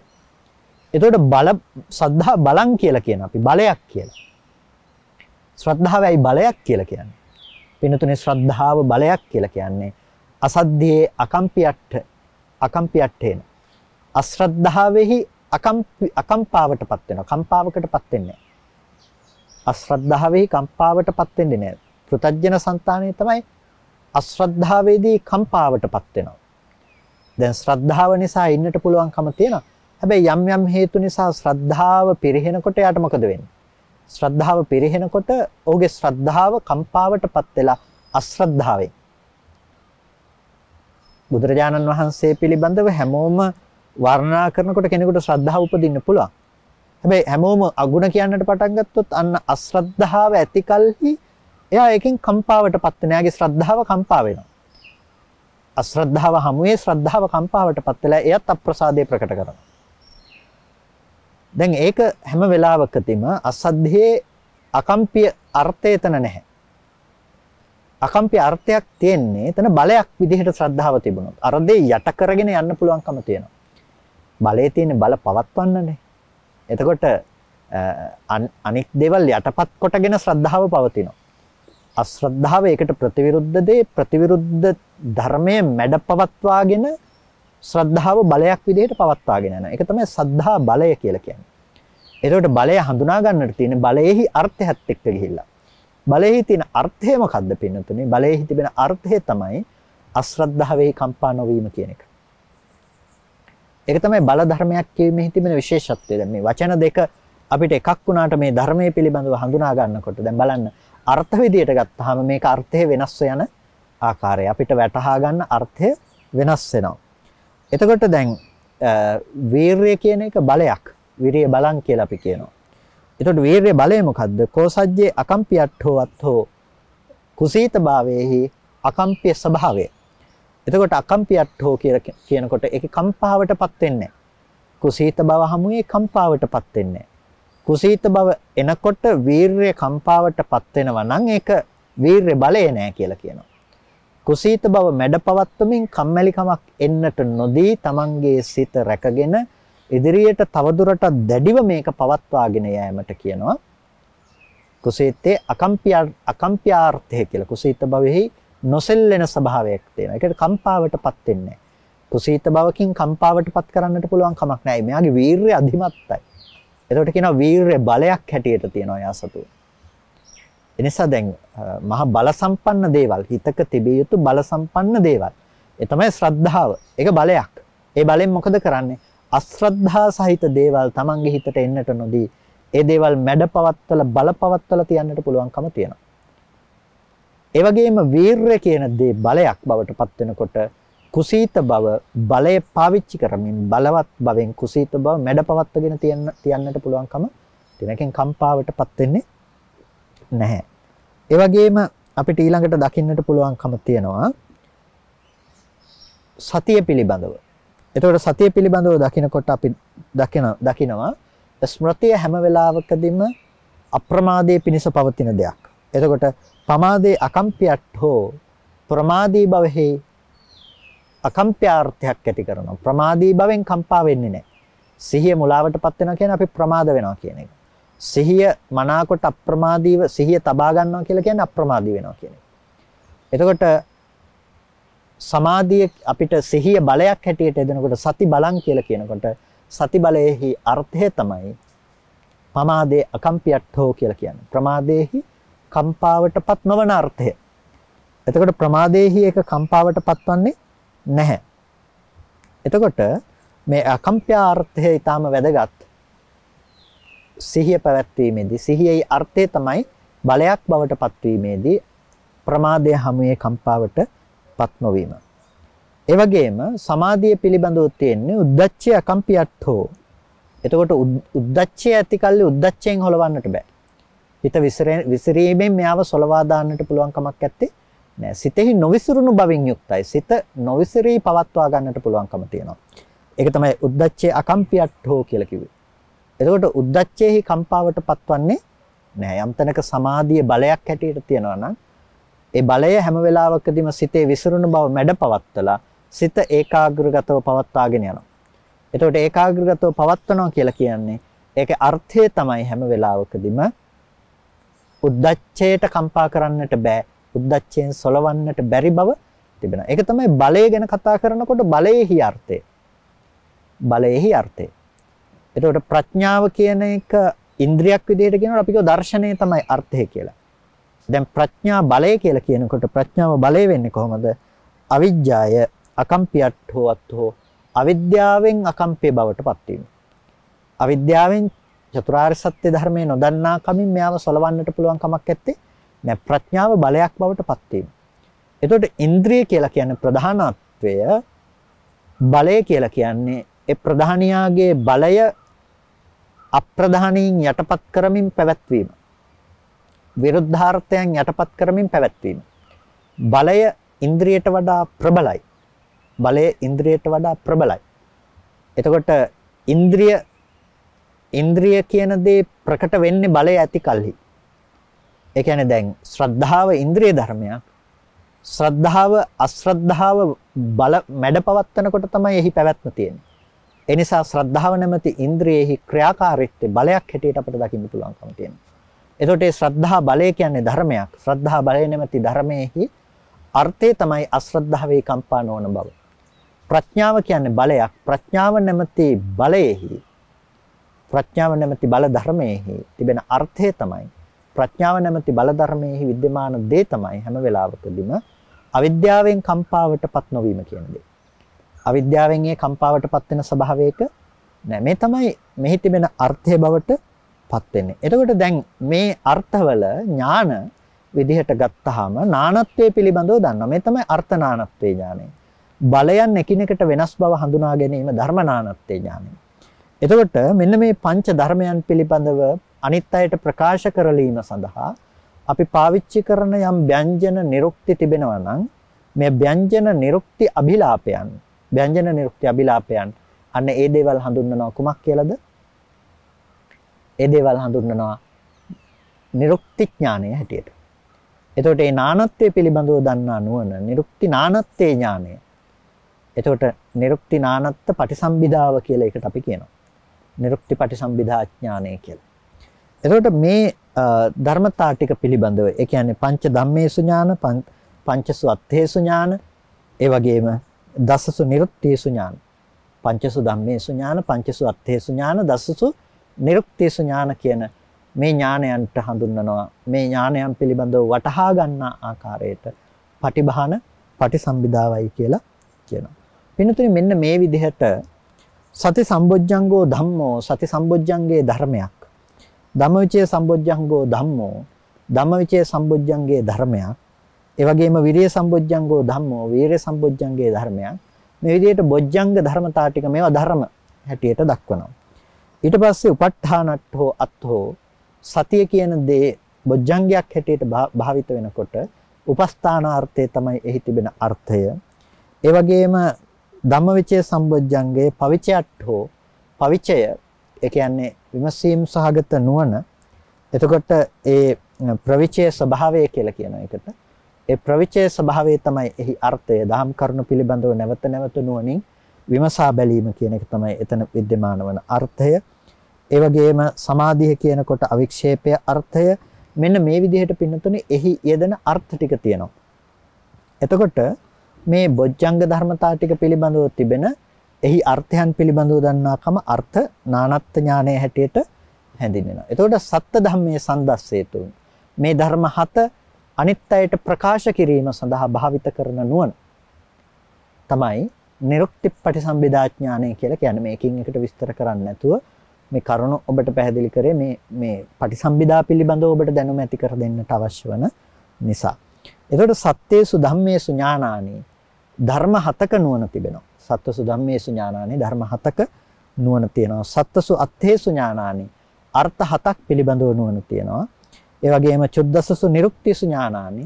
එතකොට බල සද්ධා බලං කියලා කියන අපි බලයක් කියලා. ශ්‍රද්ධාවයි බලයක් කියලා කියන්නේ. පිනතුනේ ශ්‍රද්ධාව බලයක් කියලා කියන්නේ අසද්ධියේ අකම්පියට්ඨ අකම්පියට්ඨේන. අශ්‍රද්ධාවෙහි අකම්පාවටපත් වෙනවා. කම්පාවකටපත් වෙන්නේ අශ්‍රද්ධාවෙහි කම්පාවටපත් වෙන්නේ නැහැ. පෘතජ්ජන సంతානයේ තමයි අශ්‍රද්ධාවේදී කම්පාවටපත් වෙනවා. දැන් ශ්‍රද්ධාව නිසා ඉන්නට පුළුවන්කම තියෙනවා. හැබැයි යම් යම් හේතු නිසා ශ්‍රද්ධාව පිරිහෙනකොට යාට මොකද වෙන්නේ? ශ්‍රද්ධාව පිරිහෙනකොට ඔහුගේ ශ්‍රද්ධාව කම්පාවටපත් වෙලා අශ්‍රද්ධාවෙන් බුදුරජාණන් වහන්සේ පිළිබඳව හැමෝම වර්ණනා කරනකොට කෙනෙකුට ශ්‍රද්ධාව උපදින්න පුළුවන්. හැබැයි හැමෝම අගුණ කියන්නට පටන් ගත්තොත් අන්න අශ්‍රද්ධාව ඇතිකල්හි එයා එකකින් කම්පාවටපත් වෙන. එයාගේ ශ්‍රද්ධාව කම්පා වෙනවා. අශ්‍රද්ධාව හමුවේ ශ්‍රද්ධාව කම්පාවටපත් වෙලා එයත් අප්‍රසාදේ ප්‍රකට කරනවා. දැන් ඒක හැම වෙලාවකදීම අසද්ධියේ අකම්පිය අර්ථය එතන නැහැ. අකම්පිය අර්ථයක් තියෙන්නේ එතන බලයක් විදිහට ශ්‍රද්ධාව තිබුණොත් අර දෙය යට කරගෙන යන්න පුළුවන්කම තියෙනවා. බලයේ තියෙන බල පවත්වන්නනේ. එතකොට අනික් දේවල් යටපත් කොටගෙන ශ්‍රද්ධාව පවතිනවා. අශ්‍රද්ධාව ඒකට ප්‍රතිවිරුද්ධ දේ ප්‍රතිවිරුද්ධ ධර්මයේ මැඩපවත්වාගෙන ශ්‍රද්ධාව බලයක් විදිහට පවත්වාගෙන යනවා. ඒක තමයි සද්ධා බලය කියලා කියන්නේ. එතකොට බලය හඳුනා ගන්නට තියෙන බලයේහි අර්ථයත් එක්ක ගිහිල්ලා. බලයේහි තියෙන අර්ථය මොකද්ද පින්නතුනේ? බලයේහි තිබෙන අර්ථය තමයි අශ්‍රද්ධාවේ කම්පා නොවීම කියන එක. ඒක තමයි බල ධර්මයක් කියීමේ තිබෙන විශේෂත්වය. දැන් මේ වචන දෙක අපිට එකක් වුණාට මේ ධර්මයේ පිළිබඳව හඳුනා ගන්නකොට දැන් බලන්න අර්ථ විදියට ගත්තාම මේක අර්ථය වෙනස් වෙන ආකාරය අපිට වැටහා ගන්න අර්ථය වෙනස් වෙනවා. එතකොට දැන් වීරය කියන එක බලයක්. විරිය බලං කියලා අපි කියනවා. එතකොට වීරය බලය මොකද්ද? කෝසජ්ජේ අකම්පියට්ඨෝ අත්ථෝ කුසීත භාවයේහි අකම්පිය ස්වභාවය. එතකොට අකම්පියට්ඨෝ කියලා කියනකොට ඒකේ කම්පාවටපත් වෙන්නේ කුසීත බව හමුවේ කම්පාවටපත් වෙන්නේ කුසීත බව එනකොට වීරය කම්පාවටපත් වෙනවා නම් ඒක වීරය බලය නෑ කියලා කියනවා. කුසීත බව මැඩපවත්වමින් කම්මැලිකමක් එන්නට නොදී තමන්ගේ සිත රැකගෙන ඉදිරියට තවදුරටත් දැඩිව මේක පවත්වාගෙන යෑමට කියනවා කුසීතේ අකම්පිය අකම්පියාර්ථය කියලා කුසීත භවෙහි නොසෙල්ලෙන ස්වභාවයක් තියෙනවා. ඒකට කම්පාවටපත් වෙන්නේ නැහැ. කුසීත භවකින් කම්පාවටපත් කරන්නට පුළුවන් කමක් නැහැ. මෙයාගේ වීරිය අධිමත්යි. එතකොට කියනවා වීරිය බලයක් හැටියට තියෙනවා යා සතුව. එනිසා දැන් මහ බල සම්පන්න දේවල් හිතක තිබිය යුතු බල සම්පන්න දේවල්. ඒ තමයි ශ්‍රද්ධාව. ඒක බලයක්. ඒ බලෙන් මොකද කරන්නේ? අශ්‍රද්ධා සහිත දේවල් Tamange හිතට එන්නට නොදී ඒ දේවල් මැඩපවත්තල බලපවත්තල තියන්නට පුළුවන්කම තියෙනවා. ඒ වගේම වීරය කියන දේ බලයක් බවට පත් වෙනකොට කුසීත බව බලය පාවිච්චි කරමින් බලවත් බවෙන් කුසීත බව මැඩපවත්වගෙන තියන්න තියන්නට පුළුවන්කම දිනකින් කම්පාවටපත් වෙන්නේ නැහැ. ඒ වගේම අපිට ඊළඟට දකින්නට පුළුවන්කම තියෙනවා සතිය පිළිබඳව. එතකොට සතිය පිළිබඳව දකිනකොට අපි දකින දකිනවා ස්මෘතිය හැම වෙලාවකදීම අප්‍රමාදයේ පිනිස පවතින දෙයක්. එතකොට පමාදේ අකම්පියට් හෝ ප්‍රමාදී භවෙහි අකම්ප්‍යාර්ථයක් ඇති කරනවා. ප්‍රමාදී භවෙන් කම්පා වෙන්නේ නැහැ. සිහිය මුලාවටපත් වෙනවා කියන්නේ අපි ප්‍රමාද වෙනවා කියන එක. සිහිය මනාකොට අප්‍රමාදීව සිහිය තබා ගන්නවා කියලා කියන්නේ අප්‍රමාදී වෙනවා කියන එක. එතකොට සමාධිය අපිට සිහිය බලයක් හැටියට එදෙනකොට සති බලං කියලා කියනකොට සති බලයේහි අර්ථය තමයි පමාදේ අකම්පියට්ඨෝ කියලා කියන්නේ. ප්‍රමාදේහි කම්පාවටපත් නොවන අර්ථය. එතකොට ප්‍රමාදේහි එක කම්පාවටපත්වන්නේ නැහැ. එතකොට මේ අකම්ප්‍යාර්ථය ඊටාම වැදගත්. සිහිය පැවැත්වීමේදී සිහියේ අර්ථය තමයි බලයක් බවට පත්වීමේදී ප්‍රමාදය හමුවේ කම්පාවට පත් නොවීම. ඒ වගේම සමාධිය පිළිබඳව තියෙන්නේ උද්දච්චය අකම්පියට්ඨෝ. එතකොට උද්දච්චය ඇති කල්ලි උද්දච්චයෙන් හොලවන්නට බෑ. හිත විසිරීමෙන් මෙයාව සොලවා දාන්නට පුළුවන් කමක් නැත්තේ නෑ. සිතෙහි නොවිසිරුණු බවින් යුක්තයි. සිත නොවිසිරී පවත්වා ගන්නට පුළුවන්කම තියෙනවා. ඒක තමයි උද්දච්චය අකම්පියට්ඨෝ කියලා කිව්වේ. එතකොට උද්දච්චයේහි කම්පාවට පත්වන්නේ නෑ. යම් තැනක සමාධිය බලයක් හැටියට තියෙනවා නම් ඒ බලය හැම වෙලාවකදීම සිතේ විසිරුණු බව මැඩපවත්තලා සිත ඒකාග්‍රගතව පවත්වාගෙන යනවා. එතකොට ඒකාග්‍රගතව පවත්වනවා කියලා කියන්නේ ඒකේ අර්ථය තමයි හැම වෙලාවකදීම උද්දච්චයට කම්පා කරන්නට බෑ. උද්දච්චයෙන් සොලවන්නට බැරි බව තිබෙනවා. ඒක තමයි බලය ගැන කතා කරනකොට බලයේහි අර්ථය. බලයේහි අර්ථය. එතකොට ප්‍රඥාව කියන එක ඉන්ද්‍රියක් විදිහට කියනකොට අපි කියව දර්ශනය තමයි අර්ථය කියලා. දැන් ප්‍රඥා බලය කියලා කියනකොට ප්‍රඥාව බලය වෙන්නේ කොහොමද? අවිජ්ජාය අකම්පියට්ඨෝ අත්ථෝ අවිද්‍යාවෙන් අකම්පේ බවට පත්වීම. අවිද්‍යාවෙන් චතුරාර්ය සත්‍ය ධර්මයේ නොදන්නා කමින් මෙයාව සොලවන්නට පුළුවන් කමක් නැත්තේ. නෑ ප්‍රඥාව බලයක් බවට පත්වීම. එතකොට ඉන්ද්‍රිය කියලා කියන්නේ ප්‍රධානත්වය බලය කියලා කියන්නේ ඒ ප්‍රධානියාගේ බලය අප්‍රධානීන් යටපත් කරමින් පැවැත්වීම. විරුද්ධාර්ථයන් යටපත් කරමින් පැවැත්වීම. බලය ඉන්ද්‍රියට වඩා ප්‍රබලයි. බලය ඉන්ද්‍රියට වඩා ප්‍රබලයි. එතකොට ඉන්ද්‍රිය ඉන්ද්‍රිය කියන දේ ප්‍රකට වෙන්නේ බලය ඇති කල්හි. ඒ කියන්නේ දැන් ශ්‍රද්ධාව ඉන්ද්‍රිය ධර්මයක්. ශ්‍රද්ධාව අශ්‍රද්ධාව බල මැඩපවත්වනකොට තමයි එහි පැවැත්ම තියෙන්නේ. ඒ නිසා ශ්‍රද්ධාව නැමැති ඉන්ද්‍රියෙහි ක්‍රියාකාරීත්වය බලයක් හැටියට අපිට දකින්න පුළුවන්කම තියෙනවා. එතකොට මේ ශ්‍රද්ධා බලය කියන්නේ ධර්මයක්. ශ්‍රද්ධා බලය නැමැති ධර්මයේහි අර්ථය තමයි අශ්‍රද්ධාවේ කම්පා නොවන බව. ප්‍රඥාව කියන්නේ බලයක්. ප්‍රඥාව නැමැති බලයේහි ප්‍රඥාව නැමැති බල ධර්මයේහි තිබෙන අර්ථය තමයි ප්‍රඥාව නැමැති බල ධර්මයේහි विद्यमान දේ තමයි හැම වෙලාවකදීම අවිද්‍යාවෙන් කම්පාවටපත් නොවීම කියන දේ. අවිද්‍යාවෙන් ඒ කම්පාවටපත් වෙන ස්වභාවයක නෑ මේ තමයි මෙහි තිබෙන අර්ථය බවට පත් වෙන්නේ. එතකොට දැන් මේ අර්ථවල ඥාන විදිහට ගත්තාම නානත්වයේ පිළිබඳව දන්නවා. මේ තමයි අර්ථ නානත්වේ ඥානය. බලයන් එකිනෙකට වෙනස් බව හඳුනා ගැනීම ධර්ම නානත්වේ ඥානය. එතකොට මෙන්න මේ පංච ධර්මයන් පිළිබඳව අනිත් අයට ප්‍රකාශ කරලීම සඳහා අපි පාවිච්චි කරන යම් ව්‍යංජන නිරුක්ති තිබෙනවා නම් මේ ව්‍යංජන නිරුක්ති අභිලාපයන් ව්‍යංජන නිරුක්ති අභිලාපයන් අන්න ඒ දේවල් හඳුන්වනවා කුමක් කියලාද? ඒ දේවල් හඳුන්වනවා නිරුක්ති ඥානය හැටියට. එතකොට මේ නානත්වයේ පිළිබඳව දන්නා නුවණ නිරුක්ති නානත්වේ ඥානය. එතකොට නිරුක්ති නානත්ත පටිසම්භිදාව කියලා එකට අපි කියනවා. නිරුක්ති පටිසම්භිදා ඥානය කියලා. එතකොට මේ ධර්මතා ටික පිළිබඳව ඒ කියන්නේ පංච ධම්මේසු ඥාන පංචසු අත්ථේසු ඥාන ඒ වගේම දසසු නිරුක්තේසු ඥාන පංචසු ධම්මේසු ඥාන පංචසු අත්ථේසු ඥාන දසසු නිරුක්තේසු ඥාන කියන මේ ඥානයන්ට හඳුන්වනවා මේ ඥානයන් පිළිබඳව වටහා ගන්නා ආකාරයට පටිභාන පටිසම්භිදාවයි කියලා කියනවා. පින්තුනි මෙන්න මේ විදිහට සති සම්බොජ්ජංගෝ ධම්මෝ සති සම්බොජ්ජංගේ ධර්මයක්. ධම්මවිචේ සම්බොජ්ජංගෝ ධම්මෝ ධම්මවිචේ සම්බොජ්ජංගේ ධර්මයක්. ඒ වගේම විරිය සම්බොජ්ජංගෝ ධම්මෝ වීරිය සම්බොජ්ජංගේ ධර්මයක්. මේ විදිහට බොජ්ජංග ධර්මතා ටික මේවා ධර්ම හැටියට දක්වනවා. ඊට පස්සේ උප ဋ ාණට්ඨෝ අත්ථෝ සතිය කියන දේ බොජ්ජංගයක් හැටියට භාවිත වෙනකොට උපස්ථානාර්ථය තමයි එහි තිබෙන අර්ථය. ඒ වගේම ධම්මවිචය සම්බොජ්ජංගේ පවිචයට්ඨෝ පවිචය ඒ කියන්නේ විමසීම් සහගත නුවණ එතකොට ඒ ප්‍රවිචය ස්වභාවය කියලා කියන එකට ඒ ප්‍රවිචය ස්වභාවය තමයි එහි අර්ථය දහම් කරුණු පිළිබඳව නැවත නැවත නුවණින් විමසා බැලීම කියන එක තමයි එතන विद्यमान වන අර්ථය ඒ වගේම සමාධිය කියනකොට අවික්ෂේපය අර්ථය මෙන්න මේ විදිහට පින්නතුනේ එහි යෙදෙන අර්ථ ටික තියෙනවා එතකොට මේ බොජ්ජංග ධර්මතා ටික පිළිබඳව තිබෙන එහි අර්ථයන් පිළිබඳව දන්නාකම අර්ථ නානත්ත් ඥානයේ හැටියට හැඳින්වෙනවා. එතකොට සත්‍ය ධම්මයේ සන්දස්සේතුන් මේ ධර්ම හත අනිත් අයට ප්‍රකාශ කිරීම සඳහා භාවිත කරන නුවණ තමයි නිරුක්ති පටිසම්භිදා ඥානය කියලා කියන්නේ මේකින් එකට විස්තර කරන්න නැතුව මේ කරුණ ඔබට පැහැදිලි කරේ මේ මේ පටිසම්භිදා පිළිබඳව ඔබට දැනුම ඇති කර දෙන්නට අවශ්‍ය වන නිසා. එතකොට සත්‍යේසු ධම්මේසු ඥානානි ධර්ම හතක නුවණ තිබෙනවා. සත්වසු ධම්මේසු ඥානානි ධර්ම හතක නුවණ තියෙනවා. සත්වසු අත්ථේසු ඥානානි අර්ථ හතක් පිළිබඳව නුවණ තියෙනවා. ඒ වගේම චුද්දසසු නිරුක්තිසු ඥානානි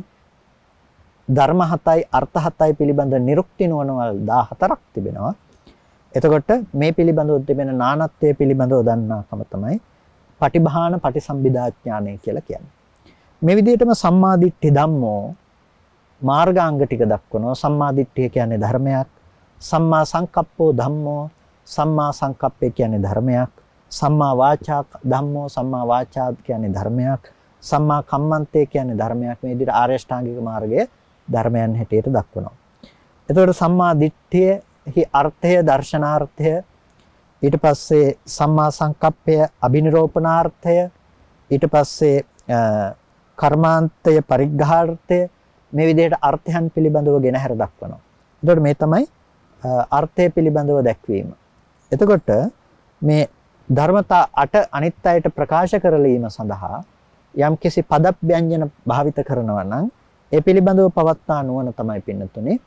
ධර්ම හතයි අර්ථ හතයි පිළිබඳ නිරුක්ති නුවණවල් 14ක් තිබෙනවා. එතකොට මේ පිළිබඳව තිබෙන නානත්වයේ පිළිබඳව දන්නාකම තමයි පටිභාන පටිසම්භිදා ඥානය කියලා කියන්නේ. මේ විදිහටම සම්මාදිට්ඨි ධම්මෝ මාර්ගාංග ටික දක්වනවා. සම්මා දිට්ඨිය කියන්නේ ධර්මයක්. සම්මා සංකප්පෝ ධම්මෝ සම්මා සංකප්පේ කියන්නේ ධර්මයක්. සම්මා වාචා ධම්මෝ සම්මා වාචා කියන්නේ ධර්මයක්. සම්මා කම්මන්තේ කියන්නේ ධර්මයක් මේ විදිහට ආර්ය ශ්‍රාංගික මාර්ගයේ ධර්මයන් හැටියට දක්වනවා. එතකොට සම්මා දිට්ඨියහි අර්ථය දර්ශනාර්ථය ඊට පස්සේ සම්මා සංකප්පය අබිනිරෝපණාර්ථය ඊට පස්සේ කර්මාන්තය පරිග්ඝාර්ථය මේ විදිහට අර්ථයන් පිළිබඳව ගෙන හැර දක්වනවා. එතකොට මේ තමයි අර්ථය පිළිබඳව දැක්වීම. එතකොට මේ ධර්මතා 8 අනිත් අයට ප්‍රකාශ කරලීම සඳහා යම්කිසි පදව්‍යංජන භාවිත කරනවා නම් ඒ පිළිබඳව පවත්නා නුවණ තමයි පින්නතුනේ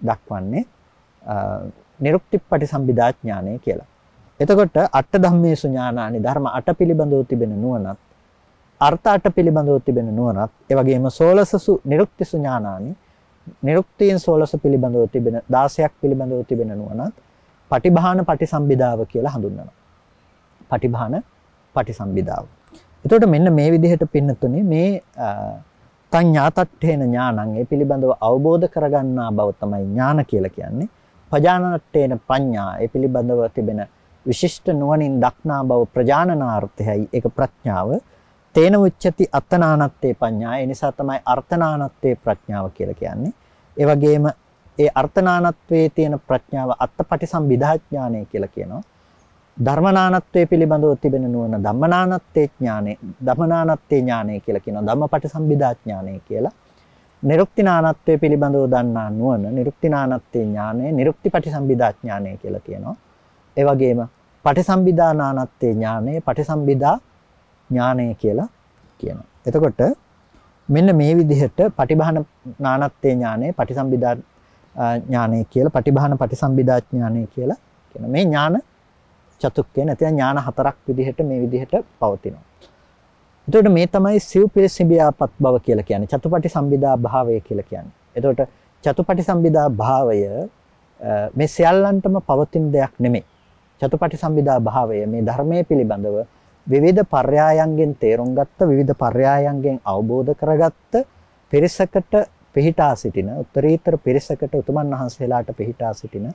දක්වන්නේ නිරුක්තිපටි සම්බිදා ඥානය කියලා. එතකොට අට ධම්මේසු ඥානානි ධර්ම අට පිළිබඳව තිබෙන නුවණත් අර්ථ අට පිළිබඳව තිබෙන නුවණත් ඒ වගේම සෝලසසු නිරුක්තිසු ඥානානි නිරුක්තියන් සෝලස පිළිබඳව තිබෙන 16ක් පිළිබඳව තිබෙන නුවණත් පටිභාන පටිසම්භිදාව කියලා හඳුන්වනවා. පටිභාන පටිසම්භිදාව. එතකොට මෙන්න මේ විදිහට පින්නතුනේ මේ තඤ්ඤාතට්ඨේන ඥානං ඒ පිළිබඳව අවබෝධ කරගන්නා බව තමයි ඥාන කියලා කියන්නේ. පජානනට්ඨේන පඤ්ඤා ඒ පිළිබඳව තිබෙන විශිෂ්ට නුවණින් දක්නා බව ප්‍රජානනාර්ථයයි ඒක ප්‍රඥාව. තේන උච්චති අත්තනානත්තේ පඤ්ඤා. ඒ නිසා තමයි අර්ථනානත්තේ ප්‍රඥාව කියලා කියන්නේ. ඒ වගේම ඒ අර්ථනානත්වයේ තියෙන ප්‍රඥාව අත්තපටිසම්භිදා ඥානය කියලා කියනවා. ධර්මනානත්වයේ පිළිබඳව තිබෙන නුවණ ධම්මනානත්තේ ඥානෙ ධම්මනානත්තේ ඥානෙ කියලා කියනවා. ධම්මපටිසම්භිදා ඥානෙ කියලා. නිරුක්තිනානත්වයේ පිළිබඳව දන්නා නුවණ නිරුක්තිනානත්තේ ඥානෙ නිරුක්තිපටිසම්භිදා ඥානෙ කියලා කියනවා. ඒ වගේම පටිසම්භිදානානත්තේ ඥානෙ පටිසම්භිදා ඥානය කියලා කියනවා. එතකොට මෙන්න මේ විදිහට පටිභාන නානත්තේ ඥානය පටිසම්භිදා ඥානය කියලා පටිභාන පටිසම්භිදා ඥානය කියලා කියන මේ ඥාන චතුක්කය නැත්නම් ඥාන හතරක් විදිහට මේ විදිහට පවතිනවා. එතකොට මේ තමයි සිව් පිළිසිඹියාපත් බව කියලා කියන්නේ. චතුපටි සම්බිදා භාවය කියලා කියන්නේ. එතකොට චතුපටි සම්බිදා භාවය මේ සියල්ලන්ටම පවතින දෙයක් නෙමෙයි. චතුපටි සම්බිදා භාවය මේ ධර්මයේ පිළිබඳව විවිධ පර්යායන්ගෙන් තේරුම් ගත්ත විවිධ පර්යායන්ගෙන් අවබෝධ කරගත්ත පිරිසකට පිහිටා සිටින උත්තරීතර පිරිසකට උතුමන් වහන්සේලාට පිහිටා සිටින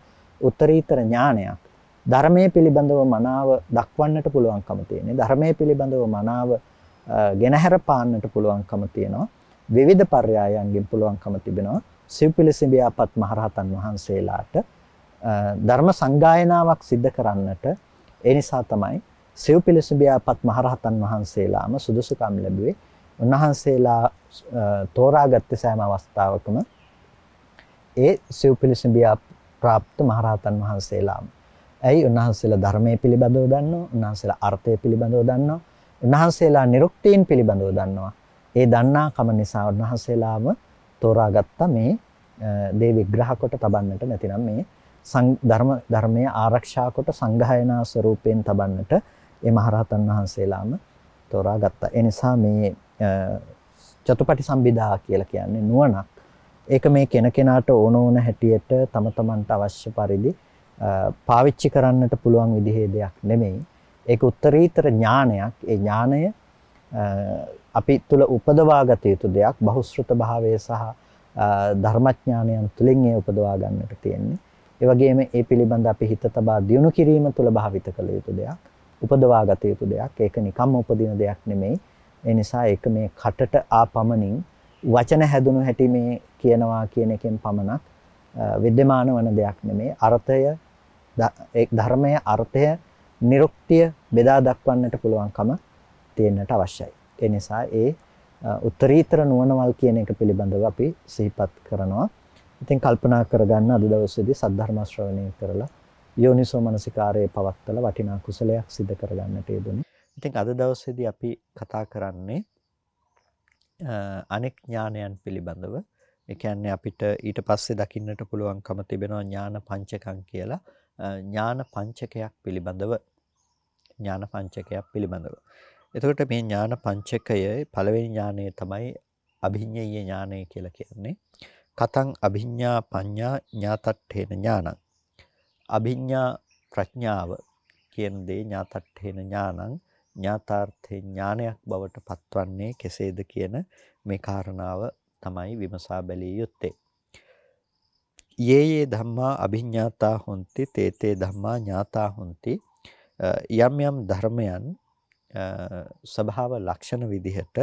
උත්තරීතර ඥානයක් ධර්මයේ පිළිබඳව මනාව දක්වන්නට පුළුවන්කම තියෙනවා. ධර්මයේ පිළිබඳව මනාව ගෙනහැර පාන්නට පුළුවන්කම තියෙනවා. විවිධ පර්යායන්ගෙන් පුළුවන්කම තිබෙනවා. සිව්පිලිසිඹියාපත් මහරහතන් වහන්සේලාට ධර්ම සංගායනාවක් සිද්ධ කරන්නට ඒ නිසා තමයි සිව්පිලිසිඹියාපත් මහරහතන් වහන්සේලාම සුදුසුකම් ලැබුවේ. උන්වහන්සේලා තෝරාගත්තේ සෑම අවස්ථාවකම ඒ සිව්පිලිසිඹියා ප්‍රාප්ත මහරහතන් වහන්සේලාම ඇයි උන්වහන්සේලා ධර්මයේ පිළිබඳව දන්නවා, උන්වහන්සේලා අර්ථය පිළිබඳව දන්නවා, උන්වහන්සේලා නිරුක්තීන් පිළිබඳව දන්නවා. ඒ දන්නා කම නිසා උන්වහන්සේලාම තෝරාගත්ත මේ දේ විග්‍රහ කොට තබන්නට නැතිනම් මේ ධර්ම ධර්මයේ ආරක්ෂා කොට සංඝායනා ස්වරූපයෙන් තබන්නට ඒ මහරහතන් වහන්සේලාම තෝරාගත්තා. ඒ නිසා මේ චතුපටි සම්බිදා කියලා කියන්නේ නුවණක්. ඒක මේ කෙනකෙනාට ඕන ඕන හැටියට තම තමන්ට අවශ්‍ය පරිදි පාවිච්චි කරන්නට පුළුවන් විදිහේ දෙයක් නෙමෙයි. ඒක උත්තරීතර ඥානයක්. ඒ ඥානය අපි තුල උපදවා ගත යුතු දෙයක්. බහුශෘත භාවය සහ ධර්මඥානයන් තුලින් ඒ උපදවා ගන්නට තියෙන්නේ. ඒ වගේම ඒ පිළිබඳ අපි හිත තබා දියුණු කිරීම තුළ භාවිත කළ යුතු දෙයක්. උපදවා ගත යුතු දෙයක්. ඒක නිකම්ම උපදින දෙයක් නෙමෙයි. ඒ නිසා ඒක මේ කටට ආපමණින් වචන හැදුණු හැටි මේ කියනවා කියන එකෙන් පමණක් විද්‍යමාන වන දෙයක් නෙමෙයි. අර්ථය ඒ ධර්මයේ අර්ථය නිරුක්තිය බෙදා දක්වන්නට පුළුවන්කම තියෙන්නට අවශ්‍යයි. ඒ නිසා ඒ උත්තරීතර නුවණවල් කියන එක පිළිබඳව අපි සිහිපත් කරනවා. ඉතින් කල්පනා කරගන්න අද දවසේදී සද්ධර්ම ශ්‍රවණය කරලා යෝනිසෝ මනසිකාරයේ පවත්තලා වටිනා කුසලයක් සිදු කරගන්නට යෙදුනේ. ඉතින් අද දවසේදී අපි කතා කරන්නේ අනෙක් ඥානයන් පිළිබඳව. ඒ කියන්නේ අපිට ඊට පස්සේ දකින්නට පුළුවන්කම තිබෙනවා ඥාන පංචකම් කියලා. ඥාන පංචකයක් පිළිබඳව ඥාන පංචකයක් පිළිබඳව. එතකොට මේ ඥාන පංචකයේ පළවෙනි ඥානය තමයි අභිඤ්ඤය ඥානය කියලා කියන්නේ. කතං අභිඤ්ඤා පඤ්ඤා ඥාතට්ඨේන ඥානං. අභිඤ්ඤා ප්‍රඥාව කියන දේ ඥාතට්ඨේන ඥානං ඥාතාර්ථේ ඥානයක් බවට පත්වන්නේ කෙසේද කියන මේ කාරණාව තමයි විමසා බැලිය යුත්තේ. යේ යේ ධම්මා අභිඥාතා හොಂತಿ තේ තේ ධම්මා ඥාතා හොಂತಿ යම් යම් ධර්මයන් ස්වභාව ලක්ෂණ විදිහට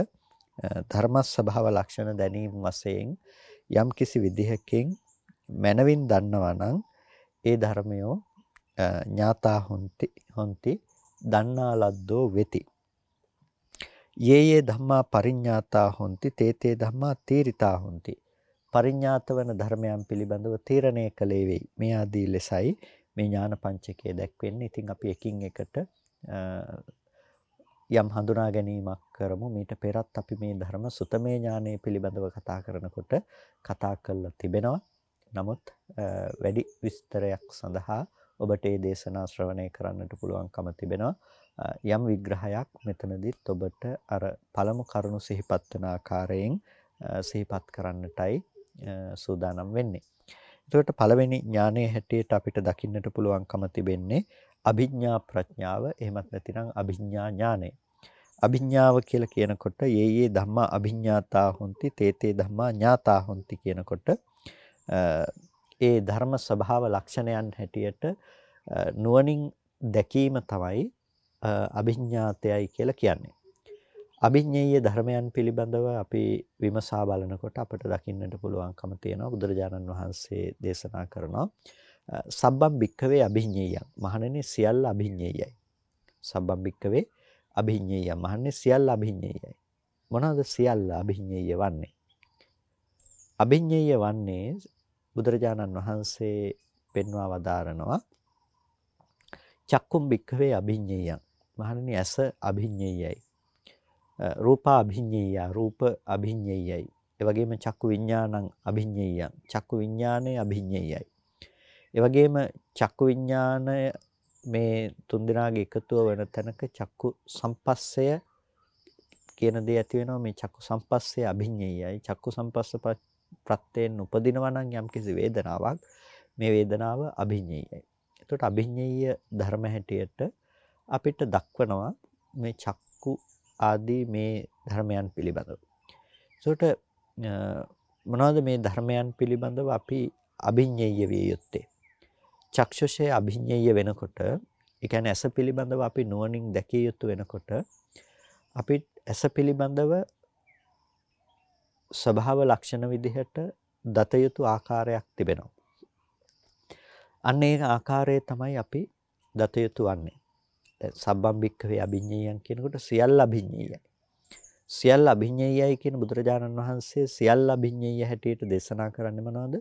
ධර්ම ස්වභාව ලක්ෂණ දැනීම වශයෙන් යම් කිසි විදිහකින් මනවින් දන්නවා නම් ඒ ධර්මයෝ ඥාතා හොಂತಿ හොಂತಿ දන්නා ලද්දෝ වෙති. යේ යේ ධම්මා පරිඥාතා හොಂತಿ තේ තේ ධම්මා තීරිතා හොಂತಿ පරිඤ්ඤාත වන ධර්මයන් පිළිබඳව තීරණය කළේ වෙයි. මේ ආදී ලෙසයි මේ ඥාන පංචකය දැක්වෙන්නේ. ඉතින් අපි එකින් එකට යම් හඳුනා ගැනීමක් කරමු. මීට පෙරත් අපි මේ ධර්ම සුතමේ ඥානය පිළිබඳව කතා කරනකොට කතා කරලා තිබෙනවා. නමුත් වැඩි විස්තරයක් සඳහා ඔබට මේ දේශනා ශ්‍රවණය කරන්නට පුළුවන්කම තිබෙනවා. යම් විග්‍රහයක් මෙතනදිත් ඔබට අර පළමු කරුණු සිහිපත් වන ආකාරයෙන් සිහිපත් කරන්නටයි සූදානම් වෙන්නේ. එතකොට පළවෙනි ඥානයේ හැටියට අපිට දකින්නට පුළුවන්කම තිබෙන්නේ අභිඥා ප්‍රඥාව එහෙමත් නැතිනම් අභිඥා ඥානය. අභිඥාව කියලා කියනකොට යේ යේ ධම්මා අභිඥාතා හොಂತಿ තේ තේ ධම්මා ඥාතා හොಂತಿ කියනකොට ඒ ධර්ම ස්වභාව ලක්ෂණයන් හැටියට නුවණින් දැකීම තමයි අභිඥාතයයි කියලා කියන්නේ. අභිඥේය ධර්මයන් පිළිබඳව අපි විමසා බලනකොට අපට දකින්නට පුළුවන්කම තියෙනවා. බුදුරජාණන් වහන්සේ දේශනා කරනවා සබ්බම් භික්කවේ අභිඥේයං. මහණෙනි සියල්ල අභිඥේයයි. සබ්බම් භික්කවේ අභිඥේයං. මහණෙනි සියල්ල අභිඥේයයි. මොනවාද සියල්ල අභිඥේය වන්නේ? අභිඥේය වන්නේ බුදුරජාණන් වහන්සේ පෙන්වා වදාරනවා චක්කුම් භික්කවේ අභිඥේයං. මහණෙනි ඇස අභිඥේයයි. රූපා අභිඤ්ඤේය රූප අභිඤ්ඤේයයි ඒ වගේම චක්කු විඥානං අභිඤ්ඤේයං චක්කු විඥානය අභිඤ්ඤේයයි. ඒ වගේම චක්කු විඥානය මේ තුන්දෙනාගේ එකතුව වෙන තැනක චක්කු සම්පස්සය කියන දේ ඇති වෙනවා. මේ චක්කු සම්පස්සය අභිඤ්ඤේයයි. චක්කු සම්පස්ස ප්‍රත්‍යයෙන් උපදිනවා නම් යම්කිසි වේදනාවක් මේ වේදනාව අභිඤ්ඤේයයි. එතකොට අභිඤ්ඤේය ධර්ම හැටියට අපිට දක්වනවා මේ චක්කු ආදී මේ ධර්මයන් පිළිබඳව. ඒකට මොනවද මේ ධර්මයන් පිළිබඳව අපි අභිඤ්ඤය විය යුත්තේ? චක්ෂුෂය අභිඤ්ඤය වෙනකොට ඒ කියන්නේ ඇස පිළිබඳව අපි නුවණින් දැකිය යුතු වෙනකොට අපි ඇස පිළිබඳව ස්වභාව ලක්ෂණ විදිහට දත යුතු ආකාරයක් තිබෙනවා. අන්න ඒ ආකාරය තමයි අපි දත යුතු වන්නේ. සබ්බම් බික්කවේ අභිඤ්ඤයයන් කියනකොට සියල්ල අභිඤ්ඤයයි. සියල්ල අභිඤ්ඤයයි කියන බුදුරජාණන් වහන්සේ සියල්ල අභිඤ්ඤය හැටියට දේශනා කරන්නේ මොනවද?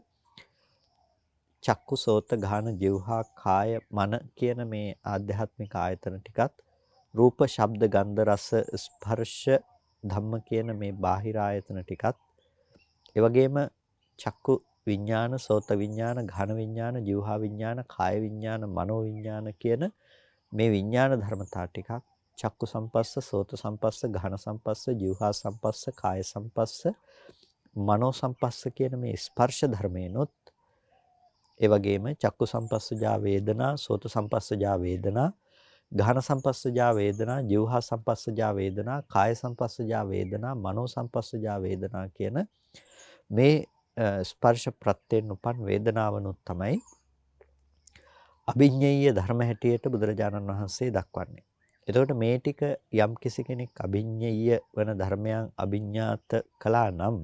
චක්කු සෝත ගාන જીවහා කාය මන කියන මේ ආධ්‍යාත්මික ආයතන ටිකත් රූප ශබ්ද ගන්ධ රස ස්පර්ශ ධම්ම කියන මේ බාහිර ආයතන ටිකත් ඒ වගේම චක්කු විඥාන සෝත විඥාන ඝන විඥාන જીවහා විඥාන කාය විඥාන මනෝ විඥාන කියන මේ විඥාන ධර්මතා ටිකක්. චක්කු සම්පස්ස, සෝත සම්පස්ස, ඝන සම්පස්ස, જીවහා සම්පස්ස, කාය සම්පස්ස, මනෝ සම්පස්ස කියන මේ ස්පර්ශ ධර්මේනොත් ඒ වගේම චක්කු සම්පස්සජා වේදනා, සෝත සම්පස්සජා වේදනා, ඝන සම්පස්සජා වේදනා, જીවහා සම්පස්සජා වේදනා, කාය සම්පස්සජා වේදනා, මනෝ සම්පස්සජා වේදනා කියන මේ ස්පර්ශ ප්‍රත්‍යයෙන් උපන් වේදනාවනොත් තමයි අභිඤ්ඤේය ධර්ම හැටියට බුදුරජාණන් වහන්සේ දක්වන්නේ. එතකොට මේ ටික යම් කිසි කෙනෙක් අභිඤ්ඤේය වෙන ධර්මයන් අභිඤ්ඤාත කළා නම්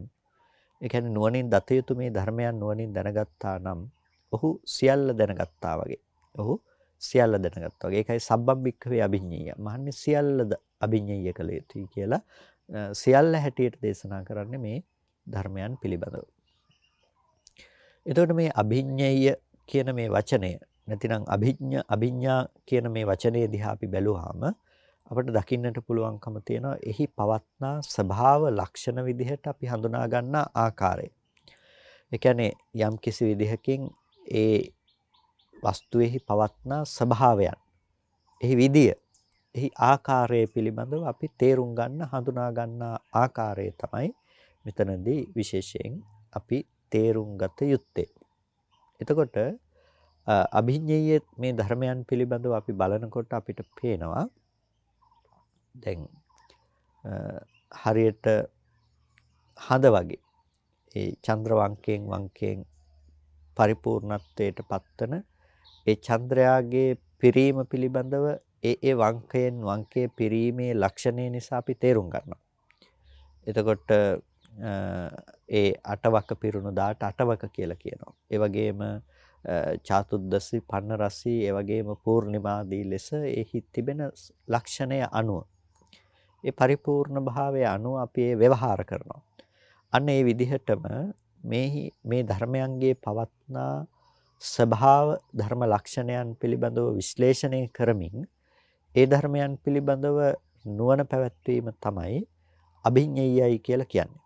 ඒ කියන්නේ නුවණින් දත යුතු මේ ධර්මයන් නුවණින් දැනගත්තා නම් ඔහු සියල්ල දැනගත්තා වගේ. ඔහු සියල්ල දැනගත්තා වගේ. ඒකයි සබ්බම් බික්කවේ අභිඤ්ඤේය. මහන්නේ සියල්ල අභිඤ්ඤේය කළ යුතුයි කියලා සියල්ල හැටියට දේශනා කරන්නේ මේ ධර්මයන් පිළිබඳව. එතකොට මේ අභිඤ්ඤේය කියන මේ වචනය නැතිනම් අභිඥ අභිඥා කියන මේ වචනේ දිහා අපි බැලුවාම අපිට දකින්නට පුළුවන්කම තියෙනවා එහි පවත්නා ස්වභාව ලක්ෂණ විදිහට අපි හඳුනා ගන්නා ආකාරය. ඒ කියන්නේ යම් කිසි විදිහකින් ඒ වස්තුවේහි පවත්නා ස්වභාවයන් එහි විදිය එහි ආකාරය පිළිබඳව අපි තේරුම් ගන්න හඳුනා ගන්නා ආකාරය තමයි මෙතනදී විශේෂයෙන් අපි තේරුම් ගත යුත්තේ. එතකොට අභිඤ්ඤේය මේ ධර්මයන් පිළිබඳව අපි බලනකොට අපිට පේනවා දැන් හරියට හඳ වගේ ඒ චන්ද්‍ර වංකයෙන් වංකයෙන් පරිපූර්ණත්වයට පත්වන ඒ චන්ද්‍රයාගේ පිරීම පිළිබඳව ඒ ඒ වංකයෙන් වංකයේ පිරීමේ ලක්ෂණය නිසා අපි තේරුම් ගන්නවා. එතකොට ඒ අටවක පිරුණු දාට අටවක කියලා කියනවා. ඒ වගේම චාතුද්දසි පන්නරසි ඒ වගේම පූර්ණිමාදී ලෙස එහි තිබෙන ලක්ෂණය අනුව ඒ පරිපූර්ණ භාවය අනුව අපි ඒ ව්‍යවහාර කරනවා. අන්න ඒ විදිහටම මේ මේ ධර්මයන්ගේ පවත්නා ස්වභාව ධර්ම ලක්ෂණයන් පිළිබඳව විශ්ලේෂණය කරමින් ඒ ධර්මයන් පිළිබඳව නුවණ පැවැත්වීම තමයි අභිඤ්ඤයයි කියලා කියන්නේ.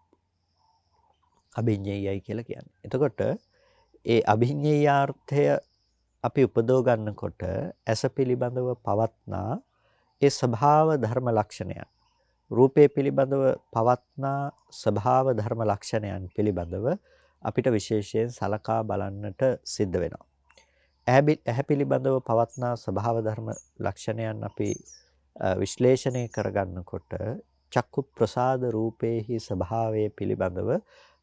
අභිඤ්ඤයයි කියලා කියන්නේ. එතකොට ඒ අභිඤ්ඤයාර්ථය අපි උපදව ගන්නකොට ඇස පිළිබඳව පවත්නා ඒ ස්වභාව ධර්ම ලක්ෂණයන් රූපේ පිළිබඳව පවත්නා ස්වභාව ධර්ම ලක්ෂණයන් පිළිබඳව අපිට විශේෂයෙන් සලකා බලන්නට සිද්ධ වෙනවා. ඇහැ පිළිබඳව පවත්නා ස්වභාව ධර්ම ලක්ෂණයන් අපි විශ්ලේෂණය කරගන්නකොට චක්කු ප්‍රසාද රූපේහි ස්වභාවය පිළිබඳව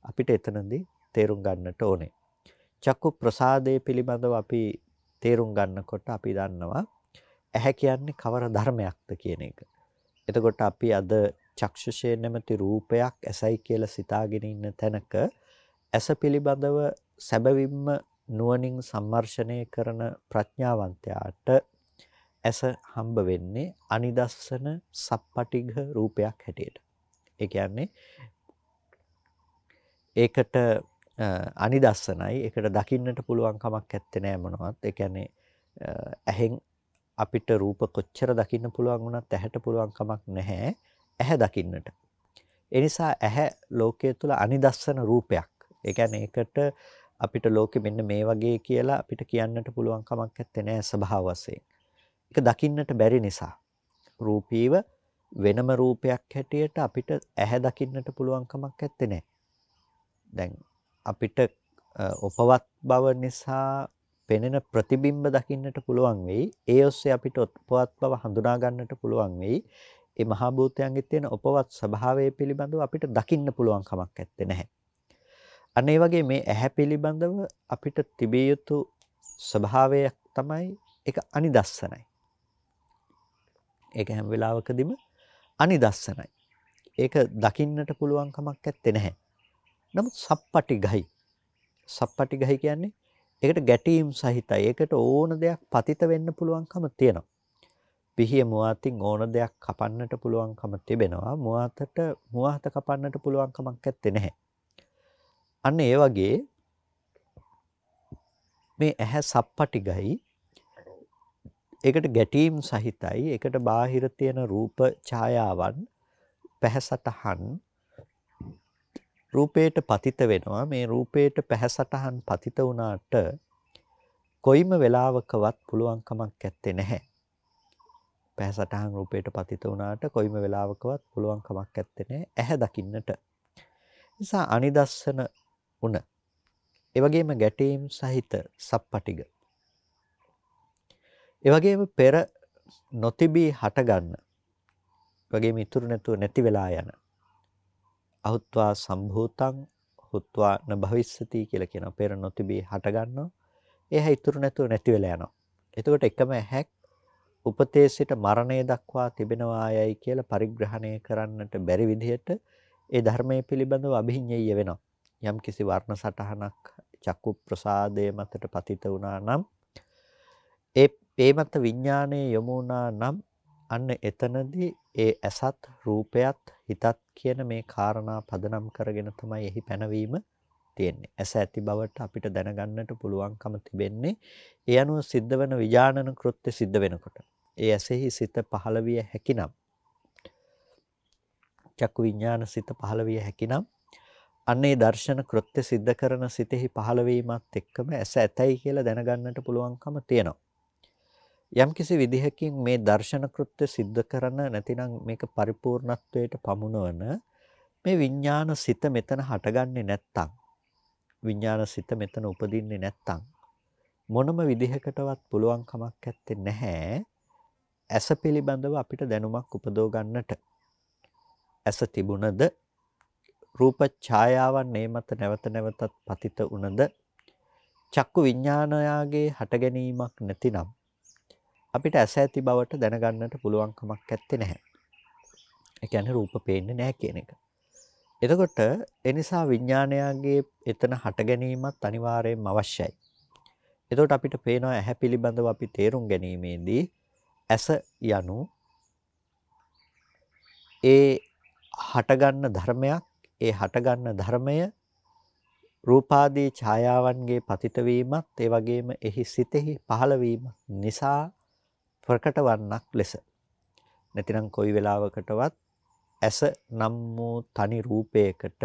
අපිට එතනදී තේරුම් ගන්නට ඕනේ. චක්කු ප්‍රසාදයේ පිළිබඳව අපි තේරුම් ගන්නකොට අපි දන්නවා ඇහැ කියන්නේ කවර ධර්මයක්ද කියන එක. එතකොට අපි අද චක්ෂුෂේ නැමැති රූපයක් ඇසයි කියලා සිතාගෙන ඉන්න තැනක ඇස පිළිබඳව සැබවින්ම නුවණින් සම්මර්ෂණය කරන ප්‍රඥාවන්තයාට ඇස හම්බ වෙන්නේ අනිදස්සන සප්පටිඝ රූපයක් හැටියට. ඒ කියන්නේ ඒකට අනිදස්සනයි ඒකට දකින්නට පුළුවන් කමක් ඇත්තේ නෑ මොනවත්. ඒ කියන්නේ ඇහෙන් අපිට රූප කොච්චර දකින්න පුළුවන් වුණත් ඇහැට පුළුවන් කමක් නැහැ ඇහැ දකින්නට. ඒ නිසා ඇහැ ලෝකයේ තුල අනිදස්සන රූපයක්. ඒ කියන්නේ ඒකට අපිට ලෝකෙ මෙන්න මේ වගේ කියලා අපිට කියන්නට පුළුවන් කමක් නැත්තේ නෑ ස්වභාව වශයෙන්. ඒක දකින්නට බැරි නිසා රූපීව වෙනම රූපයක් හැටියට අපිට ඇහැ දකින්නට පුළුවන් කමක් නැත්තේ නෑ. දැන් අපිට උපවත් බව නිසා පෙනෙන ප්‍රතිබිම්බ දකින්නට පුළුවන් වෙයි. ඒ ඔස්සේ අපිට උපවත් බව හඳුනා ගන්නට පුළුවන් වෙයි. ඒ මහා භූතයන්ගේ තියෙන උපවත් ස්වභාවය පිළිබඳව අපිට දකින්න පුළුවන් කමක් නැත්තේ නැහැ. අන්න ඒ වගේ මේ ඇහැ පිළිබඳව අපිට තිබිය යුතු ස්වභාවයක් තමයි ඒක අනිදස්සනයි. ඒක හැම වෙලාවකදීම අනිදස්සනයි. ඒක දකින්නට පුළුවන් කමක් නැත්තේ නැහැ. නමුත් සප්පටි ගහයි. සප්පටි ගහයි කියන්නේ ඒකට ගැටීම් සහිතයි. ඒකට ඕන දෙයක් පතිත වෙන්න පුළුවන්කම තියෙනවා. පිහිය මුවාතින් ඕන දෙයක් කපන්නට පුළුවන්කම තිබෙනවා. මුවාතට මුවාත කපන්නට පුළුවන්කමක් නැත්තේ නැහැ. අන්න ඒ වගේ මේ ඇහැ සප්පටිගයි ඒකට ගැටීම් සහිතයි. ඒකට බාහිර තියෙන රූප ඡායාවන් පැහැසටහන් රූපයට පතිත වෙනවා මේ රූපයට පැහැසටහන් පතිත වුණාට කොයිම වෙලාවකවත් පුළුවන් කමක් නැත්තේ නැහැ. පැහැසටහන් රූපයට පතිත වුණාට කොයිම වෙලාවකවත් පුළුවන් කමක් නැත්තේ නැහැ ඇහැ දකින්නට. නිසා අනිදස්සන උන ඒ වගේම ගැටීම් සහිත සප්පටිග. ඒ වගේම පෙර නොතිබී හටගන්න. වගේම ඉතුරු නැතුව නැති වෙලා යන අහුත්වා සම්භූතං හුත්වා න භවිස්සති කියලා කියනවා. පෙර නොතිබී හට ගන්නවා. ඒ හැ ඉතුරු නැතුව නැති වෙලා යනවා. එතකොට එකම හැක් උපතේ සිට මරණය දක්වා තිබෙනවායයි කියලා පරිග්‍රහණය කරන්නට බැරි විදිහට ඒ ධර්මයේ පිළිබඳව අභිඤ්ඤය වෙනවා. යම් කිසි වර්ණ සටහනක් චක්කු ප්‍රසාදයේ මතට පතිත වුණා නම් ඒ ඒ මත විඥානයේ යොමු වුණා නම් අන්න එතනදී ඒ ඇසත් රූපයත් හිතත් කියන මේ කාරණා පදනම් කරගෙන තමයි එහි පැනවීම තියෙන්නේ. ඇස ඇති බවට අපිට දැනගන්නට පුළුවන්කම තිබෙන්නේ ඒ අනුව සිද්ධ වෙන විඥානන කෘත්‍ය සිද්ධ වෙනකොට. ඒ ඇසෙහි සිත පහළ විය හැකිනම් චක්කු විඥාන සිත පහළ විය හැකිනම් අන්නේ දර්ශන කෘත්‍ය සිද්ධ කරන සිතෙහි පහළ වීමත් එක්කම ඇස ඇතයි කියලා දැනගන්නට පුළුවන්කම තියෙනවා. යම්කිසි විදිහකින් මේ දර්ශන කෘත්‍ය સિદ્ધ කරන නැතිනම් මේක පරිපූර්ණත්වයට පමුණවන මේ විඥාන සිත මෙතන හටගන්නේ නැත්තම් විඥාන සිත මෙතන උපදින්නේ නැත්තම් මොනම විදිහකටවත් පුළුවන් කමක් නැත්තේ නැහැ ඇස පිළිබඳව අපිට දැනුමක් උපදව ගන්නට ඇස තිබුණද රූප ඡායාවන් මේ මත නැවත නැවතත් පතිත උනද චක්කු විඥානයාගේ හට ගැනීමක් නැතිනම් අපිට ඇස ඇති බවට දැනගන්නට පුළුවන් කමක් නැත්තේ නැහැ. ඒ කියන්නේ රූප පේන්නේ නැහැ කියන එක. එතකොට එනිසා විඥානයගේ එතන හට ගැනීමත් අනිවාර්යයෙන්ම අවශ්‍යයි. එතකොට අපිට පේනවා ඇහැ පිළිබඳව අපි තේරුම් ගැනීමේදී ඇස යනු ඒ හටගන්න ධර්මයක් ඒ හටගන්න ධර්මය රූපාදී ඡායාවන්ගේ පතිත වීමත් ඒ වගේම එහි සිතෙහි පහළ වීම නිසා ප්‍රකට වන්නක් ලෙස නැතිනම් කොයි වෙලාවකටවත් ඇස නම් වූ තනි රූපයකට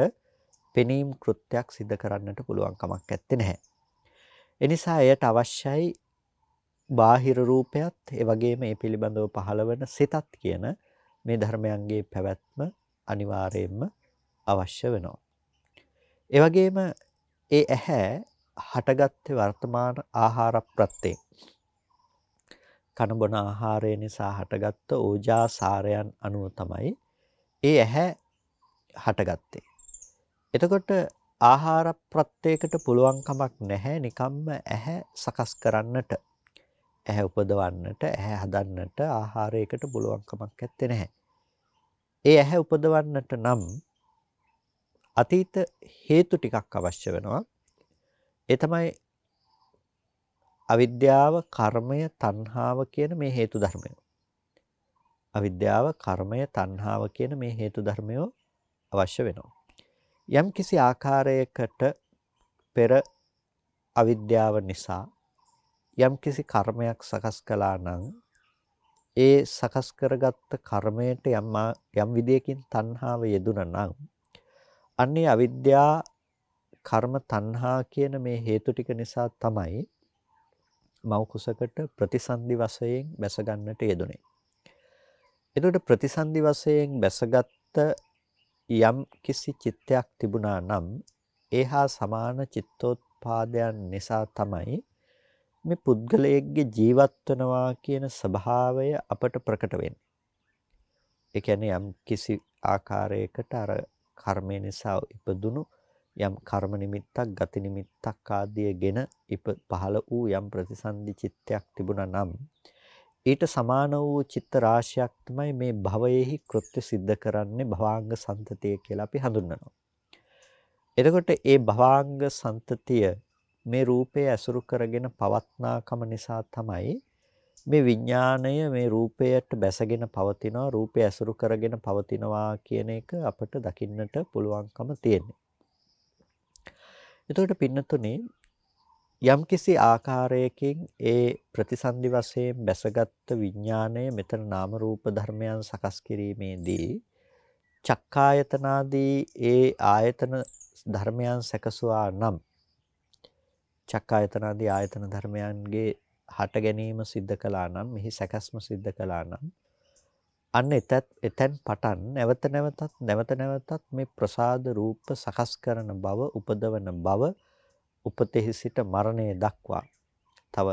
පෙනීම් කෘත්‍යයක් සිදු කරන්නට පුළුවන් කමක් නැත්තේ නැහැ. එනිසා එයට අවශ්‍යයි බාහිර රූපයත් ඒ වගේම ඒ පිළිබඳව පහළවන සිතත් කියන මේ ධර්මයන්ගේ පැවැත්ම අනිවාර්යයෙන්ම අවශ්‍ය වෙනවා. ඒ වගේම ඒ ඇහැ හටගත්තේ වර්තමාන ආහාර ප්‍රත්‍යයෙන්. කන බොන ආහාරය නිසා හටගත්ත ඕජා සාරයන් අනුව තමයි ඒ ඇහැ හටගත්තේ. එතකොට ආහාර ප්‍රත්‍යයකට පුළුවන් කමක් නැහැ නිකම්ම ඇහැ සකස් කරන්නට. ඇහැ උපදවන්නට, ඇහැ හදන්නට ආහාරයකට පුළුවන් කමක් නැත්තේ නැහැ. ඒ ඇහැ උපදවන්නට නම් අතීත හේතු ටිකක් අවශ්‍ය වෙනවා. ඒ තමයි අවිද්‍යාව, කර්මය, තණ්හාව කියන මේ හේතු ධර්මය. අවිද්‍යාව, කර්මය, තණ්හාව කියන මේ හේතු ධර්මය අවශ්‍ය වෙනවා. යම් කිසි ආකාරයකට පෙර අවිද්‍යාව නිසා යම් කිසි කර්මයක් සකස් කළා නම් ඒ සකස් කරගත්ත කර්මයට යම් යම් විදියකින් තණ්හාව යෙදුණා නම් අන්නේ අවිද්‍යා කර්ම තණ්හා කියන මේ හේතු ටික නිසා තමයි මව් කුසකට ප්‍රතිසන්දි වශයෙන් බැස ගන්නට යෙදුනේ. එතකොට ප්‍රතිසන්දි වශයෙන් බැසගත් යම් කිසි චිත්තයක් තිබුණා නම් ඒහා සමාන චිත්තෝත්පාදයන් නිසා තමයි මේ පුද්ගලයෙක්ගේ ජීවත් වෙනවා කියන ස්වභාවය අපට ප්‍රකට වෙන්නේ. ඒ කියන්නේ යම් කිසි ආකාරයකට අර කර්මය නිසා ඉපදුණු යම් කර්ම නිමිත්තක් ගති නිමිත්තක් ආදියගෙන පහළ වූ යම් ප්‍රතිසන්දි චිත්තයක් තිබුණා නම් ඊට සමාන වූ චිත්ත රාශියක් තමයි මේ භවයේහි කෘත්‍ය સિદ્ધ කරන්නේ භවාංග සම්තතිය කියලා අපි හඳුන්වනවා. එතකොට ඒ භවාංග සම්තතිය මේ රූපය ඇසුරු කරගෙන පවත්නාකම නිසා තමයි මේ විඥාණය මේ රූපයට බැසගෙන පවතිනවා රූපය ඇසුරු කරගෙන පවතිනවා කියන එක අපට දකින්නට පුළුවන්කම තියෙන්නේ. එතකොට පින්නතුනේ යම්කිසි ආකාරයකින් ඒ ප්‍රතිසන්දි වශයෙන් බැසගත් විඥාණය මෙතන නාම රූප ධර්මයන් සකස් කිරීමේදී චක්කායතනාදී ඒ ආයතන ධර්මයන් සැකසුවා නම් චක්කායතනාදී ආයතන ධර්මයන්ගේ හට ගැනීම සිද්ධ කළා නම් මෙහි සැකස්ම සිද්ධ කළා නම් අන්න එතත් එතෙන් පටන් නැවත නැවතත් නැවත නැවතත් මේ ප්‍රසාද රූප සකස් කරන බව උපදවන බව උපතෙහි සිට මරණය දක්වා තව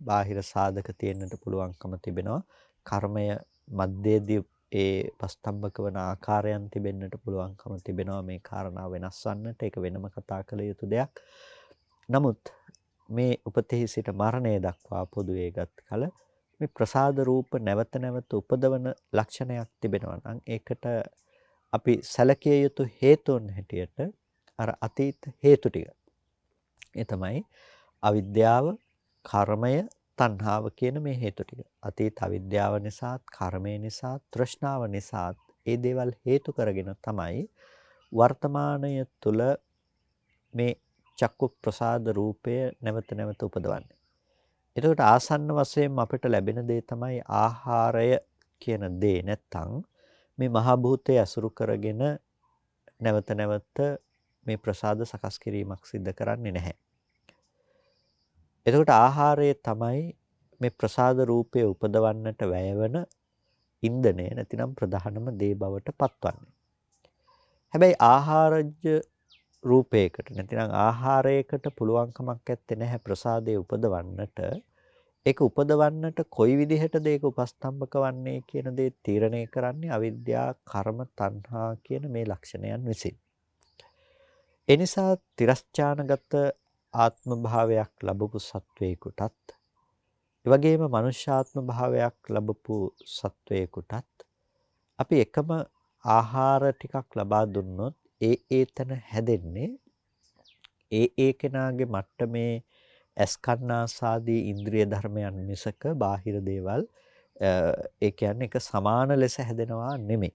බාහිර සාධක තියෙන්නට පුළුවන්කම තිබෙනවා. කර්මය මැදේදී ඒ පස්තම්බක වන ආකාරයන් තිබෙන්නට පුළුවන්කම තිබෙනවා. මේ කාරණා වෙනස් වන්නට ඒක වෙනම කතා කළ යුතු දෙයක්. නමුත් මේ උපතෙහි සිට මරණය දක්වා පොදුවේ ගත් කල මේ ප්‍රසාද රූප නැවත නැවත උපදවන ලක්ෂණයක් තිබෙනවා නම් ඒකට අපි සැලකිය යුතු හේතුන් හැටියට අර අතීත හේතු ටික. ඒ තමයි අවිද්‍යාව, කර්මය, තණ්හාව කියන මේ හේතු ටික. අතීත අවිද්‍යාව නිසාත්, කර්මය නිසාත්, තෘෂ්ණාව නිසාත් ඒ දේවල් හේතු කරගෙන තමයි වර්තමානය තුල මේ චක්කු ප්‍රසාද රූපය නැවත නැවත උපදවන්නේ. එතකොට ආසන්න වශයෙන් අපිට ලැබෙන දේ තමයි ආහාරය කියන දේ නැත්තම් මේ මහ භූතය අසුරු කරගෙන නැවත නැවත මේ ප්‍රසාද සකස් කිරීමක් සිද්ධ කරන්නේ නැහැ. එතකොට ආහාරය තමයි මේ ප්‍රසාද රූපය උපදවන්නට වැයවන ඉන්ධනය නැතිනම් ප්‍රධානම දේ බවට පත්වන්නේ. හැබැයි ආහාරජ්‍ය රූපයකට නැතිනම් ආහාරයකට පුළුවන්කමක් නැත්තේ නැහැ ප්‍රසාදයේ උපදවන්නට ඒක උපදවන්නට කොයි විදිහටද ඒක උපස්තම්භක වන්නේ කියන දේ තීරණය කරන්නේ අවිද්‍යා කර්ම තණ්හා කියන මේ ලක්ෂණයන් විසින්. ඒ නිසා තිරස්චානගත ආත්ම භාවයක් ලැබපු සත්වේකුටත් ඒ වගේම මනුෂ්‍යාත්ම භාවයක් ලැබපු සත්වේකුටත් අපි එකම ආහාර ටිකක් ලබා දුන්නොත් ඒ ඒ තැන හැදෙන්නේ ඒ ඒ කෙනාගේ මට්ටමේ ඇස්කන්නාසාදී ඉන්ද්‍රිය ධර්මයන් මිසක බාහිර දේවල් ඒ කියන්නේ එක සමාන ලෙස හැදෙනවා නෙමෙයි.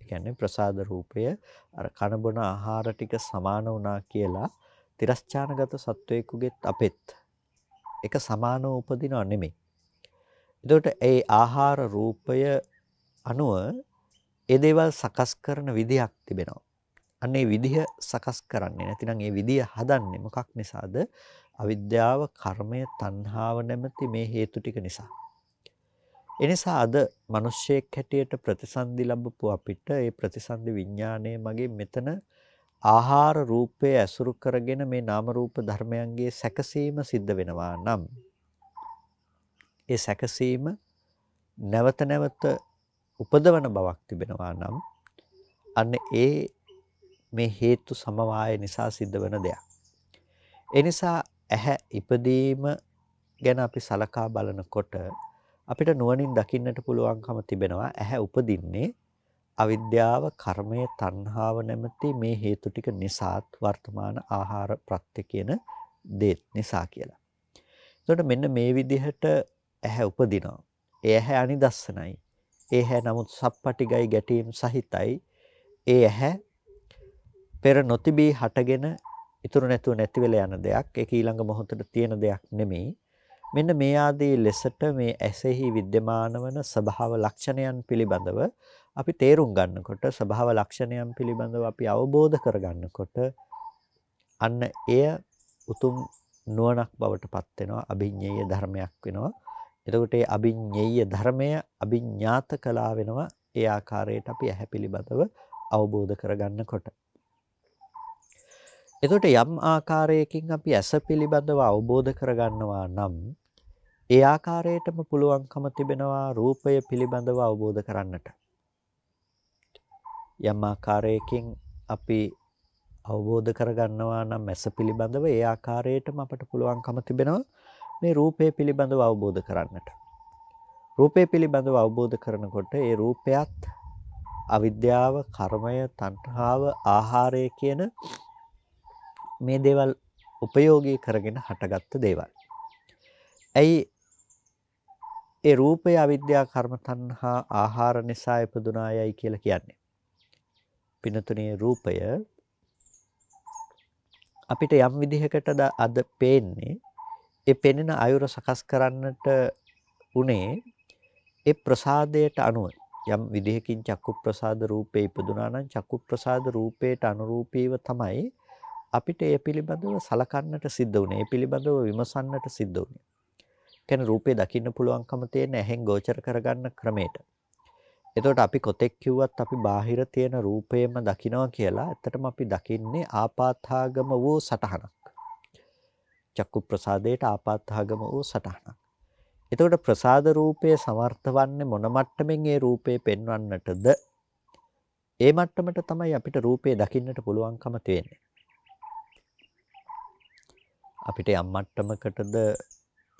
ඒ කියන්නේ ප්‍රසාද රූපය අර කන බොන ආහාර ටික සමාන වුණා කියලා තිරස්චානගත සත්වයකගෙත් අපෙත් එක සමානව උපදිනව නෙමෙයි. එතකොට ඒ ආහාර රූපය අනුව ඒ දේවල් සකස් කරන විදිහක් තිබෙනවා. අන්න ඒ විදිහ සකස් කරන්නේ නැතිනම් ඒ විදිය හදන්නේ මොකක් නිසාද? අවිද්‍යාව, කර්මය, තණ්හාව නැමැති මේ හේතු ටික නිසා. එනිසා අද මිනිස්සෙක් හැටියට ප්‍රතිසන්දි ලැබපු අපිට ඒ ප්‍රතිසන්දි විඥානයේ මගේ මෙතන ආහාර රූපය ඇසුරු කරගෙන මේ නාම රූප ධර්මයන්ගේ සැකසීම සිද්ධ වෙනවා නම් ඒ සැකසීම නැවත නැවත උපදවන බවක් තිබෙනවා නම් අන්න ඒ මේ හේතු සමவாய නිසා සිද්ධ වෙන දෙයක්. ඒ නිසා ඇහැ ඉපදීම ගැන අපි සලකා බලනකොට අපිට නුවණින් දකින්නට පුළුවන්කම තිබෙනවා ඇහැ උපදින්නේ අවිද්‍යාව, කර්මය, තණ්හාව නැමැති මේ හේතු ටික නිසාත් වර්තමාන ආහාර ප්‍රත්‍ය කියන දේත් නිසා කියලා. එතකොට මෙන්න මේ විදිහට ඇහැ උපදිනවා. ඒ ඇහැ අනිදස්සනයි. ඒ ඇහැ නමුත් සප්පටිගයි ගැටීම් සහිතයි. ඒ ඇහැ පෙර නොතිබී හටගෙන ඉතුරු නැතුව නැති වෙලා යන දෙයක්. ඒක ඊළඟ මොහොතට තියෙන දෙයක් නෙමෙයි. මෙන්න මේ ආදී ලෙසට මේ ඇසෙහි विद्यमान වන ස්වභාව ලක්ෂණයන් පිළිබඳව අපි තේරුම් ගන්නකොට ස්වභාව ලක්ෂණයන් පිළිබඳව අපි අවබෝධ කරගන්නකොට අන්න එය උතුම් නුවණක් බවට පත් වෙනවා අභිඤ්ඤේය ධර්මයක් වෙනවා එතකොට ඒ අභිඤ්ඤේය ධර්මය අභිඥාත කලා වෙනවා ඒ ආකාරයට අපි ඇහැ පිළිබඳව අවබෝධ කරගන්නකොට එතකොට යම් ආකාරයකින් අපි ඇස පිළිබඳව අවබෝධ කරගන්නවා නම් ඒ ආකාරයටම පුළුවන්කම තිබෙනවා රූපය පිළිබඳව අවබෝධ කරන්නට. යම් ආකාරයකින් අපි අවබෝධ කරගන්නවා නම් ඇස පිළිබඳව ඒ ආකාරයටම අපට පුළුවන්කම තිබෙනවා මේ රූපය පිළිබඳව අවබෝධ කරන්නට. රූපය පිළිබඳව අවබෝධ කරනකොට ඒ රූපයත් අවිද්‍යාව, කර්මය, තණ්හාව, ආහාරය කියන මේ දේවල් උපයෝගී කරගෙන හටගත්ත දේවල්. ඇයි ඒ රූපය අවිද්‍යා කර්ම තණ්හා ආහාර නිසා ඉපදුනායයි කියලා කියන්නේ. පිනතුනේ රූපය අපිට යම් විදිහකටද අද පේන්නේ ඒ පෙනෙන අයුර සකස් කරන්නට උනේ ඒ ප්‍රසාදයට අනුව යම් විදිහකින් චක්කු ප්‍රසාද රූපේ ඉපදුනා නම් චක්කු ප්‍රසාද රූපයට අනුරූපීව තමයි අපිට ඒ පිළිබඳව සලකන්නට සිද්ධ වුනේ. ඒ පිළිබඳව විමසන්නට සිද්ධ වුනේ. කියන්නේ රූපේ දකින්න පුළුවන්කම තියෙන ඇහෙන් ගෝචර කරගන්න ක්‍රමයට. එතකොට අපි කොතෙක් කිව්වත් අපි බාහිර තියෙන රූපේම දකිනවා කියලා ඇත්තටම අපි දකින්නේ ආපාතාගම වූ සටහනක්. චක්කු ප්‍රසාදයට ආපාතාගම වූ සටහනක්. එතකොට ප්‍රසාද රූපය සමර්ථ වන්නේ මොන මට්ටමින් ඒ රූපේ පෙන්වන්නටද? ඒ මට්ටමට තමයි අපිට රූපේ දකින්නට පුළුවන්කම තියෙන්නේ. අපිට යම් මට්ටමකටද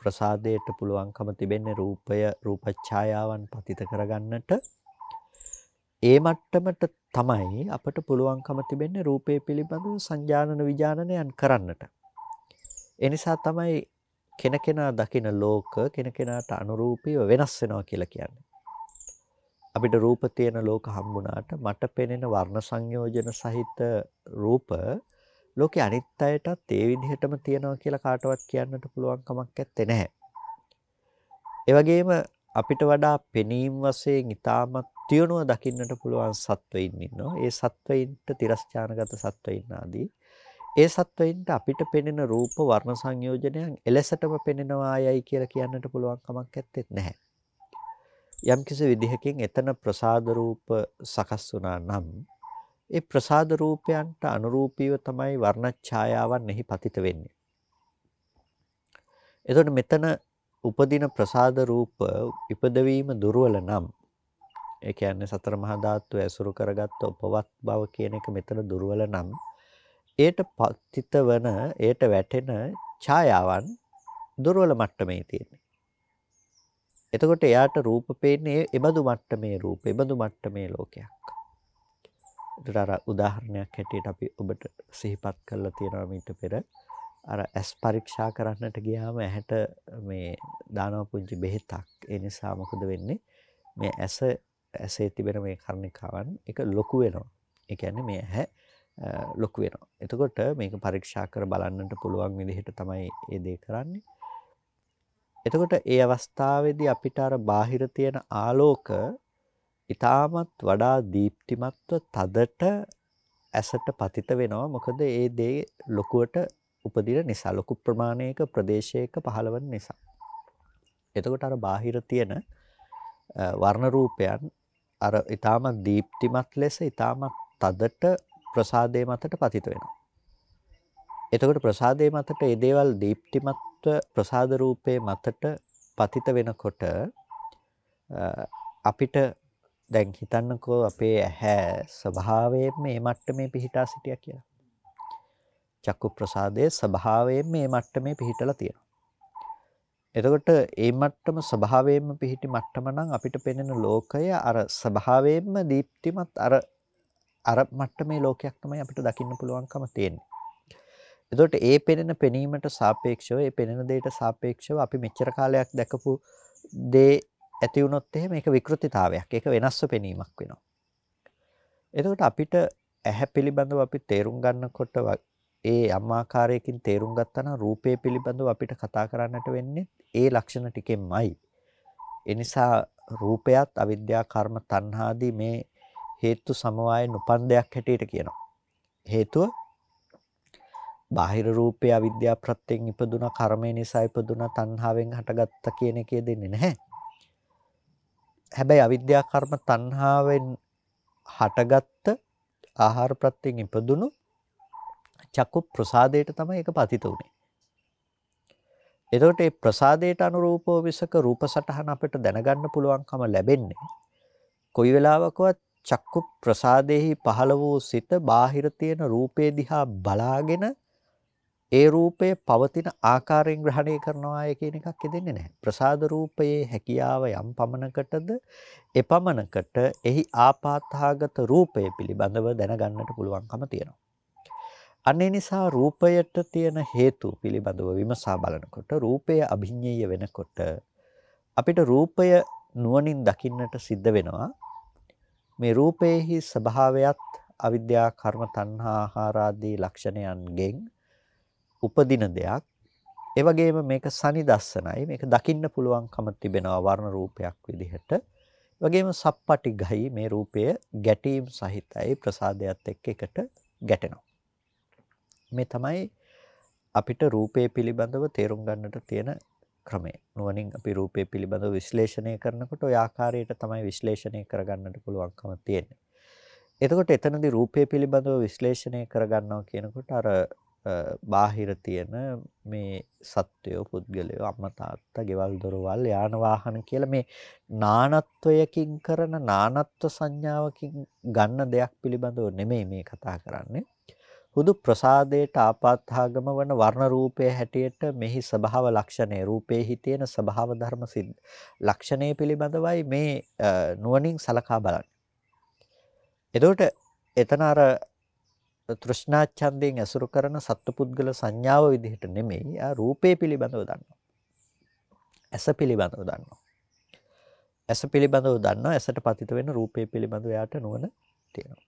ප්‍රසාදයට පුළුවන්කම තිබෙන්නේ රූපය රූපච්ඡායාවන් පතිත කරගන්නට ඒ මට්ටමට තමයි අපට පුළුවන්කම තිබෙන්නේ රූපේ පිළිබඳව සංජානන විජානනයන් කරන්නට. ඒ නිසා තමයි කෙනකෙනා දකින ලෝක කෙනකෙනාට අනුරූපීව වෙනස් වෙනවා කියලා කියන්නේ. අපිට රූප තියෙන ලෝක හම්බුණාට මට පෙනෙන වර්ණ සංයෝජන සහිත රූප ලෝකේ අනිත් අයටත් ඒ විදිහටම තියනවා කියලා කාටවත් කියන්නට පුළුවන් කමක් නැත්තේ නැහැ. ඒ වගේම අපිට වඩා පෙනීම වශයෙන් ඊටමත් තියුණුව දකින්නට පුළුවන් සත්වයින් ඉන්නවා. ඒ සත්වයින්ට තිරස්චානගත සත්වයින් ආදී ඒ සත්වයින්ට අපිට පෙනෙන රූප වර්ණ සංයෝජනයන් එලෙසටම පෙනෙනවා යයි කියලා කියන්නට පුළුවන් කමක් නැත්තේ නැහැ. යම්කිසි විදිහකින් එතන ප්‍රසාද රූප සකස් වුණා නම් ඒ ප්‍රසාද රූපයන්ට අනුරූපීව තමයි වර්ණ ඡායාවන් එහි පතිත වෙන්නේ. එතකොට මෙතන උපදින ප්‍රසාද රූප ඉපදවීම දුර්වල නම් ඒ කියන්නේ සතර මහා ධාතු ඇසුරු කරගත්ත උපවත් බව කියන එක මෙතන දුර්වල නම් ඒට පතිත වන ඒට වැටෙන ඡායාවන් දුර්වල මට්ටමේ තියෙන්නේ. එතකොට එයාට රූප පේන්නේ එබඳු මට්ටමේ රූප, එබඳු මට්ටමේ ලෝකයක්. ඒතර අර උදාහරණයක් හැටියට අපි ඔබට සිහිපත් කරලා තියෙනවා මීට පෙර අර ඇස් පරීක්ෂා කරන්නට ගියාම ඇහැට මේ දානවා පුංචි බෙහෙතක්. ඒ නිසා මොකද වෙන්නේ? මේ ඇස ඇසේ තිබෙන මේ කර්ණිකාවන් ඒක ලොකු වෙනවා. ඒ කියන්නේ මේ ඇහැ ලොකු වෙනවා. එතකොට මේක පරීක්ෂා කර බලන්නට පුළුවන් විදිහට තමයි මේ දේ කරන්නේ. එතකොට ඒ අවස්ථාවේදී අපිට අර බාහිර තියෙන ආලෝක ඊටමත් වඩා දීප්තිමත්ව තදට ඇසට පතිත වෙනවා. මොකද ඒ දේ ලොකුවට උපදින නිසා ලොකු ප්‍රමාණයක ප්‍රදේශයක පහළවන නිසා. එතකොට අර බාහිර තියෙන වර්ණ රූපයන් අර ඊටමත් දීප්තිමත් ලෙස ඊටමත් තදට ප්‍රසාදයේ මතට පතිත වෙනවා. එතකොට ප්‍රසාදයේ මතට ඒ දේවල් දීප්තිමත්ව ප්‍රසාද රූපයේ මතට පතිත වෙනකොට අපිට දැන් හිතන්නකෝ අපේ ඇහැ ස්වභාවයෙන් මේ මට්ටමේ පිහිටා සිටියා කියලා. චක්කු ප්‍රසාදයේ ස්වභාවයෙන් මේ මට්ටමේ පිහිටලා තියෙනවා. එතකොට ඒ මට්ටම ස්වභාවයෙන්ම පිහිටි මට්ටම නම් අපිට පෙනෙන ලෝකය අර ස්වභාවයෙන්ම දීප්තිමත් අර අර මට්ටමේ ලෝකයක් තමයි අපිට දකින්න පුළුවන්කම තියෙන්නේ. එතකොට ඒ පෙනෙන පෙනීමට සාපේක්ෂව ඒ පෙනෙන දෙයට සාපේක්ෂව අපි මෙච්චර කාලයක් දැකපු දේ ඇති වුණොත් එහෙම ඒක විකෘතිතාවයක්. ඒක වෙනස්ව පෙනීමක් වෙනවා. එතකොට අපිට ඇහැ පිළිබඳව අපි තේරුම් ගන්නකොට ඒ යම් ආකාරයකින් තේරුම් ගත්තා නම් රූපය පිළිබඳව අපිට කතා කරන්නට වෙන්නේ ඒ ලක්ෂණ ටිකෙන්මයි. ඒ නිසා රූපයත් අවිද්‍යා කර්ම තණ්හාදී මේ හේතු සමவாயෙන් උපන් දෙයක් හැටියට කියනවා. හේතුව බාහිර රූපය අවිද්‍යා ප්‍රත්‍යයෙන් ඉපදුනා කර්මය නිසා ඉපදුනා තණ්හාවෙන් හටගත්තා කියන එකේ දෙන්නේ නැහැ. හැබැයි අවිද්‍යා කර්ම තණ්හාවෙන් හටගත්ත ආහාර ප්‍රත්‍යයෙන් ඉපදුණු චක්කු ප්‍රසාදයට තමයි ඒක පතිත උනේ. එතකොට මේ ප්‍රසාදයට අනුරූපව විසක රූප සටහන අපිට දැනගන්න පුළුවන්කම ලැබෙන්නේ කොයි වෙලාවකවත් චක්කු ප්‍රසාදෙහි පහළ වූ සිත බාහිර තියෙන රූපේ දිහා බලාගෙන ඒ රූපය පවතින ආකාරයෙන් ග්‍රහණය කරනවා කියන එකක් දෙන්නේ නැහැ. ප්‍රසාද රූපයේ හැකියාව යම් පමණකටද එපමණකට එහි ආපාතහාගත රූපය පිළිබඳව දැනගන්නට පුළුවන්කම තියෙනවා. අනේ නිසා රූපයට තියෙන හේතු පිළිබඳව විමසා බලනකොට රූපය අභිඤ්ඤය වෙනකොට අපිට රූපය නුවණින් දකින්නට සිද්ධ වෙනවා. මේ රූපයේහි ස්වභාවයත් අවිද්‍යා කර්ම තණ්හා ආහාර ආදී ලක්ෂණයන්ගෙන් උපදින දෙයක්. ඒ වගේම මේක සනිදස්සනයි. මේක දකින්න පුළුවන්කම තිබෙනවා වර්ණ රූපයක් විදිහට. වගේම සප්පටි ගහයි මේ රූපය ගැටීම් සහිතයි ප්‍රසාදයට එක්ක එකට ගැටෙනවා. මේ තමයි අපිට රූපේ පිළිබඳව තේරුම් ගන්නට තියෙන ක්‍රමය. නුවණින් අපි රූපේ පිළිබඳව විශ්ලේෂණය කරනකොට ওই ආකාරයට තමයි විශ්ලේෂණය කරගන්නට පුළුවන්කම තියෙන්නේ. එතකොට එතනදී රූපේ පිළිබඳව විශ්ලේෂණය කරගන්නවා කියනකොට අර බාහිර තියෙන මේ සත්වයෝ පුද්ගලයෝ අම්මා තාත්තා ගෙවල් දොරවල් යාන වාහන කියලා මේ නානත්වයකින් කරන නානත්ව සංඥාවකින් ගන්න දෙයක් පිළිබඳව නෙමෙයි මේ කතා කරන්නේ. හුදු ප්‍රසාදයට ආපාතාගම වන වර්ණ රූපයේ හැටියට මෙහි ස්වභාව ලක්ෂණය රූපේහි තියෙන ස්වභාව ධර්ම සිද්ධ ලක්ෂණය පිළිබඳවයි මේ නුවණින් සලකා බලන්නේ. එතකොට එතන අර තෘෂ්ණා ඡන්දයෙන් ඇසුරු කරන සත්පුද්ගල සංඥාව විදිහට නෙමෙයි ආ රූපේ පිළිබඳව දන්නවා. ඇස පිළිබඳව දන්නවා. ඇස පිළිබඳව දන්නවා ඇසට පතිත වෙන රූපේ පිළිබඳව යාට නුවණ තියෙනවා.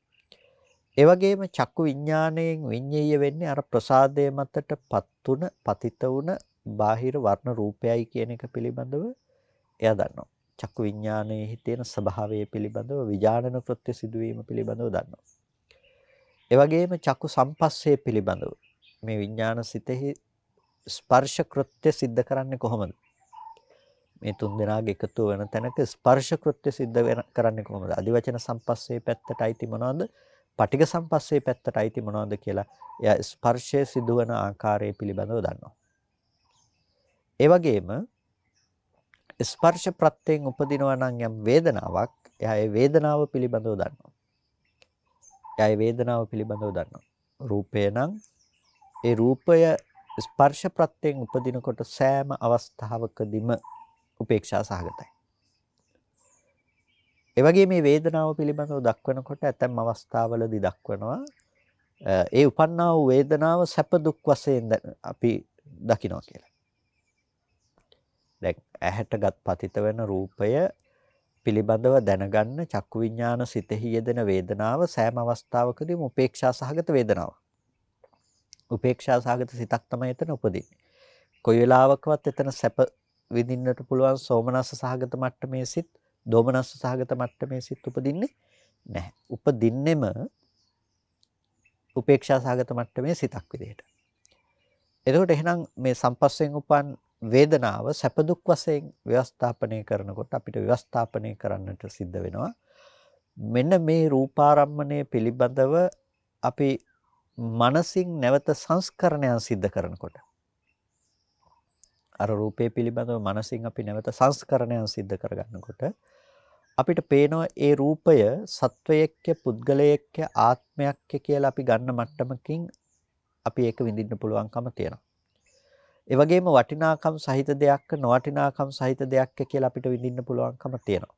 ඒ වගේම චක්කු විඥාණයෙන් විඤ්ඤය වෙන්නේ අර ප්‍රසාදයේ මතට පත්තුන පතිත වුණ බාහිර වර්ණ රූපයයි කියන එක පිළිබඳව එයා දන්නවා. චක්කු විඥානයේ තියෙන ස්වභාවය පිළිබඳව විඥානන කෘත්‍ය සිදුවීම පිළිබඳව දන්නවා. ඒ වගේම චක්කු සම්පස්සේ පිළිබඳව මේ විඥාන සිතෙහි ස්පර්ශ කෘත්‍ය સિદ્ધ කරන්නේ කොහොමද? මේ තුන් දෙනාගේ එකතු වෙන තැනක ස්පර්ශ කෘත්‍ය સિદ્ધ කරන්නේ කොහොමද? අදිවචන සම්පස්සේ පැත්තට අයිති මොනවද? පටිඝ සම්පස්සේ පැත්තට අයිති මොනවද කියලා එයා ස්පර්ශය සිදුවන ආකාරය පිළිබඳව දන්නවා. ඒ වගේම ස්පර්ශ ප්‍රත්‍යයෙන් උපදිනවා නම් යම් වේදනාවක් එයා ඒ වේදනාව පිළිබඳව දන්නවා. එයා වේදනාව පිළිබඳව දන්නවා. රූපය නම් ඒ රූපය ස්පර්ශ ප්‍රත්‍යයෙන් උපදිනකොට සෑම අවස්ථාවකදීම උපේක්ෂා සහගතයි. ඒ වගේ මේ වේදනාව පිළිබඳව දක්වනකොට ඇතැම් අවස්ථාවලදී දක්වනවා ඒ උපන්නා වූ වේදනාව සැප දුක් වශයෙන් අපි දකිනවා කියලා. දැන් ඇහැටගත් පතිත වෙන රූපය පිළිබඳව දැනගන්න චක්කු විඥාන සිතෙහි යෙදෙන වේදනාව සෑම අවස්ථාවකදීම උපේක්ෂා සහගත වේදනාවක්. උපේක්ෂා සහගත සිතක් තමයි එතන උපදින්නේ. කොයි වෙලාවකවත් එතන සැප විඳින්නට පුළුවන් සෝමනස්ස සහගත මට්ටමේ සිත්, දෝමනස්ස සහගත මට්ටමේ සිත් උපදින්නේ නැහැ. උපදින්නෙම උපේක්ෂා සහගත මට්ටමේ සිතක් විදිහට. එතකොට එහෙනම් මේ සම්පස්යෙන් උපන් වේදනාව සැප දුක් වශයෙන් ව්‍යවස්ථාපනය කරනකොට අපිට ව්‍යවස්ථාපනය කරන්නට සිද්ධ වෙනවා. මෙන්න මේ රූපාරම්මණය පිළිබඳව අපි මනසින් නැවත සංස්කරණයන් සිද්ධ කරනකොට. අර රූපේ පිළිබඳව මනසින් අපි නැවත සංස්කරණයන් සිද්ධ කරගන්නකොට අපිට පේනවා ඒ රූපය සත්වයේක්ක පුද්ගලයෙක්ක ආත්මයක්ක කියලා අපි ගන්න මට්ටමකින් අපි ඒක විඳින්න පුළුවන්කම තියෙනවා. ඒ වගේම වටිනාකම් සහිත දෙයක් නොවටිනාකම් සහිත දෙයක් කියලා අපිට විඳින්න පුළුවන්කම තියෙනවා.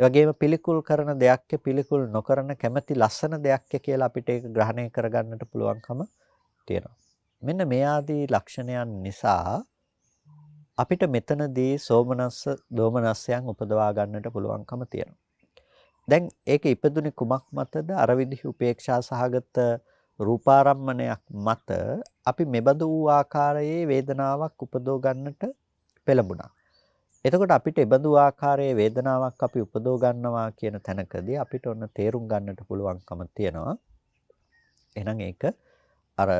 ඒ වගේම පිළිකුල් කරන දෙයක් පිළිකුල් නොකරන කැමැති ලස්සන දෙයක් කියලා අපිට ඒක ග්‍රහණය කරගන්නට පුළුවන්කම තියෙනවා. මෙන්න මේ ආදී ලක්ෂණයන් නිසා අපිට මෙතනදී සෝමනස්ස දෝමනස්සයන් උපදවා ගන්නට පුළුවන්කම තියෙනවා. දැන් ඒක ඉපදුනේ කුමක් මතද? අර විදිහ උපේක්ෂා සහගත රූපාරම්මණයක් මත අපි මෙබඳු වූ ආකාරයේ වේදනාවක් උපදව ගන්නට පෙළඹුණා. එතකොට අපිට එබඳු ආකාරයේ වේදනාවක් අපි උපදව ගන්නවා කියන තැනකදී අපිට ඔන්න තේරුම් ගන්නට පුළුවන්කම තියෙනවා. එහෙනම් ඒක අර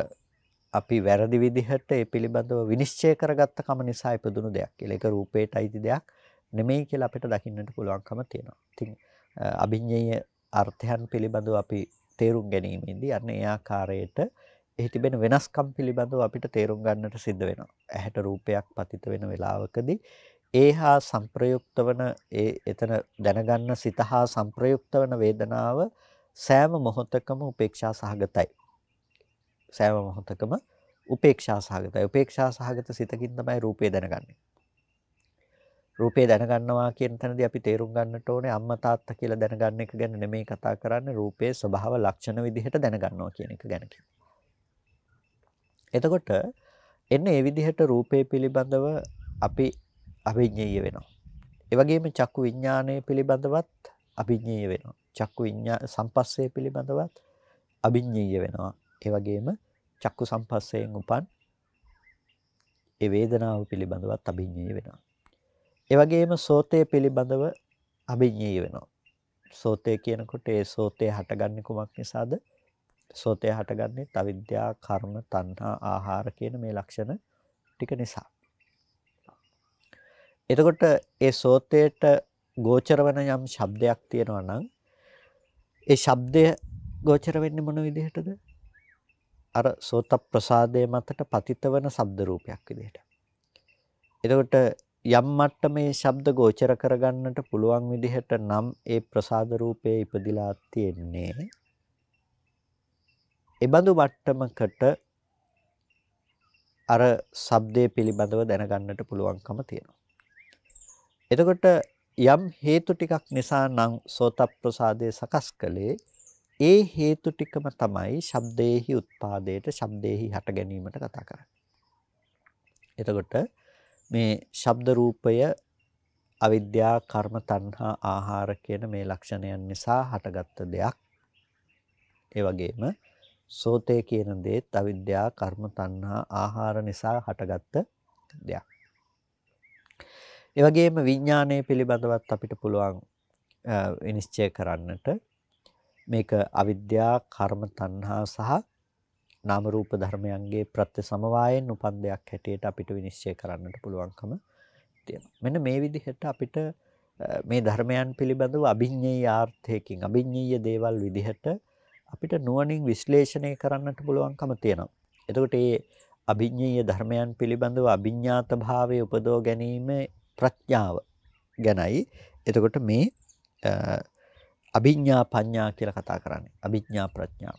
අපි වැරදි විදිහට ඒ පිළිබඳව විනිශ්චය කරගත්ත කම නිසා ඉපදුණු දෙයක් කියලා. ඒක රූපේට අයිති දෙයක් නෙමෙයි කියලා අපිට දකින්නට පුළුවන්කම තියෙනවා. ඉතින් අභිඤ්ඤේය අර්ථයන් පිළිබඳව අපි තේරුම් ගැනීමේදී අන්න ඒ ආකාරයට එහි තිබෙන වෙනස්කම් පිළිබඳව අපිට තේරුම් ගන්නට සිද්ධ වෙනවා. ඇහැට රූපයක් පතිත වෙන වෙලාවකදී ඒහා සංප්‍රයුක්ත වන ඒ එතන දැනගන්න සිත හා සංප්‍රයුක්ත වන වේදනාව සෑම මොහොතකම උපේක්ෂා සහගතයි. සෑම මොහොතකම උපේක්ෂා සහගතයි. උපේක්ෂා සහගත සිතකින් තමයි රූපය දැනගන්නේ. රූපේ දැනගන්නවා කියන තැනදී අපි තේරුම් ගන්නට ඕනේ අම්මා තාත්තා කියලා දැනගන්න එක ගැන නෙමෙයි කතා කරන්නේ රූපේ ස්වභාව ලක්ෂණ විදිහට දැනගන්නවා කියන එක ගැන එතකොට එන්න ඒ විදිහට රූපේ පිළිබඳව අපි අභිඥේය වෙනවා. ඒ වගේම චක්කු විඥානය පිළිබඳවත් අභිඥේය වෙනවා. චක්කු විඥා සම්පස්සේ පිළිබඳවත් අභිඥේය වෙනවා. ඒ වගේම චක්කු සම්පස්සයෙන් උපන් ඒ වේදනාව පිළිබඳවත් අභිඥේය වෙනවා. ඒ වගේම සෝතය පිළිබඳව අභිඥේය වෙනවා. සෝතය කියනකොට ඒ සෝතය හටගන්නේ කුමක් නිසාද? සෝතය හටගන්නේ අවිද්‍යා, කර්ම, තණ්හා, ආහාර කියන මේ ලක්ෂණ ටික නිසා. එතකොට ඒ සෝතයට ගෝචර වන යම් ශබ්දයක් තියෙනවා නම් ඒ ශබ්දය ගෝචර වෙන්නේ මොන විදිහටද? අර සෝත ප්‍රසාදයේ මතට පතිත වන ශබ්ද රූපයක් විදිහට. එතකොට යම් මට්ටමේ ශබ්ද ගෝචර කරගන්නට පුළුවන් විදිහට නම් ඒ ප්‍රසාද රූපයේ ඉපදිලා තියෙන්නේ එබඳු මට්ටමකට අර ශබ්දයේ පිළිබඳව දැනගන්නට පුළුවන්කම තියෙනවා. එතකොට යම් හේතු ටිකක් නිසා නම් සෝත ප්‍රසාදයේ සකස් කළේ ඒ හේතු ටිකම තමයි ශබ්දයේහි උත්පාදයට ශබ්දයේහි හට ගැනීමට කතා කරන්නේ. එතකොට මේ ශබ්ද රූපය අවිද්‍යා කර්ම තණ්හා ආහාර කියන මේ ලක්ෂණයන් නිසා හටගත්ත දෙයක්. ඒ වගේම සෝතේ කියන දේත් අවිද්‍යා කර්ම තණ්හා ආහාර නිසා හටගත්ත දෙයක්. ඒ වගේම විඥානය පිළිබඳවත් අපිට පුළුවන් විනිශ්චය කරන්නට මේක අවිද්‍යා කර්ම තණ්හා සහ නාම රූප ධර්මයන්ගේ ප්‍රත්‍ය සමவாயෙන් උපන් දෙයක් හැටියට අපිට විනිශ්චය කරන්නට පුළුවන්කම තියෙනවා. මෙන්න මේ විදිහට අපිට මේ ධර්මයන් පිළිබඳව අභිඤ්ඤේය ආර්ථයකින් අභිඤ්ඤේය දේවල් විදිහට අපිට නුවණින් විශ්ලේෂණය කරන්නට පුළුවන්කම තියෙනවා. එතකොට මේ අභිඤ්ඤේය ධර්මයන් පිළිබඳව අභිඥාත භාවයේ උපදව ගැනීම ප්‍රඥාව ගැනයි. එතකොට මේ අභිඥා පඤ්ඤා කියලා කතා කරන්නේ. අභිඥා ප්‍රඥාව.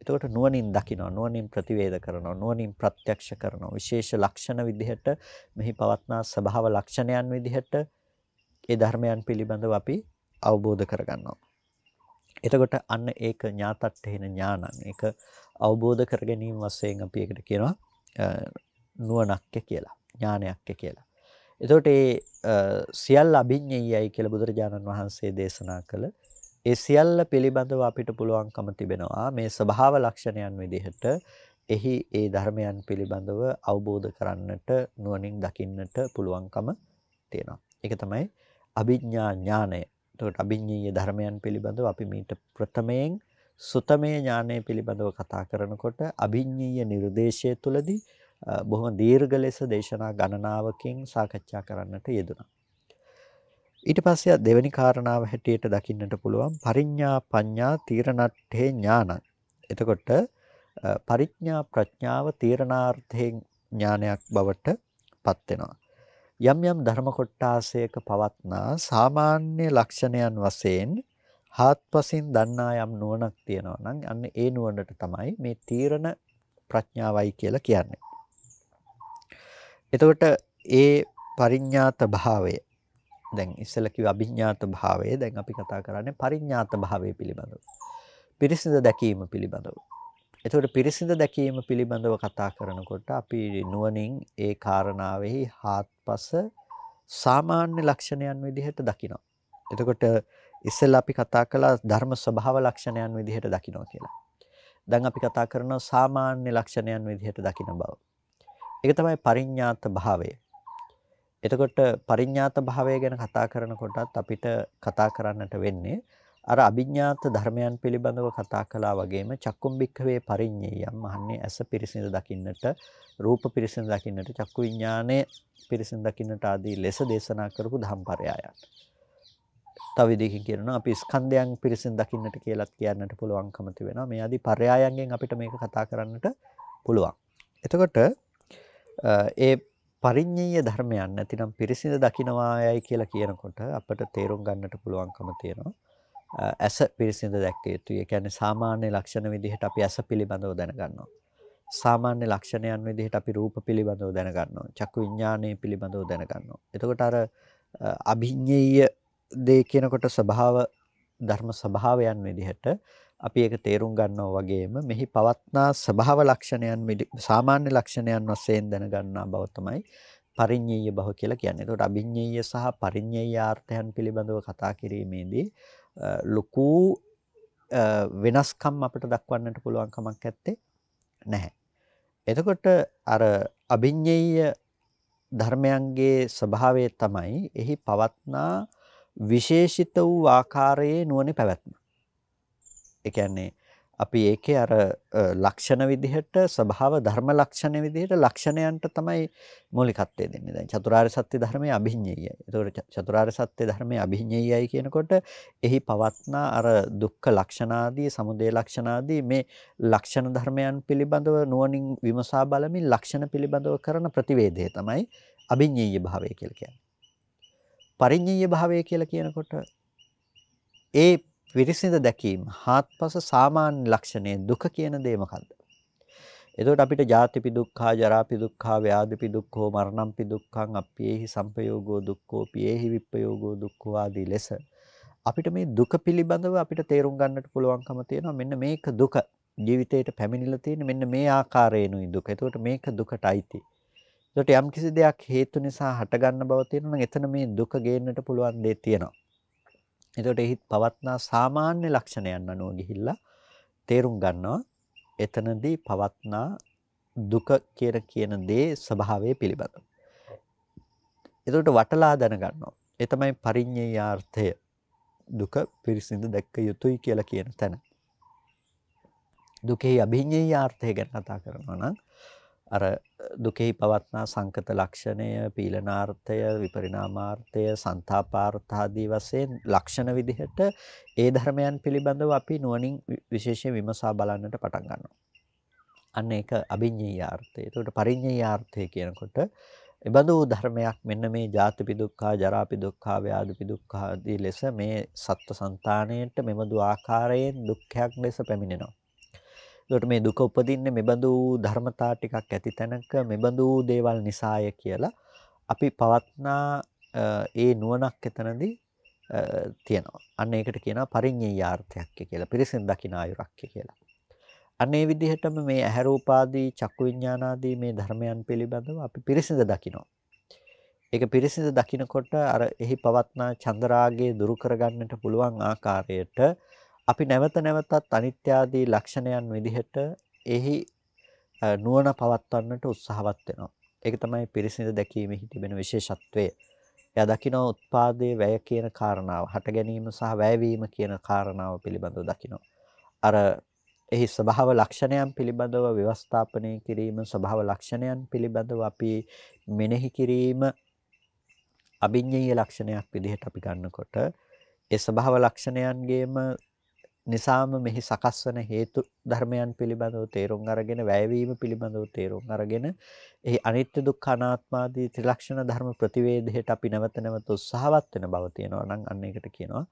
එතකොට නුවණින් දකිනවා නුවණින් ප්‍රතිවේද කරනවා නුවණින් ප්‍රත්‍යක්ෂ කරනවා විශේෂ ලක්ෂණ විදිහට මෙහි පවත්නා ස්වභාව ලක්ෂණයන් විදිහට ඒ ධර්මයන් පිළිබඳව අපි අවබෝධ කරගන්නවා. එතකොට අන්න ඒක ඥාතට්ඨේන ඥානං. ඒක අවබෝධ කර ගැනීම වශයෙන් අපි ඒකට කියනවා නුවණක්ය කියලා. ඥානයක්ය කියලා. එතකොට ඒ සියල්ල අභිඤ්ඤයයි කියලා බුදුරජාණන් වහන්සේ දේශනා කළ ඒ සියල්ල පිළිබඳව අපිට පුළුවන්කම තිබෙනවා මේ ස්වභාව ලක්ෂණයන් විදිහට එහි ඒ ධර්මයන් පිළිබඳව අවබෝධ කරන්නට නුවණින් දකින්නට පුළුවන්කම තියෙනවා. ඒක තමයි අභිඥා ඥානය. එතකොට අභිඥීය ධර්මයන් පිළිබඳව අපි මීට ප්‍රථමයෙන් සුතමේ ඥානය පිළිබඳව කතා කරනකොට අභිඥීය නිර්දේශය තුළදී බොහොම දීර්ඝ ලෙස දේශනා ගණනාවකින් සාකච්ඡා කරන්නට යෙදුණා. ඊට පස්සේ දෙවෙනි කාරණාව හැටියට දකින්නට පුළුවන් පරිඥා පඤ්ඤා තීරණට්ඨේ ඥානං. එතකොට පරිඥා ප්‍රඥාව තීරණාර්ථයෙන් ඥානයක් බවට පත් වෙනවා. යම් යම් ධර්ම කොටාසයක පවත්නා සාමාන්‍ය ලක්ෂණයන් වශයෙන් හාත්පසින් දන්නා යම් නුවණක් තියෙනවා නම් අන්න ඒ නුවණට තමයි මේ තීරණ ප්‍රඥාවයි කියලා කියන්නේ. එතකොට ඒ පරිඥාත භාවය දැන් ඉස්සෙල්ලා කිව්ව අභිඥාත භාවය දැන් අපි කතා කරන්නේ පරිඥාත භාවය පිළිබඳව. පිරිසිදු දැකීම පිළිබඳව. එතකොට පිරිසිදු දැකීම පිළිබඳව කතා කරනකොට අපි නුවණින් ඒ කාරණාවෙහි හාත්පස සාමාන්‍ය ලක්ෂණයන් විදිහට දකිනවා. එතකොට ඉස්සෙල්ලා අපි කතා කළා ධර්ම ස්වභාව ලක්ෂණයන් විදිහට දකිනවා කියලා. දැන් අපි කතා කරනවා සාමාන්‍ය ලක්ෂණයන් විදිහට දකින බව. ඒක තමයි පරිඥාත භාවය. එතකොට පරිඥාත භාවය ගැන කතා කරනකොටත් අපිට කතා කරන්නට වෙන්නේ අර අභිඥාත ධර්මයන් පිළිබඳව කතා කළා වගේම චක්කුම් බික්ඛවේ පරිඤ්ඤයම් මහන්නේ ඇස පිරිසිඳ දකින්නට රූප පිරිසිඳ දකින්නට චක්කු විඥානය පිරිසිඳ දකින්නට ආදී ලෙස දේශනා කරපු ධම්පරයයන්. තව විදිහකින් කියනවා අපි ස්කන්ධයන් පිරිසිඳ දකින්නට කියලාත් කියන්නට පුළුවන්කම තිබෙනවා. මේ ආදී පරයයන්ගෙන් අපිට මේක කතා කරන්නට පුළුවන්. එතකොට ඒ පරිඤ්ඤය ධර්මයන් නැතිනම් පිරිසිඳ දකින්නවායයි කියලා කියනකොට අපිට තේරුම් ගන්නට පුළුවන්කම තියෙනවා. ඇස පිරිසිඳ දැක්ක යුතුයි. ඒ කියන්නේ සාමාන්‍ය ලක්ෂණ විදිහට අපි ඇස පිළිබඳව දැනගන්නවා. සාමාන්‍ය ලක්ෂණයන් විදිහට අපි රූප පිළිබඳව දැනගන්නවා. චක්කු විඥානය පිළිබඳව දැනගන්නවා. එතකොට අර අභිඤ්ඤේය දේ කියනකොට ස්වභාව ධර්ම ස්වභාවයන් විදිහට අපි ඒක තේරුම් ගන්නවා වගේම මෙහි පවත්නා ස්වභාව ලක්ෂණයන් සාමාන්‍ය ලක්ෂණයන් වශයෙන් දැනගන්නා බව තමයි පරිඤ්ඤය බව කියලා කියන්නේ. ඒකට අභිඤ්ඤය සහ පරිඤ්ඤය ආර්ථයන් පිළිබඳව කතා කිරීමේදී ලොකු වෙනස්කම් අපිට දක්වන්නට පුළුවන් කමක් නැත්තේ නැහැ. එතකොට අර අභිඤ්ඤේය ධර්මයන්ගේ ස්වභාවය තමයි එහි පවත්නා විශේෂිත වූ ආකාරයේ නුවණ පැවැත්ම. ඒ කියන්නේ අපි ඒකේ අර ලක්ෂණ විදිහට ස්වභාව ධර්ම ලක්ෂණ විදිහට ලක්ෂණයන්ට තමයි මූලිකත්වය දෙන්නේ. දැන් චතුරාර්ය සත්‍ය ධර්මයේ අභිඤ්ඤයයි. ඒතකොට චතුරාර්ය සත්‍ය ධර්මයේ අභිඤ්ඤයයි කියනකොට එහි පවත්නා අර දුක්ඛ ලක්ෂණාදී, සමුදය ලක්ෂණාදී මේ ලක්ෂණ ධර්මයන් පිළිබඳව නුවණින් විමසා බලමින් ලක්ෂණ පිළිබඳව කරන ප්‍රතිවේදය තමයි අභිඤ්ඤීය භාවය කියලා කියන්නේ. පරිඤ්ඤීය භාවය කියලා කියනකොට ඒ විරිසිඳ දැකීම හාත්පස සාමාන්‍ය ලක්ෂණය දුක කියන දේ මොකද්ද? එතකොට අපිට ජාතිපි දුක්ඛා ජරාපි දුක්ඛා ව්‍යාධිපි දුක්ඛෝ මරණම්පි දුක්ඛං අප්පේහි සංපයෝගෝ දුක්ඛෝ පියේහි විප්පයෝගෝ දුක්ඛෝ ආදී ලෙස අපිට මේ දුක පිළිබඳව අපිට තේරුම් ගන්නට පුළුවන්කම තියෙනවා මෙන්න මේක දුක ජීවිතේට පැමිණිලා තියෙන මෙන්න මේ ආකාරයෙන්ුයි දුක. එතකොට මේක දුකටයිති. එතකොට යම් කිසි දෙයක් හේතු නිසා හටගන්න බව තියෙනවා නම් එතන මේ දුක ගේන්නට පුළුවන් දේ තියෙනවා. එතකොට එහි පවත්නා සාමාන්‍ය ලක්ෂණයන් අනුව ගිහිල්ලා තේරුම් ගන්නවා එතනදී පවත්නා දුක කියන කියන දේ ස්වභාවය පිළිබඳව. එතකොට වටලා දැනගන්නවා. ඒ තමයි පරිඤ්ඤයාර්ථය. දුක පිරිසිදු දැක්ක යුතුයි කියලා කියන තැන. දුකේ අභිඤ්ඤයාර්ථය ගැන කතා කරනවා නම් අර දුකෙහි පවත්නා සංකත ලක්ෂණය, පීලනාර්ථය, විපරිණාමාර්ථය, සන්තාපාර්ථ ආදී වශයෙන් ලක්ෂණ විදිහට ඒ ධර්මයන් පිළිබඳව අපි නුවණින් විශේෂයෙන් විමසා බලන්නට පටන් ගන්නවා. අන්න ඒක අභිඤ්ඤයාර්ථය. ඒකට පරිඤ්ඤයාර්ථය කියනකොට එබඳු ධර්මයක් මෙන්න මේ ජාතිපි දුක්ඛා, ජරාපි දුක්ඛා, ව්‍යාධිපි දුක්ඛා ආදී ලෙස මේ සත්ව సంతාණයට මෙබඳු ආකාරයෙන් දුක්ඛයක් ලෙස පැමිණෙනවා. ඒකට මේ දුක උපදින්නේ මෙබඳු ධර්මතා ටිකක් ඇති තැනක මෙබඳු දේවල් නිසාය කියලා අපි පවත්නා ඒ නුවණක් එතනදී තියෙනවා. අන්න ඒකට කියනවා පරිඤ්ඤයාර්ථයක් කියලා. පිරිසිදු දකින ආයුරක් කියලා. අන්න ඒ විදිහටම මේ ඇහැ රූපාදී චක්කු විඥානාදී මේ ධර්මයන් පිළිබඳව අපි පිරිසිදු දකිනවා. ඒක පිරිසිදු දකිනකොට අර එහි පවත්නා චන්දරාගයේ දුරු කරගන්නට පුළුවන් ආකාරයට අපි නැවත නැවතත් අනිත්‍ය ආදී ලක්ෂණයන් විදිහට එහි නුවණ පවත්වන්නට උත්සාහවත් වෙනවා. ඒක තමයි පිරිසිදු දැකීමෙහි තිබෙන විශේෂත්වය. එයා දකිනවා උත්පාදයේ වැය කියන කාරණාව, හට ගැනීම සහ වැයවීම කියන කාරණාව පිළිබඳව දකිනවා. අර එහි ස්වභාව ලක්ෂණයන් පිළිබඳව ව්‍යවස්ථාපනය කිරීම, ස්වභාව ලක්ෂණයන් පිළිබඳව අපි මෙනෙහි කිරීම අභිඤ්ඤේය ලක්ෂණයක් විදිහට අපි ගන්නකොට ඒ ස්වභාව ලක්ෂණයන්ගේම නිසාම මෙහි සකස් වන හේතු ධර්මයන් පිළිබඳව තේරුම් අරගෙන වැයවීම පිළිබඳව තේරුම් අරගෙන එහි අනිත්‍ය දුක්ඛ අනාත්මාදී ත්‍රිලක්ෂණ ධර්ම ප්‍රතිවේදයට අපි නැවත නැවත උත්සාහවත් වෙන බව තියෙනවා නම් අන්න ඒකට කියනවා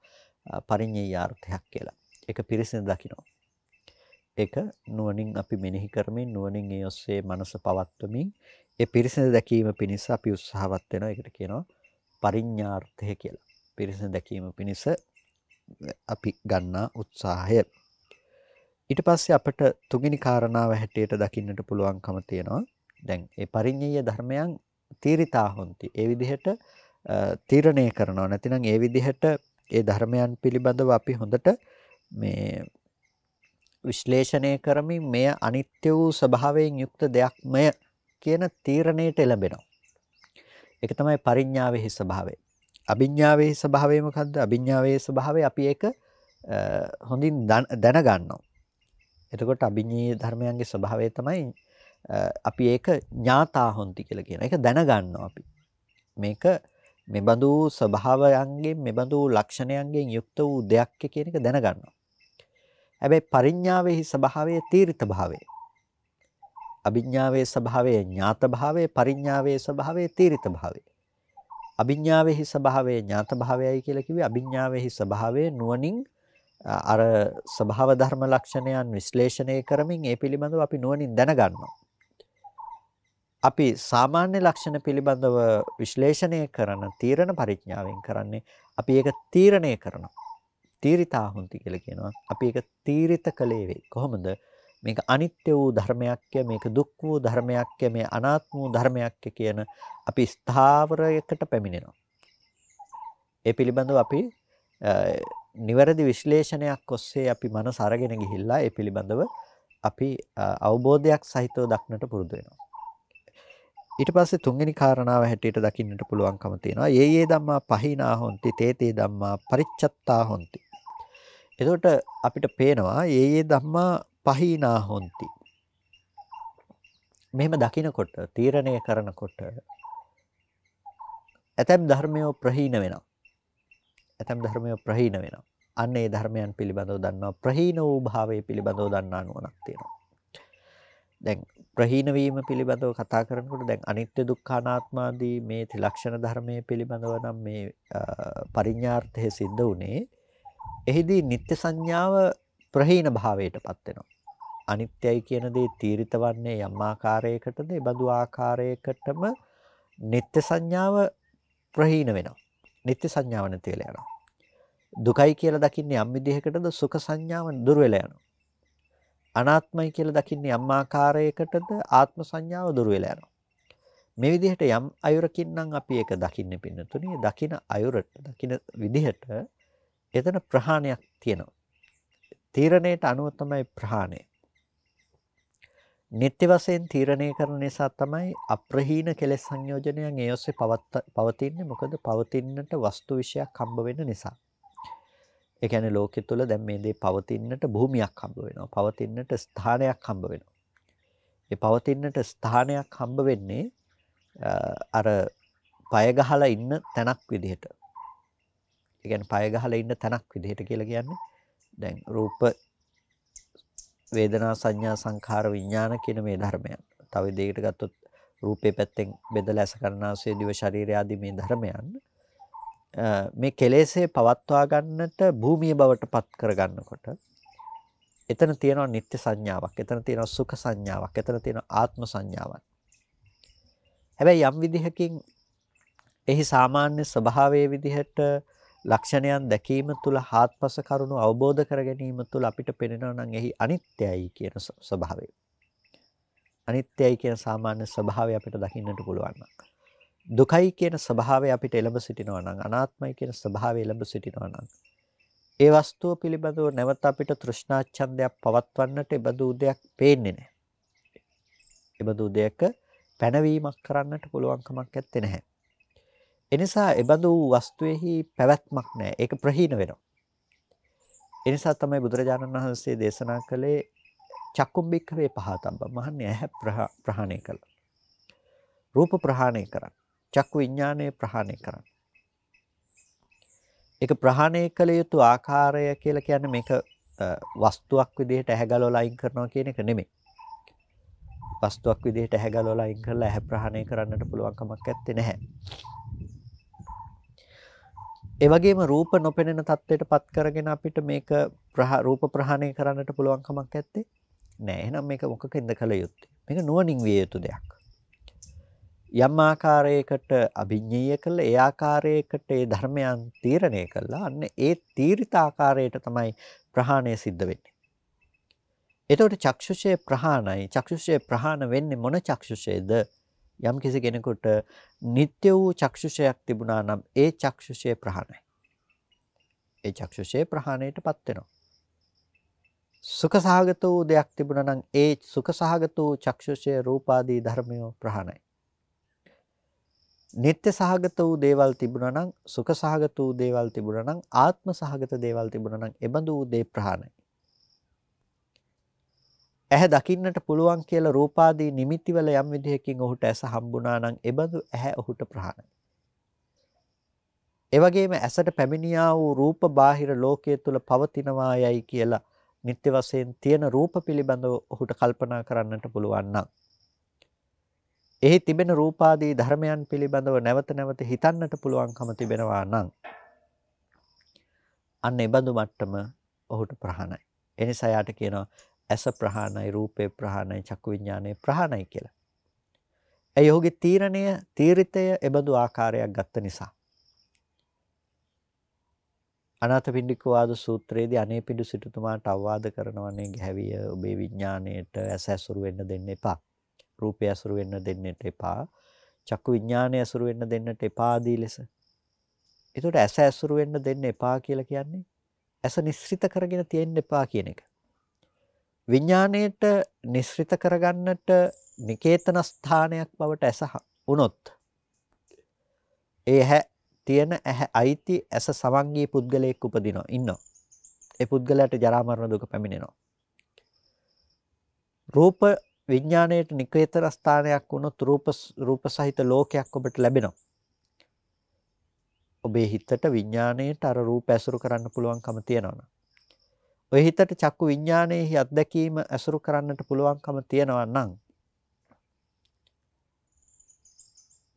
පරිඤ්ඤයාර්ථයක් කියලා. ඒක පිරිසිදු දකිනවා. ඒක නුවණින් අපි මෙනෙහි කරමින් නුවණින් ඒ ඔස්සේ මනස පවත්වමින් ඒ පිරිසිදු දැකීම පිණිස අපි උත්සාහවත් වෙනවා. ඒකට කියනවා පරිඤ්ඤාර්ථය කියලා. පිරිසිදු දැකීම පිණිස අපි ගන්නා උත්සාහය. ඊට පස්සේ අපිට තුන්වෙනි කාරණාව හැටියට දකින්නට පුළුවන්කම තියෙනවා. දැන් ඒ පරිඤ්ඤය ධර්මයන් තීරිතා හොಂತಿ. ඒ විදිහට තීරණය කරනවා. නැතිනම් ඒ විදිහට ඒ ධර්මයන් පිළිබඳව අපි හොඳට මේ විශ්ලේෂණය කරමින් මෙය අනිත්‍ය වූ ස්වභාවයෙන් යුක්ත දෙයක්මය කියන තීරණයට එළඹෙනවා. ඒක තමයි පරිඥාවේ ස්වභාවය. අභිඥාවේ ස්වභාවය මොකද්ද? අභිඥාවේ ස්වභාවය අපි ඒක හොඳින් දැනගන්නවා. එතකොට අභිඥේ ධර්මයන්ගේ ස්වභාවය තමයි අපි ඒක ඥාතා හොන්ති කියලා කියන. ඒක දැනගන්නවා අපි. මේක මෙබඳු ස්වභාවයන්ගෙන් මෙබඳු ලක්ෂණයන්ගෙන් යුක්ත වූ දෙයක් කියන එක දැනගන්නවා. හැබැයි පරිඥාවේ ස්වභාවය තීරිත භාවය. අභිඥාවේ ස්වභාවය ඥාත භාවය, පරිඥාවේ ස්වභාවය තීරිත භාවය. අභිඥාවේහි ස්වභාවය ඥාත භාවයයි කියලා කිව්වේ අභිඥාවේහි ස්වභාවය නුවණින් අර ස්වභාව ධර්ම ලක්ෂණයන් විශ්ලේෂණය කරමින් ඒ පිළිබඳව අපි නුවණින් දැනගන්නවා. අපි සාමාන්‍ය ලක්ෂණ පිළිබඳව විශ්ලේෂණය කරන තීරණ පරිඥාවෙන් කරන්නේ අපි ඒක තීරණය කරනවා. තීරිතා හුන්ති කියලා කියනවා. අපි ඒක තීරිත කලේ වේ. කොහොමද? මේක අනිත්‍ය වූ ධර්මයක්ය මේක දුක් වූ ධර්මයක්ය මේ අනාත්ම වූ ධර්මයක්ය කියන අපි ස්ථාවරයකට පැමිණෙනවා. ඒ පිළිබඳව අපි නිවැරදි විශ්ලේෂණයක් ඔස්සේ අපි මනස අරගෙන ගිහිල්ලා ඒ පිළිබඳව අපි අවබෝධයක් සහිතව දක්නට පුරුදු වෙනවා. ඊට පස්සේ තුන්වෙනි කාරණාව හැටියට දකින්නට පුළුවන්කම තියෙනවා. "යේ යේ ධම්මා පහිනා හොಂತಿ තේ තේ ධම්මා පරිච්ඡත්තා හොಂತಿ." එතකොට අපිට පේනවා "යේ යේ ධම්මා පහීනා හොಂತಿ. මෙහෙම දකිනකොට තීරණය කරනකොට ඇතැම් ධර්මයෝ ප්‍රහීන වෙනවා. ඇතැම් ධර්මයෝ ප්‍රහීන වෙනවා. අන්න ඒ ධර්මයන් පිළිබඳව දන්නවා ප්‍රහීන වූ භාවය පිළිබඳව දන්නා නුවණක් තියෙනවා. දැන් ප්‍රහීන වීම පිළිබඳව කතා කරනකොට දැන් අනිත්‍ය දුක්ඛ අනාත්මාදී මේ ත්‍රිලක්ෂණ ධර්මයේ පිළිබඳව නම් මේ පරිඥාර්ථය සිද්ධ වුණේ එහිදී නිත්‍ය සංඥාව ප්‍රහීන භාවයටපත් වෙනවා. අනිත්‍යයි කියන දේ තීරිත වන්නේ යම් ආකාරයකටද ඒ බඳු ආකාරයකටම නිත්‍ය සංඥාව ප්‍රහීන වෙනවා. නිත්‍ය සංඥාව නැති වෙලා යනවා. දුකයි කියලා දකින්නේ යම් විදිහකටද සුඛ සංඥාව දුර වෙලා යනවා. අනාත්මයි කියලා දකින්නේ යම් ආකාරයකටද ආත්ම සංඥාව දුර වෙලා යනවා. මේ විදිහට යම් අයුරකින් නම් අපි ඒක දකින්නේ පින්නතුනේ දකින අයුරට දකින විදිහට එතන ප්‍රහාණයක් තියෙනවා. තීරණයට අනුව තමයි ප්‍රහාණය. නිත්‍ය වශයෙන් තීරණය කරන නිසා තමයි අප්‍රහීන කෙලෙස් සංයෝජනයන් ඒ ඔස්සේ පවතින්නේ මොකද පවතින්නට වස්තු විශයක් හම්බ වෙන නිසා. ඒ කියන්නේ ලෝකෙ තුල දැන් මේ දේ පවතින්නට භූමියක් හම්බ වෙනවා. පවතින්නට ස්ථානයක් හම්බ වෙනවා. ඒ පවතින්නට ස්ථානයක් හම්බ වෙන්නේ අර පය ගහලා ඉන්න තැනක් විදිහට. ඒ කියන්නේ පය ගහලා ඉන්න තැනක් විදිහට කියලා කියන්නේ දැන් රූප වේදනා සංඥා සංඛාර විඥාන කියන මේ ධර්මයන්. තව දෙයකට ගත්තොත් රූපේ පැත්තෙන් බෙදලා ඇස කරනාසය දිව ශරීරය ආදී මේ ධර්මයන් මේ කෙලෙසේ පවත්වා ගන්නට භූමිය බවට පත් කර ගන්නකොට එතන තියෙනවා නිත්‍ය සංඥාවක්, එතන තියෙනවා සුඛ සංඥාවක්, එතන තියෙනවා ආත්ම සංඥාවක්. හැබැයි යම් විදිහකින් එහි සාමාන්‍ය ස්වභාවයේ විදිහට ලක්ෂණයන් දැකීම තුළ හාත්පස කරුණු අවබෝධ කර ගැනීම තුළ අපිට පෙනෙනවා නම් එහි අනිත්‍යයි කියන ස්වභාවය. අනිත්‍යයි කියන සාමාන්‍ය ස්වභාවය අපිට දකින්නට පුළුවන් දුකයි කියන ස්වභාවය අපිට එළඹ සිටිනවා නම් අනාත්මයි කියන ස්වභාවය එළඹ සිටිනවා නම් ඒ වස්තුව පිළිබඳව නැවත අපිට තෘෂ්ණා ඡන්දයක් පවත්වන්නට එබඳු දෙයක් පේන්නේ නැහැ. එබඳු දෙයක පැනවීමක් කරන්නට පුළුවන් කමක් නැත්තේ නැහැ. එනිසා එබඳු වස්තුවේහි පැවැත්මක් නැහැ. ඒක ප්‍රහීන වෙනවා. එනිසා තමයි බුදුරජාණන් වහන්සේ දේශනා කළේ චක්කුම්බික්කවේ පහතබ්බ. මහන්නේ ඇහැ ප්‍රහාණය කළා. රූප ප්‍රහාණය කරන්න. චක්කු විඥානය ප්‍රහාණය කරන්න. ඒක ප්‍රහාණය කළ යුතු ආකාරය කියලා කියන්නේ මේක වස්තුවක් විදිහට ඇහැගලවලා අයින් කරනවා කියන එක නෙමෙයි. වස්තුවක් විදිහට ඇහැගලවලා අයින් කරලා ඇහැ ප්‍රහාණය කරන්නට පුළුවන් කමක් නැත්තේ නැහැ. ඒ වගේම රූප නොපෙනෙන තත්ත්වයට පත් කරගෙන අපිට මේක රූප ප්‍රහාණය කරන්නට පුළුවන් කමක් නැත්තේ නෑ. එහෙනම් මේක මොකකින්ද කළ යුත්තේ? මේක නුවණින් විය යුතු දෙයක්. යම් ආකාරයකට අභිඤ්ඤය කළ ඒ ආකාරයකට ඒ ධර්මයන් තීරණය කළා. අන්න ඒ තීරිත ආකාරයට තමයි ප්‍රහාණය සිද්ධ වෙන්නේ. එතකොට චක්ෂුෂය ප්‍රහාණයි. චක්ෂුෂය ප්‍රහාණ වෙන්නේ මොන චක්ෂුෂයද? යම් කිසි කෙනෙකුට නিত্য වූ චක්ෂුෂයක් තිබුණා නම් ඒ චක්ෂුෂය ප්‍රහාණය. ඒ චක්ෂුෂය ප්‍රහාණයටපත් වෙනවා. සුඛසහගත වූ දෙයක් තිබුණා නම් ඒ සුඛසහගත වූ චක්ෂුෂය රූපාදී ධර්මය ප්‍රහාණය. නিত্য සහගත වූ දේවල් තිබුණා නම් සුඛ සහගත වූ දේවල් තිබුණා නම් ආත්ම සහගත දේවල් තිබුණා නම් එබඳු වූ දේ ප්‍රහාණය. ඇහැ දකින්නට පුළුවන් කියලා රූපාදී නිමිතිවල යම් විදිහකින් ඔහුට ඇස හම්බුණා නම් එබඳු ඇහැ ඔහුට ප්‍රහාණයි. ඒ වගේම ඇසට පැමිණියා වූ රූප බාහිර ලෝකයේ තුල පවතිනවා යයි කියලා නිත්‍ය වශයෙන් තියෙන රූප පිළිබඳව ඔහුට කල්පනා කරන්නට පුළුවන් නම් එහි තිබෙන රූපාදී ධර්මයන් පිළිබඳව නැවත නැවත හිතන්නට පුළුවන්කම තිබෙනවා නම් අන්න ඒ බඳු මට්ටම ඔහුට ප්‍රහාණයි. එනිසා යාට කියනවා ඇස ප්‍රහාණයි රූපේ ප්‍රහාණයි චක්කු විඥානය ප්‍රහාණයි කියලා. ඒ ඔහුගේ තීරණය තීරිතය එබඳු ආකාරයක් ගත්ත නිසා. අනාථපිණ්ඩික වාද සූත්‍රයේදී අනේපිඬු සිටුතුමාට අවවාද කරනවනේ ගැහැවිය ඔබේ විඥාණයට ඇස ඇසුරු වෙන්න දෙන්න එපා. රූපය ඇසුරු වෙන්න දෙන්නට එපා. චක්කු විඥානය ඇසුරු වෙන්න දෙන්නට එපා ආදී ලෙස. ඒකට ඇස ඇසුරු වෙන්න දෙන්න එපා කියලා කියන්නේ ඇස නිස්සෘත කරගෙන තියෙන්න එපා කියන එක. විඥාණයට නිස්සෘත කරගන්නට නිකේතන ස්ථානයක් බවට ඇස වුණොත් ඒ ඇහැ තියෙන ඇහැ අයිති ඇස සමංගී පුද්ගලයෙක් උපදිනවා ඉන්නවා. ඒ පුද්ගලයාට ජරා මරණ දුක පැමිණෙනවා. රූප විඥාණයට නිකේතන ස්ථානයක් වුණොත් රූප රූප සහිත ලෝකයක් ඔබට ලැබෙනවා. ඔබේ හිතට විඥාණයට අර රූප ඇසුරු කරන්න පුළුවන්කම තියෙනවා ඔය හිතට චක්කු විඥානයේ අත්දැකීම ඇසුරු කරන්නට පුළුවන්කම තියෙනවා නම්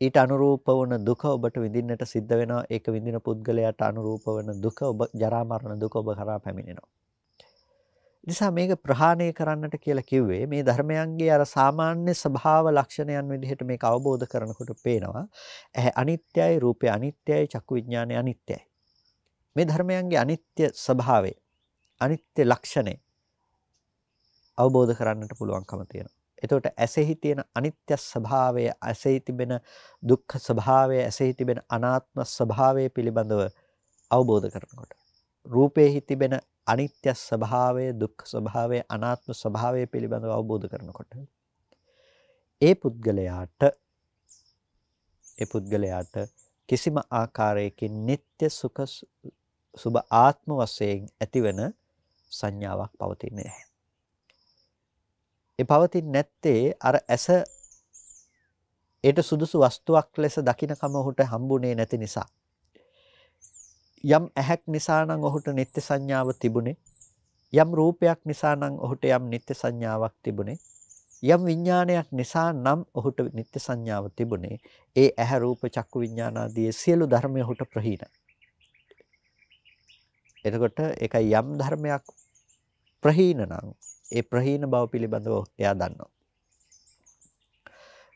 ඊට අනුරූප වන දුක ඔබට විඳින්නට සිද්ධ වෙනවා. ඒක විඳින පුද්ගලයාට අනුරූප වන දුක ඔබ ජරා මරණ දුක ඔබ කරා පැමිණෙනවා. නිසා මේක ප්‍රහාණය කරන්නට කියලා කිව්වේ මේ ධර්මයන්ගේ අර සාමාන්‍ය ස්වභාව ලක්ෂණයන් විදිහට මේක අවබෝධ කරනකොට පේනවා. ඇහැ අනිත්‍යයි රූපය අනිත්‍යයි චක්කු විඥානය අනිත්‍යයි. මේ ධර්මයන්ගේ අනිත්‍ය ස්වභාවය අනිත්‍ය ලක්ෂණය අවබෝධ කරන්නට පුළුවන්කම තියෙනවා. එතකොට ඇසෙහි තියෙන අනිත්‍ය ස්වභාවය, ඇසෙහි තිබෙන දුක්ඛ ස්වභාවය, ඇසෙහි තිබෙන අනාත්ම ස්වභාවය පිළිබඳව අවබෝධ කරනකොට රූපේහි තිබෙන අනිත්‍ය ස්වභාවය, දුක්ඛ ස්වභාවය, අනාත්ම ස්වභාවය පිළිබඳව අවබෝධ කරනකොට ඒ පුද්ගලයාට ඒ පුද්ගලයාට කිසිම ආකාරයකින් නিত্য සුඛ සුබ ආත්ම වශයෙන් ඇතිවන සංඥාවක් පවතින්නේ නැහැ. ඒ පවතින්නේ නැත්තේ අර ඇස ඒට සුදුසු වස්තුවක් ලෙස දකින්නකම ඔහුට හම්බුනේ නැති නිසා. යම් ඇහැක් නිසා නම් ඔහුට නිත්‍ය සංඥාව තිබුණේ. යම් රූපයක් නිසා නම් ඔහුට යම් නිත්‍ය සංඥාවක් තිබුණේ. යම් විඥානයක් නිසා නම් ඔහුට නිත්‍ය සංඥාව තිබුණේ. ඒ ඇහැ රූප චක්කු විඥානාදී සියලු ධර්ම ඔහුට ප්‍රහීනයි. එතකොට ඒකයි යම් ධර්මයක් ප්‍රහීන නම් ඒ ප්‍රහීන බව පිළිබඳව එයා දන්නවා.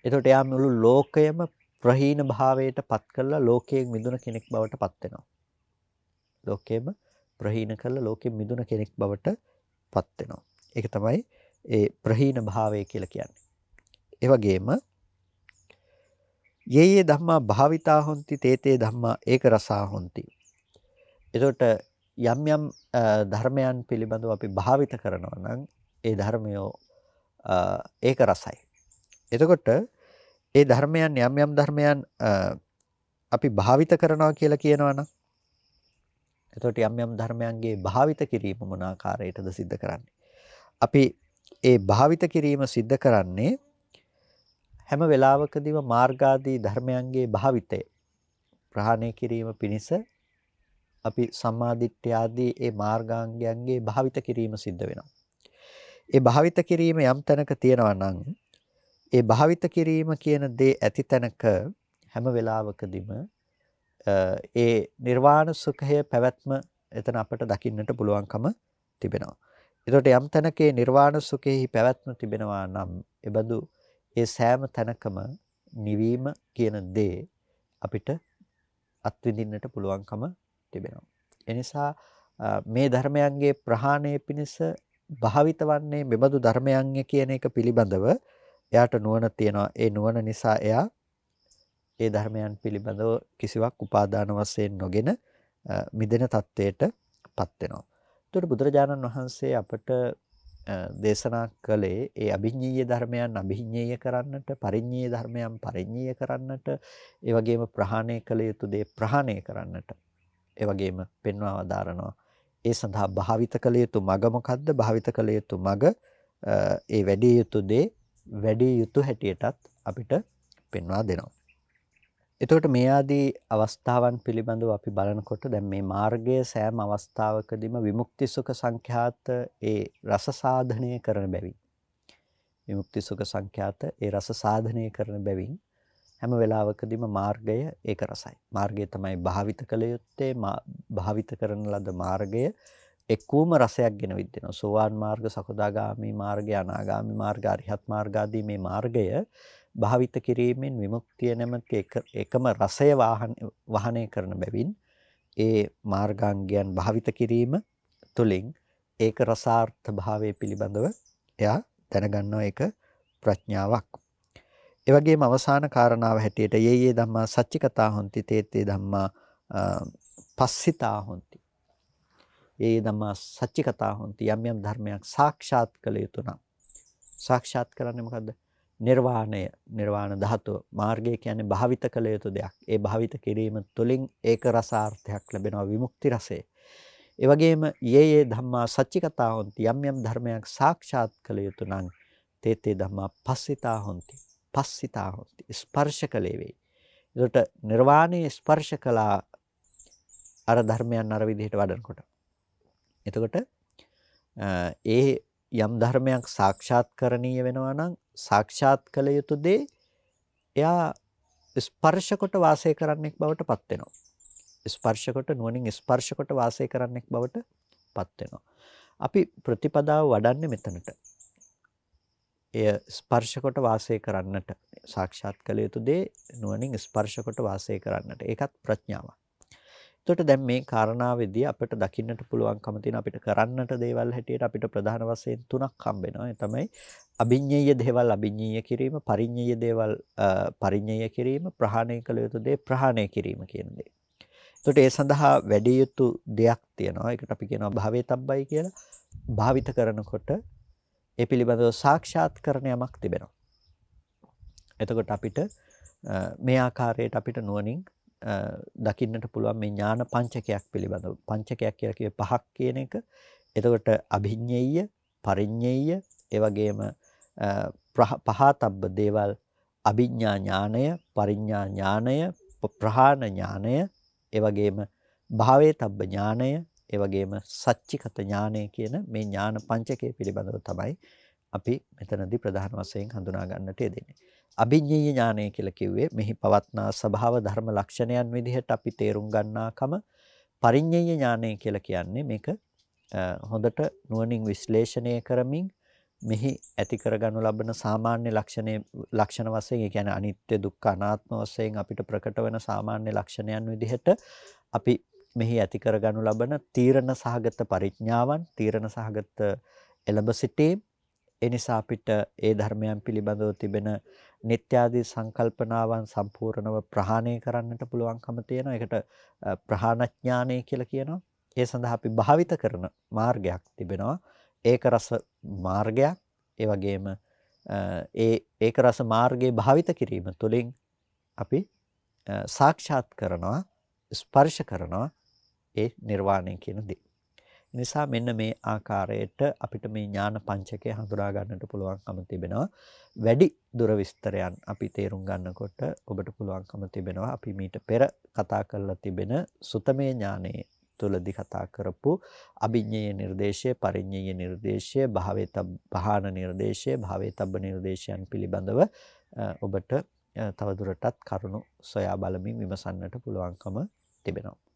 එතකොට එයා මුළු ලෝකයම ප්‍රහීන භාවයට පත් කරලා ලෝකයෙන් මිදුණ කෙනෙක් බවට පත් වෙනවා. ලෝකෙම ප්‍රහීන කරලා ලෝකෙ මිදුන කෙනෙක් බවට පත් වෙනවා. ඒක තමයි ඒ ප්‍රහීන භාවය කියලා කියන්නේ. ඒ වගේම යේ යේ ධම්මා භාවිතා හොಂತಿ තේතේ ධම්මා ඒක රසා හොಂತಿ. එතකොට යම් යම් ධර්මයන් පිළිබඳව අපි භාවිත කරනවා නම් ඒ ධර්මය ඒක රසයි. එතකොට ඒ ධර්මයන් යම් යම් ධර්මයන් අපි භාවිත කරනවා කියලා කියනවනම් එතකොට යම් යම් ධර්මයන්ගේ භාවිත කිරීම මොන ආකාරයටද සිද්ධ කරන්නේ? අපි ඒ භාවිත කිරීම සිද්ධ කරන්නේ හැම වෙලාවකදීම මාර්ගාදී ධර්මයන්ගේ භාවිතය ප්‍රහාණය කිරීම පිණිස අපි සම්මාදිට්ඨිය ආදී ඒ මාර්ගාංගයන්ගේ භාවිත කිරීම සිද්ධ වෙනවා. ඒ භාවිත කිරීම යම් තැනක තියෙනවා නම් ඒ භාවිත කිරීම කියන දේ ඇති තැනක හැම වෙලාවකදීම ඒ නිර්වාණ සුඛය පැවැත්ම එතන අපට දකින්නට පුළුවන්කම තිබෙනවා. එතකොට යම් තැනකේ නිර්වාණ සුඛෙහි පැවැත්ම තිබෙනවා නම් එබඳු ඒ සෑම තැනකම නිවීම කියන දේ අපිට අත්විඳින්නට පුළුවන්කම තිබෙනවා. එනිසා මේ ධර්මයන්ගේ ප්‍රහාණය පිණිස භාවිත වන්නේ මෙබඳු ධර්මයන් කියන එක පිළිබඳව එයාට නුවණ තියෙනවා. ඒ නුවණ නිසා එයා ඒ ධර්මයන් පිළිබඳව කිසිවක් උපාදාන වශයෙන් නොගෙන මිදෙන தത്വයටපත් වෙනවා. ඒතකොට බුදුරජාණන් වහන්සේ අපට දේශනා කළේ ඒ අභිඤ්ඤීය ධර්මයන් අභිඤ්ඤීය කරන්නට පරිඤ්ඤීය ධර්මයන් පරිඤ්ඤීය කරන්නට ඒ වගේම ප්‍රහාණය කළ යුතු දේ ප්‍රහාණය කරන්නට ඒ වගේම පෙන්වා වදාරනවා. ඒ සඳහා භාවිත කළ යුතු මග මොකද්ද? භාවිත කළ යුතු මග ඒ වැඩි යුතු දේ වැඩි යුතු හැටියටත් අපිට පෙන්වා දෙනවා. එතකොට මේ ආදී අවස්ථාවන් පිළිබඳව අපි බලනකොට දැන් මේ මාර්ගය සෑම අවස්ථාවකදීම විමුක්ති සුඛ සංඛ්‍යාත ඒ රස සාධනය කරන බැවින් විමුක්ති සුඛ සංඛ්‍යාත ඒ රස සාධනය කරන බැවින් හැම වෙලාවකදීම මාර්ගය ඒක රසයි. මාර්ගය තමයි භාවිත කළ යුත්තේ භාවිත කරන ලද මාර්ගය එක්කූම රසයක් ගෙන විදිනවා. සෝවාන් මාර්ග, සකදාගාමි මාර්ගය, අනාගාමි මාර්ග, අරිහත් මාර්ග ආදී මේ මාර්ගය භාවිත කිරීමෙන් විමුක්තිය නැමැති එකම රසය වහනය කරන බැවින් ඒ මාර්ගාංගයන් භාවිත කිරීම තුළින් ඒක රසාර්ථ භාවයේ පිළිබඳව එයා දැනගන්නවා ඒක ප්‍රඥාවක්. ඒ වගේම අවසාන කාරණාව හැටියට යේ යේ ධම්මා සච්චිකතා හොಂತಿ තේත්තේ ධම්මා පස්සිතා හොಂತಿ. යේ ධම්මා සච්චිකතා හොಂತಿ යම් යම් ධර්මයක් සාක්ෂාත් කළ යුතු නම්. සාක්ෂාත් කරන්නේ මොකද්ද? නිර්වාණය, නිර්වාණ ධාතුව, මාර්ගය කියන්නේ භාවිත කළ යුතු දෙයක්. ඒ භාවිත කිරීම තුළින් ඒක රසාර්ථයක් ලැබෙනවා විමුක්ති රසය. ඒ වගේම යේ යේ ධම්මා සච්චිකතා හොಂತಿ යම් යම් ධර්මයක් සාක්ෂාත් කළ යුතු නම් තේත්තේ ධම්මා පස්සිතා හොಂತಿ පස්සිතා හොಂತಿ. ස්පර්ශ කලේ වේ. ඒකට නිර්වාණය ස්පර්ශ කළා අර ධර්මයන් අර විදිහට වඩනකොට. එතකොට ඒ යම් ධර්මයක් සාක්ෂාත් කරණීය වෙනවා නම් සාක්ෂාත් කළ යුතු දේ එයා ස්පර්ශ කොට වාසය කරන්නෙක් බවට පත් වෙනවා. ස්පර්ශ කොට නුවණින් ස්පර්ශ කොට වාසය කරන්නෙක් බවට පත් වෙනවා. අපි ප්‍රතිපදාව වඩන්නේ මෙතනට. එය ස්පර්ශ කොට වාසය කරන්නට සාක්ෂාත් කළ යුතු දේ නුවණින් ස්පර්ශ කොට වාසය කරන්නට. ඒකත් ප්‍රඥාවක්. එතකොට දැන් මේ කාරණාවේදී අපිට දකින්නට පුළුවන්කම තියෙන අපිට කරන්නට දේවල් හැටියට අපිට ප්‍රධාන වශයෙන් තුනක් හම්බෙනවා. ඒ තමයි අභිඤ්ඤේය දේවල් අභිඤ්ඤේය කිරීම, පරිඤ්ඤේය දේවල් පරිඤ්ඤේය කිරීම, ප්‍රහාණය කළ යුතු දේ ප්‍රහාණය කිරීම කියන දේ. එතකොට ඒ සඳහා වැඩි යුතු දෙයක් තියෙනවා. ඒකට අපි කියනවා භාවේතබ්බයි කියලා. භාවිත කරනකොට ඒ පිළිබඳව සාක්ෂාත් කරන යමක් තිබෙනවා. එතකොට අපිට මේ ආකාරයට අපිට නුවණින් දකින්නට පුළුවන් මේ ඥාන පංචකයක් පිළිබඳව. පංචකයක් කියලා කියේ පහක් කියන එක. එතකොට අභිඤ්ඤේය, පරිඤ්ඤේය, ඒ වගේම පහතබ්බ දේවල් අභිඥා ඥානය, පරිඥා ඥානය, ප්‍රහාණ ඥානය, ඒ වගේම භාවේතබ්බ ඥානය, ඒ වගේම සච්චිකත ඥානය කියන මේ ඥාන පංචකය පිළිබඳව තමයි අපි මෙතනදී ප්‍රධාන වශයෙන් හඳුනා ගන්නට යෙදෙන්නේ. අභිඤ්ඤේය ඥානය කියලා කිව්වේ මෙහි පවත්නා ස්වභාව ධර්ම ලක්ෂණයන් විදිහට අපි තේරුම් ගන්නාකම පරිඤ්ඤේය ඥානය කියලා කියන්නේ මේක හොඳට නුවණින් විශ්ලේෂණය කරමින් මෙහි ඇති කරගනු ලබන සාමාන්‍ය ලක්ෂණේ ලක්ෂණ වශයෙන් ඒ කියන්නේ අනිත්‍ය දුක්ඛ අනාත්ම වශයෙන් අපිට ප්‍රකට වෙන සාමාන්‍ය ලක්ෂණයන් විදිහට අපි මෙහි ඇති කරගනු ලබන තීරණ සහගත පරිඥාවන් තීරණ සහගත එළඹ සිටීම් ඒ නිසා අපිට ඒ ධර්මයන් පිළිබඳව තිබෙන නිත්‍යාදී සංකල්පනාවන් සම්පූර්ණව ප්‍රහාණය කරන්නට පුළුවන්කම තියෙනවා. ඒකට ප්‍රහාණඥානය කියලා කියනවා. ඒ සඳහා අපි භාවිත කරන මාර්ගයක් තිබෙනවා. ඒක රස මාර්ගයක්. ඒ වගේම ඒ ඒක රස මාර්ගයේ භාවිත කිරීම තුළින් අපි සාක්ෂාත් කරනවා ස්පර්ශ කරනවා ඒ නිර්වාණය කියන දේ. නිසා මෙන්න මේ ආකාරයට අපිට මේ ඥාන පංචකය හඳුනා ගන්නට පුළුවන්කම තිබෙනවා. වැඩි දුර විස්තරයන් අපි තේරුම් ගන්නකොට ඔබට පුළුවන්කම තිබෙනවා අපි මීට පෙර කතා කරලා තිබෙන සුතමේ ඥානයේ තුලදී කතා කරපු අභිඤ්ඤේ නිර්දේශය, පරිඤ්ඤේ නිර්දේශය, භාවේත පහාන නිර්දේශය, භාවේතබ්බ නිර්දේශයන් පිළිබඳව ඔබට තවදුරටත් කරුණු සොයා බලමින් විමසන්නට පුළුවන්කම තිබෙනවා.